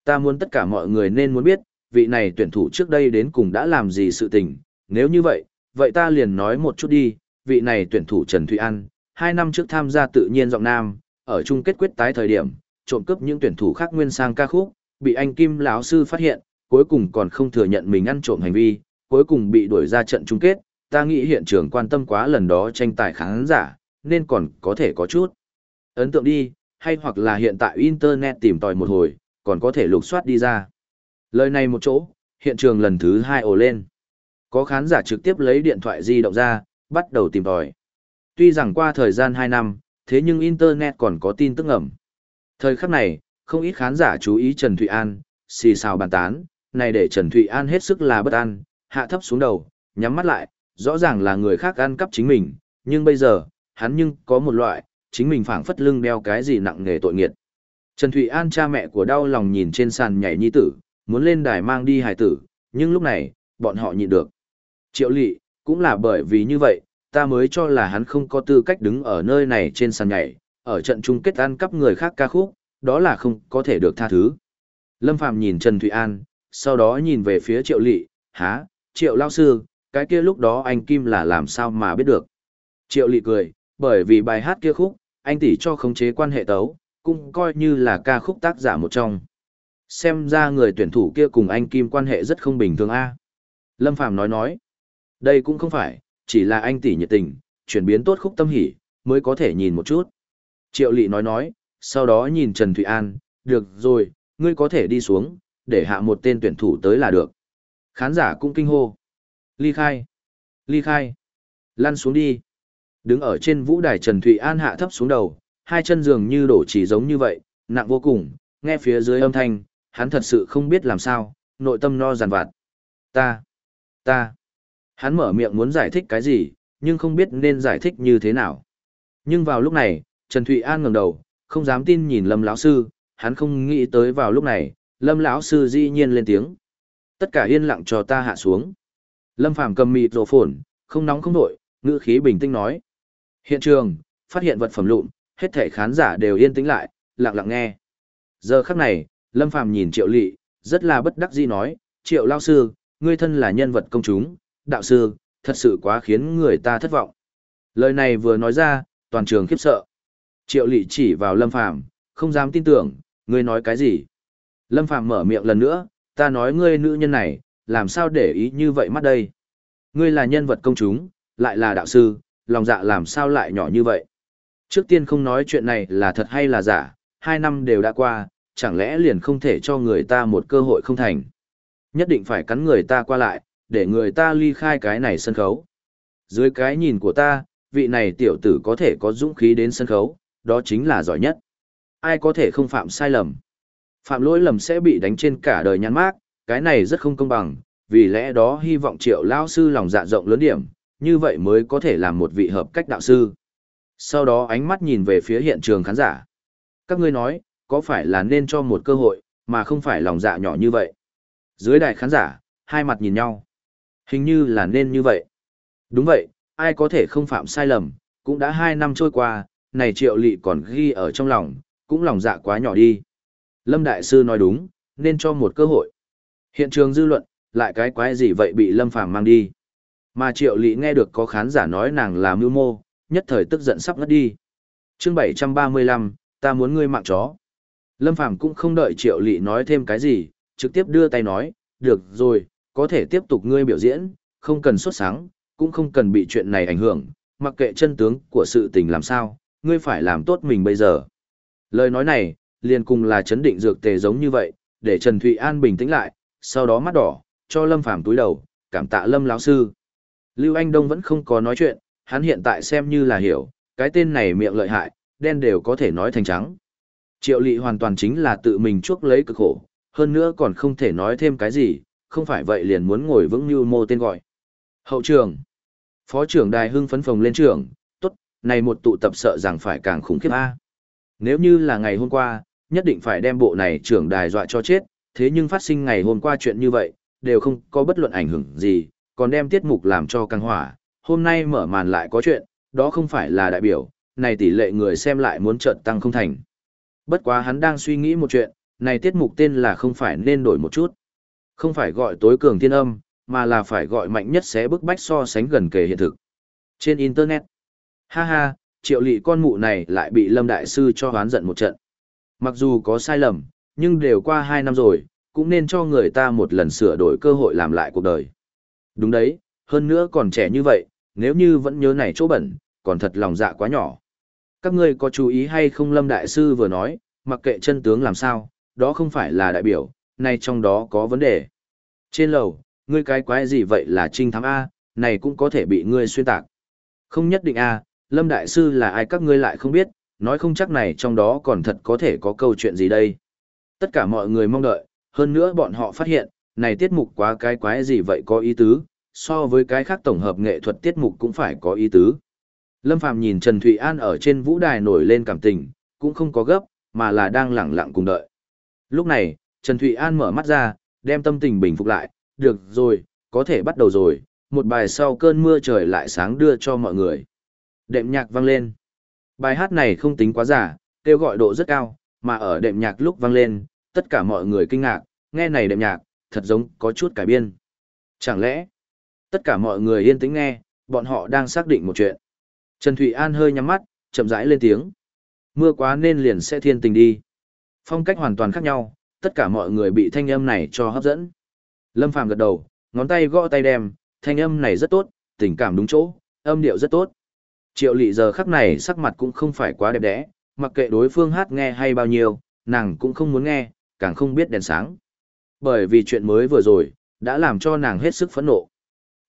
Ta muốn tất cả mọi người nên muốn biết, vị này tuyển thủ trước đây đến cùng đã làm gì sự tình, nếu như vậy, vậy ta liền nói một chút đi, vị này tuyển thủ Trần Thụy An, hai năm trước tham gia tự nhiên giọng nam, ở chung kết quyết tái thời điểm, trộm cướp những tuyển thủ khác nguyên sang ca khúc, bị anh Kim lão sư phát hiện, cuối cùng còn không thừa nhận mình ăn trộm hành vi, cuối cùng bị đuổi ra trận chung kết, ta nghĩ hiện trường quan tâm quá lần đó tranh tài khán giả, nên còn có thể có chút. Ấn tượng đi, hay hoặc là hiện tại Internet tìm tòi một hồi, còn có thể lục soát đi ra. Lời này một chỗ, hiện trường lần thứ hai ồ lên. Có khán giả trực tiếp lấy điện thoại di động ra, bắt đầu tìm tòi. Tuy rằng qua thời gian 2 năm, thế nhưng Internet còn có tin tức ngầm Thời khắc này, không ít khán giả chú ý Trần Thụy An, xì xào bàn tán, này để Trần Thụy An hết sức là bất an, hạ thấp xuống đầu, nhắm mắt lại, rõ ràng là người khác ăn cắp chính mình, nhưng bây giờ, hắn nhưng có một loại, chính mình phảng phất lưng đeo cái gì nặng nghề tội nghiệt. Trần Thụy An cha mẹ của đau lòng nhìn trên sàn nhảy nhi tử, muốn lên đài mang đi hài tử, nhưng lúc này, bọn họ nhịn được. Triệu lị, cũng là bởi vì như vậy, ta mới cho là hắn không có tư cách đứng ở nơi này trên sàn nhảy, ở trận chung kết ăn cắp người khác ca khúc, đó là không có thể được tha thứ. Lâm Phạm nhìn Trần Thụy An, sau đó nhìn về phía Triệu Lị, há, Triệu Lao Sư, cái kia lúc đó anh Kim là làm sao mà biết được. Triệu Lị cười, bởi vì bài hát kia khúc, anh tỷ cho khống chế quan hệ tấu, cũng coi như là ca khúc tác giả một trong. Xem ra người tuyển thủ kia cùng anh Kim quan hệ rất không bình thường a. Lâm Phàm nói nói, đây cũng không phải, chỉ là anh tỷ nhiệt tình, chuyển biến tốt khúc tâm hỉ, mới có thể nhìn một chút. Triệu Lị nói nói, sau đó nhìn Trần Thụy An, được rồi, ngươi có thể đi xuống, để hạ một tên tuyển thủ tới là được. Khán giả cũng kinh hô. Ly khai. Ly khai. Lăn xuống đi. Đứng ở trên vũ đài Trần Thụy An hạ thấp xuống đầu, hai chân dường như đổ chỉ giống như vậy, nặng vô cùng, nghe phía dưới âm thanh, hắn thật sự không biết làm sao, nội tâm no giàn vạt. Ta, ta. Hắn mở miệng muốn giải thích cái gì, nhưng không biết nên giải thích như thế nào. Nhưng vào lúc này, Trần Thụy An ngẩng đầu, không dám tin nhìn Lâm lão sư, hắn không nghĩ tới vào lúc này, Lâm lão sư dĩ nhiên lên tiếng. Tất cả yên lặng cho ta hạ xuống. Lâm Phàm cầm mịt rổ phồn, không nóng không nổi, ngữ khí bình tĩnh nói. Hiện trường, phát hiện vật phẩm lụn, hết thể khán giả đều yên tĩnh lại, lặng lặng nghe. Giờ khắc này, Lâm Phàm nhìn Triệu lỵ rất là bất đắc dĩ nói, Triệu Lao Sư, ngươi thân là nhân vật công chúng, đạo sư, thật sự quá khiến người ta thất vọng. Lời này vừa nói ra, toàn trường khiếp sợ. Triệu Lị chỉ vào Lâm Phàm không dám tin tưởng, ngươi nói cái gì? Lâm Phàm mở miệng lần nữa, ta nói ngươi nữ nhân này, làm sao để ý như vậy mắt đây? Ngươi là nhân vật công chúng, lại là đạo sư, lòng dạ làm sao lại nhỏ như vậy? Trước tiên không nói chuyện này là thật hay là giả, hai năm đều đã qua, chẳng lẽ liền không thể cho người ta một cơ hội không thành? Nhất định phải cắn người ta qua lại, để người ta ly khai cái này sân khấu. Dưới cái nhìn của ta, vị này tiểu tử có thể có dũng khí đến sân khấu, đó chính là giỏi nhất. Ai có thể không phạm sai lầm? Phạm lỗi lầm sẽ bị đánh trên cả đời nhăn mát, cái này rất không công bằng, vì lẽ đó hy vọng triệu lao sư lòng dạ rộng lớn điểm, như vậy mới có thể làm một vị hợp cách đạo sư. Sau đó ánh mắt nhìn về phía hiện trường khán giả. Các ngươi nói, có phải là nên cho một cơ hội, mà không phải lòng dạ nhỏ như vậy? Dưới đài khán giả, hai mặt nhìn nhau. Hình như là nên như vậy. Đúng vậy, ai có thể không phạm sai lầm, cũng đã hai năm trôi qua, này triệu lị còn ghi ở trong lòng, cũng lòng dạ quá nhỏ đi. Lâm Đại Sư nói đúng, nên cho một cơ hội. Hiện trường dư luận, lại cái quái gì vậy bị Lâm Phàm mang đi. Mà triệu lị nghe được có khán giả nói nàng là mưu mô, nhất thời tức giận sắp ngất đi. chương 735, ta muốn ngươi mạng chó. Lâm Phàm cũng không đợi triệu lị nói thêm cái gì, trực tiếp đưa tay nói, được rồi, có thể tiếp tục ngươi biểu diễn, không cần xuất sáng, cũng không cần bị chuyện này ảnh hưởng, mặc kệ chân tướng của sự tình làm sao, ngươi phải làm tốt mình bây giờ. Lời nói này, liền cùng là chấn định dược tề giống như vậy, để Trần Thụy An bình tĩnh lại, sau đó mắt đỏ, cho Lâm Phàm túi đầu, cảm tạ Lâm lão sư. Lưu Anh Đông vẫn không có nói chuyện, hắn hiện tại xem như là hiểu, cái tên này miệng lợi hại, đen đều có thể nói thành trắng. Triệu lị hoàn toàn chính là tự mình chuốc lấy cực khổ, hơn nữa còn không thể nói thêm cái gì, không phải vậy liền muốn ngồi vững như mô tên gọi. Hậu trường. Phó trưởng đài hưng phấn phồng lên trường, tốt, này một tụ tập sợ rằng phải càng khủng khiếp A. Nếu như là ngày hôm qua, nhất định phải đem bộ này trưởng đài dọa cho chết, thế nhưng phát sinh ngày hôm qua chuyện như vậy, đều không có bất luận ảnh hưởng gì, còn đem tiết mục làm cho căng hỏa. Hôm nay mở màn lại có chuyện, đó không phải là đại biểu, này tỷ lệ người xem lại muốn trận tăng không thành. Bất quá hắn đang suy nghĩ một chuyện, này tiết mục tên là không phải nên đổi một chút. Không phải gọi tối cường thiên âm, mà là phải gọi mạnh nhất sẽ bức bách so sánh gần kề hiện thực. Trên Internet, ha ha, triệu lị con mụ này lại bị Lâm Đại Sư cho hoán giận một trận. Mặc dù có sai lầm, nhưng đều qua hai năm rồi, cũng nên cho người ta một lần sửa đổi cơ hội làm lại cuộc đời. Đúng đấy, hơn nữa còn trẻ như vậy, nếu như vẫn nhớ này chỗ bẩn, còn thật lòng dạ quá nhỏ. Các ngươi có chú ý hay không Lâm Đại Sư vừa nói, mặc kệ chân tướng làm sao, đó không phải là đại biểu, nay trong đó có vấn đề. Trên lầu, ngươi cái quái gì vậy là trinh thám A, này cũng có thể bị ngươi xuyên tạc. Không nhất định A, Lâm Đại Sư là ai các ngươi lại không biết, nói không chắc này trong đó còn thật có thể có câu chuyện gì đây. Tất cả mọi người mong đợi, hơn nữa bọn họ phát hiện, này tiết mục quá cái quái gì vậy có ý tứ, so với cái khác tổng hợp nghệ thuật tiết mục cũng phải có ý tứ. Lâm Phàm nhìn Trần Thụy An ở trên vũ đài nổi lên cảm tình, cũng không có gấp, mà là đang lặng lặng cùng đợi. Lúc này, Trần Thụy An mở mắt ra, đem tâm tình bình phục lại, được rồi, có thể bắt đầu rồi, một bài sau cơn mưa trời lại sáng đưa cho mọi người. Đệm nhạc vang lên. Bài hát này không tính quá giả, kêu gọi độ rất cao, mà ở đệm nhạc lúc vang lên, tất cả mọi người kinh ngạc, nghe này đệm nhạc, thật giống có chút cải biên. Chẳng lẽ, tất cả mọi người yên tĩnh nghe, bọn họ đang xác định một chuyện. Trần Thụy An hơi nhắm mắt, chậm rãi lên tiếng. Mưa quá nên liền sẽ thiên tình đi. Phong cách hoàn toàn khác nhau, tất cả mọi người bị thanh âm này cho hấp dẫn. Lâm Phàm gật đầu, ngón tay gõ tay đem, thanh âm này rất tốt, tình cảm đúng chỗ, âm điệu rất tốt. Triệu lị giờ khắc này sắc mặt cũng không phải quá đẹp đẽ, mặc kệ đối phương hát nghe hay bao nhiêu, nàng cũng không muốn nghe, càng không biết đèn sáng. Bởi vì chuyện mới vừa rồi, đã làm cho nàng hết sức phẫn nộ.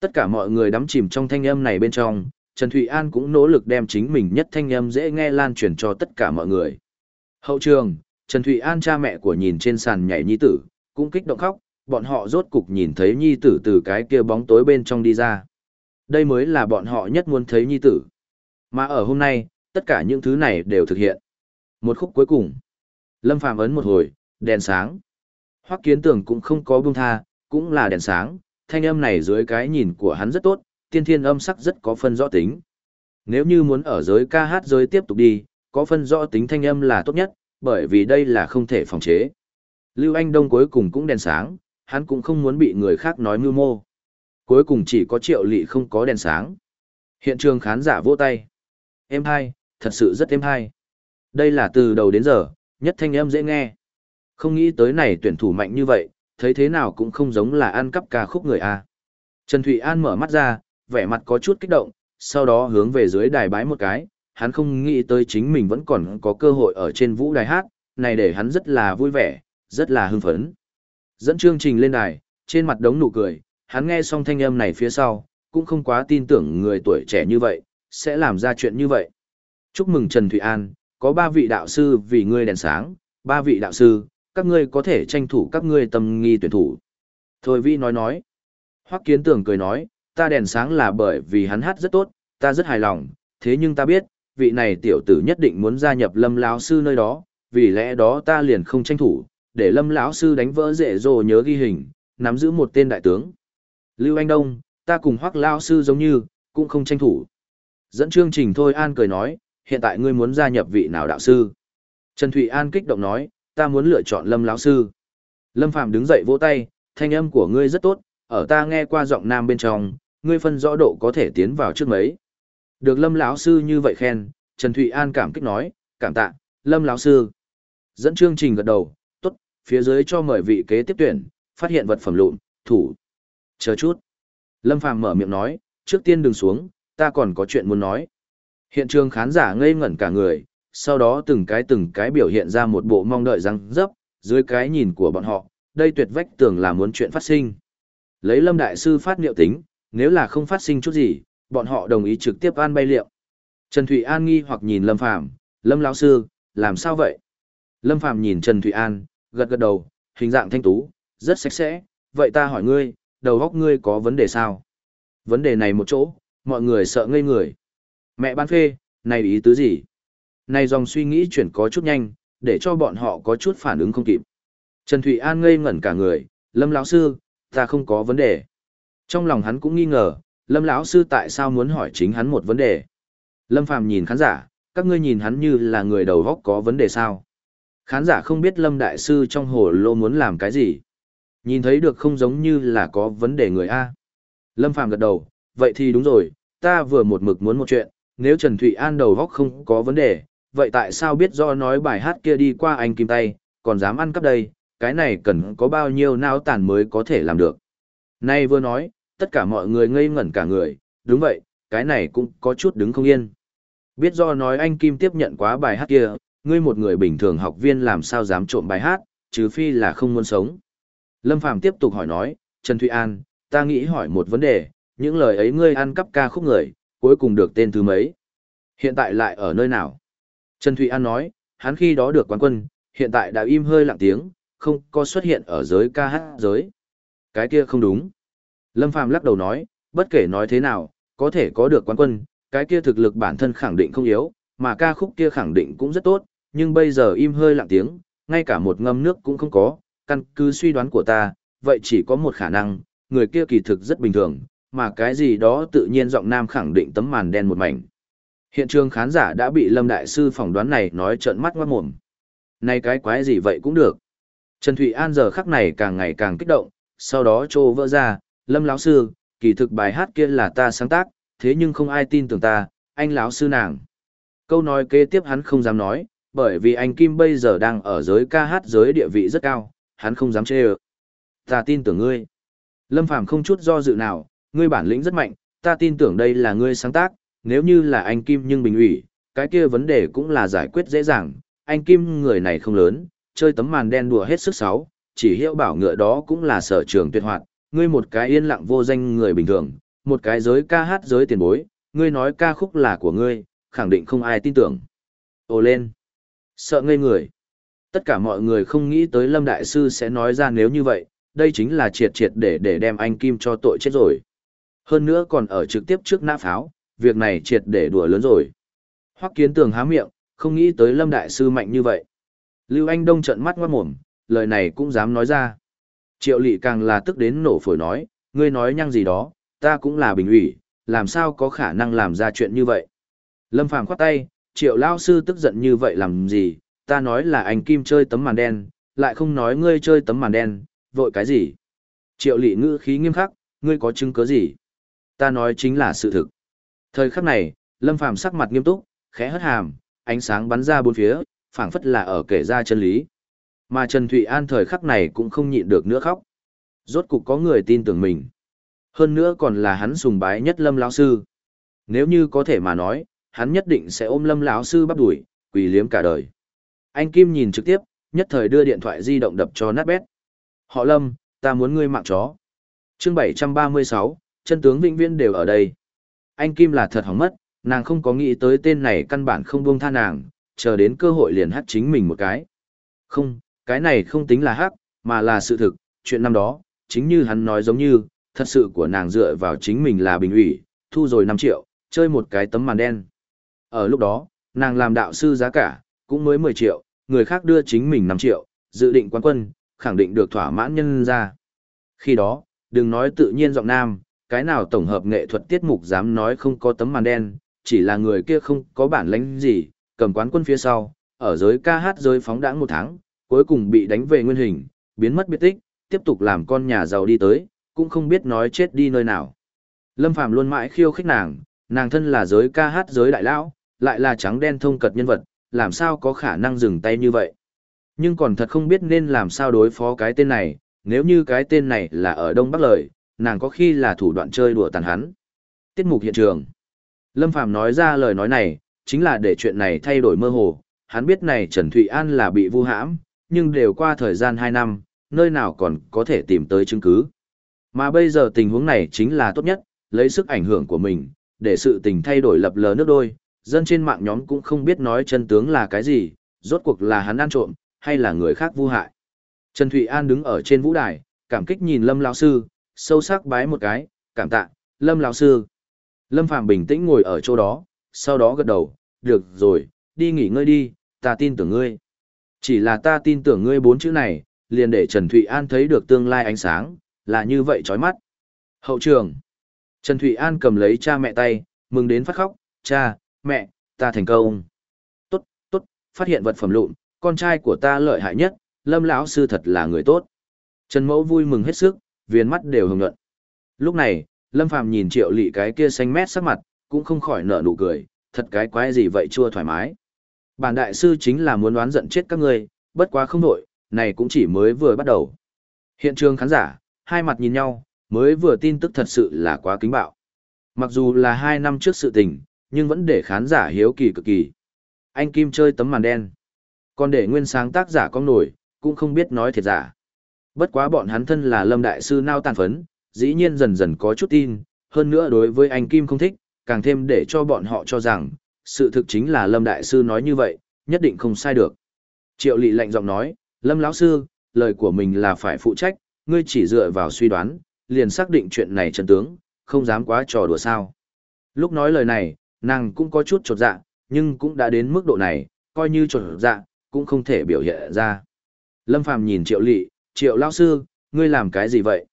Tất cả mọi người đắm chìm trong thanh âm này bên trong, Trần Thụy An cũng nỗ lực đem chính mình nhất thanh âm dễ nghe lan truyền cho tất cả mọi người. Hậu trường, Trần Thụy An cha mẹ của nhìn trên sàn nhảy nhi tử, cũng kích động khóc, bọn họ rốt cục nhìn thấy nhi tử từ cái kia bóng tối bên trong đi ra. Đây mới là bọn họ nhất muốn thấy nhi tử. Mà ở hôm nay, tất cả những thứ này đều thực hiện. Một khúc cuối cùng. Lâm Phàm ấn một hồi, đèn sáng. Hoắc Kiến Tường cũng không có buông tha, cũng là đèn sáng, thanh âm này dưới cái nhìn của hắn rất tốt, tiên thiên âm sắc rất có phân rõ tính. Nếu như muốn ở giới ca hát giới tiếp tục đi, có phân rõ tính thanh âm là tốt nhất, bởi vì đây là không thể phòng chế. Lưu Anh Đông cuối cùng cũng đèn sáng, hắn cũng không muốn bị người khác nói mưu mô. Cuối cùng chỉ có triệu lị không có đèn sáng. Hiện trường khán giả vỗ tay. Em hai, thật sự rất em hai Đây là từ đầu đến giờ, nhất thanh em dễ nghe. Không nghĩ tới này tuyển thủ mạnh như vậy, thấy thế nào cũng không giống là ăn cắp ca khúc người A. Trần Thụy An mở mắt ra, vẻ mặt có chút kích động, sau đó hướng về dưới đài bái một cái, hắn không nghĩ tới chính mình vẫn còn có cơ hội ở trên vũ đài hát, này để hắn rất là vui vẻ, rất là hưng phấn. Dẫn chương trình lên đài, trên mặt đống nụ cười, hắn nghe xong thanh âm này phía sau, cũng không quá tin tưởng người tuổi trẻ như vậy, sẽ làm ra chuyện như vậy. Chúc mừng Trần Thụy An, có ba vị đạo sư vì ngươi đèn sáng, ba vị đạo sư, các ngươi có thể tranh thủ các ngươi tâm nghi tuyển thủ. Thôi Vi nói nói. Hoắc Kiến Tưởng cười nói, ta đèn sáng là bởi vì hắn hát rất tốt, ta rất hài lòng, thế nhưng ta biết, vị này tiểu tử nhất định muốn gia nhập Lâm lão sư nơi đó, vì lẽ đó ta liền không tranh thủ, để Lâm lão sư đánh vỡ dễ dồ nhớ ghi hình, nắm giữ một tên đại tướng. Lưu Anh Đông, ta cùng Hoắc lão sư giống như, cũng không tranh thủ. Dẫn chương trình thôi An cười nói, hiện tại ngươi muốn gia nhập vị nào đạo sư? Trần Thụy An kích động nói, ta muốn lựa chọn Lâm lão sư. Lâm Phạm đứng dậy vỗ tay, thanh âm của ngươi rất tốt, ở ta nghe qua giọng nam bên trong, ngươi phân rõ độ có thể tiến vào trước mấy. Được Lâm lão sư như vậy khen, Trần Thụy An cảm kích nói, cảm tạ, Lâm lão sư. Dẫn chương trình gật đầu, tốt, phía dưới cho mời vị kế tiếp tuyển, phát hiện vật phẩm lụn, thủ. Chờ chút. Lâm Phàm mở miệng nói, trước tiên đừng xuống, ta còn có chuyện muốn nói. Hiện trường khán giả ngây ngẩn cả người, sau đó từng cái từng cái biểu hiện ra một bộ mong đợi răng dấp, dưới cái nhìn của bọn họ, đây tuyệt vách tưởng là muốn chuyện phát sinh. Lấy Lâm Đại Sư phát liệu tính, nếu là không phát sinh chút gì, bọn họ đồng ý trực tiếp an bay liệu. Trần Thụy An nghi hoặc nhìn Lâm Phàm Lâm lão Sư, làm sao vậy? Lâm Phàm nhìn Trần Thụy An, gật gật đầu, hình dạng thanh tú, rất sạch sẽ, vậy ta hỏi ngươi, đầu góc ngươi có vấn đề sao? Vấn đề này một chỗ, mọi người sợ ngây người. Mẹ bán phê, này ý tứ gì? Này dòng suy nghĩ chuyển có chút nhanh, để cho bọn họ có chút phản ứng không kịp. Trần Thụy An ngây ngẩn cả người, Lâm lão sư, ta không có vấn đề. Trong lòng hắn cũng nghi ngờ, Lâm lão sư tại sao muốn hỏi chính hắn một vấn đề. Lâm Phàm nhìn khán giả, các ngươi nhìn hắn như là người đầu góc có vấn đề sao? Khán giả không biết Lâm đại sư trong hồ lô muốn làm cái gì. Nhìn thấy được không giống như là có vấn đề người a. Lâm Phàm gật đầu, vậy thì đúng rồi, ta vừa một mực muốn một chuyện, nếu Trần Thụy An đầu góc không có vấn đề, vậy tại sao biết do nói bài hát kia đi qua anh Kim Tay, còn dám ăn cắp đây, cái này cần có bao nhiêu não tàn mới có thể làm được. Nay vừa nói, tất cả mọi người ngây ngẩn cả người, đúng vậy, cái này cũng có chút đứng không yên. Biết do nói anh Kim tiếp nhận quá bài hát kia, ngươi một người bình thường học viên làm sao dám trộm bài hát, trừ phi là không muốn sống. Lâm Phàm tiếp tục hỏi nói, Trần Thụy An, ta nghĩ hỏi một vấn đề, những lời ấy ngươi ăn cắp ca khúc người, cuối cùng được tên thứ mấy. Hiện tại lại ở nơi nào? Trần Thụy An nói, hắn khi đó được quán quân, hiện tại đã im hơi lặng tiếng, không có xuất hiện ở giới ca hát giới. Cái kia không đúng. Lâm Phàm lắc đầu nói, bất kể nói thế nào, có thể có được quán quân, cái kia thực lực bản thân khẳng định không yếu, mà ca khúc kia khẳng định cũng rất tốt, nhưng bây giờ im hơi lặng tiếng, ngay cả một ngâm nước cũng không có, căn cứ suy đoán của ta, vậy chỉ có một khả năng, người kia kỳ thực rất bình thường, mà cái gì đó tự nhiên giọng nam khẳng định tấm màn đen một mảnh. Hiện trường khán giả đã bị Lâm Đại Sư phỏng đoán này nói trợn mắt ngoát mồm. Này cái quái gì vậy cũng được. Trần Thụy An giờ khắc này càng ngày càng kích động, sau đó trô vỡ ra, Lâm lão Sư, kỳ thực bài hát kia là ta sáng tác, thế nhưng không ai tin tưởng ta, anh lão sư nàng. Câu nói kế tiếp hắn không dám nói, bởi vì anh Kim bây giờ đang ở giới ca hát giới địa vị rất cao, hắn không dám chê ơ. Ta tin tưởng ngươi. Lâm Phàm không chút do dự nào, ngươi bản lĩnh rất mạnh, ta tin tưởng đây là ngươi sáng tác, nếu như là anh Kim nhưng bình ủy, cái kia vấn đề cũng là giải quyết dễ dàng, anh Kim người này không lớn, chơi tấm màn đen đùa hết sức sáu, chỉ hiệu bảo ngựa đó cũng là sở trường tuyệt hoạt, ngươi một cái yên lặng vô danh người bình thường, một cái giới ca hát giới tiền bối, ngươi nói ca khúc là của ngươi, khẳng định không ai tin tưởng. Ồ lên! Sợ ngây người. Tất cả mọi người không nghĩ tới Lâm Đại Sư sẽ nói ra nếu như vậy, đây chính là triệt triệt để để đem anh Kim cho tội chết rồi. Hơn nữa còn ở trực tiếp trước nã pháo, việc này triệt để đùa lớn rồi. Hoắc kiến tường há miệng, không nghĩ tới Lâm Đại Sư mạnh như vậy. Lưu Anh Đông trợn mắt ngoát mồm, lời này cũng dám nói ra. Triệu lỵ càng là tức đến nổ phổi nói, ngươi nói nhăng gì đó, ta cũng là bình ủy, làm sao có khả năng làm ra chuyện như vậy. Lâm Phàm khoát tay, triệu lao sư tức giận như vậy làm gì, ta nói là anh Kim chơi tấm màn đen, lại không nói ngươi chơi tấm màn đen, vội cái gì. Triệu lỵ ngữ khí nghiêm khắc, ngươi có chứng cứ gì? Ta nói chính là sự thực. Thời khắc này, Lâm Phàm sắc mặt nghiêm túc, khẽ hất hàm, ánh sáng bắn ra bốn phía, phảng phất là ở kể ra chân lý. Mà Trần Thụy An thời khắc này cũng không nhịn được nữa khóc. Rốt cục có người tin tưởng mình. Hơn nữa còn là hắn sùng bái nhất Lâm lão sư. Nếu như có thể mà nói, hắn nhất định sẽ ôm Lâm lão sư bắt đuổi, quỳ liếm cả đời. Anh Kim nhìn trực tiếp, nhất thời đưa điện thoại di động đập cho nát bét. Họ Lâm, ta muốn ngươi mạng chó. Chương 736, chân tướng vĩnh viễn đều ở đây. Anh Kim là thật hỏng mất, nàng không có nghĩ tới tên này căn bản không buông tha nàng, chờ đến cơ hội liền hắt chính mình một cái. Không, cái này không tính là hắc, mà là sự thực, chuyện năm đó, chính như hắn nói giống như, thật sự của nàng dựa vào chính mình là bình ủy, thu rồi 5 triệu, chơi một cái tấm màn đen. Ở lúc đó, nàng làm đạo sư giá cả, cũng mới 10 triệu, người khác đưa chính mình 5 triệu, dự định quán quân, khẳng định được thỏa mãn nhân ra. Khi đó, đừng nói tự nhiên giọng nam, cái nào tổng hợp nghệ thuật tiết mục dám nói không có tấm màn đen, chỉ là người kia không có bản lãnh gì, cầm quán quân phía sau, ở giới ca hát giới phóng đãng một tháng, cuối cùng bị đánh về nguyên hình, biến mất biệt tích, tiếp tục làm con nhà giàu đi tới, cũng không biết nói chết đi nơi nào. Lâm Phàm luôn mãi khiêu khích nàng, nàng thân là giới ca hát giới đại lão, lại là trắng đen thông cật nhân vật, làm sao có khả năng dừng tay như vậy. Nhưng còn thật không biết nên làm sao đối phó cái tên này, nếu như cái tên này là ở Đông Bắc Lợi, nàng có khi là thủ đoạn chơi đùa tàn hắn. Tiết mục hiện trường. Lâm Phàm nói ra lời nói này, chính là để chuyện này thay đổi mơ hồ, hắn biết này Trần Thụy An là bị vu hãm, nhưng đều qua thời gian 2 năm, nơi nào còn có thể tìm tới chứng cứ. Mà bây giờ tình huống này chính là tốt nhất, lấy sức ảnh hưởng của mình, để sự tình thay đổi lập lờ nước đôi, dân trên mạng nhóm cũng không biết nói chân tướng là cái gì, rốt cuộc là hắn ăn trộm, hay là người khác vu hại. Trần Thụy An đứng ở trên vũ đài, cảm kích nhìn Lâm lão sư, sâu sắc bái một cái, cảm tạ, Lâm lão sư. Lâm Phạm bình tĩnh ngồi ở chỗ đó, sau đó gật đầu, được rồi, đi nghỉ ngơi đi, ta tin tưởng ngươi. Chỉ là ta tin tưởng ngươi bốn chữ này, liền để Trần Thụy An thấy được tương lai ánh sáng, là như vậy chói mắt. Hậu trường. Trần Thụy An cầm lấy cha mẹ tay, mừng đến phát khóc, cha, mẹ, ta thành công. Tốt, tốt, phát hiện vật phẩm lụn, con trai của ta lợi hại nhất, lâm lão sư thật là người tốt. Trần Mẫu vui mừng hết sức, viền mắt đều hồng nhuận. Lúc này, Lâm Phàm nhìn Triệu Lị cái kia xanh mét sắc mặt, cũng không khỏi nở nụ cười, thật cái quái gì vậy chua thoải mái. Bản đại sư chính là muốn đoán giận chết các ngươi, bất quá không nổi, này cũng chỉ mới vừa bắt đầu. Hiện trường khán giả, hai mặt nhìn nhau, mới vừa tin tức thật sự là quá kính bạo. Mặc dù là hai năm trước sự tình, nhưng vẫn để khán giả hiếu kỳ cực kỳ. Anh Kim chơi tấm màn đen. Còn để nguyên sáng tác giả con nổi, cũng không biết nói thiệt giả. Bất quá bọn hắn thân là lâm đại sư nao tàn phấn, dĩ nhiên dần dần có chút tin, hơn nữa đối với anh Kim không thích, càng thêm để cho bọn họ cho rằng, sự thực chính là lâm đại sư nói như vậy, nhất định không sai được. Triệu lị lạnh giọng nói, lâm lão sư, lời của mình là phải phụ trách, ngươi chỉ dựa vào suy đoán, liền xác định chuyện này chân tướng, không dám quá trò đùa sao. Lúc nói lời này, nàng cũng có chút trột dạ, nhưng cũng đã đến mức độ này, coi như trột dạ, cũng không thể biểu hiện ra. Lâm Phàm nhìn Triệu Lị, Triệu lão Sư, ngươi làm cái gì vậy?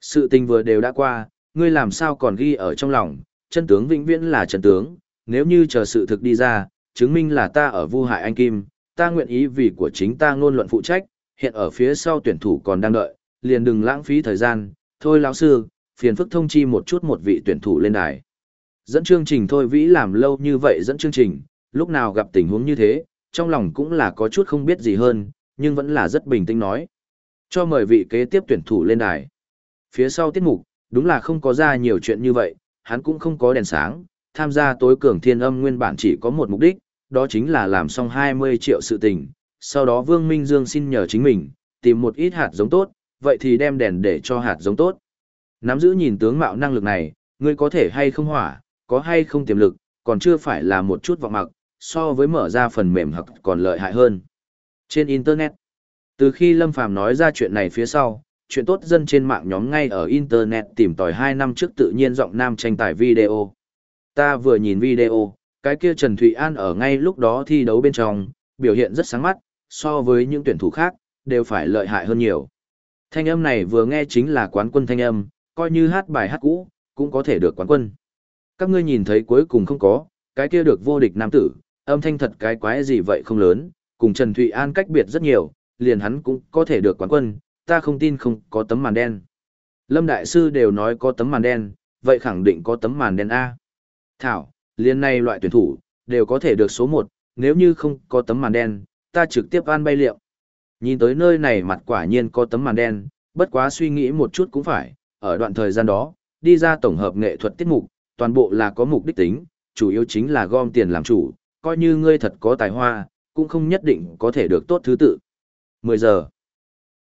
Sự tình vừa đều đã qua, ngươi làm sao còn ghi ở trong lòng, chân tướng vĩnh viễn là chân tướng, nếu như chờ sự thực đi ra, chứng minh là ta ở vu hại anh Kim, ta nguyện ý vì của chính ta ngôn luận phụ trách, hiện ở phía sau tuyển thủ còn đang đợi, liền đừng lãng phí thời gian, thôi lão sư, phiền phức thông chi một chút một vị tuyển thủ lên đài. Dẫn chương trình thôi vĩ làm lâu như vậy dẫn chương trình, lúc nào gặp tình huống như thế, trong lòng cũng là có chút không biết gì hơn, nhưng vẫn là rất bình tĩnh nói. Cho mời vị kế tiếp tuyển thủ lên đài. Phía sau tiết mục, đúng là không có ra nhiều chuyện như vậy, hắn cũng không có đèn sáng, tham gia tối cường thiên âm nguyên bản chỉ có một mục đích, đó chính là làm xong 20 triệu sự tình. Sau đó Vương Minh Dương xin nhờ chính mình, tìm một ít hạt giống tốt, vậy thì đem đèn để cho hạt giống tốt. Nắm giữ nhìn tướng mạo năng lực này, ngươi có thể hay không hỏa, có hay không tiềm lực, còn chưa phải là một chút vọng mặc, so với mở ra phần mềm hoặc còn lợi hại hơn. Trên Internet, từ khi Lâm Phàm nói ra chuyện này phía sau, chuyện tốt dân trên mạng nhóm ngay ở Internet tìm tòi 2 năm trước tự nhiên giọng nam tranh tài video. Ta vừa nhìn video, cái kia Trần Thụy An ở ngay lúc đó thi đấu bên trong, biểu hiện rất sáng mắt, so với những tuyển thủ khác, đều phải lợi hại hơn nhiều. Thanh âm này vừa nghe chính là quán quân thanh âm, coi như hát bài hát cũ, cũng có thể được quán quân. Các ngươi nhìn thấy cuối cùng không có, cái kia được vô địch nam tử, âm thanh thật cái quái gì vậy không lớn, cùng Trần Thụy An cách biệt rất nhiều, liền hắn cũng có thể được quán quân, ta không tin không có tấm màn đen. Lâm Đại Sư đều nói có tấm màn đen, vậy khẳng định có tấm màn đen A. Thảo, liên này loại tuyển thủ, đều có thể được số 1, nếu như không có tấm màn đen, ta trực tiếp ăn bay liệu. Nhìn tới nơi này mặt quả nhiên có tấm màn đen, bất quá suy nghĩ một chút cũng phải, ở đoạn thời gian đó, đi ra tổng hợp nghệ thuật tiết mục, toàn bộ là có mục đích tính, chủ yếu chính là gom tiền làm chủ, coi như ngươi thật có tài hoa, cũng không nhất định có thể được tốt thứ tự. 10 giờ.